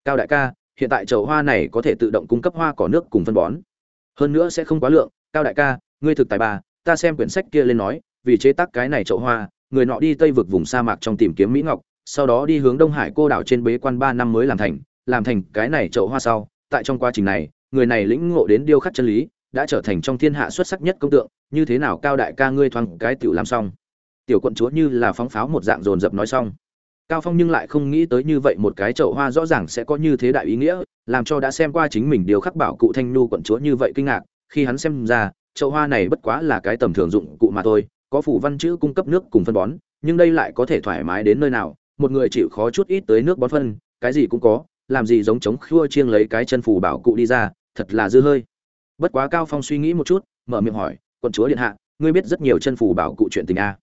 Cao đại ca, hiện tại chậu hoa này có thể tự động cung cấp hoa cỏ nước cùng phân bón. Hơn nữa sẽ không quá lượng. Cao đại ca, ngươi thực tài bà, ta xem quyển sách kia lên nói, vì chế tác cái này chậu hoa, người nọ đi tây vực vùng sa mạc trong tìm kiếm mỹ ngọc, sau đó đi hướng đông hải cô đảo trên bế quan ba năm mới làm thành làm thành cái này chậu hoa sau. Tại trong quá trình này, người này lĩnh ngộ đến điêu khắc chân lý, đã trở thành trong thiên hạ xuất sắc nhất công tượng. Như thế nào, cao đại ca, ngươi thoáng cái tiểu làm xong tiểu quận chúa như là phóng pháo một dạng dồn dập nói xong. Cao phong nhưng lại không nghĩ tới như vậy một cái chậu hoa rõ ràng sẽ có như thế đại ý nghĩa, làm cho đã xem qua chính mình điều khắc bảo cụ thanh nhu quận chúa như vậy kinh ngạc, khi hắn xem ra, chậu hoa này bất quá là cái tầm thường dụng cụ mà thôi, có phủ văn chữ cung cấp nước cùng phân bón, nhưng đây lại có thể thoải mái đến nơi nào, một người chịu khó chút ít tới nước bón phân, cái gì cũng có, làm gì giống chống khua chiêng lấy cái chân phủ bảo cụ đi ra, thật là dư hơi. Bất quá cao phong suy nghĩ một chút, mở miệng hỏi, quận chúa điện hạ, ngươi biết rất nhiều chân phủ bảo cụ chuyện tình a?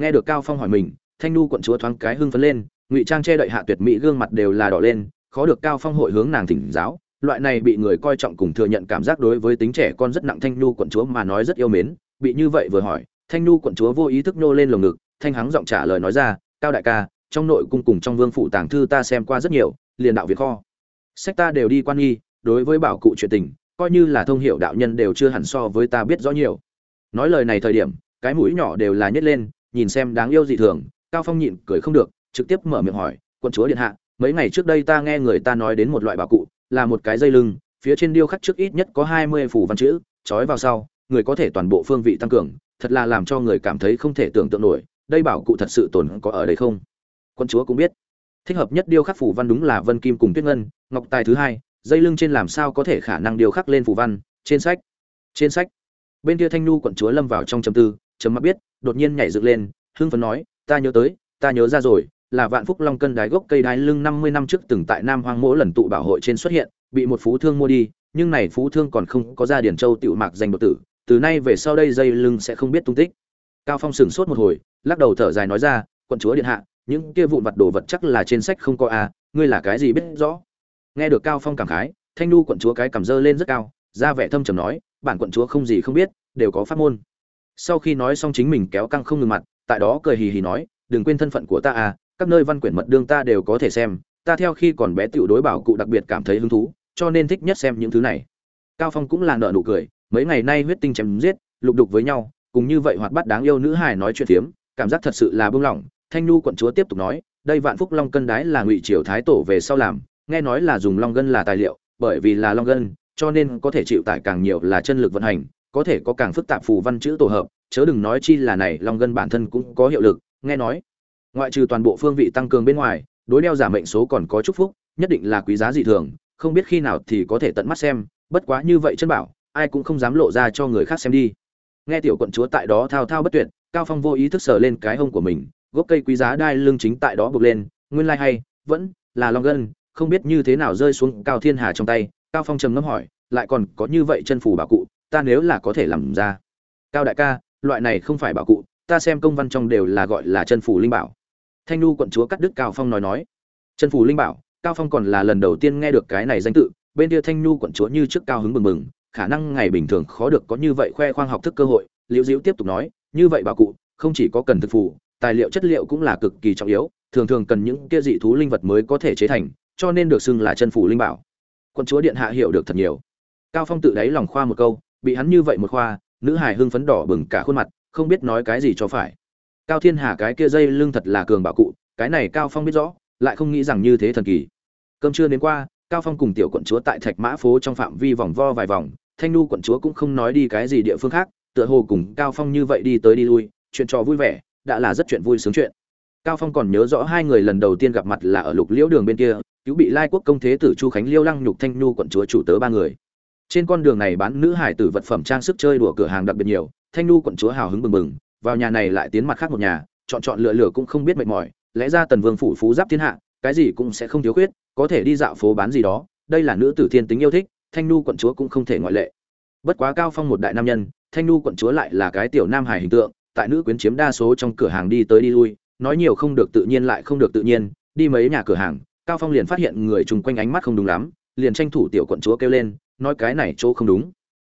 Nghe được cao phong hỏi mình, thanh nu quận chúa thoáng cái hưng phấn lên, ngụy trang che đậy hạ tuyệt mỹ gương mặt đều là đỏ lên, khó được cao phong hội hướng nàng thỉnh giáo, loại này bị người coi trọng cùng thừa nhận cảm giác đối với tính trẻ con rất nặng thanh nu quận chúa mà nói rất yêu mến, bị như vậy vừa hỏi, thanh nu quận chúa vô ý thức nô lên lồng ngực, thanh hắng giọng trả lời nói ra, cao đại ca, trong nội cung cùng trong vương phủ tàng thư ta xem qua rất nhiều, liền đạo việt kho. Sách ta đều đi quan nghi, đối với bảo cụ chuyện tình, coi như là thông hiểu đạo nhân đều chưa hẳn so với ta biết rõ nhiều. Nói lời này thời điểm, cái mũi nhỏ đều là nhét lên nhìn xem đáng yêu dị thường, cao phong nhịn cười không được, trực tiếp mở miệng hỏi quân chúa điện hạ, mấy ngày trước đây ta nghe người ta nói đến một loại bảo cụ, là một cái dây lưng, phía trên điêu khắc trước ít nhất có hai mươi phủ văn chữ, trói vào sau, người có thể toàn bộ phương vị tăng cường, thật là làm cho người cảm thấy không thể tưởng tượng nổi, đây bảo cụ thật sự tồn có ở đây không? Quân chúa cũng biết. Thích hợp nhất điêu khắc phủ văn đúng là vân kim cùng tuyết ngân, ngọc tài thứ hai, dây lưng trên làm sao có thể khả năng điêu khắc lên phủ văn? Trên sách. Trên sách. Bên kia thanh nu quận chúa lâm vào trong chấm tư chấm mắt biết đột nhiên nhảy dựng lên, hưng phấn nói, ta nhớ tới, ta nhớ ra rồi, là vạn phúc long cân đái gốc cây đái lưng năm mươi năm trước từng tại nam hoang mỗi lần tụ bảo hội trên xuất hiện, bị một phú thương mua đi, nhưng này phú thương còn không có ra điển châu tiểu mạc danh đột tử, từ nay về sau đây dây lưng sẽ không biết tung tích. Cao phong sửng sốt một hồi, lắc đầu thở dài nói ra, quận chúa điện hạ, những kia vụn vặt đồ vật chắc là trên sách không có à ngươi là cái gì biết rõ? Nghe được cao phong cảm khái, thanh nu quận chúa cái cảm dơ lên rất cao, ra vẻ thâm trầm nói, bản quận chúa không gì không biết, đều có pháp môn sau khi nói xong chính mình kéo căng không ngừng mặt, tại đó cười hì hì nói, đừng quên thân phận của ta à các nơi văn quyển mật đương ta đều có thể xem, ta theo khi còn bé tiểu đối bảo cụ đặc biệt cảm thấy hứng thú, cho nên thích nhất xem những thứ này. Cao phong cũng là nợ nụ cười, mấy ngày nay huyết tinh chém giết, lục đục với nhau, cùng như vậy hoạt bát đáng yêu nữ hài nói chuyện phiếm, cảm giác thật sự là buông lỏng thanh nu quận chúa tiếp tục nói, đây vạn phúc long cân đái là ngụy triều thái tổ về sau làm, nghe nói là dùng long gân là tài liệu, bởi vì là long gân, cho nên có thể chịu tải càng nhiều là chân lực vận hành có thể có càng phức tạp phù văn chữ tổ hợp, chớ đừng nói chi là này, long gân bản thân cũng có hiệu lực, nghe nói. Ngoại trừ toàn bộ phương vị tăng cường bên ngoài, đối đeo giả mệnh số còn có chúc phúc, nhất định là quý giá dị thường, không biết khi nào thì có thể tận mắt xem, bất quá như vậy chân bảo, ai cũng không dám lộ ra cho người khác xem đi. Nghe tiểu quận chúa tại đó thao thao bất tuyệt, cao phong vô ý thức sờ lên cái hông của mình, gốc cây quý giá đai lưng chính tại đó bục lên, nguyên lai hay, vẫn là long gân không biết như thế nào rơi xuống cao thiên hà trong tay, cao phong trầm ngâm hỏi, lại còn có như vậy chân phủ bảo cụ ta nếu là có thể làm ra. Cao đại ca, loại này không phải bảo cụ, ta xem công văn trong đều là gọi là chân phủ linh bảo. Thanh nu quận chúa cắt đức cao phong nói nói. Chân phủ linh bảo, cao phong còn là lần đầu tiên nghe được cái này danh tự, bên kia thanh nu quận chúa như trước cao hứng mừng mừng khả năng ngày bình thường khó được có như vậy khoe khoang học thức cơ hội, liễu diễu tiếp tục nói, như vậy bảo cụ, không chỉ có cần thực phủ tài liệu chất liệu cũng là cực kỳ trọng yếu, thường thường cần những kia dị thú linh vật mới có thể chế thành, cho nên được xưng là chân phủ linh bảo. Quận chúa điện hạ hiểu được thật nhiều. Cao phong tự đáy lòng khoa một câu bị hắn như vậy một khoa, nữ hải hưng phấn đỏ bừng cả khuôn mặt, không biết nói cái gì cho phải. Cao thiên hà cái kia dây lưng thật là cường bảo cụ, cái này cao phong biết rõ, lại không nghĩ rằng như thế thần kỳ. Cơm trưa đến qua, cao phong cùng tiểu quận chúa tại thạch mã phố trong phạm vi vòng vo vài vòng, thanh nu quận chúa cũng không nói đi cái gì địa phương khác, tựa hồ cùng cao phong như vậy đi tới đi lui, chuyện trò vui vẻ, đã là rất chuyện vui sướng chuyện. Cao phong còn nhớ rõ hai người lần đầu tiên gặp mặt là ở lục liễu đường bên kia, cứu bị lai quốc công thế tử chu khánh liêu lăng nhục thanh nu quận chúa chủ tớ ba người trên con đường này bán nữ hải tử vật phẩm trang sức chơi đùa cửa hàng đặc biệt nhiều, thanh nu quận chúa hào hứng bừng bừng, vào nhà này lại tiến mặt khác một nhà, chọn chọn lựa lựa cũng không biết mệt mỏi, lẽ ra tần vương phủ phú giáp thiên hạ, cái gì cũng sẽ không thiếu khuyết, có thể đi dạo phố bán gì đó, đây là nữ tử thiên tính yêu thích, thanh nu quận chúa cũng không thể ngoại lệ. Bất quá cao phong một đại nam nhân, thanh nu quận chúa lại là cái tiểu nam hải hình tượng, tại nữ quyến chiếm đa số trong cửa hàng đi tới đi lui, nói nhiều không được tự nhiên lại không được tự nhiên, đi mấy nhà cửa hàng, cao phong liền phát hiện người chung quanh ánh mắt không đúng lắm, liền tranh thủ tiểu quận chúa kêu lên nói cái này chỗ không đúng.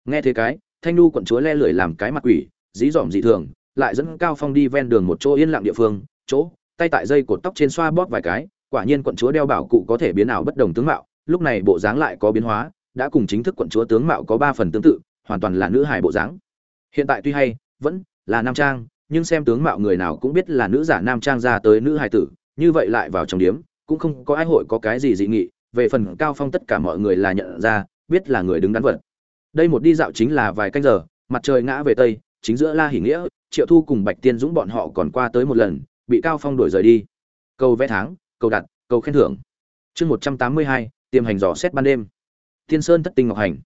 Nghe thế cái, thanh nu quận chúa le lưỡi làm cái mặt quỷ, dí dỏm dị thường, lại dẫn cao phong đi ven đường một chỗ yên lặng địa phương, chỗ, tay tại dây cột tóc trên xoa bóp vài cái, quả nhiên quận chúa đeo bảo cụ có thể biến ảo bất đồng tướng mạo, lúc này bộ dáng lại có biến hóa, đã cùng chính thức quận chúa tướng mạo có ba phần tương tự, hoàn toàn là nữ hài bộ dáng. Hiện tại tuy hay, vẫn là nam trang, nhưng xem tướng mạo người nào cũng biết là nữ giả nam trang ra tới nữ hài tử, như vậy lại vào trong điếm, cũng không có ai hội có cái gì dị nghị, về phần cao phong tất cả mọi người là nhận ra biết là người đứng đắn vật. Đây một đi dạo chính là vài canh giờ, mặt trời ngã về tây, chính giữa la hỉ nghĩa, triệu thu cùng bạch tiên dũng bọn họ còn qua tới một lần, bị cao phong đuổi rời đi. Cầu vẽ tháng, cầu đặt, cầu khen thưởng. Chương một trăm tám mươi hai, tiềm hành dò xét ban đêm. Tiên sơn thất tinh ngọc hành.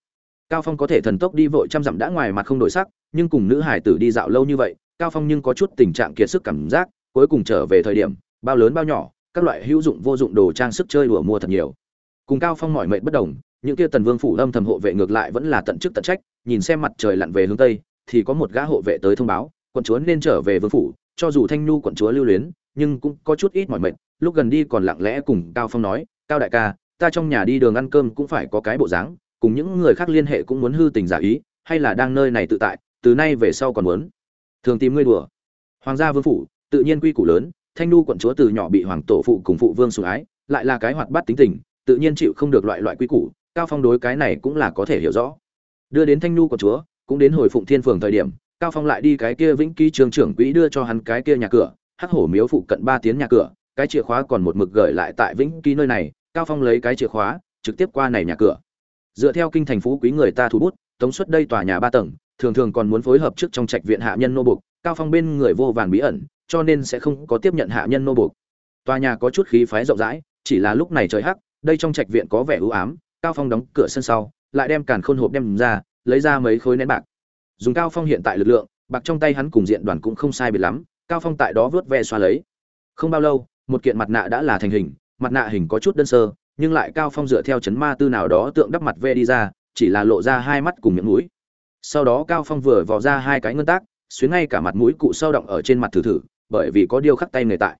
Cao phong có thể thần tốc đi vội trăm dặm đã ngoài mặt không đổi sắc, nhưng cùng nữ hải tử đi dạo lâu như vậy, cao phong nhưng có chút tình trạng kiệt sức cảm giác, cuối cùng trở về thời điểm, bao lớn bao nhỏ, các loại hữu dụng vô dụng đồ trang sức chơi đùa mua thật nhiều. Cùng cao phong mỏi mệt bất đồng những kia tần vương phủ âm thầm hộ vệ ngược lại vẫn là tận chức tận trách, nhìn xem mặt trời lặn về hướng tây, thì có một gã hộ vệ tới thông báo, quận chúa nên trở về vương phủ, cho dù thanh nhu quận chúa lưu luyến, nhưng cũng có chút ít mỏi mệt, lúc gần đi còn lặng lẽ cùng cao phong nói, cao đại ca, ta trong nhà đi đường ăn cơm cũng phải có cái bộ dáng, cùng những người khác liên hệ cũng muốn hư tình giả ý, hay là đang nơi này tự tại, từ nay về sau còn muốn thường tìm ngươi đùa hoàng gia vương phủ, tự nhiên quy củ lớn, thanh nu quận chúa từ nhỏ bị hoàng tổ phụ cùng phụ vương sủng ái, lại là cái hoạt bát tính tình, tự nhiên chịu không được loại loại quy củ cao phong đối cái này cũng là có thể hiểu rõ. Đưa đến thanh nu của chúa, cũng đến hồi phụng thiên phường thời điểm, cao phong lại đi cái kia vĩnh ký trường trưởng quỹ đưa cho hắn cái kia nhà cửa, hắc hổ miếu phụ cận ba tiếng nhà cửa, cái chìa khóa còn một mực gửi lại tại vĩnh ký nơi này, cao phong lấy cái chìa khóa, trực tiếp qua này nhà cửa. Dựa theo kinh thành phú quý người ta thu bút, tống suất đây tòa nhà ba tầng, thường thường còn muốn phối hợp trước trong trạch viện hạ nhân nô buộc, cao phong bên người vô vàn bí ẩn, cho nên sẽ không có tiếp nhận hạ nhân nô buộc. Tòa nhà có chút khí phái rộng rãi, chỉ là lúc này trời hắc, đây trong trạch viện có vẻ u ám cao phong đóng cửa sân sau, lại đem càn khôn hộp đem ra, lấy ra mấy khối nén bạc. Dùng cao phong hiện tại lực lượng, bạc trong tay hắn cùng diện đoàn cũng không sai biệt lắm, cao phong tại đó vớt ve xoa lấy. Không bao lâu, một kiện mặt nạ đã là thành hình, mặt nạ hình có chút đơn sơ, nhưng lại cao phong dựa theo chấn ma tư nào đó tượng đắp mặt ve đi ra, chỉ là lộ ra hai mắt cùng miệng mũi. Sau đó cao phong vừa vò ra hai cái ngân tác, xuyến ngay cả mặt mũi cụ sâu động ở trên mặt thử thử, bởi vì có điêu khắc tay người tại.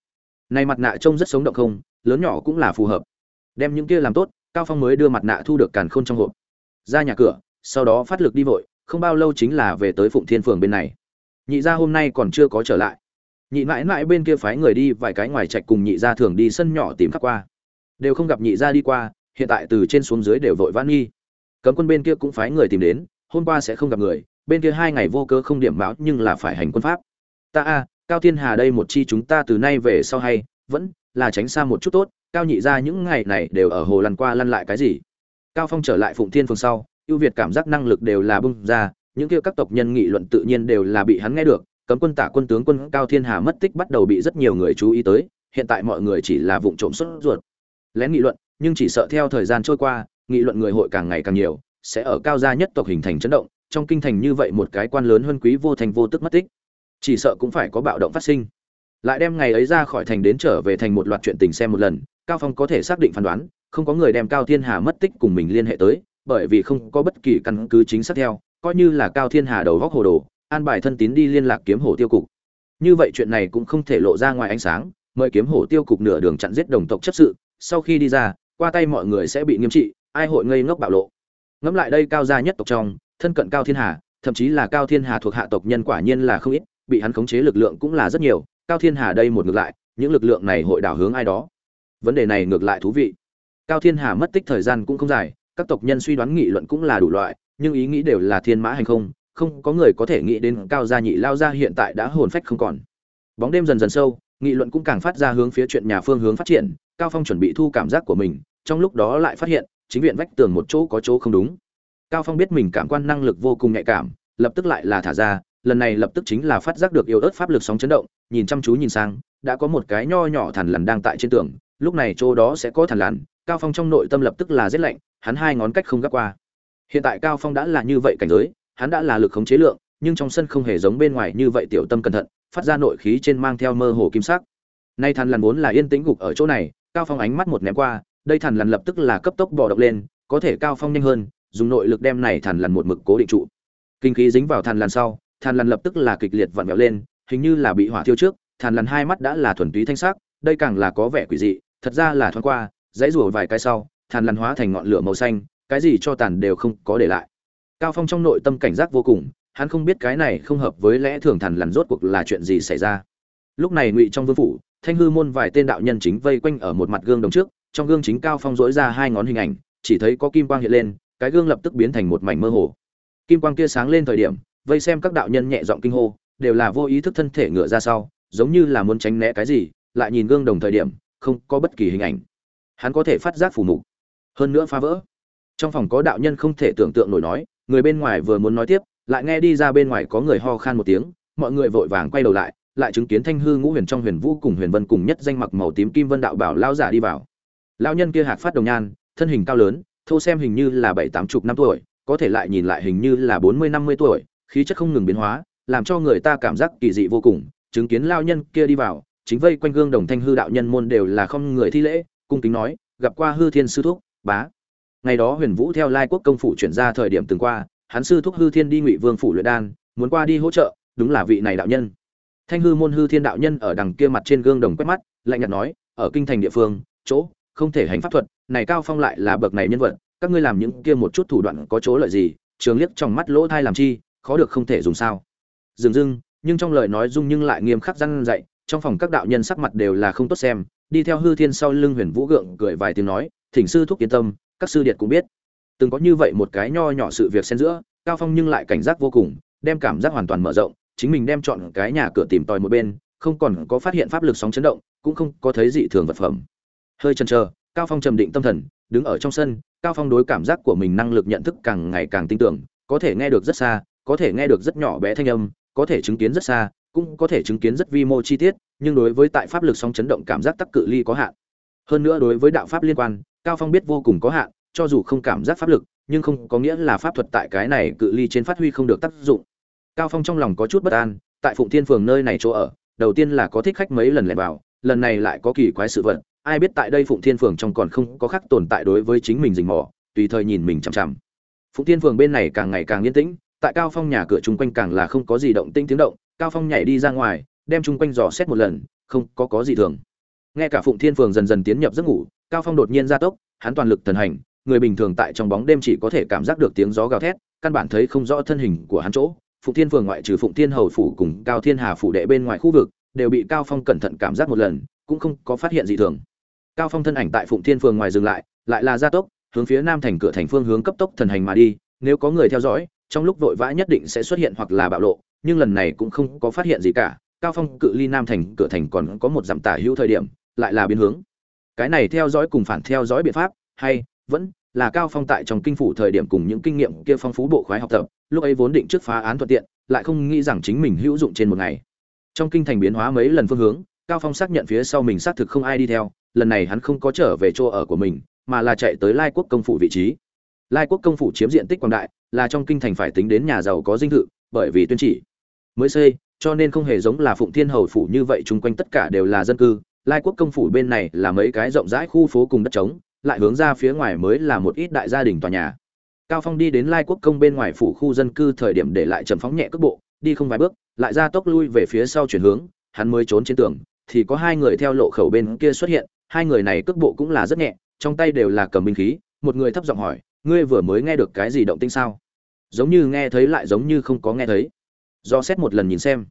Này mặt nạ trông rất sống động không, lớn nhỏ cũng là phù hợp. Đem những kia làm tốt cao phong mới đưa mặt nạ thu được càn khôn trong hộp. Ra nhà cửa, sau đó phát lực đi vội, không bao lâu chính là về tới phụng thiên phường bên này. Nhị gia hôm nay còn chưa có trở lại. Nhị mãi mãi bên kia phái người đi vài cái ngoài trạch cùng nhị gia thường đi sân nhỏ tìm khắc qua. Đều không gặp nhị gia đi qua, hiện tại từ trên xuống dưới đều vội vã nghi. Cấm quân bên kia cũng phái người tìm đến, hôm qua sẽ không gặp người, bên kia hai ngày vô cơ không điểm báo nhưng là phải hành quân pháp. Ta a, cao thiên hà đây một chi chúng ta từ nay về sau hay, vẫn là tránh xa một chút tốt cao nhị ra những ngày này đều ở hồ lăn qua lăn lại cái gì? Cao phong trở lại phụng thiên phường sau, ưu việt cảm giác năng lực đều là bung ra, những kia các tộc nhân nghị luận tự nhiên đều là bị hắn nghe được. Cấm quân tả quân tướng quân cao thiên hà mất tích bắt đầu bị rất nhiều người chú ý tới, hiện tại mọi người chỉ là vụng trộm xuất ruột. Lén nghị luận, nhưng chỉ sợ theo thời gian trôi qua, nghị luận người hội càng ngày càng nhiều, sẽ ở cao gia nhất tộc hình thành chấn động, trong kinh thành như vậy một cái quan lớn huân quý vô thành vô tức mất tích. Chỉ sợ cũng phải có bạo động phát sinh lại đem ngày ấy ra khỏi thành đến trở về thành một loạt chuyện tình xem một lần, cao phong có thể xác định phán đoán, không có người đem cao thiên hà mất tích cùng mình liên hệ tới, bởi vì không có bất kỳ căn cứ chính xác theo, coi như là cao thiên hà đầu góc hồ đồ, an bài thân tín đi liên lạc kiếm hổ tiêu cục. Như vậy chuyện này cũng không thể lộ ra ngoài ánh sáng, mời kiếm hổ tiêu cục nửa đường chặn giết đồng tộc chấp sự, sau khi đi ra, qua tay mọi người sẽ bị nghiêm trị, ai hội ngây ngốc bạo lộ. Ngẫm lại đây cao gia nhất tộc trong, thân cận cao thiên hà, thậm chí là cao thiên hà thuộc hạ tộc nhân quả nhiên là không ít, bị hắn khống chế lực lượng cũng là rất nhiều cao thiên hà đây một ngược lại, những lực lượng này hội đảo hướng ai đó? Vấn đề này ngược lại thú vị. Cao thiên hà mất tích thời gian cũng không dài, các tộc nhân suy đoán nghị luận cũng là đủ loại, nhưng ý nghĩ đều là thiên mã hành không không có người có thể nghĩ đến cao gia nhị lao gia hiện tại đã hồn phách không còn. Bóng đêm dần dần sâu, nghị luận cũng càng phát ra hướng phía chuyện nhà phương hướng phát triển, cao phong chuẩn bị thu cảm giác của mình, trong lúc đó lại phát hiện, chính viện vách tường một chỗ có chỗ không đúng. Cao phong biết mình cảm quan năng lực vô cùng nhạy cảm, lập tức lại là thả ra lần này lập tức chính là phát giác được yếu ớt pháp lực sóng chấn động, nhìn chăm chú nhìn sang, đã có một cái nho nhỏ thằn lằn đang tại trên tường, lúc này chỗ đó sẽ có thằn lằn, cao phong trong nội tâm lập tức là rét lạnh, hắn hai ngón cách không gác qua. Hiện tại cao phong đã là như vậy cảnh giới, hắn đã là lực khống chế lượng, nhưng trong sân không hề giống bên ngoài như vậy tiểu tâm cẩn thận, phát ra nội khí trên mang theo mơ hồ kim sắc. Nay thằn lằn vốn là yên tĩnh gục ở chỗ này, cao phong ánh mắt một ném qua, đây thằn lằn lập tức là cấp tốc bò độc lên, có thể cao phong nhanh hơn, dùng nội lực đem này thằn lằn một mực cố định trụ. Kinh khí dính vào thằn lằn sau Thàn lằn lập tức là kịch liệt vặn vẹo lên, hình như là bị hỏa thiêu trước, Thàn lằn hai mắt đã là thuần túy thanh sắc, đây càng là có vẻ quỷ dị, thật ra là thoáng qua, dãy rủa vài cái sau, Thàn lằn hóa thành ngọn lửa màu xanh, cái gì cho tàn đều không có để lại. Cao phong trong nội tâm cảnh giác vô cùng, hắn không biết cái này không hợp với lẽ thường Thàn lằn rốt cuộc là chuyện gì xảy ra. Lúc này ngụy trong vương phủ, thanh hư môn vài tên đạo nhân chính vây quanh ở một mặt gương đồng trước, trong gương chính cao phong dỗi ra hai ngón hình ảnh, chỉ thấy có kim quang hiện lên, cái gương lập tức biến thành một mảnh mơ hồ. Kim quang kia sáng lên thời điểm vây xem các đạo nhân nhẹ giọng kinh hô, đều là vô ý thức thân thể ngựa ra sau, giống như là muốn tránh né cái gì, lại nhìn gương đồng thời điểm, không có bất kỳ hình ảnh. Hắn có thể phát giác phủ mục, hơn nữa phá vỡ. Trong phòng có đạo nhân không thể tưởng tượng nổi nói, người bên ngoài vừa muốn nói tiếp, lại nghe đi ra bên ngoài có người ho khan một tiếng, mọi người vội vàng quay đầu lại lại chứng kiến thanh hư ngũ huyền trong huyền vũ cùng huyền vân cùng nhất danh mặc màu tím kim vân đạo bảo lao giả đi vào. Lao nhân kia hạc phát đồng nhan, thân hình cao lớn, thô xem hình như là bảy tám chục năm tuổi, có thể lại nhìn lại hình như là bốn mươi năm mươi tuổi khí chất không ngừng biến hóa, làm cho người ta cảm giác kỳ dị vô cùng, chứng kiến lao nhân kia đi vào, chính vây quanh gương đồng thanh hư đạo nhân môn đều là không người thi lễ, cung kính nói, gặp qua hư thiên sư thúc, bá. Ngày đó huyền vũ theo lai quốc công phủ chuyển ra thời điểm từng qua, hắn sư thúc hư thiên đi ngụy vương phủ luyện đan, muốn qua đi hỗ trợ, đúng là vị này đạo nhân. Thanh hư môn hư thiên đạo nhân ở đằng kia mặt trên gương đồng quét mắt, lạnh nhạt nói, ở kinh thành địa phương, chỗ, không thể hành pháp thuật, này cao phong lại là bậc này nhân vật, các ngươi làm những kia một chút thủ đoạn có chỗ lợi gì, trường liếc trong mắt lỗ thai làm chi khó được không thể dùng sao. Dừng dưng, nhưng trong lời nói dung nhưng lại nghiêm khắc răn dạy, trong phòng các đạo nhân sắc mặt đều là không tốt xem, đi theo hư thiên sau lưng huyền vũ gượng cười vài tiếng nói, thỉnh sư thúc yên tâm, các sư điệt cũng biết. Từng có như vậy một cái nho nhỏ sự việc xen giữa, cao phong nhưng lại cảnh giác vô cùng, đem cảm giác hoàn toàn mở rộng, chính mình đem chọn cái nhà cửa tìm tòi một bên, không còn có phát hiện pháp lực sóng chấn động, cũng không có thấy dị thường vật phẩm. Hơi chần chờ, cao phong trầm định tâm thần, đứng ở trong sân, cao phong đối cảm giác của mình năng lực nhận thức càng ngày càng tin tưởng, có thể nghe được rất xa có thể nghe được rất nhỏ bé thanh âm, có thể chứng kiến rất xa, cũng có thể chứng kiến rất vi mô chi tiết, nhưng đối với tại pháp lực sóng chấn động cảm giác tắc cự ly có hạn. Hơn nữa đối với đạo pháp liên quan, cao phong biết vô cùng có hạn, cho dù không cảm giác pháp lực, nhưng không có nghĩa là pháp thuật tại cái này cự ly trên phát huy không được tác dụng. Cao phong trong lòng có chút bất an, tại phụng thiên phường nơi này chỗ ở, đầu tiên là có thích khách mấy lần lẻn vào, lần này lại có kỳ quái sự vật, ai biết tại đây phụng thiên phường trong còn không có khắc tồn tại đối với chính mình rình mò, tùy thời nhìn mình chằm chằm. Phụng thiên phường bên này càng ngày càng yên tĩnh tại cao phong nhà cửa chung quanh càng là không có gì động tĩnh tiếng động, cao phong nhảy đi ra ngoài, đem chung quanh dò xét một lần, không có có gì thường. Nghe cả phụng thiên phường dần dần tiến nhập giấc ngủ, cao phong đột nhiên ra tốc, hắn toàn lực thần hành, người bình thường tại trong bóng đêm chỉ có thể cảm giác được tiếng gió gào thét, căn bản thấy không rõ thân hình của hắn chỗ. Phụng thiên phường ngoại trừ phụng thiên hầu phủ cùng cao thiên hà phủ đệ bên ngoài khu vực, đều bị cao phong cẩn thận cảm giác một lần, cũng không có phát hiện gì thường. Cao phong thân ảnh tại phụng thiên phường ngoài dừng lại lại là gia tốc, hướng phía nam thành cửa thành phương hướng cấp tốc thần hành mà đi, nếu có người theo dõi trong lúc vội vã nhất định sẽ xuất hiện hoặc là bạo lộ, nhưng lần này cũng không có phát hiện gì cả, cao phong cự ly nam thành, cửa thành còn có một dặm tả hữu thời điểm, lại là biến hướng. Cái này theo dõi cùng phản theo dõi biện pháp, hay, vẫn là cao phong tại trong kinh phủ thời điểm cùng những kinh nghiệm kia phong phú bộ khoái học tập, lúc ấy vốn định trước phá án thuận tiện, lại không nghĩ rằng chính mình hữu dụng trên một ngày. Trong kinh thành biến hóa mấy lần phương hướng, cao phong xác nhận phía sau mình xác thực không ai đi theo, lần này hắn không có trở về chỗ ở của mình, mà là chạy tới lai quốc công phủ vị trí lai quốc công phủ chiếm diện tích quảng đại, là trong kinh thành phải tính đến nhà giàu có dinh thự, bởi vì tuyên chỉ. Mới xây, cho nên không hề giống là phụng thiên hầu phủ như vậy chung quanh tất cả đều là dân cư. Lai quốc công phủ bên này là mấy cái rộng rãi khu phố cùng đất trống, lại hướng ra phía ngoài mới là một ít đại gia đình tòa nhà. Cao phong đi đến lai quốc công bên ngoài phủ khu dân cư thời điểm để lại trầm phóng nhẹ cước bộ, đi không vài bước, lại ra tốc lui về phía sau chuyển hướng, hắn mới trốn trên tường, thì có hai người theo lộ khẩu bên kia xuất hiện, hai người này cước bộ cũng là rất nhẹ, trong tay đều là cầm binh khí, một người thấp giọng hỏi ngươi vừa mới nghe được cái gì động tĩnh sao? Giống như nghe thấy lại giống như không có nghe thấy. Do xét một lần nhìn xem.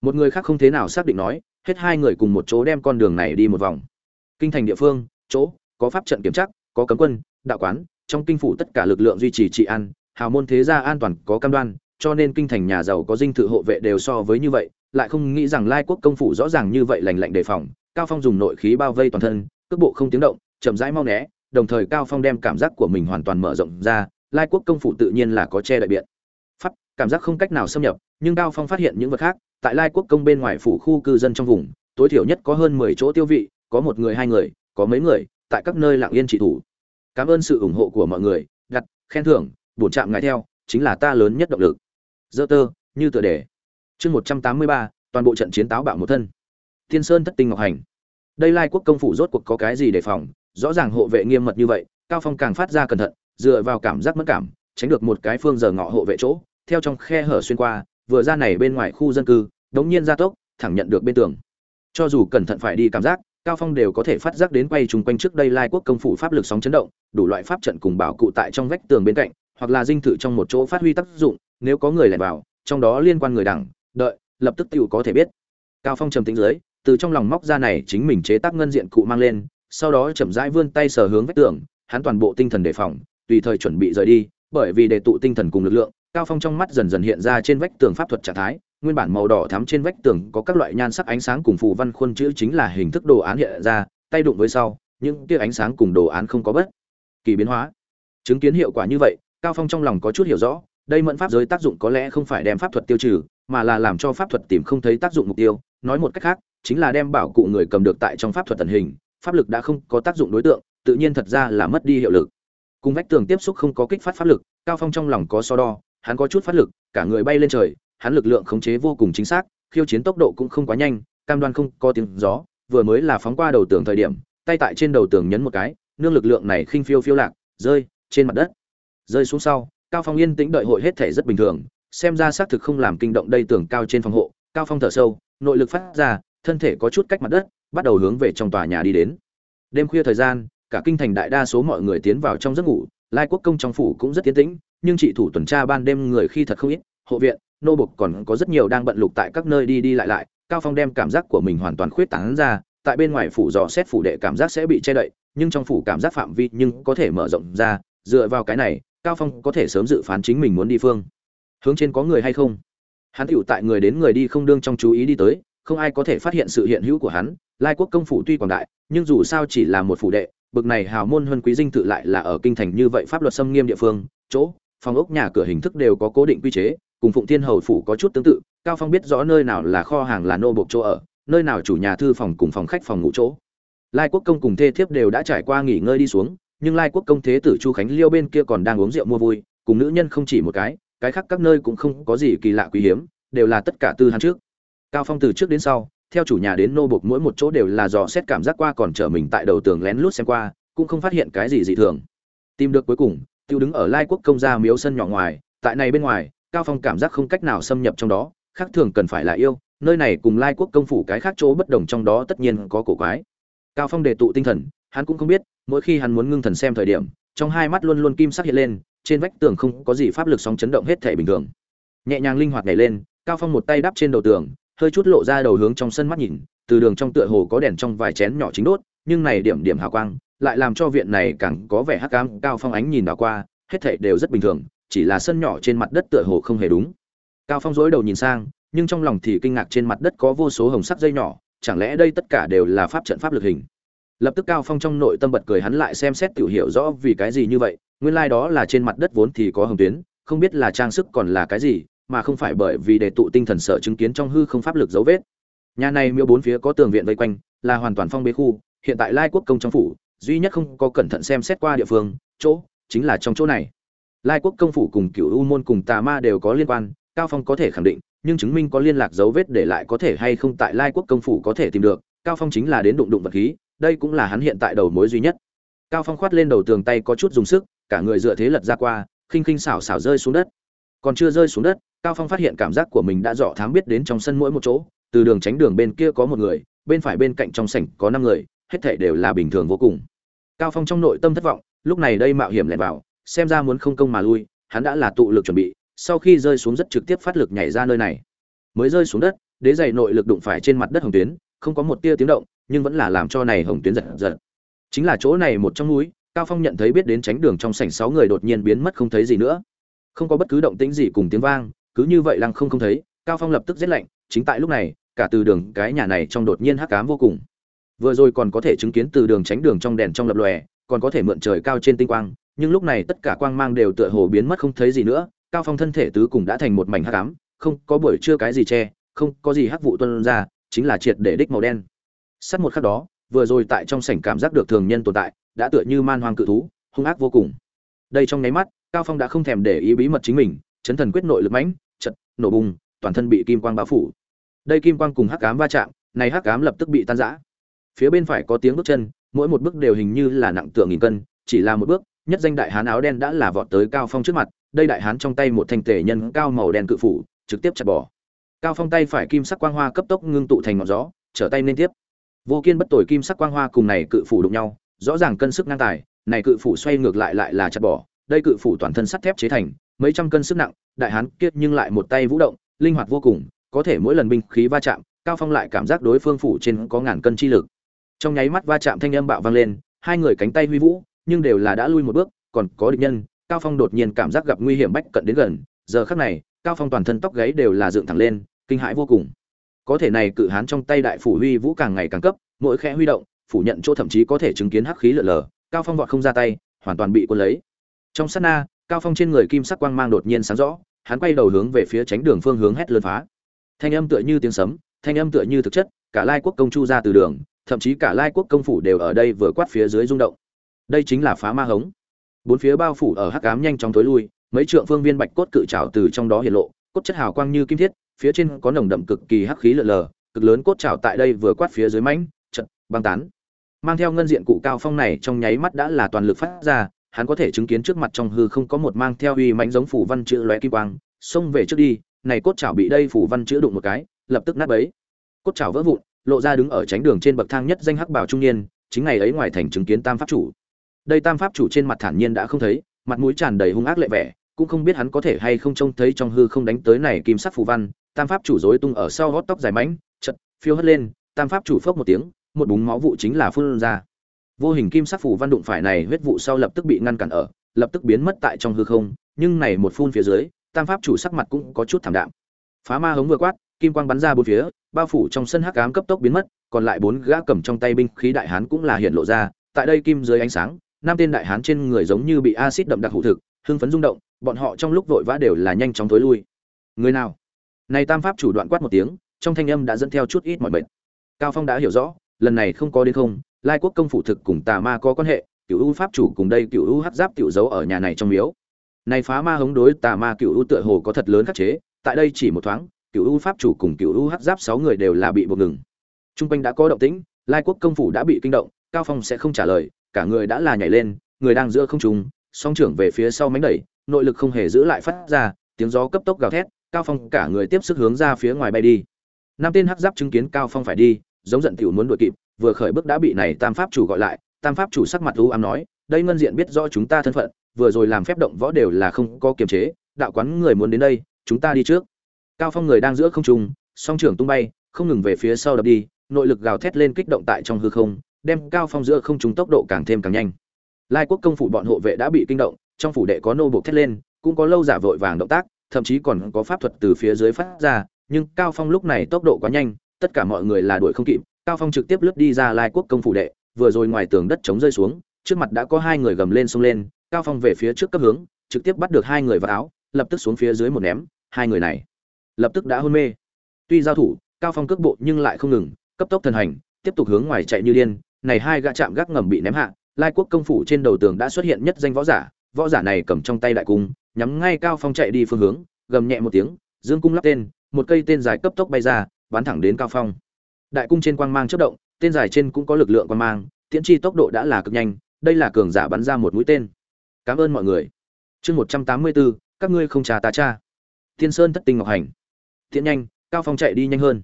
Một người khác không thế nào xác định nói, hết hai người cùng một chỗ đem con đường này đi một vòng. Kinh thành địa phương, chỗ, có pháp trận kiểm tra có cấm quân, đạo quán, trong kinh phủ tất cả lực lượng duy trì trị an, hào môn thế gia an toàn có cam đoan, cho nên kinh thành nhà giàu có dinh thự hộ vệ đều so với như vậy, lại không nghĩ rằng lai quốc công phủ rõ ràng như vậy lành lạnh đề phòng, cao phong dùng nội khí bao vây toàn thân, cước bộ không tiếng động, chậm rãi mau né đồng thời cao phong đem cảm giác của mình hoàn toàn mở rộng ra lai quốc công phủ tự nhiên là có che đại biện. Pháp cảm giác không cách nào xâm nhập nhưng cao phong phát hiện những vật khác tại lai quốc công bên ngoài phủ khu cư dân trong vùng tối thiểu nhất có hơn 10 chỗ tiêu vị có một người hai người có mấy người tại các nơi lặng yên trị thủ. Cảm ơn sự ủng hộ của mọi người đặt khen thưởng bổn trạm ngài theo chính là ta lớn nhất động lực. Dơ tơ như tựa đề. Chương 183, toàn bộ trận chiến táo bạo một thân. Thiên sơn thất tinh ngọc hành. Đây lai quốc công phủ rốt cuộc có cái gì đề phòng rõ ràng hộ vệ nghiêm mật như vậy, cao phong càng phát ra cẩn thận, dựa vào cảm giác mất cảm, tránh được một cái phương giờ ngọ hộ vệ chỗ, theo trong khe hở xuyên qua, vừa ra này bên ngoài khu dân cư, đống nhiên ra tốc, thẳng nhận được bên tường. Cho dù cẩn thận phải đi cảm giác, cao phong đều có thể phát giác đến quay chung quanh trước đây lai quốc công phủ pháp lực sóng chấn động, đủ loại pháp trận cùng bảo cụ tại trong vách tường bên cạnh, hoặc là dinh thự trong một chỗ phát huy tác dụng, nếu có người lẻn vào, trong đó liên quan người đẳng, đợi, lập tức tiêu có thể biết. Cao phong trầm tĩnh dưới, từ trong lòng móc ra này chính mình chế tác ngân diện cụ mang lên sau đó chậm rãi vươn tay sờ hướng vách tường, hắn toàn bộ tinh thần đề phòng, tùy thời chuẩn bị rời đi, bởi vì để tụ tinh thần cùng lực lượng, cao phong trong mắt dần dần hiện ra trên vách tường pháp thuật trạng thái, nguyên bản màu đỏ thắm trên vách tường có các loại nhan sắc ánh sáng cùng phù văn khuôn chữ chính là hình thức đồ án hiện ra, tay đụng với sau, những tia ánh sáng cùng đồ án không có bất kỳ biến hóa. Chứng kiến hiệu quả như vậy, cao phong trong lòng có chút hiểu rõ, đây mẫn pháp giới tác dụng có lẽ không phải đem pháp thuật tiêu trừ, mà là làm cho pháp thuật tìm không thấy tác dụng mục tiêu, nói một cách khác, chính là đem bảo cụ người cầm được tại trong pháp thuật tần hình pháp lực đã không có tác dụng đối tượng, tự nhiên thật ra là mất đi hiệu lực. Cùng vách tường tiếp xúc không có kích phát pháp lực, cao phong trong lòng có so đo, hắn có chút phát lực, cả người bay lên trời, hắn lực lượng khống chế vô cùng chính xác, khiêu chiến tốc độ cũng không quá nhanh, cam đoan không có tiếng gió, vừa mới là phóng qua đầu tường thời điểm, tay tại trên đầu tường nhấn một cái, nương lực lượng này khinh phiêu phiêu lạc, rơi trên mặt đất. Rơi xuống sau, cao phong yên tĩnh đợi hội hết thể rất bình thường, xem ra xác thực không làm kinh động đây tường cao trên phòng hộ, cao phong thở sâu, nội lực phát ra, thân thể có chút cách mặt đất bắt đầu hướng về trong tòa nhà đi đến. Đêm khuya thời gian, cả kinh thành đại đa số mọi người tiến vào trong giấc ngủ, lai quốc công trong phủ cũng rất tiến tĩnh, nhưng trị thủ tuần tra ban đêm người khi thật không ít, hộ viện, nô bục còn có rất nhiều đang bận lục tại các nơi đi đi lại lại, cao phong đem cảm giác của mình hoàn toàn khuyết tán ra, tại bên ngoài phủ dò xét phủ đệ cảm giác sẽ bị che đậy, nhưng trong phủ cảm giác phạm vi nhưng có thể mở rộng ra, dựa vào cái này, cao phong có thể sớm dự phán chính mình muốn đi phương hướng trên có người hay không. Hắn tựu tại người đến người đi không đương trong chú ý đi tới không ai có thể phát hiện sự hiện hữu của hắn, lai quốc công phủ tuy quảng đại, nhưng dù sao chỉ là một phủ đệ, bực này hào môn huân quý dinh tự lại là ở kinh thành như vậy pháp luật xâm nghiêm địa phương, chỗ, phòng ốc nhà cửa hình thức đều có cố định quy chế, cùng phụng thiên hầu phủ có chút tương tự, cao phong biết rõ nơi nào là kho hàng là nô bộc chỗ ở, nơi nào chủ nhà thư phòng cùng phòng khách phòng ngủ chỗ. Lai quốc công cùng thê thiếp đều đã trải qua nghỉ ngơi đi xuống, nhưng lai quốc công thế tử chu khánh liêu bên kia còn đang uống rượu mua vui, cùng nữ nhân không chỉ một cái cái khác các nơi cũng không có gì kỳ lạ quý hiếm, đều là tất cả tư hắn trước cao phong từ trước đến sau, theo chủ nhà đến nô bục mỗi một chỗ đều là dò xét cảm giác qua còn trở mình tại đầu tường lén lút xem qua, cũng không phát hiện cái gì dị thường. Tìm được cuối cùng, tiêu đứng ở lai quốc công gia miếu sân nhỏ ngoài, tại này bên ngoài, cao phong cảm giác không cách nào xâm nhập trong đó, khác thường cần phải là yêu, nơi này cùng lai quốc công phủ cái khác chỗ bất đồng trong đó tất nhiên có cổ quái. Cao phong đề tụ tinh thần, hắn cũng không biết, mỗi khi hắn muốn ngưng thần xem thời điểm, trong hai mắt luôn luôn kim sắc hiện lên, trên vách tường không có gì pháp lực sóng chấn động hết thể bình thường. Nhẹ nhàng linh hoạt nhảy lên, cao phong một tay đắp trên đầu tường hơi chút lộ ra đầu hướng trong sân mắt nhìn, từ đường trong tựa hồ có đèn trong vài chén nhỏ chính đốt, nhưng này điểm điểm hào quang, lại làm cho viện này càng có vẻ hắc ám, cao phong ánh nhìn đảo qua, hết thảy đều rất bình thường, chỉ là sân nhỏ trên mặt đất tựa hồ không hề đúng. Cao phong dối đầu nhìn sang, nhưng trong lòng thì kinh ngạc trên mặt đất có vô số hồng sắc dây nhỏ, chẳng lẽ đây tất cả đều là pháp trận pháp lực hình? Lập tức cao phong trong nội tâm bật cười hắn lại xem xét tiểu hiểu rõ vì cái gì như vậy, nguyên lai like đó là trên mặt đất vốn thì có hồng tuyến, không biết là trang sức còn là cái gì mà không phải bởi vì để tụ tinh thần sợ chứng kiến trong hư không pháp lực dấu vết. Nhà này miêu bốn phía có tường viện vây quanh, là hoàn toàn phong bế khu, hiện tại lai quốc công trong phủ, duy nhất không có cẩn thận xem xét qua địa phương, chỗ, chính là trong chỗ này. Lai quốc công phủ cùng cựu u môn cùng tà ma đều có liên quan, cao phong có thể khẳng định, nhưng chứng minh có liên lạc dấu vết để lại có thể hay không tại lai quốc công phủ có thể tìm được, cao phong chính là đến đụng đụng vật khí, đây cũng là hắn hiện tại đầu mối duy nhất. Cao phong khoát lên đầu tường tay có chút dùng sức, cả người dựa thế lật ra qua, khinh khinh xảo xảo rơi xuống đất còn chưa rơi xuống đất, cao phong phát hiện cảm giác của mình đã dọ thám biết đến trong sân mỗi một chỗ, từ đường tránh đường bên kia có một người, bên phải bên cạnh trong sảnh có năm người, hết thảy đều là bình thường vô cùng. Cao phong trong nội tâm thất vọng, lúc này đây mạo hiểm lẻn vào, xem ra muốn không công mà lui, hắn đã là tụ lực chuẩn bị, sau khi rơi xuống rất trực tiếp phát lực nhảy ra nơi này. Mới rơi xuống đất, đế dày nội lực đụng phải trên mặt đất hồng tuyến, không có một tia tiếng động, nhưng vẫn là làm cho này hồng tuyến giật giật. Chính là chỗ này một trong núi, cao phong nhận thấy biết đến tránh đường trong sảnh sáu người đột nhiên biến mất không thấy gì nữa không có bất cứ động tĩnh gì cùng tiếng vang, cứ như vậy lăng không không thấy, cao phong lập tức rét lạnh, chính tại lúc này, cả từ đường, cái nhà này trong đột nhiên hắc ám vô cùng. Vừa rồi còn có thể chứng kiến từ đường tránh đường trong đèn trong lập lòe, còn có thể mượn trời cao trên tinh quang, nhưng lúc này tất cả quang mang đều tựa hồ biến mất không thấy gì nữa, cao phong thân thể tứ cùng đã thành một mảnh hắc ám, không có buổi trưa cái gì che, không có gì hắc vụ tuân ra, chính là triệt để đích màu đen. Sắt một khắc đó, vừa rồi tại trong sảnh cảm giác được thường nhân tồn tại, đã tựa như man hoang cự thú, hung ác vô cùng. Đây trong nháy mắt cao phong đã không thèm để ý bí mật chính mình, chấn thần quyết nội lực mãnh, chật, nổ bùng, toàn thân bị kim quang bao phủ. Đây kim quang cùng hắc cám va chạm, này hắc cám lập tức bị tan rã. Phía bên phải có tiếng bước chân, mỗi một bước đều hình như là nặng tượng nghìn cân, chỉ là một bước, nhất danh đại hán áo đen đã là vọt tới cao phong trước mặt, đây đại hán trong tay một thanh tể nhân cao màu đen cự phủ, trực tiếp chặt bỏ. Cao phong tay phải kim sắc quang hoa cấp tốc ngưng tụ thành ngọn gió, trở tay lên tiếp. Vô kiên bất tội kim sắc quang hoa cùng này cự phủ đụng nhau, rõ ràng cân sức ngang tài, này cự phủ xoay ngược lại lại là chặt bỏ đây cự phủ toàn thân sắt thép chế thành, mấy trăm cân sức nặng, đại hán kiết nhưng lại một tay vũ động, linh hoạt vô cùng, có thể mỗi lần binh khí va chạm, cao phong lại cảm giác đối phương phủ trên có ngàn cân chi lực. Trong nháy mắt va chạm thanh âm bạo vang lên, hai người cánh tay huy vũ, nhưng đều là đã lui một bước, còn có địch nhân, cao phong đột nhiên cảm giác gặp nguy hiểm bách cận đến gần, giờ khắc này, cao phong toàn thân tóc gáy đều là dựng thẳng lên, kinh hãi vô cùng. Có thể này cự hán trong tay đại phủ huy vũ càng ngày càng cấp, mỗi khẽ huy động, phủ nhận chỗ thậm chí có thể chứng kiến hắc khí lở lở, cao phong vọt không ra tay, hoàn toàn bị cuốn lấy trong sát na, cao phong trên người kim sắc quang mang đột nhiên sáng rõ, hắn quay đầu hướng về phía tránh đường phương hướng hét lớn phá. Thanh âm tựa như tiếng sấm, thanh âm tựa như thực chất, cả lai quốc công chu ra từ đường, thậm chí cả lai quốc công phủ đều ở đây vừa quát phía dưới rung động. Đây chính là phá ma hống. Bốn phía bao phủ ở hắc ám nhanh chóng tối lui, mấy trượng phương viên bạch cốt cự trào từ trong đó hiện lộ, cốt chất hào quang như kim thiết, phía trên có nồng đậm cực kỳ hắc khí lờ lờ, cực lớn cốt trào tại đây vừa quát phía dưới mãnh trận băng tán. Mang theo ngân diện cụ cao phong này trong nháy mắt đã là toàn lực phát ra hắn có thể chứng kiến trước mặt trong hư không có một mang theo uy mãnh giống phủ văn chữ lóe kim quang, xông về trước đi, này cốt chảo bị đây phủ văn chữ đụng một cái, lập tức nát bấy. Cốt chảo vỡ vụn, lộ ra đứng ở tránh đường trên bậc thang nhất danh hắc bảo trung niên, chính ngày ấy ngoài thành chứng kiến tam pháp chủ. Đây tam pháp chủ trên mặt thản nhiên đã không thấy, mặt mũi tràn đầy hung ác lệ vẻ, cũng không biết hắn có thể hay không trông thấy trong hư không đánh tới này kim sắc phù văn, tam pháp chủ rối tung ở sau hót tóc dài mảnh chật, phiêu hất lên, tam pháp chủ phốc một tiếng, một búng máu vụ chính là phun ra vô hình kim sắc phủ văn đụng phải này huyết vụ sau lập tức bị ngăn cản ở, lập tức biến mất tại trong hư không, nhưng này một phun phía dưới, tam pháp chủ sắc mặt cũng có chút thảm đạm. Phá ma hống vừa quát, kim quang bắn ra bốn phía, bao phủ trong sân hắc ám cấp tốc biến mất, còn lại bốn gã cầm trong tay binh khí đại hán cũng là hiện lộ ra, tại đây kim dưới ánh sáng, năm tên đại hán trên người giống như bị axit đậm đặc hủ thực, hưng phấn rung động, bọn họ trong lúc vội vã đều là nhanh chóng tối lui. Người nào? Này tam pháp chủ đoạn quát một tiếng, trong thanh âm đã dẫn theo chút ít mọi bệnh cao phong đã hiểu rõ lần này không có đến không, lai quốc công phủ thực cùng tà ma có quan hệ cựu u pháp chủ cùng đây cựu u hắc giáp cựu giấu ở nhà này trong miếu. Này phá ma hống đối tà ma cựu u tựa hồ có thật lớn khắc chế, tại đây chỉ một thoáng cựu u pháp chủ cùng cựu u hắc giáp sáu người đều là bị buộc ngừng. Trung quanh đã có động tĩnh, lai quốc công phủ đã bị kinh động, cao phong sẽ không trả lời, cả người đã là nhảy lên, người đang giữa không trung, song trưởng về phía sau mánh đẩy, nội lực không hề giữ lại phát ra, tiếng gió cấp tốc gào thét, cao phong cả người tiếp sức hướng ra phía ngoài bay đi. Năm tên hắc giáp chứng kiến cao phong phải đi giống giận tiểu muốn đuổi kịp, vừa khởi bước đã bị này tam pháp chủ gọi lại, tam pháp chủ sắc mặt u ám nói, đây ngân diện biết rõ chúng ta thân phận, vừa rồi làm phép động võ đều là không có kiềm chế, đạo quán người muốn đến đây, chúng ta đi trước. Cao phong người đang giữa không trung, song trưởng tung bay, không ngừng về phía sau đập đi, nội lực gào thét lên kích động tại trong hư không, đem cao phong giữa không trung tốc độ càng thêm càng nhanh. Lai quốc công phủ bọn hộ vệ đã bị kinh động, trong phủ đệ có nô buộc thét lên, cũng có lâu giả vội vàng động tác, thậm chí còn có pháp thuật từ phía dưới phát ra, nhưng cao phong lúc này tốc độ quá nhanh tất cả mọi người là đuổi không kịp, cao phong trực tiếp lướt đi ra lai quốc công phủ đệ, vừa rồi ngoài tường đất chống rơi xuống, trước mặt đã có hai người gầm lên xông lên, cao phong về phía trước cấp hướng, trực tiếp bắt được hai người vào áo, lập tức xuống phía dưới một ném, hai người này lập tức đã hôn mê. Tuy giao thủ, cao phong cước bộ nhưng lại không ngừng, cấp tốc thần hành, tiếp tục hướng ngoài chạy như điên, này hai gã chạm gác ngầm bị ném hạ, lai quốc công phủ trên đầu tường đã xuất hiện nhất danh võ giả võ giả này cầm trong tay đại cung, nhắm ngay cao phong chạy đi phương hướng, gầm nhẹ một tiếng, dương cung lắp tên, một cây tên dài cấp tốc bay ra bắn thẳng đến cao phong. Đại cung trên quang mang chớp động, tên dài trên cũng có lực lượng quang mang, tiễn chi tốc độ đã là cực nhanh, đây là cường giả bắn ra một mũi tên. Cảm ơn mọi người. Chương một trăm tám mươi bốn, các ngươi không trà ta cha. Thiên sơn thất tinh ngọc hành. Tiễn nhanh, cao phong chạy đi nhanh hơn.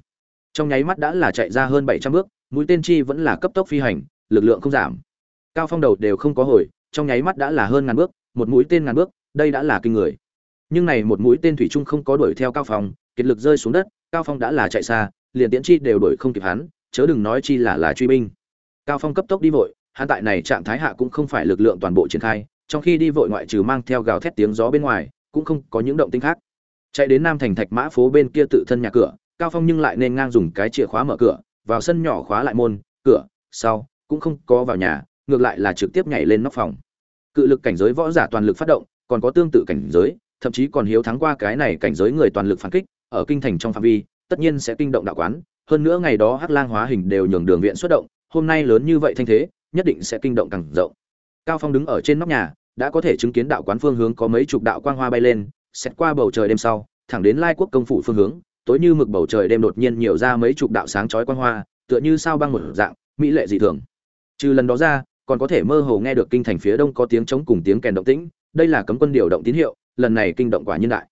Trong nháy mắt đã là chạy ra hơn bảy trăm bước, mũi tên chi vẫn là cấp tốc phi hành, lực lượng không giảm. Cao phong đầu đều không có hồi, trong nháy mắt đã là hơn ngàn bước, một mũi tên ngàn bước, đây đã là kinh người. Nhưng này một mũi tên thủy trung không có đuổi theo cao phong, kiệt lực rơi xuống đất cao phong đã là chạy xa, liền tiễn chi đều đuổi không kịp hắn, chớ đừng nói chi là là truy binh. Cao phong cấp tốc đi vội, hắn tại này trạng thái hạ cũng không phải lực lượng toàn bộ triển khai, trong khi đi vội ngoại trừ mang theo gào thét tiếng gió bên ngoài, cũng không có những động tĩnh khác. Chạy đến nam thành thạch mã phố bên kia tự thân nhà cửa, cao phong nhưng lại nên ngang dùng cái chìa khóa mở cửa, vào sân nhỏ khóa lại môn, cửa, sau, cũng không có vào nhà, ngược lại là trực tiếp nhảy lên nóc phòng. Cự lực cảnh giới võ giả toàn lực phát động, còn có tương tự cảnh giới, thậm chí còn hiếu thắng qua cái này cảnh giới người toàn lực phản kích ở kinh thành trong phạm vi, tất nhiên sẽ kinh động đạo quán. Hơn nữa ngày đó hắc lang hóa hình đều nhường đường viện xuất động, hôm nay lớn như vậy thanh thế, nhất định sẽ kinh động càng rộng. Cao phong đứng ở trên nóc nhà, đã có thể chứng kiến đạo quán phương hướng có mấy chục đạo quang hoa bay lên, xét qua bầu trời đêm sau, thẳng đến lai quốc công phủ phương hướng, tối như mực bầu trời đêm đột nhiên nhiều ra mấy chục đạo sáng chói quang hoa, tựa như sao băng một dạng, mỹ lệ dị thường. Trừ lần đó ra, còn có thể mơ hồ nghe được kinh thành phía đông có tiếng trống cùng tiếng kèn động tĩnh, đây là cấm quân điều động tín hiệu, lần này kinh động quả nhân đại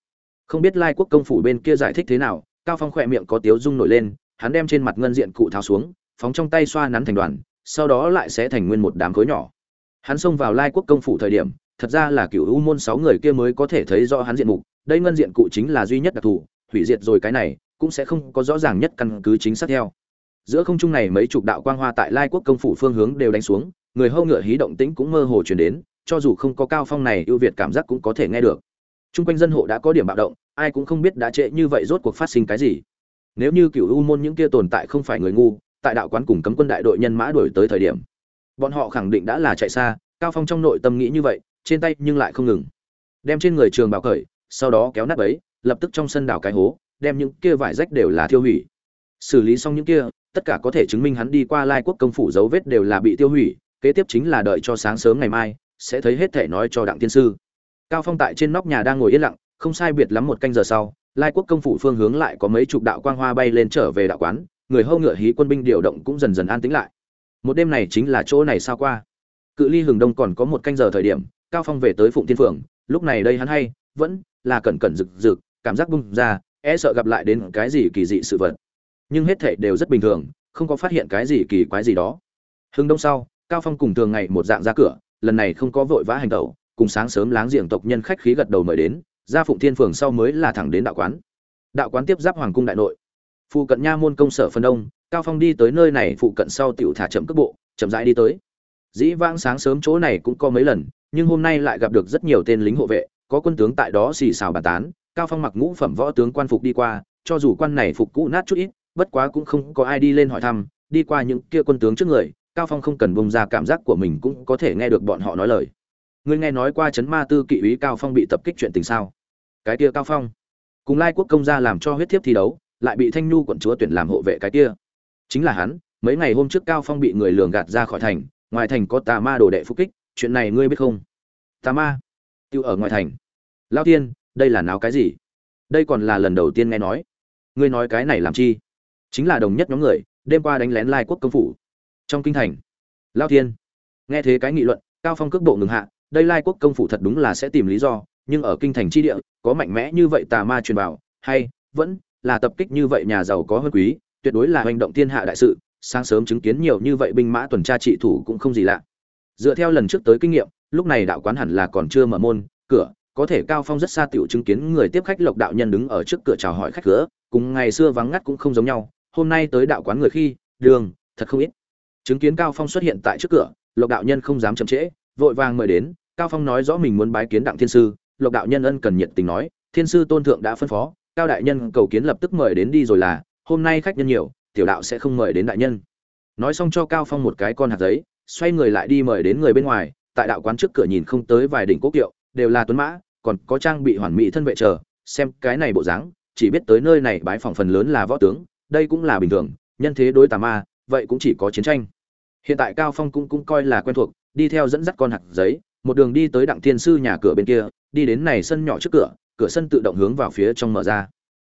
không biết lai quốc công phủ bên kia giải thích thế nào, cao phong khỏe miệng có tiếu rung nổi lên, hắn đem trên mặt ngân diện cụ tháo xuống, phóng trong tay xoa nắn thành đoàn, sau đó lại sẽ thành nguyên một đám khối nhỏ. Hắn xông vào lai quốc công phủ thời điểm, thật ra là cựu u môn sáu người kia mới có thể thấy rõ hắn diện mục, đây ngân diện cụ chính là duy nhất đặc thù, hủy diệt rồi cái này, cũng sẽ không có rõ ràng nhất căn cứ chính xác theo. Giữa không trung này mấy chục đạo quang hoa tại lai quốc công phủ phương hướng đều đánh xuống, người hâu ngựa hí động tĩnh cũng mơ hồ truyền đến, cho dù không có cao phong này ưu việt cảm giác cũng có thể nghe được. Trung quanh dân hộ đã có điểm bạo động, ai cũng không biết đã trễ như vậy rốt cuộc phát sinh cái gì. Nếu như cửu u môn những kia tồn tại không phải người ngu, tại đạo quán cùng cấm quân đại đội nhân mã đuổi tới thời điểm, bọn họ khẳng định đã là chạy xa, Cao Phong trong nội tâm nghĩ như vậy, trên tay nhưng lại không ngừng. Đem trên người trường bảo cởi, sau đó kéo nát ấy, lập tức trong sân đào cái hố, đem những kia vải rách đều là tiêu hủy. Xử lý xong những kia, tất cả có thể chứng minh hắn đi qua Lai Quốc công phủ dấu vết đều là bị tiêu hủy, kế tiếp chính là đợi cho sáng sớm ngày mai, sẽ thấy hết thể nói cho đặng tiên sư cao phong tại trên nóc nhà đang ngồi yên lặng, không sai biệt lắm một canh giờ sau, lai quốc công phủ phương hướng lại có mấy chục đạo quang hoa bay lên trở về đạo quán, người hâu ngựa hí quân binh điều động cũng dần dần an tĩnh lại. Một đêm này chính là chỗ này sao qua? Cự ly hừng đông còn có một canh giờ thời điểm, cao phong về tới phụng thiên phường lúc này đây hắn hay, vẫn là cẩn cẩn rực rực, cảm giác bung ra e sợ gặp lại đến cái gì kỳ dị sự vật. Nhưng hết thảy đều rất bình thường, không có phát hiện cái gì kỳ quái gì đó. Hừng đông sau, cao phong cùng thường ngày một dạng ra cửa, lần này không có vội vã hành động cùng sáng sớm láng giềng tộc nhân khách khí gật đầu mời đến ra phụng thiên phường sau mới là thẳng đến đạo quán. Đạo quán tiếp giáp hoàng cung đại nội. Phụ cận nha môn công sở phân đông, cao phong đi tới nơi này phụ cận sau tiểu thả chậm cước bộ, chậm rãi đi tới. Dĩ vãng sáng sớm chỗ này cũng có mấy lần, nhưng hôm nay lại gặp được rất nhiều tên lính hộ vệ, có quân tướng tại đó xì xào bàn tán, cao phong mặc ngũ phẩm võ tướng quan phục đi qua, cho dù quan này phục cũ nát chút ít, bất quá cũng không có ai đi lên hỏi thăm, đi qua những kia quân tướng trước người, cao phong không cần bông ra cảm giác của mình cũng có thể nghe được bọn họ nói lời ngươi nghe nói qua chấn ma tư kỵ úy cao phong bị tập kích chuyện tình sao? Cái kia cao phong. Cùng lai quốc công gia làm cho huyết thiếp thi đấu, lại bị thanh nhu quận chúa tuyển làm hộ vệ cái kia. Chính là hắn, mấy ngày hôm trước cao phong bị người lường gạt ra khỏi thành, ngoài thành có tà ma đồ đệ phục kích, chuyện này ngươi biết không? Tà ma? Tiêu ở ngoài thành. Lao tiên đây là náo cái gì? Đây còn là lần đầu tiên nghe nói. Ngươi nói cái này làm chi? Chính là đồng nhất nhóm người, đêm qua đánh lén lai quốc công phủ. Trong kinh thành, lao tiên nghe thế cái nghị luận, cao phong cước bộ ngừng hạ đây lai quốc công phủ thật đúng là sẽ tìm lý do, nhưng ở kinh thành chi địa, có mạnh mẽ như vậy tà ma truyền vào hay, vẫn là tập kích như vậy nhà giàu có hơn quý, tuyệt đối là hành động thiên hạ đại sự, sáng sớm chứng kiến nhiều như vậy binh mã tuần tra trị thủ cũng không gì lạ. Dựa theo lần trước tới kinh nghiệm, lúc này đạo quán hẳn là còn chưa mở môn, cửa, có thể cao phong rất xa tiểu chứng kiến người tiếp khách lộc đạo nhân đứng ở trước cửa chào hỏi khách cửa, cùng ngày xưa vắng ngắt cũng không giống nhau, hôm nay tới đạo quán người khi, đường, thật không ít. Chứng kiến cao phong xuất hiện tại trước cửa, lộc đạo nhân không dám chậm trễ vội vàng mời đến, cao phong nói rõ mình muốn bái kiến đặng thiên sư, lộc đạo nhân ân cần nhiệt tình nói, thiên sư tôn thượng đã phân phó, cao đại nhân cầu kiến lập tức mời đến đi rồi là, hôm nay khách nhân nhiều, tiểu đạo sẽ không mời đến đại nhân. Nói xong cho cao phong một cái con hạt giấy, xoay người lại đi mời đến người bên ngoài, tại đạo quán trước cửa nhìn không tới vài đỉnh quốc kiệu, đều là tuấn mã, còn có trang bị hoàn mỹ thân vệ chờ, xem cái này bộ dáng, chỉ biết tới nơi này bái phòng phần lớn là võ tướng, đây cũng là bình thường, nhân thế đối tà ma, vậy cũng chỉ có chiến tranh. Hiện tại cao phong cũng cũng coi là quen thuộc đi theo dẫn dắt con hạt giấy, một đường đi tới đặng thiên sư nhà cửa bên kia, đi đến này sân nhỏ trước cửa cửa sân tự động hướng vào phía trong mở ra.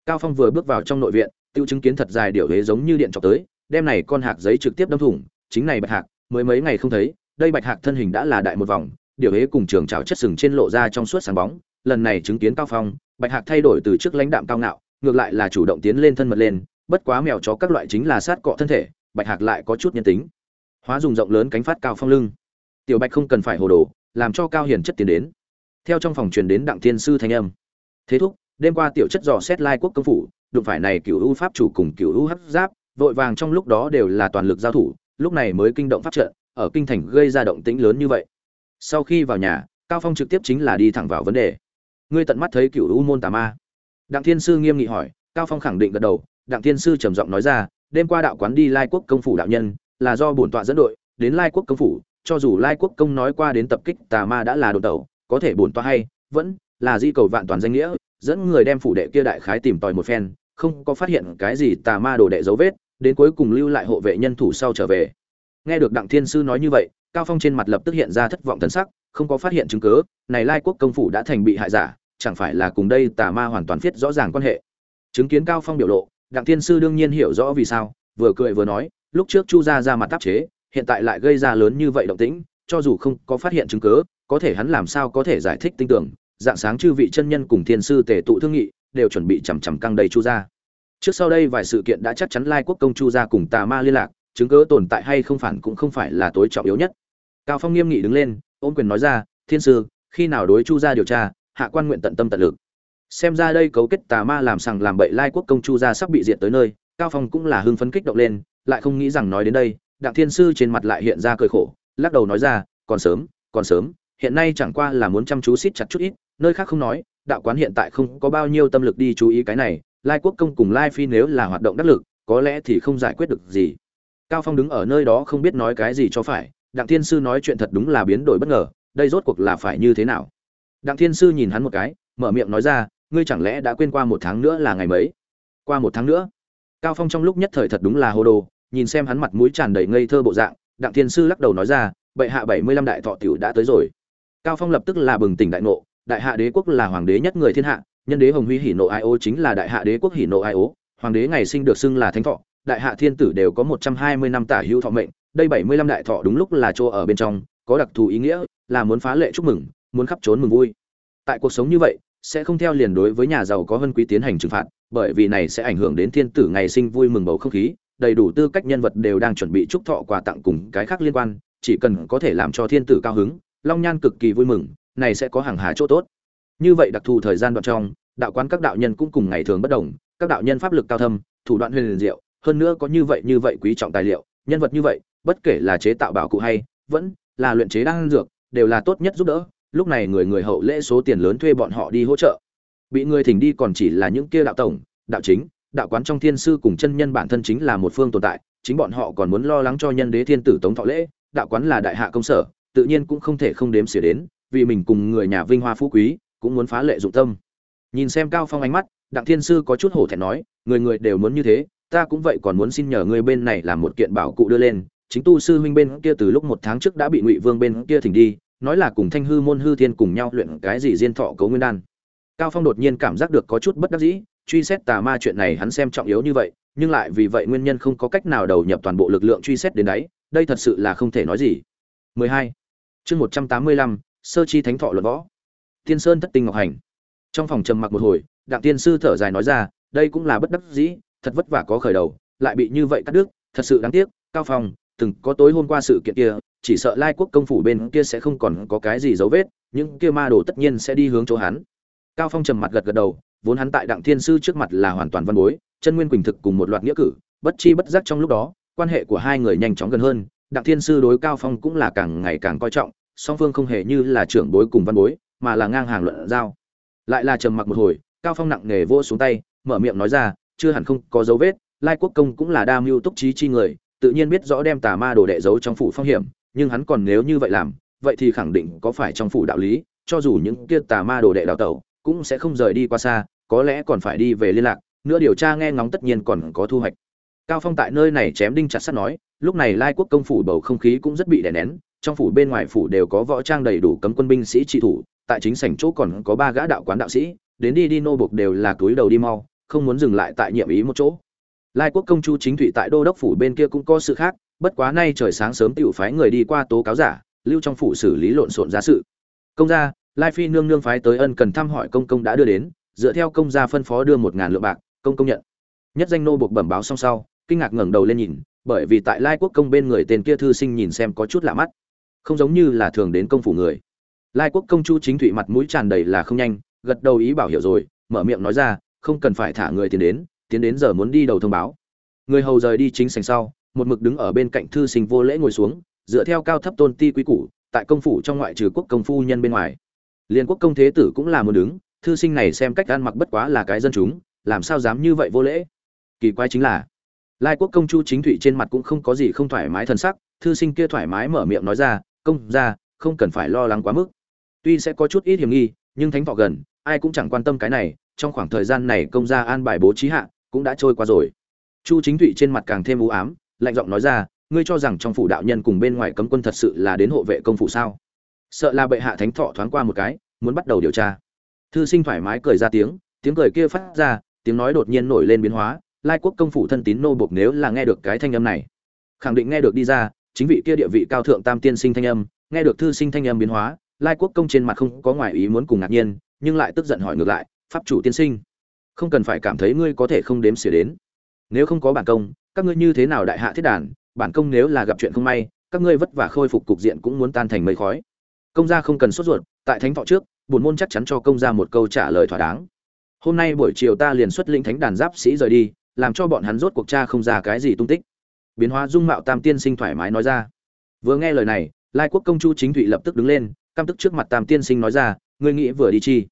Cao phong vừa bước vào trong nội viện, tiêu chứng kiến thật dài điệu hế giống như điện chọc tới, đem này con hạt giấy trực tiếp đâm thủng, chính này bạch hạc, mới mấy ngày không thấy, đây bạch hạc thân hình đã là đại một vòng điệu hế cùng trường trào chất sừng trên lộ ra trong suốt sáng bóng, lần này chứng kiến cao phong, bạch hạc thay đổi từ trước lãnh đạm cao ngạo, ngược lại là chủ động tiến lên thân mật lên, bất quá mèo chó các loại chính là sát cọ thân thể, bạch hạc lại có chút nhân tính. Hóa dùng rộng lớn cánh phát cao phong lưng tiểu bạch không cần phải hồ đồ, làm cho cao hiền chất tiến đến. Theo trong phòng truyền đến đặng thiên sư thanh âm. Thế thúc, đêm qua tiểu chất dò xét lai quốc công phủ, đụng phải này cựu u pháp chủ cùng cựu u hấp giáp, vội vàng trong lúc đó đều là toàn lực giao thủ, lúc này mới kinh động pháp trận, ở kinh thành gây ra động tĩnh lớn như vậy. Sau khi vào nhà, cao phong trực tiếp chính là đi thẳng vào vấn đề. Ngươi tận mắt thấy cựu u môn tà ma. Đặng thiên sư nghiêm nghị hỏi, cao phong khẳng định gật đầu, đặng thiên sư trầm giọng nói ra, đêm qua đạo quán đi lai quốc công phủ đạo nhân, là do bổn tọa dẫn đội, đến lai quốc công phủ cho dù lai quốc công nói qua đến tập kích tà ma đã là đồn tẩu, có thể bổn tọa hay, vẫn là di cầu vạn toàn danh nghĩa, dẫn người đem phủ đệ kia đại khái tìm tòi một phen, không có phát hiện cái gì tà ma đồ đệ dấu vết, đến cuối cùng lưu lại hộ vệ nhân thủ sau trở về. Nghe được đặng thiên sư nói như vậy, cao phong trên mặt lập tức hiện ra thất vọng thần sắc, không có phát hiện chứng cứ, này lai quốc công phủ đã thành bị hại giả, chẳng phải là cùng đây tà ma hoàn toàn viết rõ ràng quan hệ. Chứng kiến cao phong biểu lộ, đặng thiên sư đương nhiên hiểu rõ vì sao, vừa cười vừa nói, lúc trước chu gia ra mặt tác chế hiện tại lại gây ra lớn như vậy động tĩnh, cho dù không có phát hiện chứng cứ có thể hắn làm sao có thể giải thích tinh tưởng. Dạng sáng chư vị chân nhân cùng thiên sư tề tụ thương nghị, đều chuẩn bị chằm chằm căng đầy chu gia. Trước sau đây vài sự kiện đã chắc chắn lai quốc công chu gia cùng tà ma liên lạc, chứng cứ tồn tại hay không phản cũng không phải là tối trọng yếu nhất. Cao phong nghiêm nghị đứng lên, ôm quyền nói ra, thiên sư, khi nào đối chu gia điều tra, hạ quan nguyện tận tâm tận lực. Xem ra đây cấu kết tà ma làm sằng làm bậy lai quốc công chu gia sắp bị diệt tới nơi, cao phong cũng là hưng phấn kích động lên, lại không nghĩ rằng nói đến đây đặng thiên sư trên mặt lại hiện ra cười khổ, lắc đầu nói ra, còn sớm còn sớm, hiện nay chẳng qua là muốn chăm chú siết chặt chút ít, nơi khác không nói, đạo quán hiện tại không có bao nhiêu tâm lực đi chú ý cái này, lai quốc công cùng lai phi nếu là hoạt động đắc lực, có lẽ thì không giải quyết được gì. Cao phong đứng ở nơi đó không biết nói cái gì cho phải, đặng thiên sư nói chuyện thật đúng là biến đổi bất ngờ, đây rốt cuộc là phải như thế nào? Đặng thiên sư nhìn hắn một cái, mở miệng nói ra, ngươi chẳng lẽ đã quên qua một tháng nữa là ngày mấy? Qua một tháng nữa. Cao phong trong lúc nhất thời thật đúng là hồ đồ nhìn xem hắn mặt mũi tràn đầy ngây thơ bộ dạng đặng thiên sư lắc đầu nói ra bệ hạ bảy mươi lăm đại thọ tiểu đã tới rồi. Cao phong lập tức là bừng tỉnh đại ngộ đại hạ đế quốc là hoàng đế nhất người thiên hạ nhân đế hồng huy hỉ nộ ai ô chính là đại hạ đế quốc hỉ nộ ai ô, hoàng đế ngày sinh được xưng là thánh thọ đại hạ thiên tử đều có một trăm hai mươi năm tả hữu thọ mệnh đây bảy mươi lăm đại thọ đúng lúc là chỗ ở bên trong có đặc thù ý nghĩa là muốn phá lệ chúc mừng muốn khắp trốn mừng vui. Tại cuộc sống như vậy sẽ không theo liền đối với nhà giàu có hơn quý tiến hành trừng phạt bởi vì này sẽ ảnh hưởng đến thiên tử ngày sinh vui mừng bầu không khí đầy đủ tư cách nhân vật đều đang chuẩn bị chúc thọ quà tặng cùng cái khác liên quan, chỉ cần có thể làm cho thiên tử cao hứng, long nhan cực kỳ vui mừng, này sẽ có hàng hà chỗ tốt. Như vậy đặc thù thời gian đoạn trong, đạo quán các đạo nhân cũng cùng ngày thường bất đồng, các đạo nhân pháp lực cao thâm, thủ đoạn huyền diệu, hơn nữa có như vậy như vậy quý trọng tài liệu, nhân vật như vậy, bất kể là chế tạo bảo cụ hay, vẫn là luyện chế đan dược, đều là tốt nhất giúp đỡ, lúc này người người hậu lễ số tiền lớn thuê bọn họ đi hỗ trợ. Bị người thỉnh đi còn chỉ là những kia đạo tổng, đạo chính đạo quán trong thiên sư cùng chân nhân bản thân chính là một phương tồn tại, chính bọn họ còn muốn lo lắng cho nhân đế thiên tử tống thọ lễ, đạo quán là đại hạ công sở, tự nhiên cũng không thể không đếm xỉa đến, vì mình cùng người nhà vinh hoa phú quý, cũng muốn phá lệ dụng tâm. Nhìn xem cao phong ánh mắt, đặng thiên sư có chút hổ thẹn nói, người người đều muốn như thế, ta cũng vậy còn muốn xin nhờ ngươi bên này làm một kiện bảo cụ đưa lên, chính tu sư huynh bên kia từ lúc một tháng trước đã bị ngụy vương bên kia thỉnh đi, nói là cùng thanh hư môn hư thiên cùng nhau luyện cái gì diên thọ cấu nguyên đan. Cao phong đột nhiên cảm giác được có chút bất đắc dĩ truy xét tà ma chuyện này hắn xem trọng yếu như vậy nhưng lại vì vậy nguyên nhân không có cách nào đầu nhập toàn bộ lực lượng truy xét đến đấy đây thật sự là không thể nói gì. 12. chương 185, sơ chi thánh thọ luận võ. Tiên sơn thất tinh ngọc hành. Trong phòng trầm mặc một hồi đặng tiên sư thở dài nói ra đây cũng là bất đắc dĩ thật vất vả có khởi đầu lại bị như vậy cắt đứt thật sự đáng tiếc cao phong từng có tối hôm qua sự kiện kia chỉ sợ lai quốc công phủ bên kia sẽ không còn có cái gì dấu vết những kia ma đồ tất nhiên sẽ đi hướng chỗ hắn. Cao phong trầm mặt gật gật đầu vốn hắn tại đặng thiên sư trước mặt là hoàn toàn văn bối, chân nguyên quỳnh thực cùng một loạt nghĩa cử, bất chi bất giác trong lúc đó, quan hệ của hai người nhanh chóng gần hơn, đặng thiên sư đối cao phong cũng là càng ngày càng coi trọng, song phương không hề như là trưởng bối cùng văn bối, mà là ngang hàng luận giao. Lại là trầm mặc một hồi, cao phong nặng nề vô xuống tay, mở miệng nói ra, chưa hẳn không có dấu vết, lai quốc công cũng là đa mưu túc trí chi người, tự nhiên biết rõ đem tà ma đồ đệ giấu trong phủ phong hiểm, nhưng hắn còn nếu như vậy làm, vậy thì khẳng định có phải trong phủ đạo lý, cho dù những kia tà ma đồ đệ đào tẩu, cũng sẽ không rời đi qua xa có lẽ còn phải đi về liên lạc, nữa điều tra nghe ngóng tất nhiên còn có thu hoạch. Cao phong tại nơi này chém đinh chặt sắt nói, lúc này lai quốc công phủ bầu không khí cũng rất bị đè nén, trong phủ bên ngoài phủ đều có võ trang đầy đủ cấm quân binh sĩ trị thủ, tại chính sảnh chỗ còn có ba gã đạo quán đạo sĩ, đến đi đi nô buộc đều là túi đầu đi mau, không muốn dừng lại tại nhiệm ý một chỗ. Lai quốc công chu chính thủy tại đô đốc phủ bên kia cũng có sự khác, bất quá nay trời sáng sớm tiểu phái người đi qua tố cáo giả, lưu trong phủ xử lý lộn xộn giá sự. Công gia, lai phi nương nương phái tới ân cần thăm hỏi công công đã đưa đến dựa theo công gia phân phó đưa một ngàn lượng bạc, công công nhận. Nhất danh nô buộc bẩm báo xong sau, kinh ngạc ngẩng đầu lên nhìn, bởi vì tại lai quốc công bên người tên kia thư sinh nhìn xem có chút lạ mắt. Không giống như là thường đến công phủ người. Lai quốc công chu chính thụy mặt mũi tràn đầy là không nhanh, gật đầu ý bảo hiểu rồi, mở miệng nói ra, không cần phải thả người tiến đến tiến đến giờ muốn đi đầu thông báo. Người hầu rời đi chính sành sau, một mực đứng ở bên cạnh thư sinh vô lễ ngồi xuống, dựa theo cao thấp tôn ti quý củ, tại công phủ trong ngoại trừ quốc công phu nhân bên ngoài. Liên quốc công thế tử cũng là một đứng thư sinh này xem cách ăn mặc bất quá là cái dân chúng, làm sao dám như vậy vô lễ? Kỳ quái chính là, lai quốc công chu chính thụy trên mặt cũng không có gì không thoải mái thân sắc, thư sinh kia thoải mái mở miệng nói ra, công ra không cần phải lo lắng quá mức. Tuy sẽ có chút ít hiểm nghi, nhưng thánh thọ gần, ai cũng chẳng quan tâm cái này, trong khoảng thời gian này công gia an bài bố trí hạ, cũng đã trôi qua rồi. Chu chính thụy trên mặt càng thêm u ám, lạnh giọng nói ra, ngươi cho rằng trong phủ đạo nhân cùng bên ngoài cấm quân thật sự là đến hộ vệ công phủ sao? Sợ là bệ hạ thánh thọ thoáng qua một cái, muốn bắt đầu điều tra thư sinh thoải mái cười ra tiếng tiếng cười kia phát ra, tiếng nói đột nhiên nổi lên biến hóa, lai quốc công phủ thân tín nô bộc nếu là nghe được cái thanh âm này, khẳng định nghe được đi ra, chính vị kia địa vị cao thượng tam tiên sinh thanh âm, nghe được thư sinh thanh âm biến hóa, lai quốc công trên mặt không có ngoài ý muốn cùng ngạc nhiên, nhưng lại tức giận hỏi ngược lại, pháp chủ tiên sinh, không cần phải cảm thấy ngươi có thể không đếm xỉa đến. Nếu không có bản công, các ngươi như thế nào đại hạ thiết đàn? Bản công nếu là gặp chuyện không may, các ngươi vất vả khôi phục cục diện cũng muốn tan thành mây khói. Công gia không cần sốt ruột, tại thánh thọ trước bổn môn chắc chắn cho công ra một câu trả lời thỏa đáng. Hôm nay buổi chiều ta liền xuất lĩnh thánh đàn giáp sĩ rời đi, làm cho bọn hắn rốt cuộc cha không ra cái gì tung tích. Biến hóa dung mạo tam tiên sinh thoải mái nói ra. Vừa nghe lời này, lai quốc công chu chính thụy lập tức đứng lên, căm tức trước mặt tam tiên sinh nói ra, ngươi nghĩ vừa đi chi?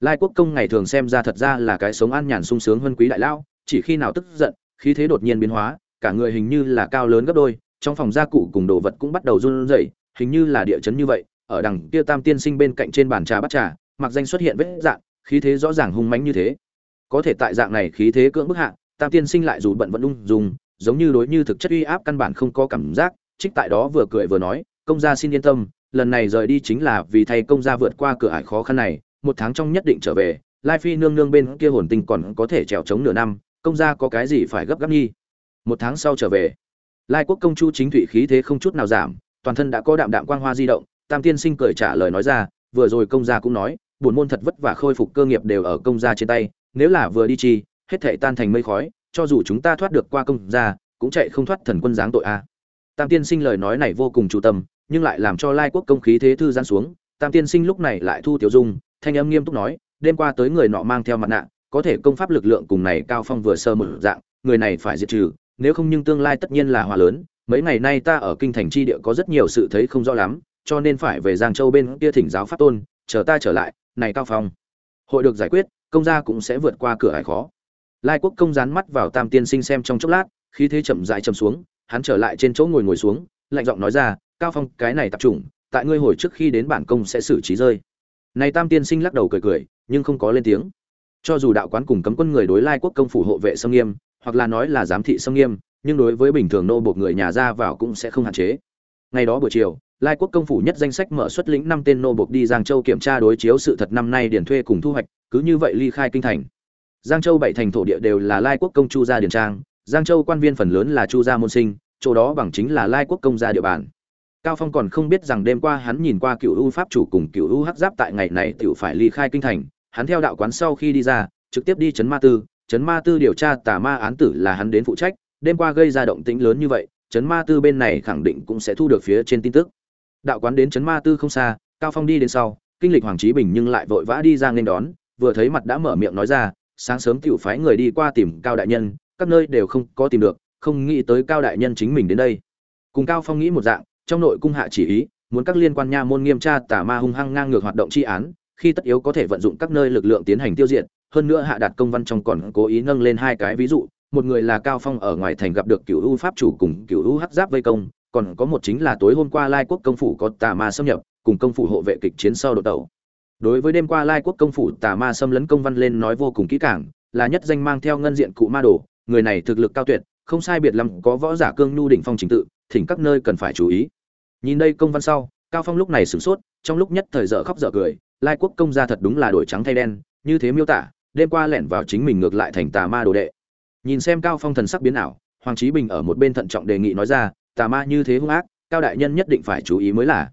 Lai quốc công ngày thường xem ra thật ra là cái sống an nhàn sung sướng hơn quý đại lão, chỉ khi nào tức giận, khí thế đột nhiên biến hóa, cả người hình như là cao lớn gấp đôi, trong phòng gia cụ cùng đồ vật cũng bắt đầu run rẩy, hình như là địa chấn như vậy ở đằng kia tam tiên sinh bên cạnh trên bàn trà bắt trà, mặc danh xuất hiện vết dạng, khí thế rõ ràng hung mãnh như thế. Có thể tại dạng này khí thế cưỡng bức hạ, tam tiên sinh lại dù bận vẫn ung dùng giống như đối như thực chất uy áp căn bản không có cảm giác, trích tại đó vừa cười vừa nói, công gia xin yên tâm, lần này rời đi chính là vì thay công gia vượt qua cửa ải khó khăn này, một tháng trong nhất định trở về, lai phi nương nương bên kia hồn tình còn có thể trèo trống nửa năm, công gia có cái gì phải gấp gáp nghi? Một tháng sau trở về, lai quốc công chu chính thủy khí thế không chút nào giảm, toàn thân đã có đạm đạm quang hoa di động tam tiên sinh cười trả lời nói ra, vừa rồi công gia cũng nói buồn môn thật vất vả khôi phục cơ nghiệp đều ở công gia trên tay, nếu là vừa đi chi, hết thảy tan thành mây khói, cho dù chúng ta thoát được qua công gia, cũng chạy không thoát thần quân giáng tội a. Tam tiên sinh lời nói này vô cùng chủ tâm, nhưng lại làm cho lai quốc công khí thế thư giãn xuống, tam tiên sinh lúc này lại thu tiểu dung, thanh âm nghiêm túc nói, đêm qua tới người nọ mang theo mặt nạ, có thể công pháp lực lượng cùng này cao phong vừa sơ một dạng, người này phải diệt trừ, nếu không nhưng tương lai tất nhiên là hòa lớn, mấy ngày nay ta ở kinh thành chi địa có rất nhiều sự thấy không rõ lắm cho nên phải về giang châu bên kia thỉnh giáo pháp tôn, chờ ta trở lại, này cao phong. Hội được giải quyết, công gia cũng sẽ vượt qua cửa hải khó. Lai quốc công dán mắt vào tam tiên sinh xem trong chốc lát khi thế chậm dại chậm xuống, hắn trở lại trên chỗ ngồi ngồi xuống, lạnh giọng nói ra, cao phong, cái này tập trung, tại ngươi hồi trước khi đến bản công sẽ xử trí rơi. Này tam tiên sinh lắc đầu cười cười, nhưng không có lên tiếng. Cho dù đạo quán cùng cấm quân người đối lai quốc công phủ hộ vệ sâm nghiêm, hoặc là nói là giám thị sâm nghiêm, nhưng đối với bình thường nô buộc người nhà ra vào cũng sẽ không hạn chế. Ngày đó buổi chiều lai quốc công phủ nhất danh sách mở xuất lĩnh năm tên nô buộc đi giang châu kiểm tra đối chiếu sự thật năm nay điển thuê cùng thu hoạch, cứ như vậy ly khai kinh thành. Giang châu bảy thành thổ địa đều là lai quốc công chu gia điển trang, giang châu quan viên phần lớn là chu gia môn sinh, chỗ đó bằng chính là lai quốc công gia địa bàn. Cao phong còn không biết rằng đêm qua hắn nhìn qua cựu u pháp chủ cùng cựu u hắc giáp tại ngày này tiểu phải ly khai kinh thành, hắn theo đạo quán sau khi đi ra, trực tiếp đi chấn ma tư chấn ma tư điều tra tà ma án tử là hắn đến phụ trách, đêm qua gây ra động tĩnh lớn như vậy chấn ma tư bên này khẳng định cũng sẽ thu được phía trên tin tức đạo quán đến chấn ma tư không xa, cao phong đi đến sau, kinh lịch hoàng trí bình nhưng lại vội vã đi ra nên đón, vừa thấy mặt đã mở miệng nói ra, sáng sớm tiểu phái người đi qua tìm cao đại nhân, các nơi đều không có tìm được, không nghĩ tới cao đại nhân chính mình đến đây. Cùng cao phong nghĩ một dạng, trong nội cung hạ chỉ ý, muốn các liên quan nha môn nghiêm tra tà ma hung hăng ngang ngược hoạt động tri án, khi tất yếu có thể vận dụng các nơi lực lượng tiến hành tiêu diệt, hơn nữa hạ đạt công văn trong còn cố ý nâng lên hai cái ví dụ, một người là cao phong ở ngoài thành gặp được cựu u pháp chủ cùng cựu u hắc giáp vây công còn có một chính là tối hôm qua lai quốc công phủ có tà ma xâm nhập, cùng công phủ hộ vệ kịch chiến sau đột tẩu đối với đêm qua lai quốc công phủ tà ma xâm lấn công văn lên nói vô cùng kỹ càng, là nhất danh mang theo ngân diện cụ ma đồ, người này thực lực cao tuyệt, không sai biệt lắm có võ giả cương nhu đỉnh phong trình tự, thỉnh các nơi cần phải chú ý. Nhìn đây công văn sau, cao phong lúc này sửng sốt, trong lúc nhất thời dở khóc dở cười, lai quốc công gia thật đúng là đổi trắng thay đen, như thế miêu tả, đêm qua lẻn vào chính mình ngược lại thành tà ma đồ đệ. Nhìn xem cao phong thần sắc biến ảo, hoàng trí bình ở một bên thận trọng đề nghị nói ra tà ma như thế hung ác cao đại nhân nhất định phải chú ý mới là.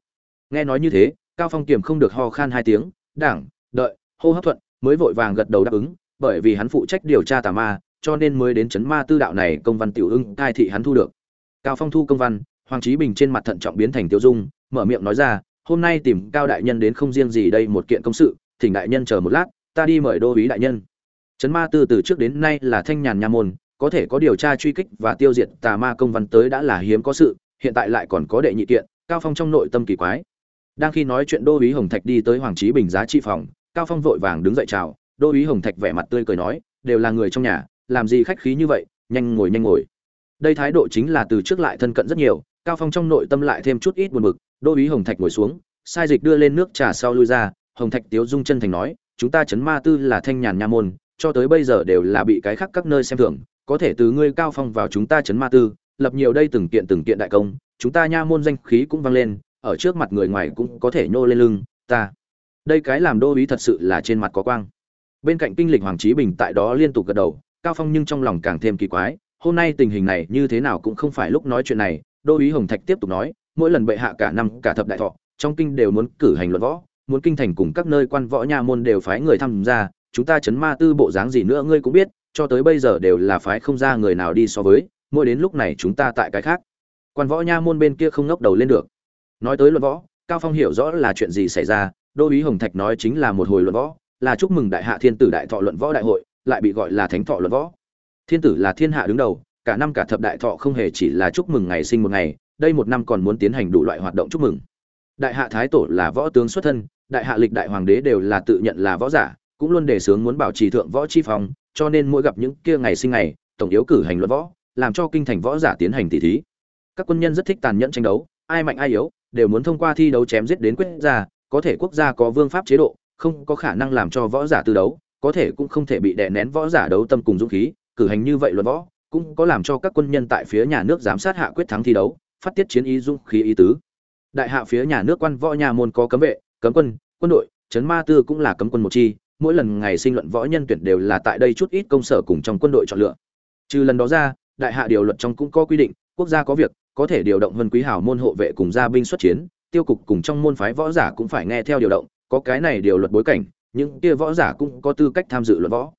Nghe nói như thế cao phong kiềm không được ho khan hai tiếng đảng đợi hô hấp thuận mới vội vàng gật đầu đáp ứng bởi vì hắn phụ trách điều tra tà ma cho nên mới đến chấn ma tư đạo này công văn tiểu ưng cai thị hắn thu được. Cao phong thu công văn hoàng trí bình trên mặt thận trọng biến thành tiêu dung mở miệng nói ra hôm nay tìm cao đại nhân đến không riêng gì đây một kiện công sự thỉnh đại nhân chờ một lát ta đi mời đô úy đại nhân. Chấn Ma Tư từ trước đến nay là thanh nhàn nha môn, có thể có điều tra truy kích và tiêu diệt tà ma công văn tới đã là hiếm có sự, hiện tại lại còn có đệ nhị kiện, Cao Phong trong nội tâm kỳ quái. Đang khi nói chuyện Đô úy Hồng Thạch đi tới Hoàng trí Bình giá trị phòng, Cao Phong vội vàng đứng dậy chào, Đô úy Hồng Thạch vẻ mặt tươi cười nói, đều là người trong nhà, làm gì khách khí như vậy, nhanh ngồi nhanh ngồi. Đây thái độ chính là từ trước lại thân cận rất nhiều, Cao Phong trong nội tâm lại thêm chút ít buồn bực, Đô úy Hồng Thạch ngồi xuống, sai dịch đưa lên nước trà sau lui ra, Hồng Thạch Tiếu Dung chân thành nói, chúng ta chấn ma tư là thanh nhàn nha môn, cho tới bây giờ đều là bị cái khác các nơi xem thường, có thể từ ngươi cao phong vào chúng ta chấn ma tư, lập nhiều đây từng kiện từng kiện đại công, chúng ta nha môn danh khí cũng vang lên, ở trước mặt người ngoài cũng có thể nhô lên lưng, ta. Đây cái làm đô úy thật sự là trên mặt có quang. Bên cạnh kinh lịch Hoàng trí Bình tại đó liên tục gật đầu, Cao Phong nhưng trong lòng càng thêm kỳ quái, hôm nay tình hình này như thế nào cũng không phải lúc nói chuyện này, đô úy Hồng Thạch tiếp tục nói, mỗi lần bệ hạ cả năm cả thập đại thọ, trong kinh đều muốn cử hành luận võ, muốn kinh thành cùng các nơi quan võ nha môn đều phái người tham gia, chúng ta chấn ma tư bộ dáng gì nữa ngươi cũng biết, cho tới bây giờ đều là phái không ra người nào đi so với, mỗi đến lúc này chúng ta tại cái khác. Quan võ nha môn bên kia không ngóc đầu lên được. Nói tới luận võ, Cao Phong hiểu rõ là chuyện gì xảy ra, Đô úy Hồng Thạch nói chính là một hồi luận võ, là chúc mừng đại hạ thiên tử đại thọ luận võ đại hội, lại bị gọi là thánh thọ luận võ. Thiên tử là thiên hạ đứng đầu, cả năm cả thập đại thọ không hề chỉ là chúc mừng ngày sinh một ngày, đây một năm còn muốn tiến hành đủ loại hoạt động chúc mừng. Đại hạ thái tổ là võ tướng xuất thân, đại hạ lịch đại hoàng đế đều là tự nhận là võ giả, cũng luôn đề xướng muốn bảo trì thượng võ chi phong, cho nên mỗi gặp những kia ngày sinh ngày, tổng yếu cử hành luận võ, làm cho kinh thành võ giả tiến hành tỷ thí. Các quân nhân rất thích tàn nhẫn tranh đấu, ai mạnh ai yếu, đều muốn thông qua thi đấu chém giết đến quyết ra, có thể quốc gia có vương pháp chế độ, không có khả năng làm cho võ giả tư đấu, có thể cũng không thể bị đè nén võ giả đấu tâm cùng dũng khí, cử hành như vậy luận võ, cũng có làm cho các quân nhân tại phía nhà nước giám sát hạ quyết thắng thi đấu, phát tiết chiến ý dũng khí ý tứ. Đại hạ phía nhà nước quan võ nhà môn có cấm vệ, cấm quân, quân đội, trấn ma tư cũng là cấm quân một chi, mỗi lần ngày sinh luận võ nhân tuyển đều là tại đây chút ít công sở cùng trong quân đội chọn lựa. Trừ lần đó ra, đại hạ điều luật trong cũng có quy định, quốc gia có việc, có thể điều động vân quý hảo môn hộ vệ cùng gia binh xuất chiến, tiêu cục cùng trong môn phái võ giả cũng phải nghe theo điều động, có cái này điều luật bối cảnh, những kia võ giả cũng có tư cách tham dự luận võ.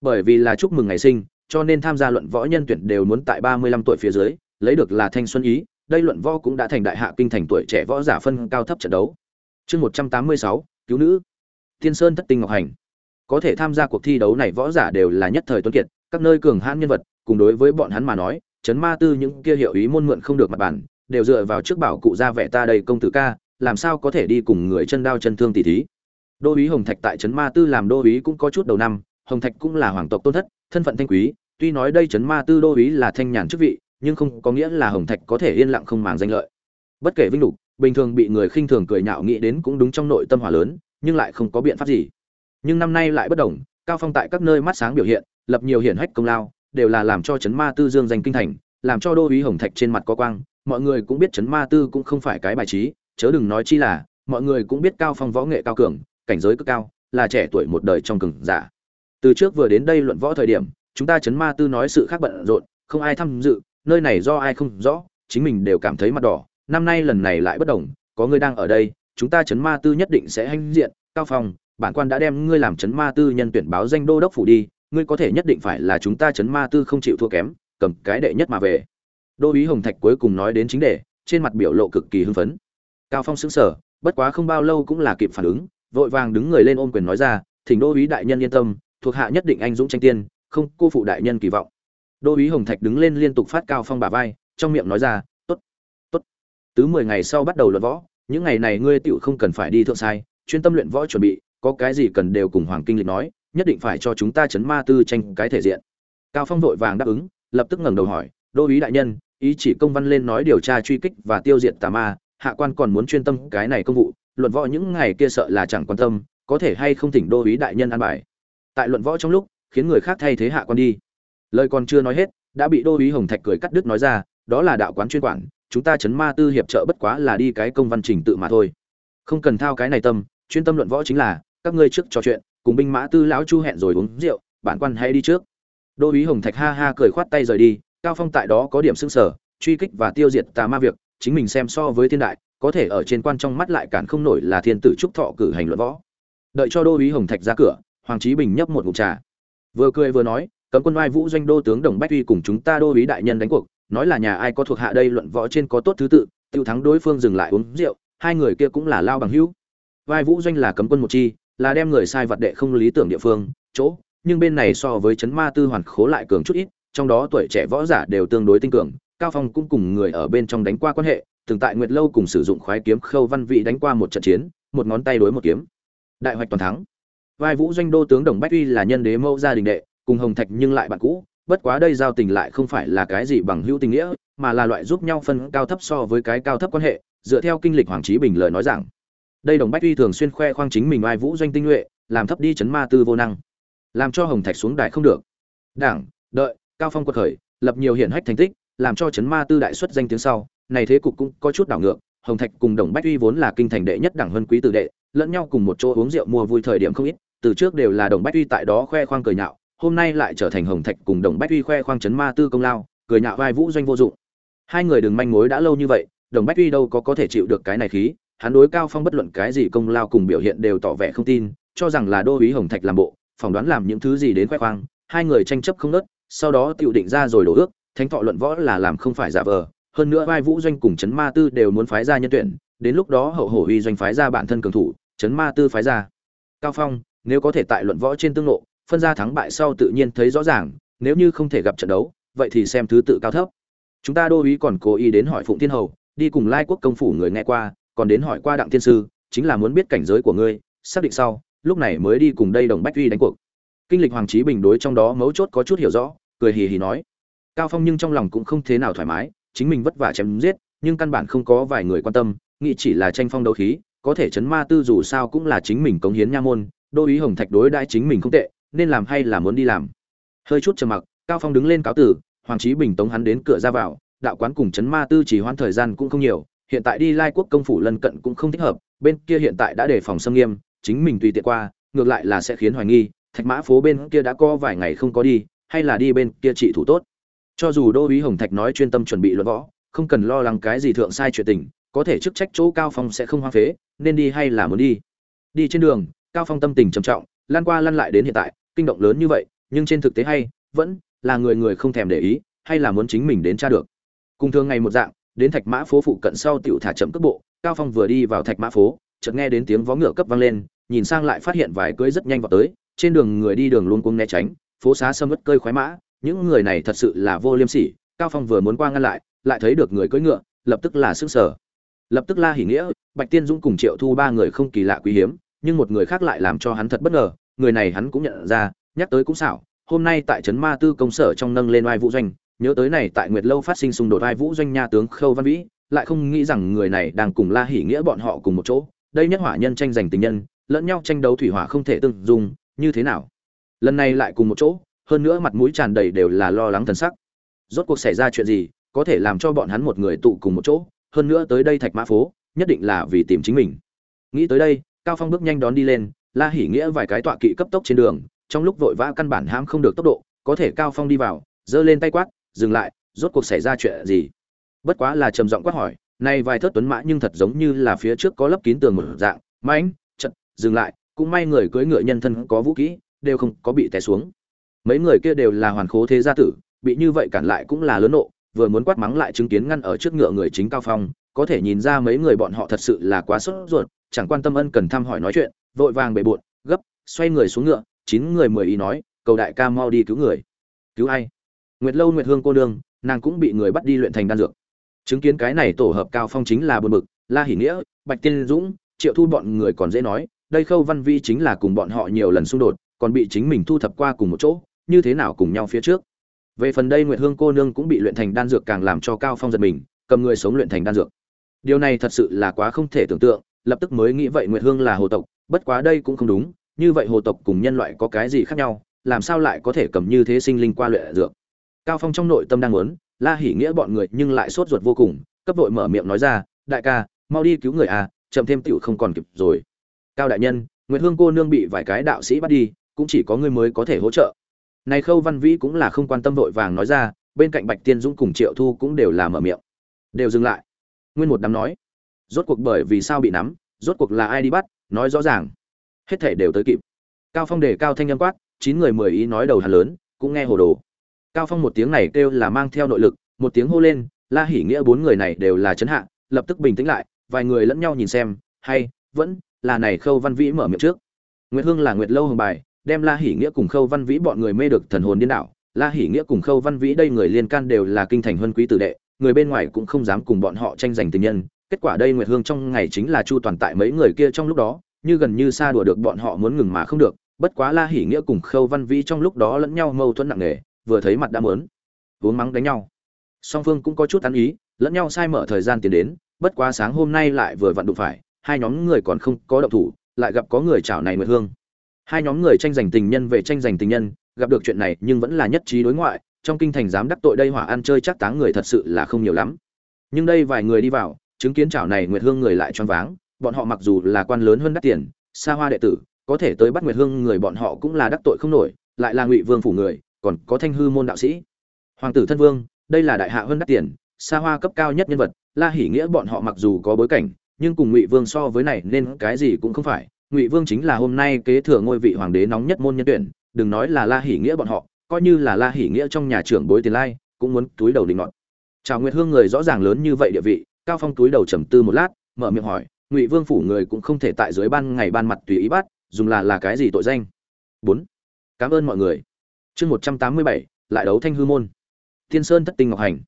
Bởi vì là chúc mừng ngày sinh, cho nên tham gia luận võ nhân tuyển đều muốn tại 35 tuổi phía dưới, lấy được là thanh xuân ý, đây luận võ cũng đã thành đại hạ kinh thành tuổi trẻ võ giả phân cao thấp trận đấu. Chương 186, cứu nữ. Tiên Sơn thất tinh ngọc hành. Có thể tham gia cuộc thi đấu này võ giả đều là nhất thời tuấn kiệt, các nơi cường hãn nhân vật, cùng đối với bọn hắn mà nói, chấn ma tư những kia hiệu ý môn mượn không được mặt bản, đều dựa vào trước bảo cụ ra vẻ ta đây công tử ca, làm sao có thể đi cùng người chân đao chân thương tỷ thí. Đô úy Hồng Thạch tại chấn ma tư làm đô úy cũng có chút đầu năm, Hồng Thạch cũng là hoàng tộc tôn thất, thân phận thanh quý, tuy nói đây chấn ma tư đô úy là thanh nhàn chức vị, nhưng không có nghĩa là Hồng Thạch có thể yên lặng không màng danh lợi. Bất kể vinh lục, bình thường bị người khinh thường cười nhạo nghĩ đến cũng đúng trong nội tâm hỏa lớn, nhưng lại không có biện pháp gì. Nhưng năm nay lại bất đồng, Cao Phong tại các nơi mắt sáng biểu hiện, lập nhiều hiển hách công lao, đều là làm cho chấn ma tư dương danh kinh thành, làm cho đô uý Hồng Thạch trên mặt có quang, mọi người cũng biết chấn ma tư cũng không phải cái bài trí, chớ đừng nói chi là, mọi người cũng biết Cao Phong võ nghệ cao cường, cảnh giới cực cao, là trẻ tuổi một đời trong cường giả. Từ trước vừa đến đây luận võ thời điểm, chúng ta chấn ma tư nói sự khác bận rộn, không ai tham dự, nơi này do ai không rõ, chính mình đều cảm thấy mặt đỏ, năm nay lần này lại bất đồng, có người đang ở đây, chúng ta chấn ma tư nhất định sẽ hanh diện, Cao Phong, bản quan đã đem ngươi làm chấn ma tư nhân tuyển báo danh đô đốc phủ đi, ngươi có thể nhất định phải là chúng ta chấn ma tư không chịu thua kém, cầm cái đệ nhất mà về. Đô úy Hồng Thạch cuối cùng nói đến chính đề, trên mặt biểu lộ cực kỳ hưng phấn. Cao Phong sững sờ, bất quá không bao lâu cũng là kịp phản ứng, vội vàng đứng người lên ôm quyền nói ra, "Thỉnh đô úy đại nhân yên tâm, thuộc hạ nhất định anh dũng tranh tiên, không cô phụ đại nhân kỳ vọng." Đô úy Hồng Thạch đứng lên liên tục phát Cao Phong bả vai, trong miệng nói ra, "Tốt, tốt." Tứ mười ngày sau bắt đầu luận võ, những ngày này ngươi tựu không cần phải đi thượng sai, chuyên tâm luyện võ chuẩn bị, có cái gì cần đều cùng Hoàng Kinh Lịch nói, nhất định phải cho chúng ta chấn ma tư tranh cái thể diện. Cao Phong vội vàng đáp ứng, lập tức ngẩng đầu hỏi, "Đô úy đại nhân, ý chỉ công văn lên nói điều tra truy kích và tiêu diệt tà ma, hạ quan còn muốn chuyên tâm cái này công vụ, luận võ những ngày kia sợ là chẳng quan tâm, có thể hay không thỉnh đô úy đại nhân an bài." Tại luận võ trong lúc, khiến người khác thay thế hạ quan đi. Lời còn chưa nói hết, đã bị đô úy Hồng Thạch cười cắt đứt nói ra, đó là đạo quán chuyên quản, chúng ta chấn ma tư hiệp trợ bất quá là đi cái công văn trình tự mà thôi. Không cần thao cái này tâm, chuyên tâm luận võ chính là, các ngươi trước trò chuyện, cùng binh mã tư lão chu hẹn rồi uống rượu bản quan hãy đi trước. Đô úy hồng thạch ha ha cười khoát tay rời đi cao phong tại đó có điểm xưng sở truy kích và tiêu diệt tà ma việc chính mình xem so với thiên đại có thể ở trên quan trong mắt lại cản không nổi là thiên tử trúc thọ cử hành luận võ. Đợi cho đô úy hồng thạch ra cửa hoàng trí bình nhấp một ngụm trà. Vừa cười vừa nói cấm quân oai vũ doanh đô tướng đồng bách uy cùng chúng ta đô úy đại nhân đánh cuộc nói là nhà ai có thuộc hạ đây luận võ trên có tốt thứ tự tiêu thắng đối phương dừng lại uống rượu hai người kia cũng là lao bằng hữu. Vai vũ doanh là cấm quân một chi là đem người sai vật đệ không lý tưởng địa phương, chỗ, nhưng bên này so với chấn ma tư hoàn khố lại cường chút ít, trong đó tuổi trẻ võ giả đều tương đối tinh cường, cao phong cũng cùng người ở bên trong đánh qua quan hệ, từng tại nguyệt lâu cùng sử dụng khoái kiếm khâu văn vị đánh qua một trận chiến, một ngón tay đối một kiếm. Đại hoạch toàn thắng. Vai vũ doanh đô tướng đồng bách uy là nhân đế mẫu gia đình đệ, cùng hồng thạch nhưng lại bạn cũ, bất quá đây giao tình lại không phải là cái gì bằng hữu tình nghĩa, mà là loại giúp nhau phân cao thấp so với cái cao thấp quan hệ, dựa theo kinh lịch hoàng trí bình lời nói rằng đây đồng bách uy thường xuyên khoe khoang chính mình oai vũ doanh tinh nhuệ, làm thấp đi chấn ma tư vô năng. Làm cho hồng thạch xuống đại không được. Đảng, đợi, cao phong quật khởi, lập nhiều hiển hách thành tích, làm cho chấn ma tư đại xuất danh tiếng sau, này thế cục cũng có chút đảo ngược. Hồng thạch cùng đồng bách uy vốn là kinh thành đệ nhất đảng hơn quý tử đệ, lẫn nhau cùng một chỗ uống rượu mua vui thời điểm không ít, từ trước đều là đồng bách uy tại đó khoe khoang cười nhạo, hôm nay lại trở thành hồng thạch cùng đồng bách uy khoe khoang chấn ma tư công lao, cười nhạo vai vũ doanh vô dụng. Hai người đừng manh mối đã lâu như vậy, đồng bách uy đâu có có thể chịu được cái này khí hắn đối cao phong bất luận cái gì công lao cùng biểu hiện đều tỏ vẻ không tin, cho rằng là đô úy hồng thạch làm bộ, phỏng đoán làm những thứ gì đến khoe khoang, hai người tranh chấp không nớt, sau đó tự định ra rồi đổ ước, thánh thọ luận võ là làm không phải giả vờ, hơn nữa vai vũ doanh cùng Trấn ma tư đều muốn phái ra nhân tuyển, đến lúc đó hậu hổ uy doanh phái ra bản thân cường thủ Trấn ma tư phái ra. Cao phong, nếu có thể tại luận võ trên tương lộ phân ra thắng bại sau tự nhiên thấy rõ ràng, nếu như không thể gặp trận đấu, vậy thì xem thứ tự cao thấp. Chúng ta đô úy còn cố ý đến hỏi phụng thiên hầu, đi cùng lai quốc công phủ người nghe qua còn đến hỏi qua đặng thiên sư, chính là muốn biết cảnh giới của ngươi, xác định sau, lúc này mới đi cùng đây đồng bách uy đánh cuộc. Kinh lịch hoàng trí bình đối trong đó mấu chốt có chút hiểu rõ, cười hì hì nói, cao phong nhưng trong lòng cũng không thế nào thoải mái, chính mình vất vả chém giết, nhưng căn bản không có vài người quan tâm, nghĩ chỉ là tranh phong đấu khí, có thể chấn ma tư dù sao cũng là chính mình cống hiến nha môn, đô ý hồng thạch đối đãi chính mình không tệ, nên làm hay là muốn đi làm. Hơi chút trầm mặc, cao phong đứng lên cáo tử, hoàng trí bình tống hắn đến cửa ra vào, đạo quán cùng chấn ma tư chỉ hoãn thời gian cũng không nhiều hiện tại đi lai quốc công phủ lân cận cũng không thích hợp, bên kia hiện tại đã đề phòng xâm nghiêm, chính mình tùy tiện qua, ngược lại là sẽ khiến hoài nghi, thạch mã phố bên kia đã có vài ngày không có đi, hay là đi bên kia trị thủ tốt. Cho dù đô uý hồng thạch nói chuyên tâm chuẩn bị luận võ, không cần lo lắng cái gì thượng sai chuyện tình, có thể chức trách chỗ cao phong sẽ không hoang phế, nên đi hay là muốn đi. Đi trên đường, cao phong tâm tình trầm trọng lan qua lăn lại đến hiện tại, kinh động lớn như vậy, nhưng trên thực tế hay, vẫn là người người không thèm để ý, hay là muốn chính mình đến tra được. Cùng thường ngày một dạng đến thạch mã phố phụ cận sau tiểu thả chậm cước bộ, cao phong vừa đi vào thạch mã phố, chợt nghe đến tiếng vó ngựa cấp vang lên, nhìn sang lại phát hiện vài cưỡi rất nhanh vào tới, trên đường người đi đường luôn cuống né tránh, phố xá sâm ướt cơi khoái mã, những người này thật sự là vô liêm sỉ, cao phong vừa muốn qua ngăn lại lại thấy được người cưỡi ngựa, lập tức là sức sở lập tức la hỉ nghĩa, bạch tiên dũng cùng triệu thu ba người không kỳ lạ quý hiếm, nhưng một người khác lại làm cho hắn thật bất ngờ, người này hắn cũng nhận ra, nhắc tới cũng xảo, hôm nay tại trấn ma tư công sở trong nâng lên oai vũ doanh nhớ tới này tại nguyệt lâu phát sinh xung đột oai vũ doanh nha tướng khâu văn vĩ, lại không nghĩ rằng người này đang cùng la hỉ nghĩa bọn họ cùng một chỗ. Đây nhất hỏa nhân tranh giành tình nhân, lẫn nhau tranh đấu thủy hỏa không thể tương dung, như thế nào? Lần này lại cùng một chỗ, hơn nữa mặt mũi tràn đầy đều là lo lắng thần sắc. Rốt cuộc xảy ra chuyện gì, có thể làm cho bọn hắn một người tụ cùng một chỗ, hơn nữa tới đây thạch mã phố, nhất định là vì tìm chính mình. Nghĩ tới đây, cao phong bước nhanh đón đi lên, la hỉ nghĩa vài cái tọa kỵ cấp tốc trên đường, trong lúc vội vã căn bản hãm không được tốc độ, có thể cao phong đi vào, giơ lên tay quát dừng lại, rốt cuộc xảy ra chuyện gì? Bất quá là trầm giọng quát hỏi, nay vài thớt tuấn mã nhưng thật giống như là phía trước có lấp kín tường một dạng, mãnh, chật, dừng lại, cũng may người cưỡi ngựa nhân thân có vũ kỹ, đều không có bị té xuống. Mấy người kia đều là hoàn khố thế gia tử, bị như vậy cản lại cũng là lớn nộ, vừa muốn quát mắng lại chứng kiến ngăn ở trước ngựa người chính cao phong, có thể nhìn ra mấy người bọn họ thật sự là quá sốt ruột, chẳng quan tâm ân cần thăm hỏi nói chuyện, vội vàng bề bộn, gấp, xoay người xuống ngựa, chín người mười ý nói, cầu đại ca mau đi cứu người. Cứu ai? Nguyệt lâu nguyệt hương cô nương, nàng cũng bị người bắt đi luyện thành đan dược. Chứng kiến cái này tổ hợp cao phong chính là buồn bực, la hỉ nghĩa, bạch tiên dũng, triệu thu bọn người còn dễ nói, đây khâu văn vi chính là cùng bọn họ nhiều lần xung đột, còn bị chính mình thu thập qua cùng một chỗ, như thế nào cùng nhau phía trước. Về phần đây nguyệt hương cô nương cũng bị luyện thành đan dược càng làm cho cao phong giật mình, cầm người sống luyện thành đan dược. Điều này thật sự là quá không thể tưởng tượng, lập tức mới nghĩ vậy nguyệt hương là hồ tộc, bất quá đây cũng không đúng, như vậy hồ tộc cùng nhân loại có cái gì khác nhau, làm sao lại có thể cầm như thế sinh linh qua luyện dược? Cao phong trong nội tâm đang muốn, la hỉ nghĩa bọn người nhưng lại sốt ruột vô cùng, cấp vội mở miệng nói ra, đại ca, mau đi cứu người à chậm thêm tiểu không còn kịp rồi. Cao đại nhân, nguyệt hương cô nương bị vài cái đạo sĩ bắt đi, cũng chỉ có ngươi mới có thể hỗ trợ. Này khâu văn vĩ cũng là không quan tâm vội vàng nói ra, bên cạnh bạch tiên dũng cùng triệu thu cũng đều là mở miệng. Đều dừng lại. Nguyên một đám nói. Rốt cuộc bởi vì sao bị nắm, rốt cuộc là ai đi bắt, nói rõ ràng. Hết thể đều tới kịp. Cao phong đề cao thanh nhân quát, chín người mười ý nói đầu hàn lớn, cũng nghe hồ đồ cao phong một tiếng này kêu là mang theo nội lực, một tiếng hô lên, la hỉ nghĩa bốn người này đều là chấn hạ, lập tức bình tĩnh lại, vài người lẫn nhau nhìn xem, hay, vẫn, là này khâu văn vĩ mở miệng trước. Nguyệt hương là nguyệt lâu hồng bài, đem la hỉ nghĩa cùng khâu văn vĩ bọn người mê được thần hồn điên đảo. La hỉ nghĩa cùng khâu văn vĩ đây người liên can đều là kinh thành huân quý tử đệ, người bên ngoài cũng không dám cùng bọn họ tranh giành tình nhân. Kết quả đây nguyệt hương trong ngày chính là chu toàn tại mấy người kia trong lúc đó, như gần như xa đùa được bọn họ muốn ngừng mà không được. Bất quá la hỉ nghĩa cùng khâu văn vĩ trong lúc đó lẫn nhau mâu thuẫn nặng nề vừa thấy mặt đã mớn. Uống mắng đánh nhau. Song phương cũng có chút tán ý, lẫn nhau sai mở thời gian tiến đến, bất quá sáng hôm nay lại vừa vặn đụng phải, hai nhóm người còn không có động thủ, lại gặp có người chảo này nguyệt hương. Hai nhóm người tranh giành tình nhân về tranh giành tình nhân, gặp được chuyện này nhưng vẫn là nhất trí đối ngoại, trong kinh thành dám đắc tội đây hỏa ăn chơi chắc táng người thật sự là không nhiều lắm. Nhưng đây vài người đi vào, chứng kiến chảo này nguyệt hương người lại choáng váng, bọn họ mặc dù là quan lớn hơn đắt tiền, xa hoa đệ tử, có thể tới bắt nguyệt hương người bọn họ cũng là đắc tội không nổi, lại là ngụy vương phủ người còn có thanh hư môn đạo sĩ. Hoàng tử thân vương, đây là đại hạ hơn đắt tiền, xa hoa cấp cao nhất nhân vật, la hỉ nghĩa bọn họ mặc dù có bối cảnh, nhưng cùng ngụy vương so với này nên cái gì cũng không phải. Ngụy vương chính là hôm nay kế thừa ngôi vị hoàng đế nóng nhất môn nhân tuyển, đừng nói là la hỉ nghĩa bọn họ, coi như là la hỉ nghĩa trong nhà trưởng bối tiền lai, cũng muốn túi đầu đình ngọn chào nguyệt hương người rõ ràng lớn như vậy địa vị, cao phong túi đầu trầm tư một lát, mở miệng hỏi, ngụy vương phủ người cũng không thể tại dưới ban ngày ban mặt tùy ý bắt, dùng là là cái gì tội danh? Bốn. Cảm ơn mọi người chương một trăm tám mươi bảy, lại đấu thanh hư môn. Thiên sơn thất tinh ngọc hành.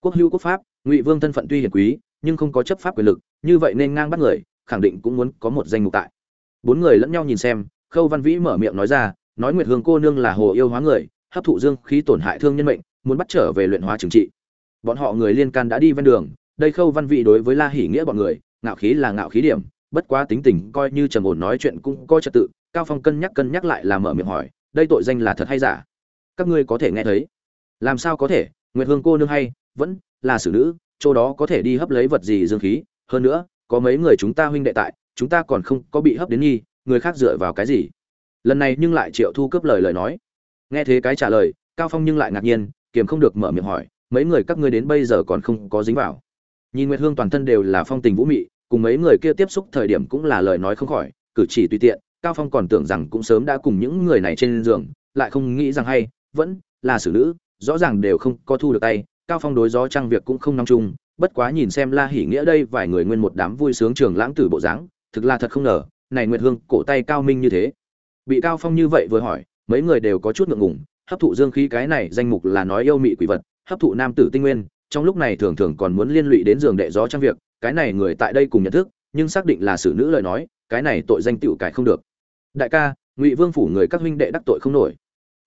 Quốc hữu quốc pháp, ngụy vương thân phận tuy hiển quý, nhưng không có chấp pháp quyền lực, như vậy nên ngang bắt người, khẳng định cũng muốn có một danh mục tại. Bốn người lẫn nhau nhìn xem, khâu văn vĩ mở miệng nói ra, nói nguyệt hương cô nương là hồ yêu hóa người, hấp thụ dương khí tổn hại thương nhân mệnh, muốn bắt trở về luyện hóa trừng trị. Bọn họ người liên can đã đi ven đường, đây khâu văn vĩ đối với la hỉ nghĩa bọn người, ngạo khí là ngạo khí điểm, bất quá tính tình coi như trầm ổn nói chuyện cũng có trật tự, cao phong cân nhắc cân nhắc lại là mở miệng hỏi đây tội danh là thật hay giả? Các ngươi có thể nghe thấy. Làm sao có thể? Nguyệt hương cô nương hay, vẫn là xử nữ, chỗ đó có thể đi hấp lấy vật gì dương khí? Hơn nữa, có mấy người chúng ta huynh đệ tại, chúng ta còn không có bị hấp đến nghi, người khác dựa vào cái gì? Lần này nhưng lại triệu thu cướp lời lời nói. Nghe thế cái trả lời, cao phong nhưng lại ngạc nhiên, kiềm không được mở miệng hỏi, mấy người các ngươi đến bây giờ còn không có dính vào. Nhìn nguyệt hương toàn thân đều là phong tình vũ mị, cùng mấy người kia tiếp xúc thời điểm cũng là lời nói không khỏi, cử chỉ tùy tiện cao phong còn tưởng rằng cũng sớm đã cùng những người này trên giường, lại không nghĩ rằng hay, vẫn là xử nữ, rõ ràng đều không có thu được tay, cao phong đối gió trăng việc cũng không nóng chung, bất quá nhìn xem la hỉ nghĩa đây vài người nguyên một đám vui sướng trường lãng tử bộ dáng, thực là thật không ngờ, này nguyệt hương cổ tay cao minh như thế. Bị cao phong như vậy vừa hỏi, mấy người đều có chút ngượng ngùng, hấp thụ dương khí cái này danh mục là nói yêu mị quỷ vật, hấp thụ nam tử tinh nguyên, trong lúc này thường thường còn muốn liên lụy đến giường đệ gió trăng việc, cái này người tại đây cùng nhận thức, nhưng xác định là xử nữ lời nói, cái này tội danh tựu cải không được đại ca, ngụy vương phủ người các huynh đệ đắc tội không nổi.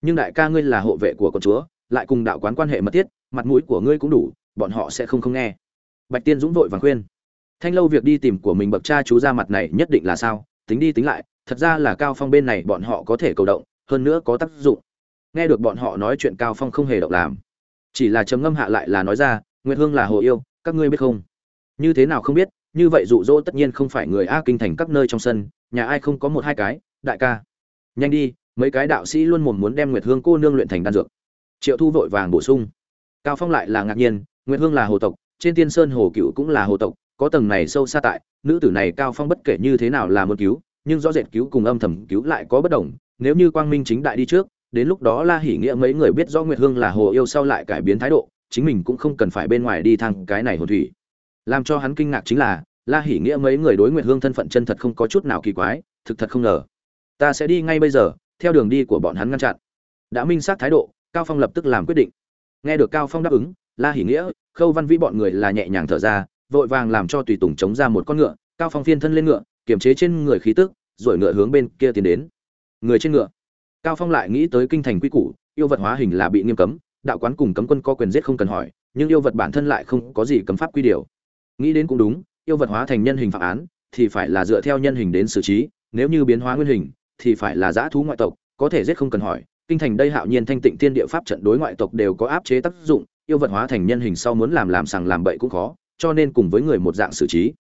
Nhưng đại ca ngươi là hộ vệ của con chúa, lại cùng đạo quán quan hệ mật thiết, mặt mũi của ngươi cũng đủ, bọn họ sẽ không không nghe. Bạch tiên dũng vội vàng khuyên. Thanh lâu việc đi tìm của mình bậc cha chú ra mặt này nhất định là sao? Tính đi tính lại, thật ra là cao phong bên này bọn họ có thể cầu động, hơn nữa có tác dụng. Nghe được bọn họ nói chuyện cao phong không hề động làm. Chỉ là chấm ngâm hạ lại là nói ra, nguyệt hương là hồ yêu, các ngươi biết không? Như thế nào không biết như vậy dụ dỗ tất nhiên không phải người a kinh thành các nơi trong sân, nhà ai không có một hai cái, đại ca. Nhanh đi, mấy cái đạo sĩ luôn mồm muốn đem nguyệt hương cô nương luyện thành đan dược. Triệu thu vội vàng bổ sung. Cao phong lại là ngạc nhiên, nguyệt hương là hồ tộc, trên tiên sơn hồ cựu cũng là hồ tộc, có tầng này sâu xa tại, nữ tử này cao phong bất kể như thế nào là muốn cứu, nhưng rõ rệt cứu cùng âm thầm cứu lại có bất đồng, nếu như quang minh chính đại đi trước, đến lúc đó la hỉ nghĩa mấy người biết rõ nguyệt hương là hồ yêu sau lại cải biến thái độ, chính mình cũng không cần phải bên ngoài đi thăng cái này hồ thủy làm cho hắn kinh ngạc chính là, la hỉ nghĩa mấy người đối nguyện hương thân phận chân thật không có chút nào kỳ quái, thực thật không ngờ. Ta sẽ đi ngay bây giờ, theo đường đi của bọn hắn ngăn chặn. Đã minh xác thái độ, cao phong lập tức làm quyết định. Nghe được cao phong đáp ứng, la hỉ nghĩa, khâu văn vĩ bọn người là nhẹ nhàng thở ra, vội vàng làm cho tùy tùng chống ra một con ngựa, cao phong phiên thân lên ngựa, kiềm chế trên người khí tức, rồi ngựa hướng bên kia tiến đến. Người trên ngựa. Cao phong lại nghĩ tới kinh thành quy củ, yêu vật hóa hình là bị nghiêm cấm, đạo quán cùng cấm quân có quyền giết không cần hỏi, nhưng yêu vật bản thân lại không có gì cấm pháp quy điều nghĩ đến cũng đúng, yêu vật hóa thành nhân hình phạm án, thì phải là dựa theo nhân hình đến xử trí, nếu như biến hóa nguyên hình, thì phải là giã thú ngoại tộc, có thể giết không cần hỏi. Kinh thành đây hạo nhiên thanh tịnh tiên địa pháp trận đối ngoại tộc đều có áp chế tác dụng, yêu vật hóa thành nhân hình sau muốn làm làm sằng làm bậy cũng khó, cho nên cùng với người một dạng xử trí.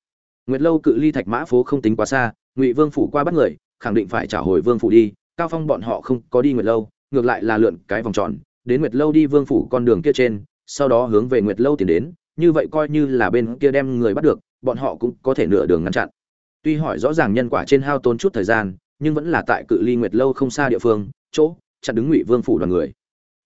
Nguyệt lâu cự ly thạch mã phố không tính quá xa, ngụy vương phủ qua bắt người, khẳng định phải trả hồi vương phủ đi, cao phong bọn họ không có đi nguyệt lâu, ngược lại là lượn cái vòng tròn, đến nguyệt lâu đi vương phủ con đường kia trên, sau đó hướng về nguyệt lâu tiến đến như vậy coi như là bên kia đem người bắt được, bọn họ cũng có thể nửa đường ngăn chặn. Tuy hỏi rõ ràng nhân quả trên hao tốn chút thời gian, nhưng vẫn là tại cự ly nguyệt lâu không xa địa phương, chỗ, chặn đứng ngụy vương phủ đoàn người.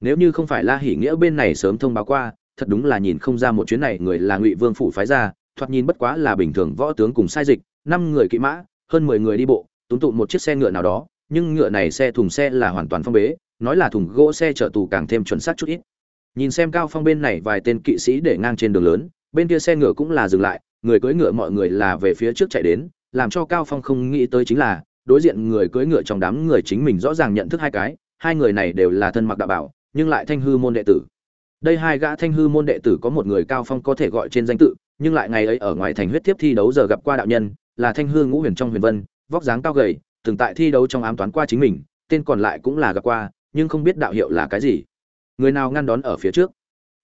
Nếu như không phải la hỉ nghĩa bên này sớm thông báo qua, thật đúng là nhìn không ra một chuyến này người là ngụy vương phủ phái ra, thoạt nhìn bất quá là bình thường võ tướng cùng sai dịch, năm người kỵ mã, hơn mười người đi bộ túng tụm một chiếc xe ngựa nào đó, nhưng ngựa này xe thùng xe là hoàn toàn phong bế, nói là thùng gỗ xe chở tù càng thêm chuẩn xác chút ít nhìn xem cao phong bên này vài tên kỵ sĩ để ngang trên đường lớn, bên kia xe ngựa cũng là dừng lại, người cưỡi ngựa mọi người là về phía trước chạy đến, làm cho cao phong không nghĩ tới chính là, đối diện người cưỡi ngựa trong đám người chính mình rõ ràng nhận thức hai cái, hai người này đều là thân mặc đạo bảo, nhưng lại thanh hư môn đệ tử. Đây hai gã thanh hư môn đệ tử có một người cao phong có thể gọi trên danh tự, nhưng lại ngày ấy ở ngoài thành huyết tiếp thi đấu giờ gặp qua đạo nhân, là thanh hư ngũ huyền trong huyền vân, vóc dáng cao gầy, từng tại thi đấu trong ám toán qua chính mình, tên còn lại cũng là gặp qua, nhưng không biết đạo hiệu là cái gì người nào ngăn đón ở phía trước?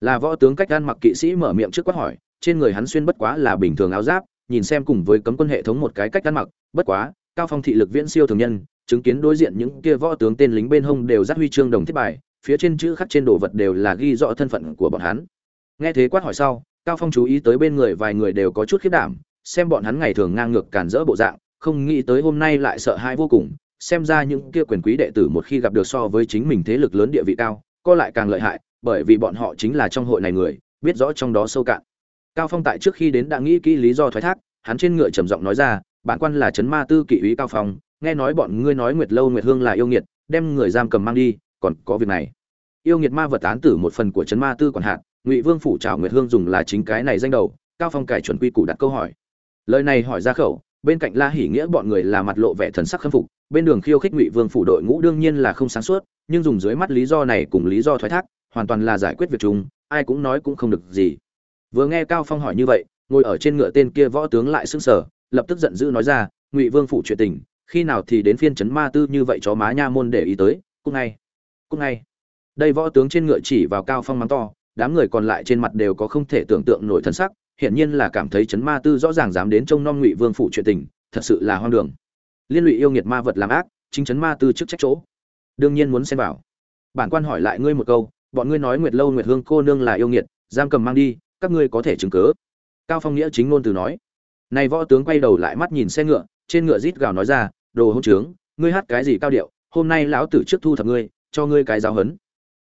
Là võ tướng cách gan mặc kỵ sĩ mở miệng trước quát hỏi, trên người hắn xuyên bất quá là bình thường áo giáp, nhìn xem cùng với cấm quân hệ thống một cái cách ăn mặc, bất quá, cao phong thị lực viễn siêu thường nhân, chứng kiến đối diện những kia võ tướng tên lính bên hông đều dắt huy chương đồng thiết bài, phía trên chữ khắc trên đồ vật đều là ghi rõ thân phận của bọn hắn. Nghe thế quát hỏi sau, cao phong chú ý tới bên người vài người đều có chút khiếp đảm, xem bọn hắn ngày thường ngang ngược cản rỡ bộ dạng, không nghĩ tới hôm nay lại sợ hãi vô cùng, xem ra những kia quyền quý đệ tử một khi gặp được so với chính mình thế lực lớn địa vị cao co lại càng lợi hại, bởi vì bọn họ chính là trong hội này người, biết rõ trong đó sâu cạn. Cao phong tại trước khi đến đã nghĩ kỹ lý do thoái thác, hắn trên ngựa trầm giọng nói ra, bản quan là trấn ma tư kỵ úy cao phong, nghe nói bọn ngươi nói nguyệt lâu nguyệt hương là yêu nghiệt, đem người giam cầm mang đi, còn có việc này. Yêu nghiệt ma vật án tử một phần của trấn ma tư còn hạn ngụy vương phủ trào nguyệt hương dùng là chính cái này danh đầu, cao phong cải chuẩn quy củ đặt câu hỏi. Lời này hỏi ra khẩu, bên cạnh la hỉ nghĩa bọn người là mặt lộ vẻ thần sắc khâm phục bên đường khiêu khích ngụy vương phủ đội ngũ đương nhiên là không sáng suốt, nhưng dùng dưới mắt lý do này cùng lý do thoái thác, hoàn toàn là giải quyết việc chung, ai cũng nói cũng không được gì. Vừa nghe cao phong hỏi như vậy, ngồi ở trên ngựa tên kia võ tướng lại sững sờ, lập tức giận dữ nói ra, ngụy vương phủ chuyện tình, khi nào thì đến phiên chấn ma tư như vậy chó má nha môn để ý tới, cũng ngay cũng ngay. Đây võ tướng trên ngựa chỉ vào cao phong mắng to, đám người còn lại trên mặt đều có không thể tưởng tượng nổi thân sắc, hiển nhiên là cảm thấy chấn ma tư rõ ràng dám đến trông nom ngụy vương phủ chuyện tình, thật sự là hoang đường liên lụy yêu nghiệt ma vật làm ác, chính chấn ma tư trước trách chỗ. Đương nhiên muốn xem vào. Bản quan hỏi lại ngươi một câu, bọn ngươi nói nguyệt lâu nguyệt hương cô nương là yêu nghiệt, giam cầm mang đi, các ngươi có thể chứng cớ cao phong nghĩa chính ngôn từ nói. Này võ tướng quay đầu lại mắt nhìn xe ngựa, trên ngựa rít gào nói ra, đồ hỗn trướng, ngươi hát cái gì cao điệu, hôm nay lão tử trước thu thập ngươi, cho ngươi cái giáo hấn.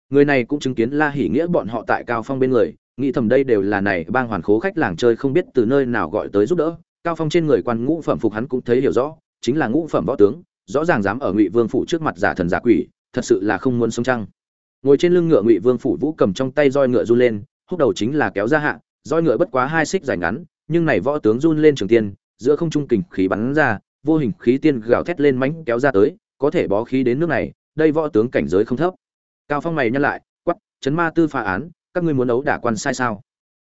Người này cũng chứng kiến la hỉ nghĩa bọn họ tại cao phong bên người, nghĩ thầm đây đều là này bang hoàn khố khách làng chơi không biết từ nơi nào gọi tới giúp đỡ. Cao phong trên người quan ngũ phẩm phục hắn cũng thấy hiểu rõ chính là ngũ phẩm võ tướng, rõ ràng dám ở ngụy vương phủ trước mặt giả thần giả quỷ, thật sự là không muốn sống trăng ngồi trên lưng ngựa ngụy vương phủ vũ cầm trong tay roi ngựa run lên, húc đầu chính là kéo ra hạ, roi ngựa bất quá hai xích dài ngắn, nhưng này võ tướng run lên trường tiên, giữa không trung kình khí bắn ra, vô hình khí tiên gào thét lên mánh kéo ra tới, có thể bó khí đến nước này, đây võ tướng cảnh giới không thấp. Cao phong mày nhăn lại quắp chấn ma tư phá án, các ngươi muốn đấu đả quan sai sao?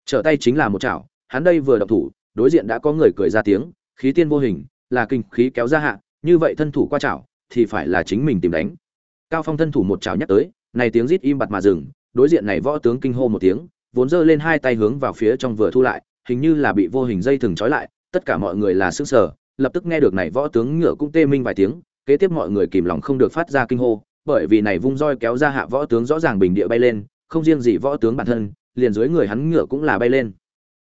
Trở tay chính là một chảo, hắn đây vừa động thủ, đối diện đã có người cười ra tiếng, khí tiên vô hình là kinh khí kéo ra hạ, như vậy thân thủ qua chảo thì phải là chính mình tìm đánh. Cao phong thân thủ một chảo nhắc tới, này tiếng rít im bặt mà dừng, đối diện này võ tướng kinh hô một tiếng, vốn giơ lên hai tay hướng vào phía trong vừa thu lại, hình như là bị vô hình dây thừng trói lại, tất cả mọi người là sức sở lập tức nghe được này võ tướng ngựa cũng tê minh vài tiếng, kế tiếp mọi người kìm lòng không được phát ra kinh hô, bởi vì này vung roi kéo ra hạ võ tướng rõ ràng bình địa bay lên, không riêng gì võ tướng bản thân, liền dưới người hắn ngựa cũng là bay lên.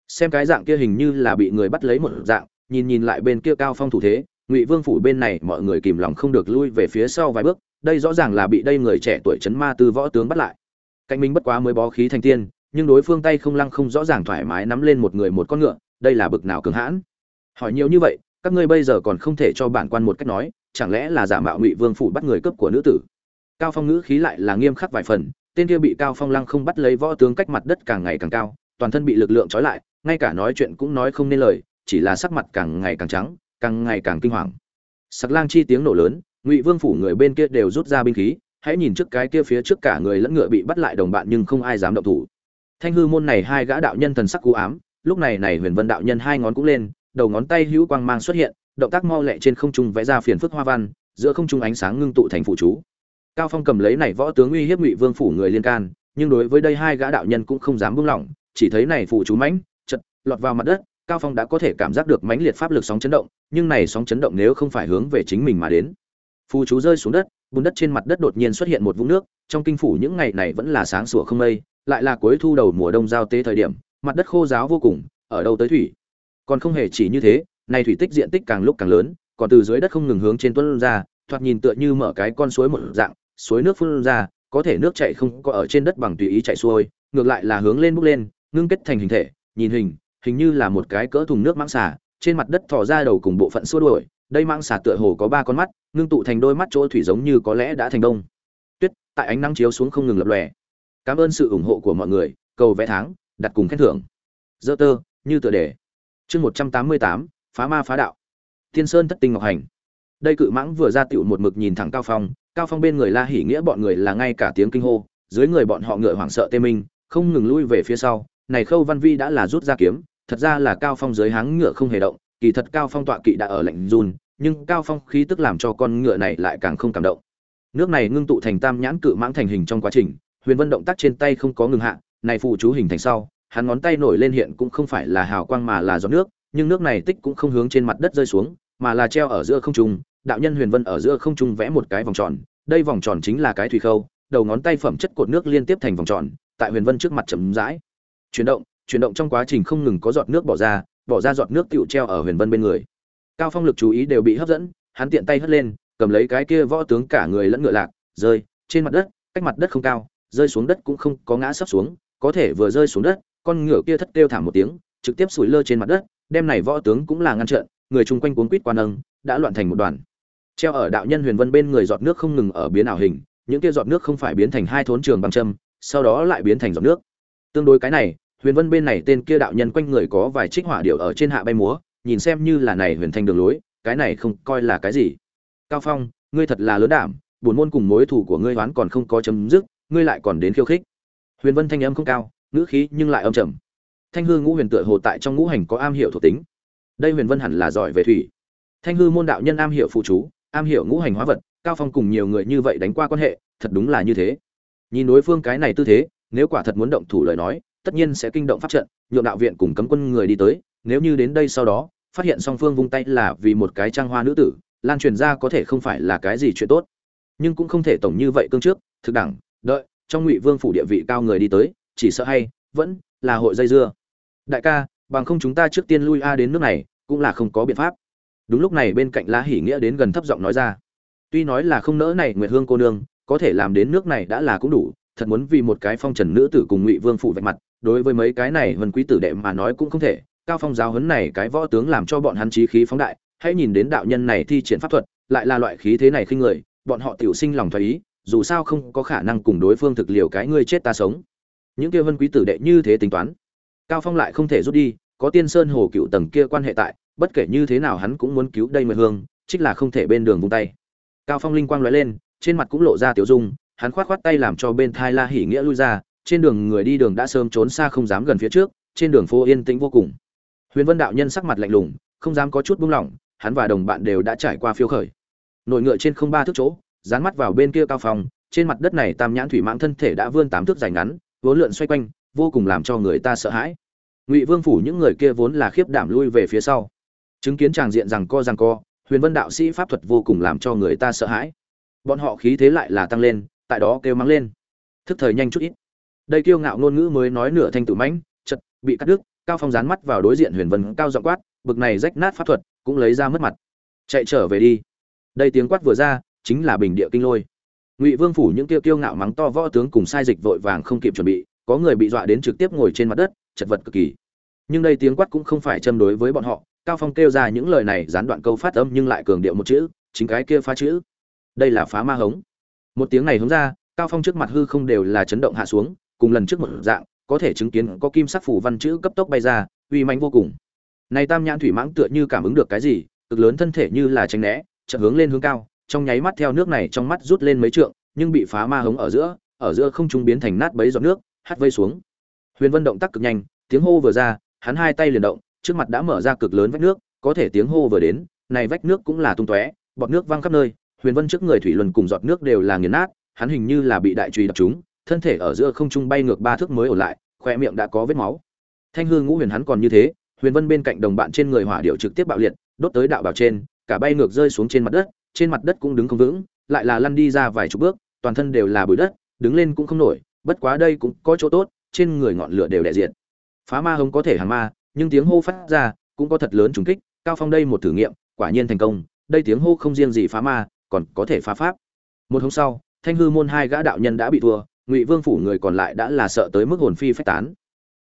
Xem cái dạng kia hình như là bị người bắt lấy một dạng nhìn nhìn lại bên kia cao phong thủ thế, ngụy vương phủ bên này mọi người kìm lòng không được lui về phía sau vài bước, đây rõ ràng là bị đây người trẻ tuổi chấn ma tư võ tướng bắt lại. Cạnh mình bất quá mới bó khí thành tiên, nhưng đối phương tay không lăng không rõ ràng thoải mái nắm lên một người một con ngựa, đây là bực nào cường hãn. Hỏi nhiều như vậy, các ngươi bây giờ còn không thể cho bản quan một cách nói, chẳng lẽ là giả mạo ngụy vương phủ bắt người cấp của nữ tử? Cao phong ngữ khí lại là nghiêm khắc vài phần, tên kia bị cao phong lăng không bắt lấy võ tướng cách mặt đất càng ngày càng cao, toàn thân bị lực lượng trói lại, ngay cả nói chuyện cũng nói không nên lời chỉ là sắc mặt càng ngày càng trắng, càng ngày càng kinh hoàng. Sặc lang chi tiếng nổ lớn, ngụy vương phủ người bên kia đều rút ra binh khí, hãy nhìn trước cái kia phía trước cả người lẫn ngựa bị bắt lại đồng bạn nhưng không ai dám động thủ. Thanh hư môn này hai gã đạo nhân thần sắc cú ám, lúc này này huyền vân đạo nhân hai ngón cũng lên, đầu ngón tay hữu quang mang xuất hiện, động tác mau lẹ trên không trung vẽ ra phiền phức hoa văn, giữa không trung ánh sáng ngưng tụ thành phụ chú. Cao phong cầm lấy này võ tướng uy hiếp ngụy vương phủ người liên can, nhưng đối với đây hai gã đạo nhân cũng không dám buông lỏng, chỉ thấy này phụ chú mãnh, chật, lọt vào mặt đất cao phong đã có thể cảm giác được mãnh liệt pháp lực sóng chấn động, nhưng này sóng chấn động nếu không phải hướng về chính mình mà đến. Phù chú rơi xuống đất, bùn đất trên mặt đất đột nhiên xuất hiện một vũng nước, trong kinh phủ những ngày này vẫn là sáng sủa không mây, lại là cuối thu đầu mùa đông giao tế thời điểm, mặt đất khô giáo vô cùng, ở đâu tới thủy. Còn không hề chỉ như thế này thủy tích diện tích càng lúc càng lớn, còn từ dưới đất không ngừng hướng trên tuấn ra, thoạt nhìn tựa như mở cái con suối một dạng, suối nước phun ra, có thể nước chảy không có ở trên đất bằng tùy ý chảy xuôi, ngược lại là hướng lên bốc lên, ngưng kết thành hình thể, nhìn hình hình như là một cái cỡ thùng nước mãng xà, trên mặt đất thò ra đầu cùng bộ phận xua đuổi, đây mang xà tựa hồ có ba con mắt, ngưng tụ thành đôi mắt chỗ thủy giống như có lẽ đã thành đông. Tuyết, tại ánh nắng chiếu xuống không ngừng lập lòe. Cảm ơn sự ủng hộ của mọi người, cầu vẽ tháng, đặt cùng khen thưởng. Dơ tơ, như tựa đề. Chương một trăm tám mươi tám, phá ma phá đạo. Thiên sơn thất tinh ngọc hành. Đây cự mãng vừa ra tựu một mực nhìn thẳng cao phong cao phong bên người la hỉ nghĩa bọn người là ngay cả tiếng kinh hô, dưới người bọn họ ngựa hoảng sợ tê minh, không ngừng lui về phía sau, này khâu văn vi đã là rút ra kiếm thật ra là cao phong dưới háng ngựa không hề động, kỳ thật cao phong tọa kỵ đã ở lạnh run, nhưng cao phong khí tức làm cho con ngựa này lại càng không cảm động. Nước này ngưng tụ thành tam nhãn cự mãng thành hình trong quá trình, huyền vân động tác trên tay không có ngừng hạ, này phụ chú hình thành sau, hắn ngón tay nổi lên hiện cũng không phải là hào quang mà là giọt nước, nhưng nước này tích cũng không hướng trên mặt đất rơi xuống, mà là treo ở giữa không trung, đạo nhân huyền vân ở giữa không trung vẽ một cái vòng tròn, đây vòng tròn chính là cái thủy khâu, đầu ngón tay phẩm chất cột nước liên tiếp thành vòng tròn, tại huyền vân trước mặt chấm rãi chuyển động chuyển động trong quá trình không ngừng có giọt nước bỏ ra bỏ ra giọt nước tựu treo ở huyền vân bên người. Cao phong lực chú ý đều bị hấp dẫn, hắn tiện tay hất lên, cầm lấy cái kia võ tướng cả người lẫn ngựa lạc, rơi trên mặt đất, cách mặt đất không cao, rơi xuống đất cũng không có ngã sấp xuống, có thể vừa rơi xuống đất, con ngựa kia thất kêu thảm một tiếng, trực tiếp sủi lơ trên mặt đất, đem này võ tướng cũng là ngăn trận người chung quanh cuốn quýt quan nâng đã loạn thành một đoàn. Treo ở đạo nhân huyền vân bên người giọt nước không ngừng ở biến ảo hình, những kia giọt nước không phải biến thành hai thốn trường bằng châm, sau đó lại biến thành giọt nước. Tương đối cái này huyền vân bên này tên kia đạo nhân quanh người có vài trích hỏa điệu ở trên hạ bay múa, nhìn xem như là này huyền thanh đường lối, cái này không coi là cái gì. Cao phong, ngươi thật là lớn đảm, buồn môn cùng mối thủ của ngươi hoán còn không có chấm dứt, ngươi lại còn đến khiêu khích. Huyền vân thanh âm không cao, ngữ khí nhưng lại âm trầm. Thanh hư ngũ huyền tựa hồ tại trong ngũ hành có am hiểu thuộc tính. Đây huyền vân hẳn là giỏi về thủy. Thanh hư môn đạo nhân am hiểu phụ chú, am hiểu ngũ hành hóa vật, cao phong cùng nhiều người như vậy đánh qua quan hệ, thật đúng là như thế. Nhìn đối phương cái này tư thế, nếu quả thật muốn động thủ lời nói tất nhiên sẽ kinh động pháp trận, nhượng đạo viện cùng cấm quân người đi tới, nếu như đến đây sau đó, phát hiện song phương vung tay là vì một cái trang hoa nữ tử, lan truyền ra có thể không phải là cái gì chuyện tốt. Nhưng cũng không thể tổng như vậy cương trước, thực đẳng, đợi, trong ngụy vương phủ địa vị cao người đi tới, chỉ sợ hay, vẫn là hội dây dưa. Đại ca, bằng không chúng ta trước tiên lui a đến nước này, cũng là không có biện pháp. Đúng lúc này bên cạnh la hỉ nghĩa đến gần thấp giọng nói ra. Tuy nói là không nỡ này nguyệt hương cô nương, có thể làm đến nước này đã là cũng đủ, thật muốn vì một cái phong trần nữ tử cùng ngụy vương phủ vạch mặt đối với mấy cái này vân quý tử đệ mà nói cũng không thể, cao phong giáo huấn này cái võ tướng làm cho bọn hắn trí khí phóng đại, hãy nhìn đến đạo nhân này thi triển pháp thuật, lại là loại khí thế này khinh người, bọn họ tiểu sinh lòng thoái ý, dù sao không có khả năng cùng đối phương thực liều cái ngươi chết ta sống. Những kia vân quý tử đệ như thế tính toán. Cao phong lại không thể rút đi, có tiên sơn hồ cựu tầng kia quan hệ tại, bất kể như thế nào hắn cũng muốn cứu đây mười hương, trích là không thể bên đường vung tay. Cao phong linh quang lóe lên, trên mặt cũng lộ ra tiểu dung, hắn khoát khoát tay làm cho bên thai la hỉ nghĩa lui ra trên đường người đi đường đã sớm trốn xa không dám gần phía trước, trên đường phố yên tĩnh vô cùng. Huyền vân đạo nhân sắc mặt lạnh lùng, không dám có chút buông lỏng, hắn và đồng bạn đều đã trải qua phiêu khởi. Nội ngựa trên không ba thước chỗ, dán mắt vào bên kia cao phòng, trên mặt đất này tam nhãn thủy mãng thân thể đã vươn tám thước dài ngắn, vốn lượn xoay quanh, vô cùng làm cho người ta sợ hãi. Ngụy vương phủ những người kia vốn là khiếp đảm lui về phía sau. Chứng kiến tràng diện rằng co rằng co, huyền vân đạo sĩ pháp thuật vô cùng làm cho người ta sợ hãi. Bọn họ khí thế lại là tăng lên, tại đó kêu mắng lên. Thức thời nhanh chút ít đây kiêu ngạo ngôn ngữ mới nói nửa thanh tử mãnh, chật, bị cắt đứt, cao phong dán mắt vào đối diện huyền vân cao giọng quát, bực này rách nát pháp thuật, cũng lấy ra mất mặt. Chạy trở về đi. Đây tiếng quát vừa ra, chính là bình địa kinh lôi. Ngụy vương phủ những kiêu kiêu ngạo mắng to võ tướng cùng sai dịch vội vàng không kịp chuẩn bị, có người bị dọa đến trực tiếp ngồi trên mặt đất, chật vật cực kỳ. Nhưng đây tiếng quát cũng không phải châm đối với bọn họ, cao phong kêu ra những lời này gián đoạn câu phát âm nhưng lại cường điệu một chữ, chính cái kia phá chữ. Đây là phá ma hống. Một tiếng này hống ra, cao phong trước mặt hư không đều là chấn động hạ xuống cùng lần trước một dạng, có thể chứng kiến có kim sắc phủ văn chữ cấp tốc bay ra, uy mãnh vô cùng. Này tam nhãn thủy mãng tựa như cảm ứng được cái gì, cực lớn thân thể như là tránh né, chợt hướng lên hướng cao, trong nháy mắt theo nước này trong mắt rút lên mấy trượng, nhưng bị phá ma hống ở giữa ở giữa không trung biến thành nát bấy giọt nước, hắt vây xuống. Huyền vân động tác cực nhanh, tiếng hô vừa ra, hắn hai tay liền động, trước mặt đã mở ra cực lớn vách nước, có thể tiếng hô vừa đến, này vách nước cũng là tung tóe, bọt nước văng khắp nơi, huyền vân trước người thủy luân cùng giọt nước đều là nghiền nát, hắn hình như là bị đại truy đập trúng thân thể ở giữa không trung bay ngược ba thước mới ổn lại, khoe miệng đã có vết máu thanh hương ngũ huyền hắn còn như thế, huyền vân bên cạnh đồng bạn trên người hỏa điệu trực tiếp bạo liệt, đốt tới đạo bảo trên, cả bay ngược rơi xuống trên mặt đất, trên mặt đất cũng đứng không vững, lại là lăn đi ra vài chục bước, toàn thân đều là bụi đất, đứng lên cũng không nổi, bất quá đây cũng có chỗ tốt, trên người ngọn lửa đều đè diện. phá ma hống có thể hàng ma, nhưng tiếng hô phát ra cũng có thật lớn trùng kích, cao phong đây một thử nghiệm, quả nhiên thành công, đây tiếng hô không riêng gì phá ma, còn có thể phá pháp một hôm sau, thanh hư môn hai gã đạo nhân đã bị thua ngụy vương phủ người còn lại đã là sợ tới mức hồn phi phách tán.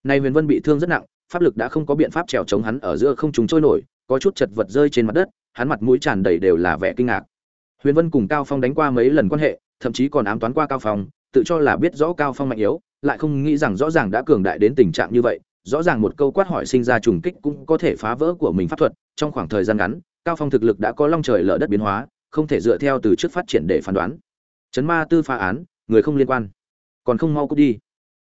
Nay huyền vân bị thương rất nặng, pháp lực đã không có biện pháp trèo chống hắn ở giữa không chúng trôi nổi, có chút chật vật rơi trên mặt đất, hắn mặt mũi tràn đầy đều là vẻ kinh ngạc. Huyền vân cùng cao phong đánh qua mấy lần quan hệ, thậm chí còn ám toán qua cao phong, tự cho là biết rõ cao phong mạnh yếu, lại không nghĩ rằng rõ ràng đã cường đại đến tình trạng như vậy, rõ ràng một câu quát hỏi sinh ra trùng kích cũng có thể phá vỡ của mình pháp thuật, trong khoảng thời gian ngắn, cao phong thực lực đã có long trời lở đất biến hóa, không thể dựa theo từ trước phát triển để phán đoán. Chấn ma tư phá án, người không liên quan còn không mau cút đi.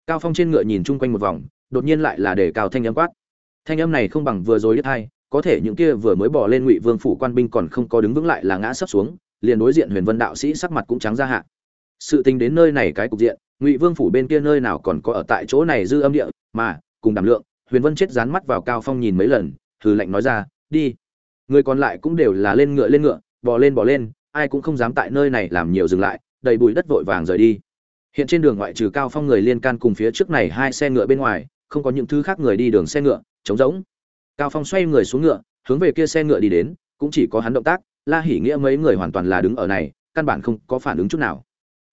Cao phong trên ngựa nhìn chung quanh một vòng, đột nhiên lại là để cao thanh âm quát. Thanh âm này không bằng vừa rồi đứt hai, có thể những kia vừa mới bỏ lên ngụy vương phủ quan binh còn không có đứng vững lại là ngã sấp xuống, liền đối diện huyền vân đạo sĩ sắc mặt cũng trắng ra hạ. Sự tình đến nơi này cái cục diện, ngụy vương phủ bên kia nơi nào còn có ở tại chỗ này dư âm địa, mà, cùng đảm lượng, huyền vân chết dán mắt vào cao phong nhìn mấy lần, hừ lạnh nói ra, đi. Người còn lại cũng đều là lên ngựa lên ngựa, bò lên bò lên, ai cũng không dám tại nơi này làm nhiều dừng lại, đầy bụi đất vội vàng rời đi hiện trên đường ngoại trừ cao phong người liên can cùng phía trước này hai xe ngựa bên ngoài, không có những thứ khác người đi đường xe ngựa, trống rỗng. Cao phong xoay người xuống ngựa, hướng về kia xe ngựa đi đến, cũng chỉ có hắn động tác, la hỉ nghĩa mấy người hoàn toàn là đứng ở này, căn bản không có phản ứng chút nào.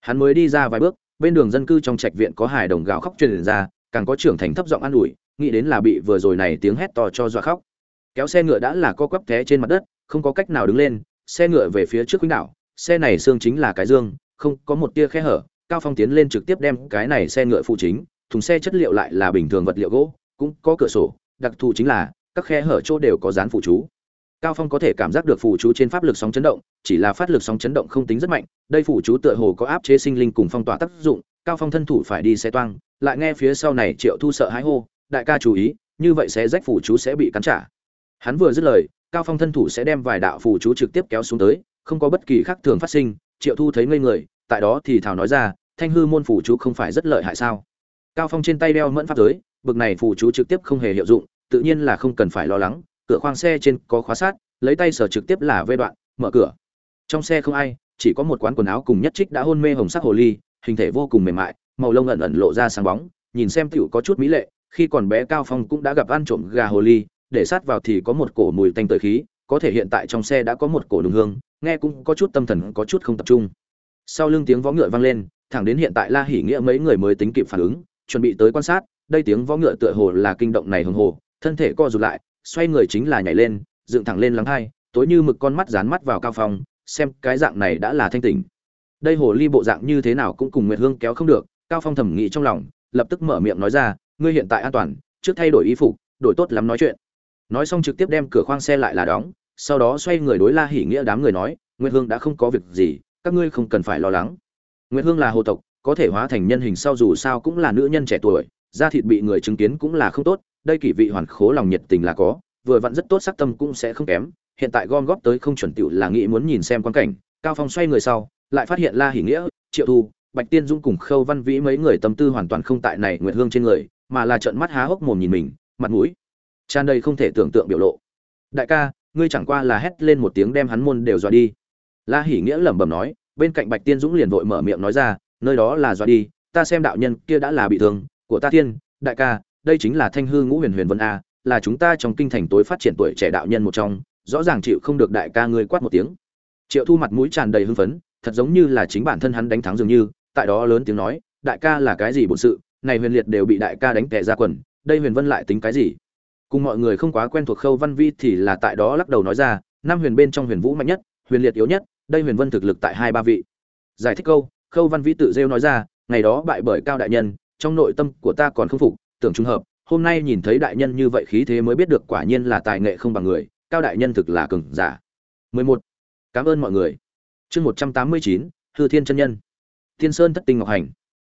Hắn mới đi ra vài bước, bên đường dân cư trong trạch viện có hài đồng gào khóc truyền ra, càng có trưởng thành thấp giọng an ủi, nghĩ đến là bị vừa rồi này tiếng hét to cho dọa khóc. Kéo xe ngựa đã là co quắp té trên mặt đất, không có cách nào đứng lên, xe ngựa về phía trước quýnh đảo xe này xương chính là cái dương, không có một tia khe hở cao phong tiến lên trực tiếp đem cái này xe ngựa phụ chính, thùng xe chất liệu lại là bình thường vật liệu gỗ, cũng có cửa sổ, đặc thù chính là, các khe hở chỗ đều có dán phụ chú. Cao phong có thể cảm giác được phụ chú trên pháp lực sóng chấn động, chỉ là phát lực sóng chấn động không tính rất mạnh, đây phụ chú tựa hồ có áp chế sinh linh cùng phong tỏa tác dụng, cao phong thân thủ phải đi xe toang, lại nghe phía sau này triệu thu sợ hãi hô, đại ca chú ý, như vậy sẽ rách phụ chú sẽ bị cắn trả. Hắn vừa dứt lời, cao phong thân thủ sẽ đem vài đạo phụ chú trực tiếp kéo xuống tới, không có bất kỳ khác thường phát sinh, triệu thu thấy ngây người, tại đó thì thảo nói ra thanh hư môn phụ chú không phải rất lợi hại sao? Cao phong trên tay đeo mẫn pháp giới bực này phụ chú trực tiếp không hề hiệu dụng, tự nhiên là không cần phải lo lắng, cửa khoang xe trên có khóa sát, lấy tay sở trực tiếp là vê đoạn, mở cửa. Trong xe không ai, chỉ có một quán quần áo cùng nhất trích đã hôn mê hồng sắc hồ ly, hình thể vô cùng mềm mại, màu lông ẩn ẩn lộ ra sáng bóng, nhìn xem tiểu có chút mỹ lệ, khi còn bé cao phong cũng đã gặp ăn trộm gà hồ ly, để sát vào thì có một cổ mùi tanh tời khí, có thể hiện tại trong xe đã có một cổ đường hương, nghe cũng có chút tâm thần có chút không tập trung. Sau lưng tiếng vó ngựa vang lên thẳng đến hiện tại la hỉ nghĩa mấy người mới tính kịp phản ứng, chuẩn bị tới quan sát, đây tiếng vó ngựa tựa hồ là kinh động này hùng hồ, thân thể co rụt lại, xoay người chính là nhảy lên, dựng thẳng lên lắng hai tối như mực con mắt dán mắt vào cao phong, xem cái dạng này đã là thanh tỉnh. Đây hồ ly bộ dạng như thế nào cũng cùng nguyệt hương kéo không được, cao phong thầm nghĩ trong lòng, lập tức mở miệng nói ra, ngươi hiện tại an toàn, trước thay đổi y phục, đổi tốt lắm nói chuyện. Nói xong trực tiếp đem cửa khoang xe lại là đóng, sau đó xoay người đối la hỉ nghĩa đám người nói, nguyệt hương đã không có việc gì, các ngươi không cần phải lo lắng nguyệt hương là hồ tộc, có thể hóa thành nhân hình sau dù sao cũng là nữ nhân trẻ tuổi, da thịt bị người chứng kiến cũng là không tốt, đây kỷ vị hoàn khố lòng nhiệt tình là có, vừa vặn rất tốt sắc tâm cũng sẽ không kém, hiện tại gom góp tới không chuẩn tiểu là nghĩ muốn nhìn xem quan cảnh, cao phong xoay người sau, lại phát hiện la hỉ nghĩa, triệu thu, bạch tiên dung cùng khâu văn vĩ mấy người tâm tư hoàn toàn không tại này nguyệt hương trên người, mà là trợn mắt há hốc mồm nhìn mình, mặt mũi tràn đầy không thể tưởng tượng biểu lộ. Đại ca, ngươi chẳng qua là hét lên một tiếng đem hắn môn đều dọa đi. La hỉ nghĩa lẩm bẩm nói bên cạnh bạch tiên dũng liền vội mở miệng nói ra, nơi đó là do đi, ta xem đạo nhân kia đã là bị thương, của ta thiên, đại ca, đây chính là thanh hư ngũ huyền huyền vân a, là chúng ta trong kinh thành tối phát triển tuổi trẻ đạo nhân một trong, rõ ràng chịu không được đại ca ngươi quát một tiếng. Triệu thu mặt mũi tràn đầy hưng phấn, thật giống như là chính bản thân hắn đánh thắng dường như, tại đó lớn tiếng nói, đại ca là cái gì bổn sự, này huyền liệt đều bị đại ca đánh tẻ ra quần, đây huyền vân lại tính cái gì? Cùng mọi người không quá quen thuộc khâu văn vi thì là tại đó lắc đầu nói ra, năm huyền bên trong huyền vũ mạnh nhất, huyền liệt yếu nhất đây huyền vân thực lực tại hai ba vị. Giải thích câu khâu văn Vĩ tự rêu nói ra ngày đó bại bởi cao đại nhân trong nội tâm của ta còn không phục tưởng trung hợp hôm nay nhìn thấy đại nhân như vậy khí thế mới biết được quả nhiên là tài nghệ không bằng người cao đại nhân thực là cường giả. 11. cảm ơn mọi người. Chương 189, hư thiên chân nhân. Thiên sơn thất tinh ngọc hành.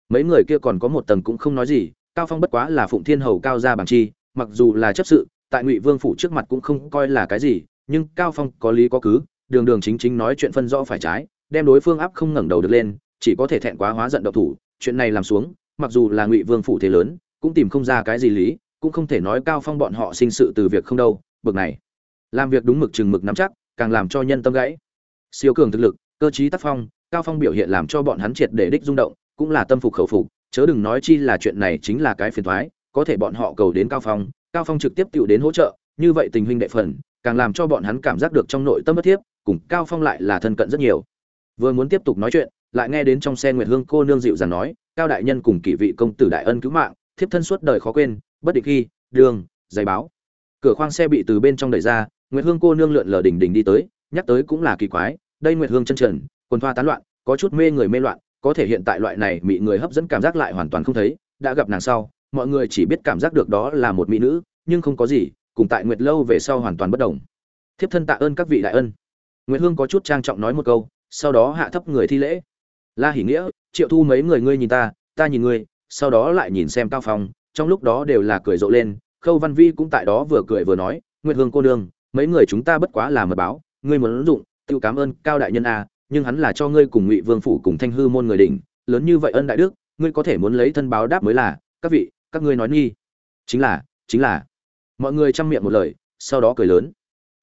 Mấy người kia còn có một tầng cũng không nói gì cao phong bất quá là phụng thiên hầu cao gia bằng chi mặc dù là chấp sự tại ngụy vương phủ trước mặt cũng không coi là cái gì nhưng cao phong có lý có cứ đường đường chính chính nói chuyện phân rõ phải trái, đem đối phương áp không ngẩng đầu được lên, chỉ có thể thẹn quá hóa giận độc thủ, chuyện này làm xuống, mặc dù là ngụy vương phủ thế lớn, cũng tìm không ra cái gì lý, cũng không thể nói cao phong bọn họ sinh sự từ việc không đâu, bực này. Làm việc đúng mực chừng mực nắm chắc, càng làm cho nhân tâm gãy. Siêu cường thực lực, cơ trí tác phong, cao phong biểu hiện làm cho bọn hắn triệt để đích rung động, cũng là tâm phục khẩu phục, chớ đừng nói chi là chuyện này chính là cái phiền toái, có thể bọn họ cầu đến cao phong cao phong trực tiếp tự đến hỗ trợ, như vậy tình huynh đệ phần, càng làm cho bọn hắn cảm giác được trong nội tâm bất thiếp cùng cao phong lại là thân cận rất nhiều. Vừa muốn tiếp tục nói chuyện, lại nghe đến trong xe nguyệt hương cô nương dịu dàng nói, cao đại nhân cùng kỷ vị công tử đại ân cứu mạng, thiếp thân suốt đời khó quên, bất định khi, đường, giày báo. Cửa khoang xe bị từ bên trong đẩy ra, nguyệt hương cô nương lượn lờ đỉnh đỉnh đi tới, nhắc tới cũng là kỳ quái, đây nguyệt hương chân trần, quần thoa tán loạn, có chút mê người mê loạn, có thể hiện tại loại này bị người hấp dẫn cảm giác lại hoàn toàn không thấy, đã gặp nàng sau, mọi người chỉ biết cảm giác được đó là một mỹ nữ, nhưng không có gì, cùng tại nguyệt lâu về sau hoàn toàn bất đồng. Thiếp thân tạ ơn các vị đại ân nguyệt hương có chút trang trọng nói một câu, sau đó hạ thấp người thi lễ. La hỉ nghĩa, triệu thu mấy người ngươi nhìn ta ta nhìn ngươi, sau đó lại nhìn xem cao phong, trong lúc đó đều là cười rộ lên, khâu văn vi cũng tại đó vừa cười vừa nói, nguyệt hương cô nương, mấy người chúng ta bất quá là mật báo, ngươi muốn ứng dụng tiêu cảm ơn cao đại nhân a, nhưng hắn là cho ngươi cùng ngụy vương phủ cùng thanh hư môn người đỉnh, lớn như vậy ân đại đức, ngươi có thể muốn lấy thân báo đáp mới là, các vị, các ngươi nói nghi. Chính là chính là. Mọi người trăm miệng một lời, sau đó cười lớn.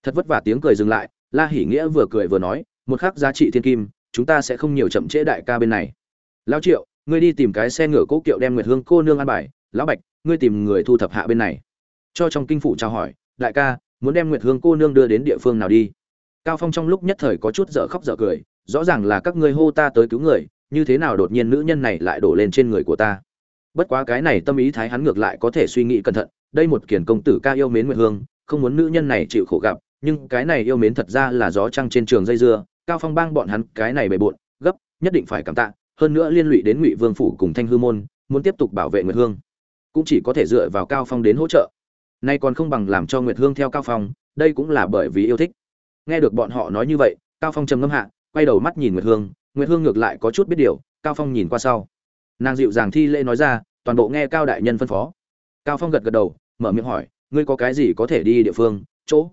Thật vất vả tiếng cười dừng lại la hỉ nghĩa vừa cười vừa nói, một khắc giá trị thiên kim, chúng ta sẽ không nhiều chậm trễ đại ca bên này. Lão triệu, ngươi đi tìm cái xe ngựa cố kiệu đem nguyệt hương cô nương an bài, lão bạch, ngươi tìm người thu thập hạ bên này. Cho trong kinh phủ chào hỏi, đại ca, muốn đem nguyệt hương cô nương đưa đến địa phương nào đi? Cao phong trong lúc nhất thời có chút dở khóc dở cười, rõ ràng là các ngươi hô ta tới cứu người, như thế nào đột nhiên nữ nhân này lại đổ lên trên người của ta? Bất quá cái này tâm ý thái hắn ngược lại có thể suy nghĩ cẩn thận, đây một kiền công tử ca yêu mến nguyệt hương, không muốn nữ nhân này chịu khổ gặp nhưng cái này yêu mến thật ra là gió trăng trên trường dây dưa, cao phong bang bọn hắn cái này bề bộn, gấp, nhất định phải cảm tạ, hơn nữa liên lụy đến ngụy vương phủ cùng thanh hư môn, muốn tiếp tục bảo vệ nguyệt hương. Cũng chỉ có thể dựa vào cao phong đến hỗ trợ. Nay còn không bằng làm cho nguyệt hương theo cao phong, đây cũng là bởi vì yêu thích. Nghe được bọn họ nói như vậy, cao phong trầm ngâm hạ, quay đầu mắt nhìn nguyệt hương nguyệt hương ngược lại có chút biết điều, cao phong nhìn qua sau. Nàng dịu dàng thi lễ nói ra, toàn bộ nghe cao đại nhân phân phó. Cao phong gật gật đầu, mở miệng hỏi, ngươi có cái gì có thể đi địa phương, chỗ?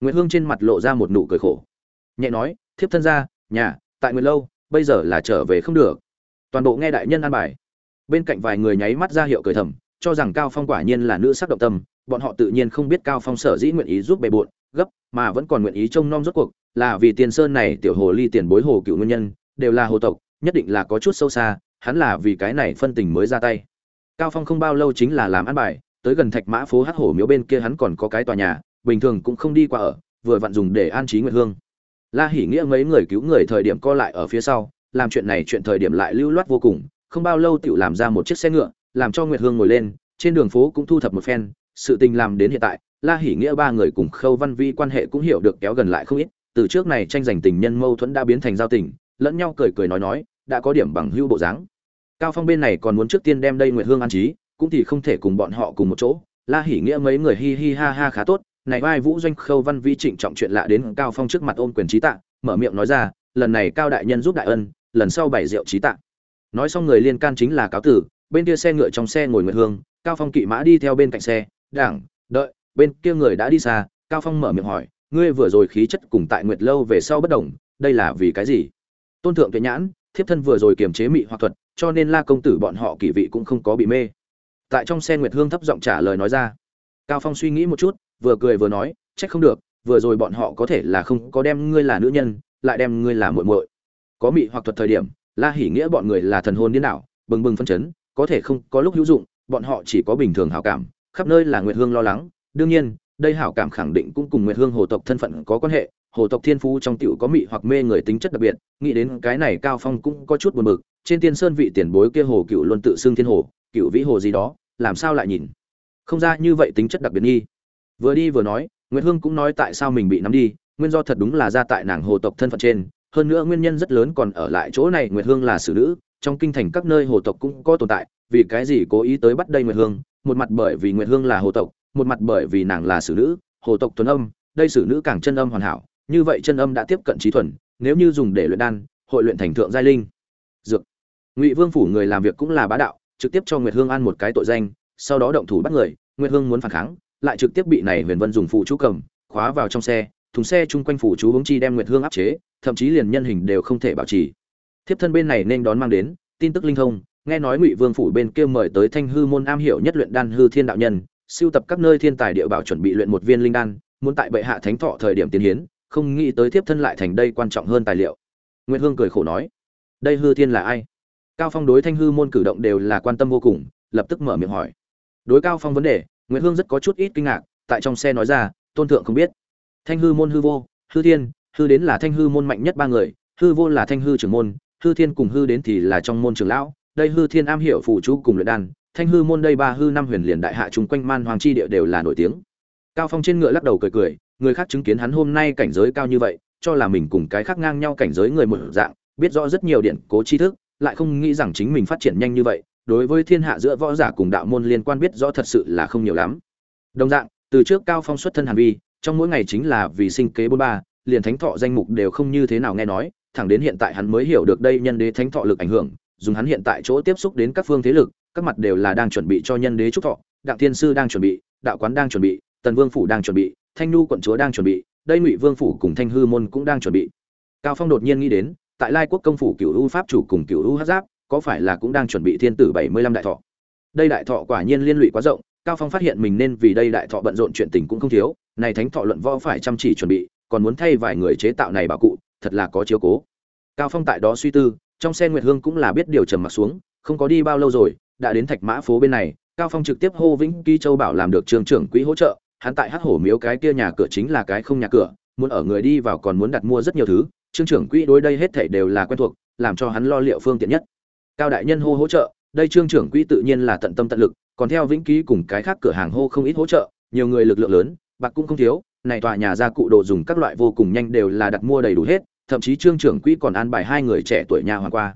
Nguyệt hương trên mặt lộ ra một nụ cười khổ. Nhẹ nói thiếp thân gia, nhà tại nguyệt lâu bây giờ là trở về không được. Toàn bộ nghe đại nhân an bài. Bên cạnh vài người nháy mắt ra hiệu cười thầm cho rằng cao phong quả nhiên là nữ sắc động tâm bọn họ tự nhiên không biết cao phong sở dĩ nguyện ý giúp bề bộn gấp mà vẫn còn nguyện ý trông nom rốt cuộc là vì tiền sơn này tiểu hồ ly tiền bối hồ cựu nguyên nhân đều là hồ tộc nhất định là có chút sâu xa hắn là vì cái này phân tình mới ra tay. Cao phong không bao lâu chính là làm ăn bài tới gần thạch mã phố hát hổ miếu bên kia hắn còn có cái tòa nhà bình thường cũng không đi qua ở, vừa vặn dùng để an trí nguyệt hương. La hỉ nghĩa mấy người cứu người thời điểm co lại ở phía sau, làm chuyện này chuyện thời điểm lại lưu loát vô cùng, không bao lâu tựu làm ra một chiếc xe ngựa, làm cho nguyệt hương ngồi lên, trên đường phố cũng thu thập một phen, sự tình làm đến hiện tại, la hỉ nghĩa ba người cùng khâu văn vi quan hệ cũng hiểu được kéo gần lại không ít, từ trước này tranh giành tình nhân mâu thuẫn đã biến thành giao tình, lẫn nhau cười cười nói nói, đã có điểm bằng hưu bộ dáng. Cao phong bên này còn muốn trước tiên đem đây nguyệt hương an trí, cũng thì không thể cùng bọn họ cùng một chỗ, la hỉ nghĩa mấy người hi hi ha ha khá tốt này vai vũ doanh khâu văn vi trịnh trọng chuyện lạ đến cao phong trước mặt ôm quyền trí tạ, mở miệng nói ra, lần này cao đại nhân giúp đại ân, lần sau bảy rượu trí tạ. Nói xong người liên can chính là cáo tử, bên kia xe ngựa trong xe ngồi nguyệt hương, cao phong kỵ mã đi theo bên cạnh xe, đảng, đợi, bên kia người đã đi xa, cao phong mở miệng hỏi, ngươi vừa rồi khí chất cùng tại nguyệt lâu về sau bất đồng, đây là vì cái gì? Tôn thượng tuệ nhãn, thiếp thân vừa rồi kiềm chế mị hoặc thuật, cho nên la công tử bọn họ kỳ vị cũng không có bị mê. Tại trong xe nguyệt hương thấp giọng trả lời nói ra. Cao phong suy nghĩ một chút vừa cười vừa nói, trách không được, vừa rồi bọn họ có thể là không có đem ngươi là nữ nhân, lại đem ngươi là muội muội. Có mị hoặc thuật thời điểm, la hỉ nghĩa bọn người là thần hồn điên đảo, bừng bừng phân chấn, có thể không, có lúc hữu dụng, bọn họ chỉ có bình thường hảo cảm, khắp nơi là nguyệt hương lo lắng. Đương nhiên, đây hảo cảm khẳng định cũng cùng nguyệt hương hồ tộc thân phận có quan hệ, hồ tộc thiên phú trong tiểu có mị hoặc mê người tính chất đặc biệt, nghĩ đến cái này cao phong cũng có chút buồn bực, trên tiên sơn vị tiền bối kia hồ cựu luôn tự xưng thiên hồ, cựu vĩ hồ gì đó, làm sao lại nhìn? Không ra như vậy tính chất đặc biệt nghi vừa đi vừa nói, nguyệt hương cũng nói tại sao mình bị nắm đi, nguyên do thật đúng là ra tại nàng hồ tộc thân phận trên. Hơn nữa nguyên nhân rất lớn còn ở lại chỗ này, nguyệt hương là xử nữ, trong kinh thành các nơi hồ tộc cũng có tồn tại, vì cái gì cố ý tới bắt đây nguyệt hương? Một mặt bởi vì nguyệt hương là hồ tộc, một mặt bởi vì nàng là xử nữ, hồ tộc thuần âm, đây xử nữ càng chân âm hoàn hảo, như vậy chân âm đã tiếp cận trí thuần, nếu như dùng để luyện đan, hội luyện thành thượng giai linh. Dược. Ngụy vương phủ người làm việc cũng là bá đạo, trực tiếp cho nguyệt hương ăn một cái tội danh, sau đó động thủ bắt người, nguyệt hương muốn phản kháng lại trực tiếp bị này huyền vân dùng phụ chú cầm, khóa vào trong xe, thùng xe chung quanh phủ chú hướng chi đem nguyệt hương áp chế, thậm chí liền nhân hình đều không thể bảo trì. Thiếp thân bên này nên đón mang đến, tin tức linh thông, nghe nói ngụy vương phủ bên kia mời tới thanh hư môn am hiểu nhất luyện đan hư thiên đạo nhân, siêu tập các nơi thiên tài địa bảo chuẩn bị luyện một viên linh đan, muốn tại bệ hạ thánh thọ thời điểm tiến hiến, không nghĩ tới thiếp thân lại thành đây quan trọng hơn tài liệu. Nguyệt hương cười khổ nói, đây hư thiên là ai? Cao phong đối thanh hư môn cử động đều là quan tâm vô cùng, lập tức mở miệng hỏi. Đối cao phong vấn đề nguyệt hương rất có chút ít kinh ngạc, tại trong xe nói ra, tôn thượng không biết. Thanh hư môn hư vô, hư thiên, hư đến là thanh hư môn mạnh nhất ba người, hư vô là thanh hư trưởng môn, hư thiên cùng hư đến thì là trong môn trưởng lão, đây hư thiên am hiểu phụ chú cùng luyện đan, thanh hư môn đây ba hư năm huyền liền đại hạ chúng quanh man hoàng chi địa đều là nổi tiếng. Cao phong trên ngựa lắc đầu cười cười, người khác chứng kiến hắn hôm nay cảnh giới cao như vậy, cho là mình cùng cái khác ngang nhau cảnh giới người một dạng, biết rõ rất nhiều điện cố tri thức, lại không nghĩ rằng chính mình phát triển nhanh như vậy đối với thiên hạ giữa võ giả cùng đạo môn liên quan biết rõ thật sự là không nhiều lắm. Đồng dạng, từ trước cao phong xuất thân hàn vi, trong mỗi ngày chính là vì sinh kế bốn ba, liền thánh thọ danh mục đều không như thế nào nghe nói, thẳng đến hiện tại hắn mới hiểu được đây nhân đế thánh thọ lực ảnh hưởng, dùng hắn hiện tại chỗ tiếp xúc đến các phương thế lực, các mặt đều là đang chuẩn bị cho nhân đế trúc thọ, đặng thiên sư đang chuẩn bị, đạo quán đang chuẩn bị, tần vương phủ đang chuẩn bị, thanh nhu quận chúa đang chuẩn bị, đây ngụy vương phủ cùng thanh hư môn cũng đang chuẩn bị. Cao phong đột nhiên nghĩ đến, tại lai quốc công phủ cửu u pháp chủ cùng cửu u hắc giáp có phải là cũng đang chuẩn bị thiên tử bảy mươi lăm đại thọ? Đây đại thọ quả nhiên liên lụy quá rộng, cao phong phát hiện mình nên vì đây đại thọ bận rộn chuyện tình cũng không thiếu, này thánh thọ luận võ phải chăm chỉ chuẩn bị, còn muốn thay vài người chế tạo này bảo cụ, thật là có chiếu cố. Cao phong tại đó suy tư, trong xe nguyệt hương cũng là biết điều trầm mặc xuống, không có đi bao lâu rồi, đã đến thạch mã phố bên này, cao phong trực tiếp hô vĩnh ký châu bảo làm được trường trưởng quỹ hỗ trợ, hắn tại hắc hổ miếu cái kia nhà cửa chính là cái không nhà cửa, muốn ở người đi vào còn muốn đặt mua rất nhiều thứ trương trưởng quỹ đối đây hết thảy đều là quen thuộc, làm cho hắn lo liệu phương tiện nhất cao đại nhân hô hỗ trợ, đây trương trưởng quỹ tự nhiên là tận tâm tận lực, còn theo vĩnh ký cùng cái khác cửa hàng hô không ít hỗ trợ, nhiều người lực lượng lớn, bạc cũng không thiếu, này tòa nhà gia cụ đồ dùng các loại vô cùng nhanh đều là đặt mua đầy đủ hết, thậm chí trương trưởng quỹ còn an bài hai người trẻ tuổi nhà hoàng qua.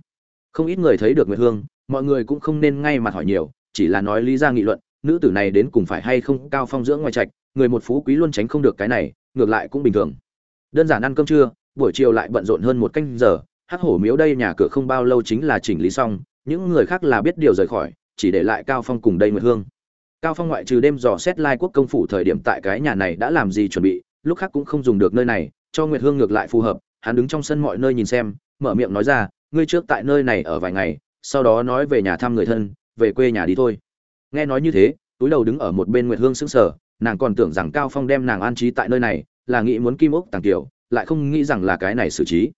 Không ít người thấy được nguyệt hương, mọi người cũng không nên ngay mặt hỏi nhiều, chỉ là nói lý ra nghị luận, nữ tử này đến cùng phải hay không cao phong dưỡng ngoài trạch, người một phú quý luôn tránh không được cái này, ngược lại cũng bình thường. Đơn giản ăn cơm trưa, buổi chiều lại bận rộn hơn một canh giờ hắc hổ miếu đây nhà cửa không bao lâu chính là chỉnh lý xong, những người khác là biết điều rời khỏi, chỉ để lại cao phong cùng đây nguyệt hương. Cao phong ngoại trừ đêm dò xét lai quốc công phủ thời điểm tại cái nhà này đã làm gì chuẩn bị, lúc khác cũng không dùng được nơi này, cho nguyệt hương ngược lại phù hợp, hắn đứng trong sân mọi nơi nhìn xem, mở miệng nói ra, ngươi trước tại nơi này ở vài ngày, sau đó nói về nhà thăm người thân, về quê nhà đi thôi. Nghe nói như thế, túi đầu đứng ở một bên nguyệt hương sững sờ, nàng còn tưởng rằng cao phong đem nàng an trí tại nơi này, là nghĩ muốn kim ốc tàng tiểu lại không nghĩ rằng là cái này xử trí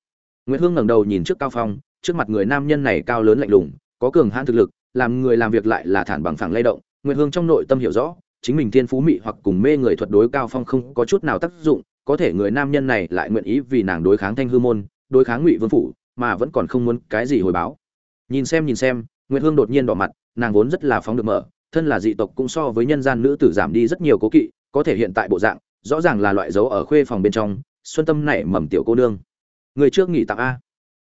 nguyệt hương ngẩng đầu nhìn trước cao phong, trước mặt người nam nhân này cao lớn lạnh lùng, có cường hãn thực lực, làm người làm việc lại là thản bằng phẳng lay động. Nguyệt hương trong nội tâm hiểu rõ, chính mình thiên phú mị hoặc cùng mê người thuật đối cao phong không có chút nào tác dụng, có thể người nam nhân này lại nguyện ý vì nàng đối kháng thanh hư môn, đối kháng ngụy vương phủ, mà vẫn còn không muốn cái gì hồi báo. Nhìn xem nhìn xem, nguyệt hương đột nhiên đỏ mặt, nàng vốn rất là phóng được mở, thân là dị tộc cũng so với nhân gian nữ tử giảm đi rất nhiều cố kỵ, có thể hiện tại bộ dạng, rõ ràng là loại dấu ở khuê phòng bên trong, xuân tâm nảy mầm tiểu cô nương người trước nghỉ tạm a.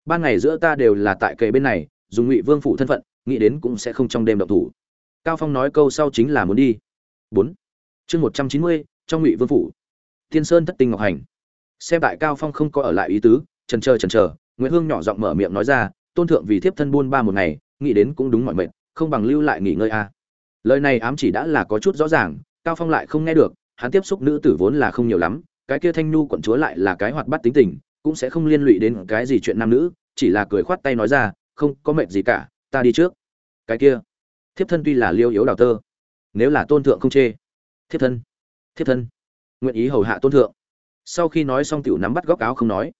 Ban ngày giữa ta đều là tại kề bên này, dùng ngụy vương phủ thân phận, nghĩ đến cũng sẽ không trong đêm động thủ. Cao phong nói câu sau chính là muốn đi. Bốn. Chương một trăm chín mươi, trong ngụy vương phủ. Tiên sơn thất tinh ngọc hành. Xem tại cao phong không có ở lại ý tứ trần chờ trần chờ, nguyễn hương nhỏ giọng mở miệng nói ra, tôn thượng vì thiếp thân buôn ba một ngày, nghĩ đến cũng đúng mọi mệnh không bằng lưu lại nghỉ ngơi a. Lời này ám chỉ đã là có chút rõ ràng, cao phong lại không nghe được, hắn tiếp xúc nữ tử vốn là không nhiều lắm, cái kia thanh nhu quận chúa lại là cái hoạt bát tính tình cũng sẽ không liên lụy đến cái gì chuyện nam nữ, chỉ là cười khoát tay nói ra, không có mệnh gì cả, ta đi trước. Cái kia, thiếp thân tuy là liêu yếu đào tơ, nếu là tôn thượng không chê. Thiếp thân thiếp thân, nguyện ý hầu hạ tôn thượng. Sau khi nói xong tiểu nắm bắt góc áo không nói.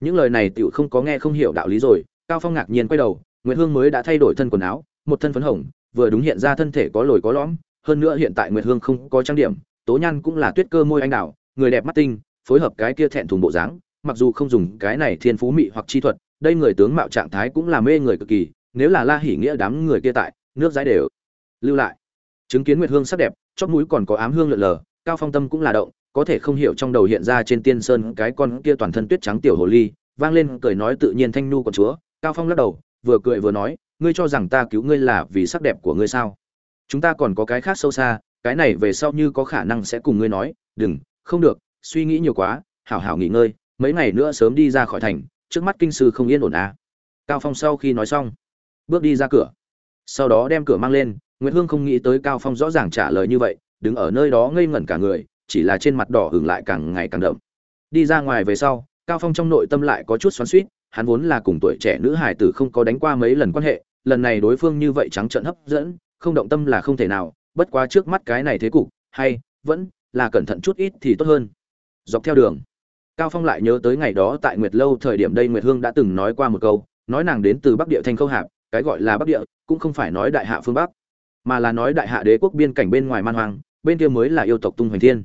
Những lời này tiểu không có nghe không hiểu đạo lý rồi, cao phong ngạc nhiên quay đầu nguyễn hương mới đã thay đổi thân quần áo, một thân phấn hồng, vừa đúng hiện ra thân thể có lồi có lõm, hơn nữa hiện tại nguyệt hương không có trang điểm, tố nhan cũng là tuyết cơ môi anh đào, người đẹp mắt tinh, phối hợp cái kia thẹn thùng bộ dáng mặc dù không dùng cái này thiên phú mị hoặc chi thuật, đây người tướng mạo trạng thái cũng là mê người cực kỳ, nếu là la hỉ nghĩa đám người kia tại, nước dãi đều. Lưu lại. Chứng kiến nguyệt hương sắc đẹp chót mũi còn có ám hương lượn lờ, cao phong tâm cũng là động, có thể không hiểu trong đầu hiện ra trên tiên sơn cái con kia toàn thân tuyết trắng tiểu hồ ly, vang lên cười nói tự nhiên thanh nu của chúa, cao phong lắc đầu, vừa cười vừa nói, ngươi cho rằng ta cứu ngươi là vì sắc đẹp của ngươi sao? Chúng ta còn có cái khác sâu xa, cái này về sau như có khả năng sẽ cùng ngươi nói, đừng, không được, suy nghĩ nhiều quá, hảo hảo nghỉ ngơi mấy ngày nữa sớm đi ra khỏi thành, trước mắt kinh sư không yên ổn à. cao phong sau khi nói xong, bước đi ra cửa. Sau đó đem cửa mang lên nguyễn hương không nghĩ tới cao phong rõ ràng trả lời như vậy, đứng ở nơi đó ngây ngẩn cả người, chỉ là trên mặt đỏ hưởng lại càng ngày càng đậm. Đi ra ngoài về sau, cao phong trong nội tâm lại có chút xoắn suýt hắn vốn là cùng tuổi trẻ nữ hải tử không có đánh qua mấy lần quan hệ, lần này đối phương như vậy trắng trợn hấp dẫn, không động tâm là không thể nào, bất quá trước mắt cái này thế cục, hay, vẫn là cẩn thận chút ít thì tốt hơn. Dọc theo đường cao phong lại nhớ tới ngày đó tại nguyệt lâu thời điểm đây nguyệt hương đã từng nói qua một câu, nói nàng đến từ bắc địa thanh khâu hạp, cái gọi là bắc địa, cũng không phải nói đại hạ phương bắc, mà là nói đại hạ đế quốc biên cảnh bên ngoài man hoang, bên kia mới là yêu tộc tung hoành thiên.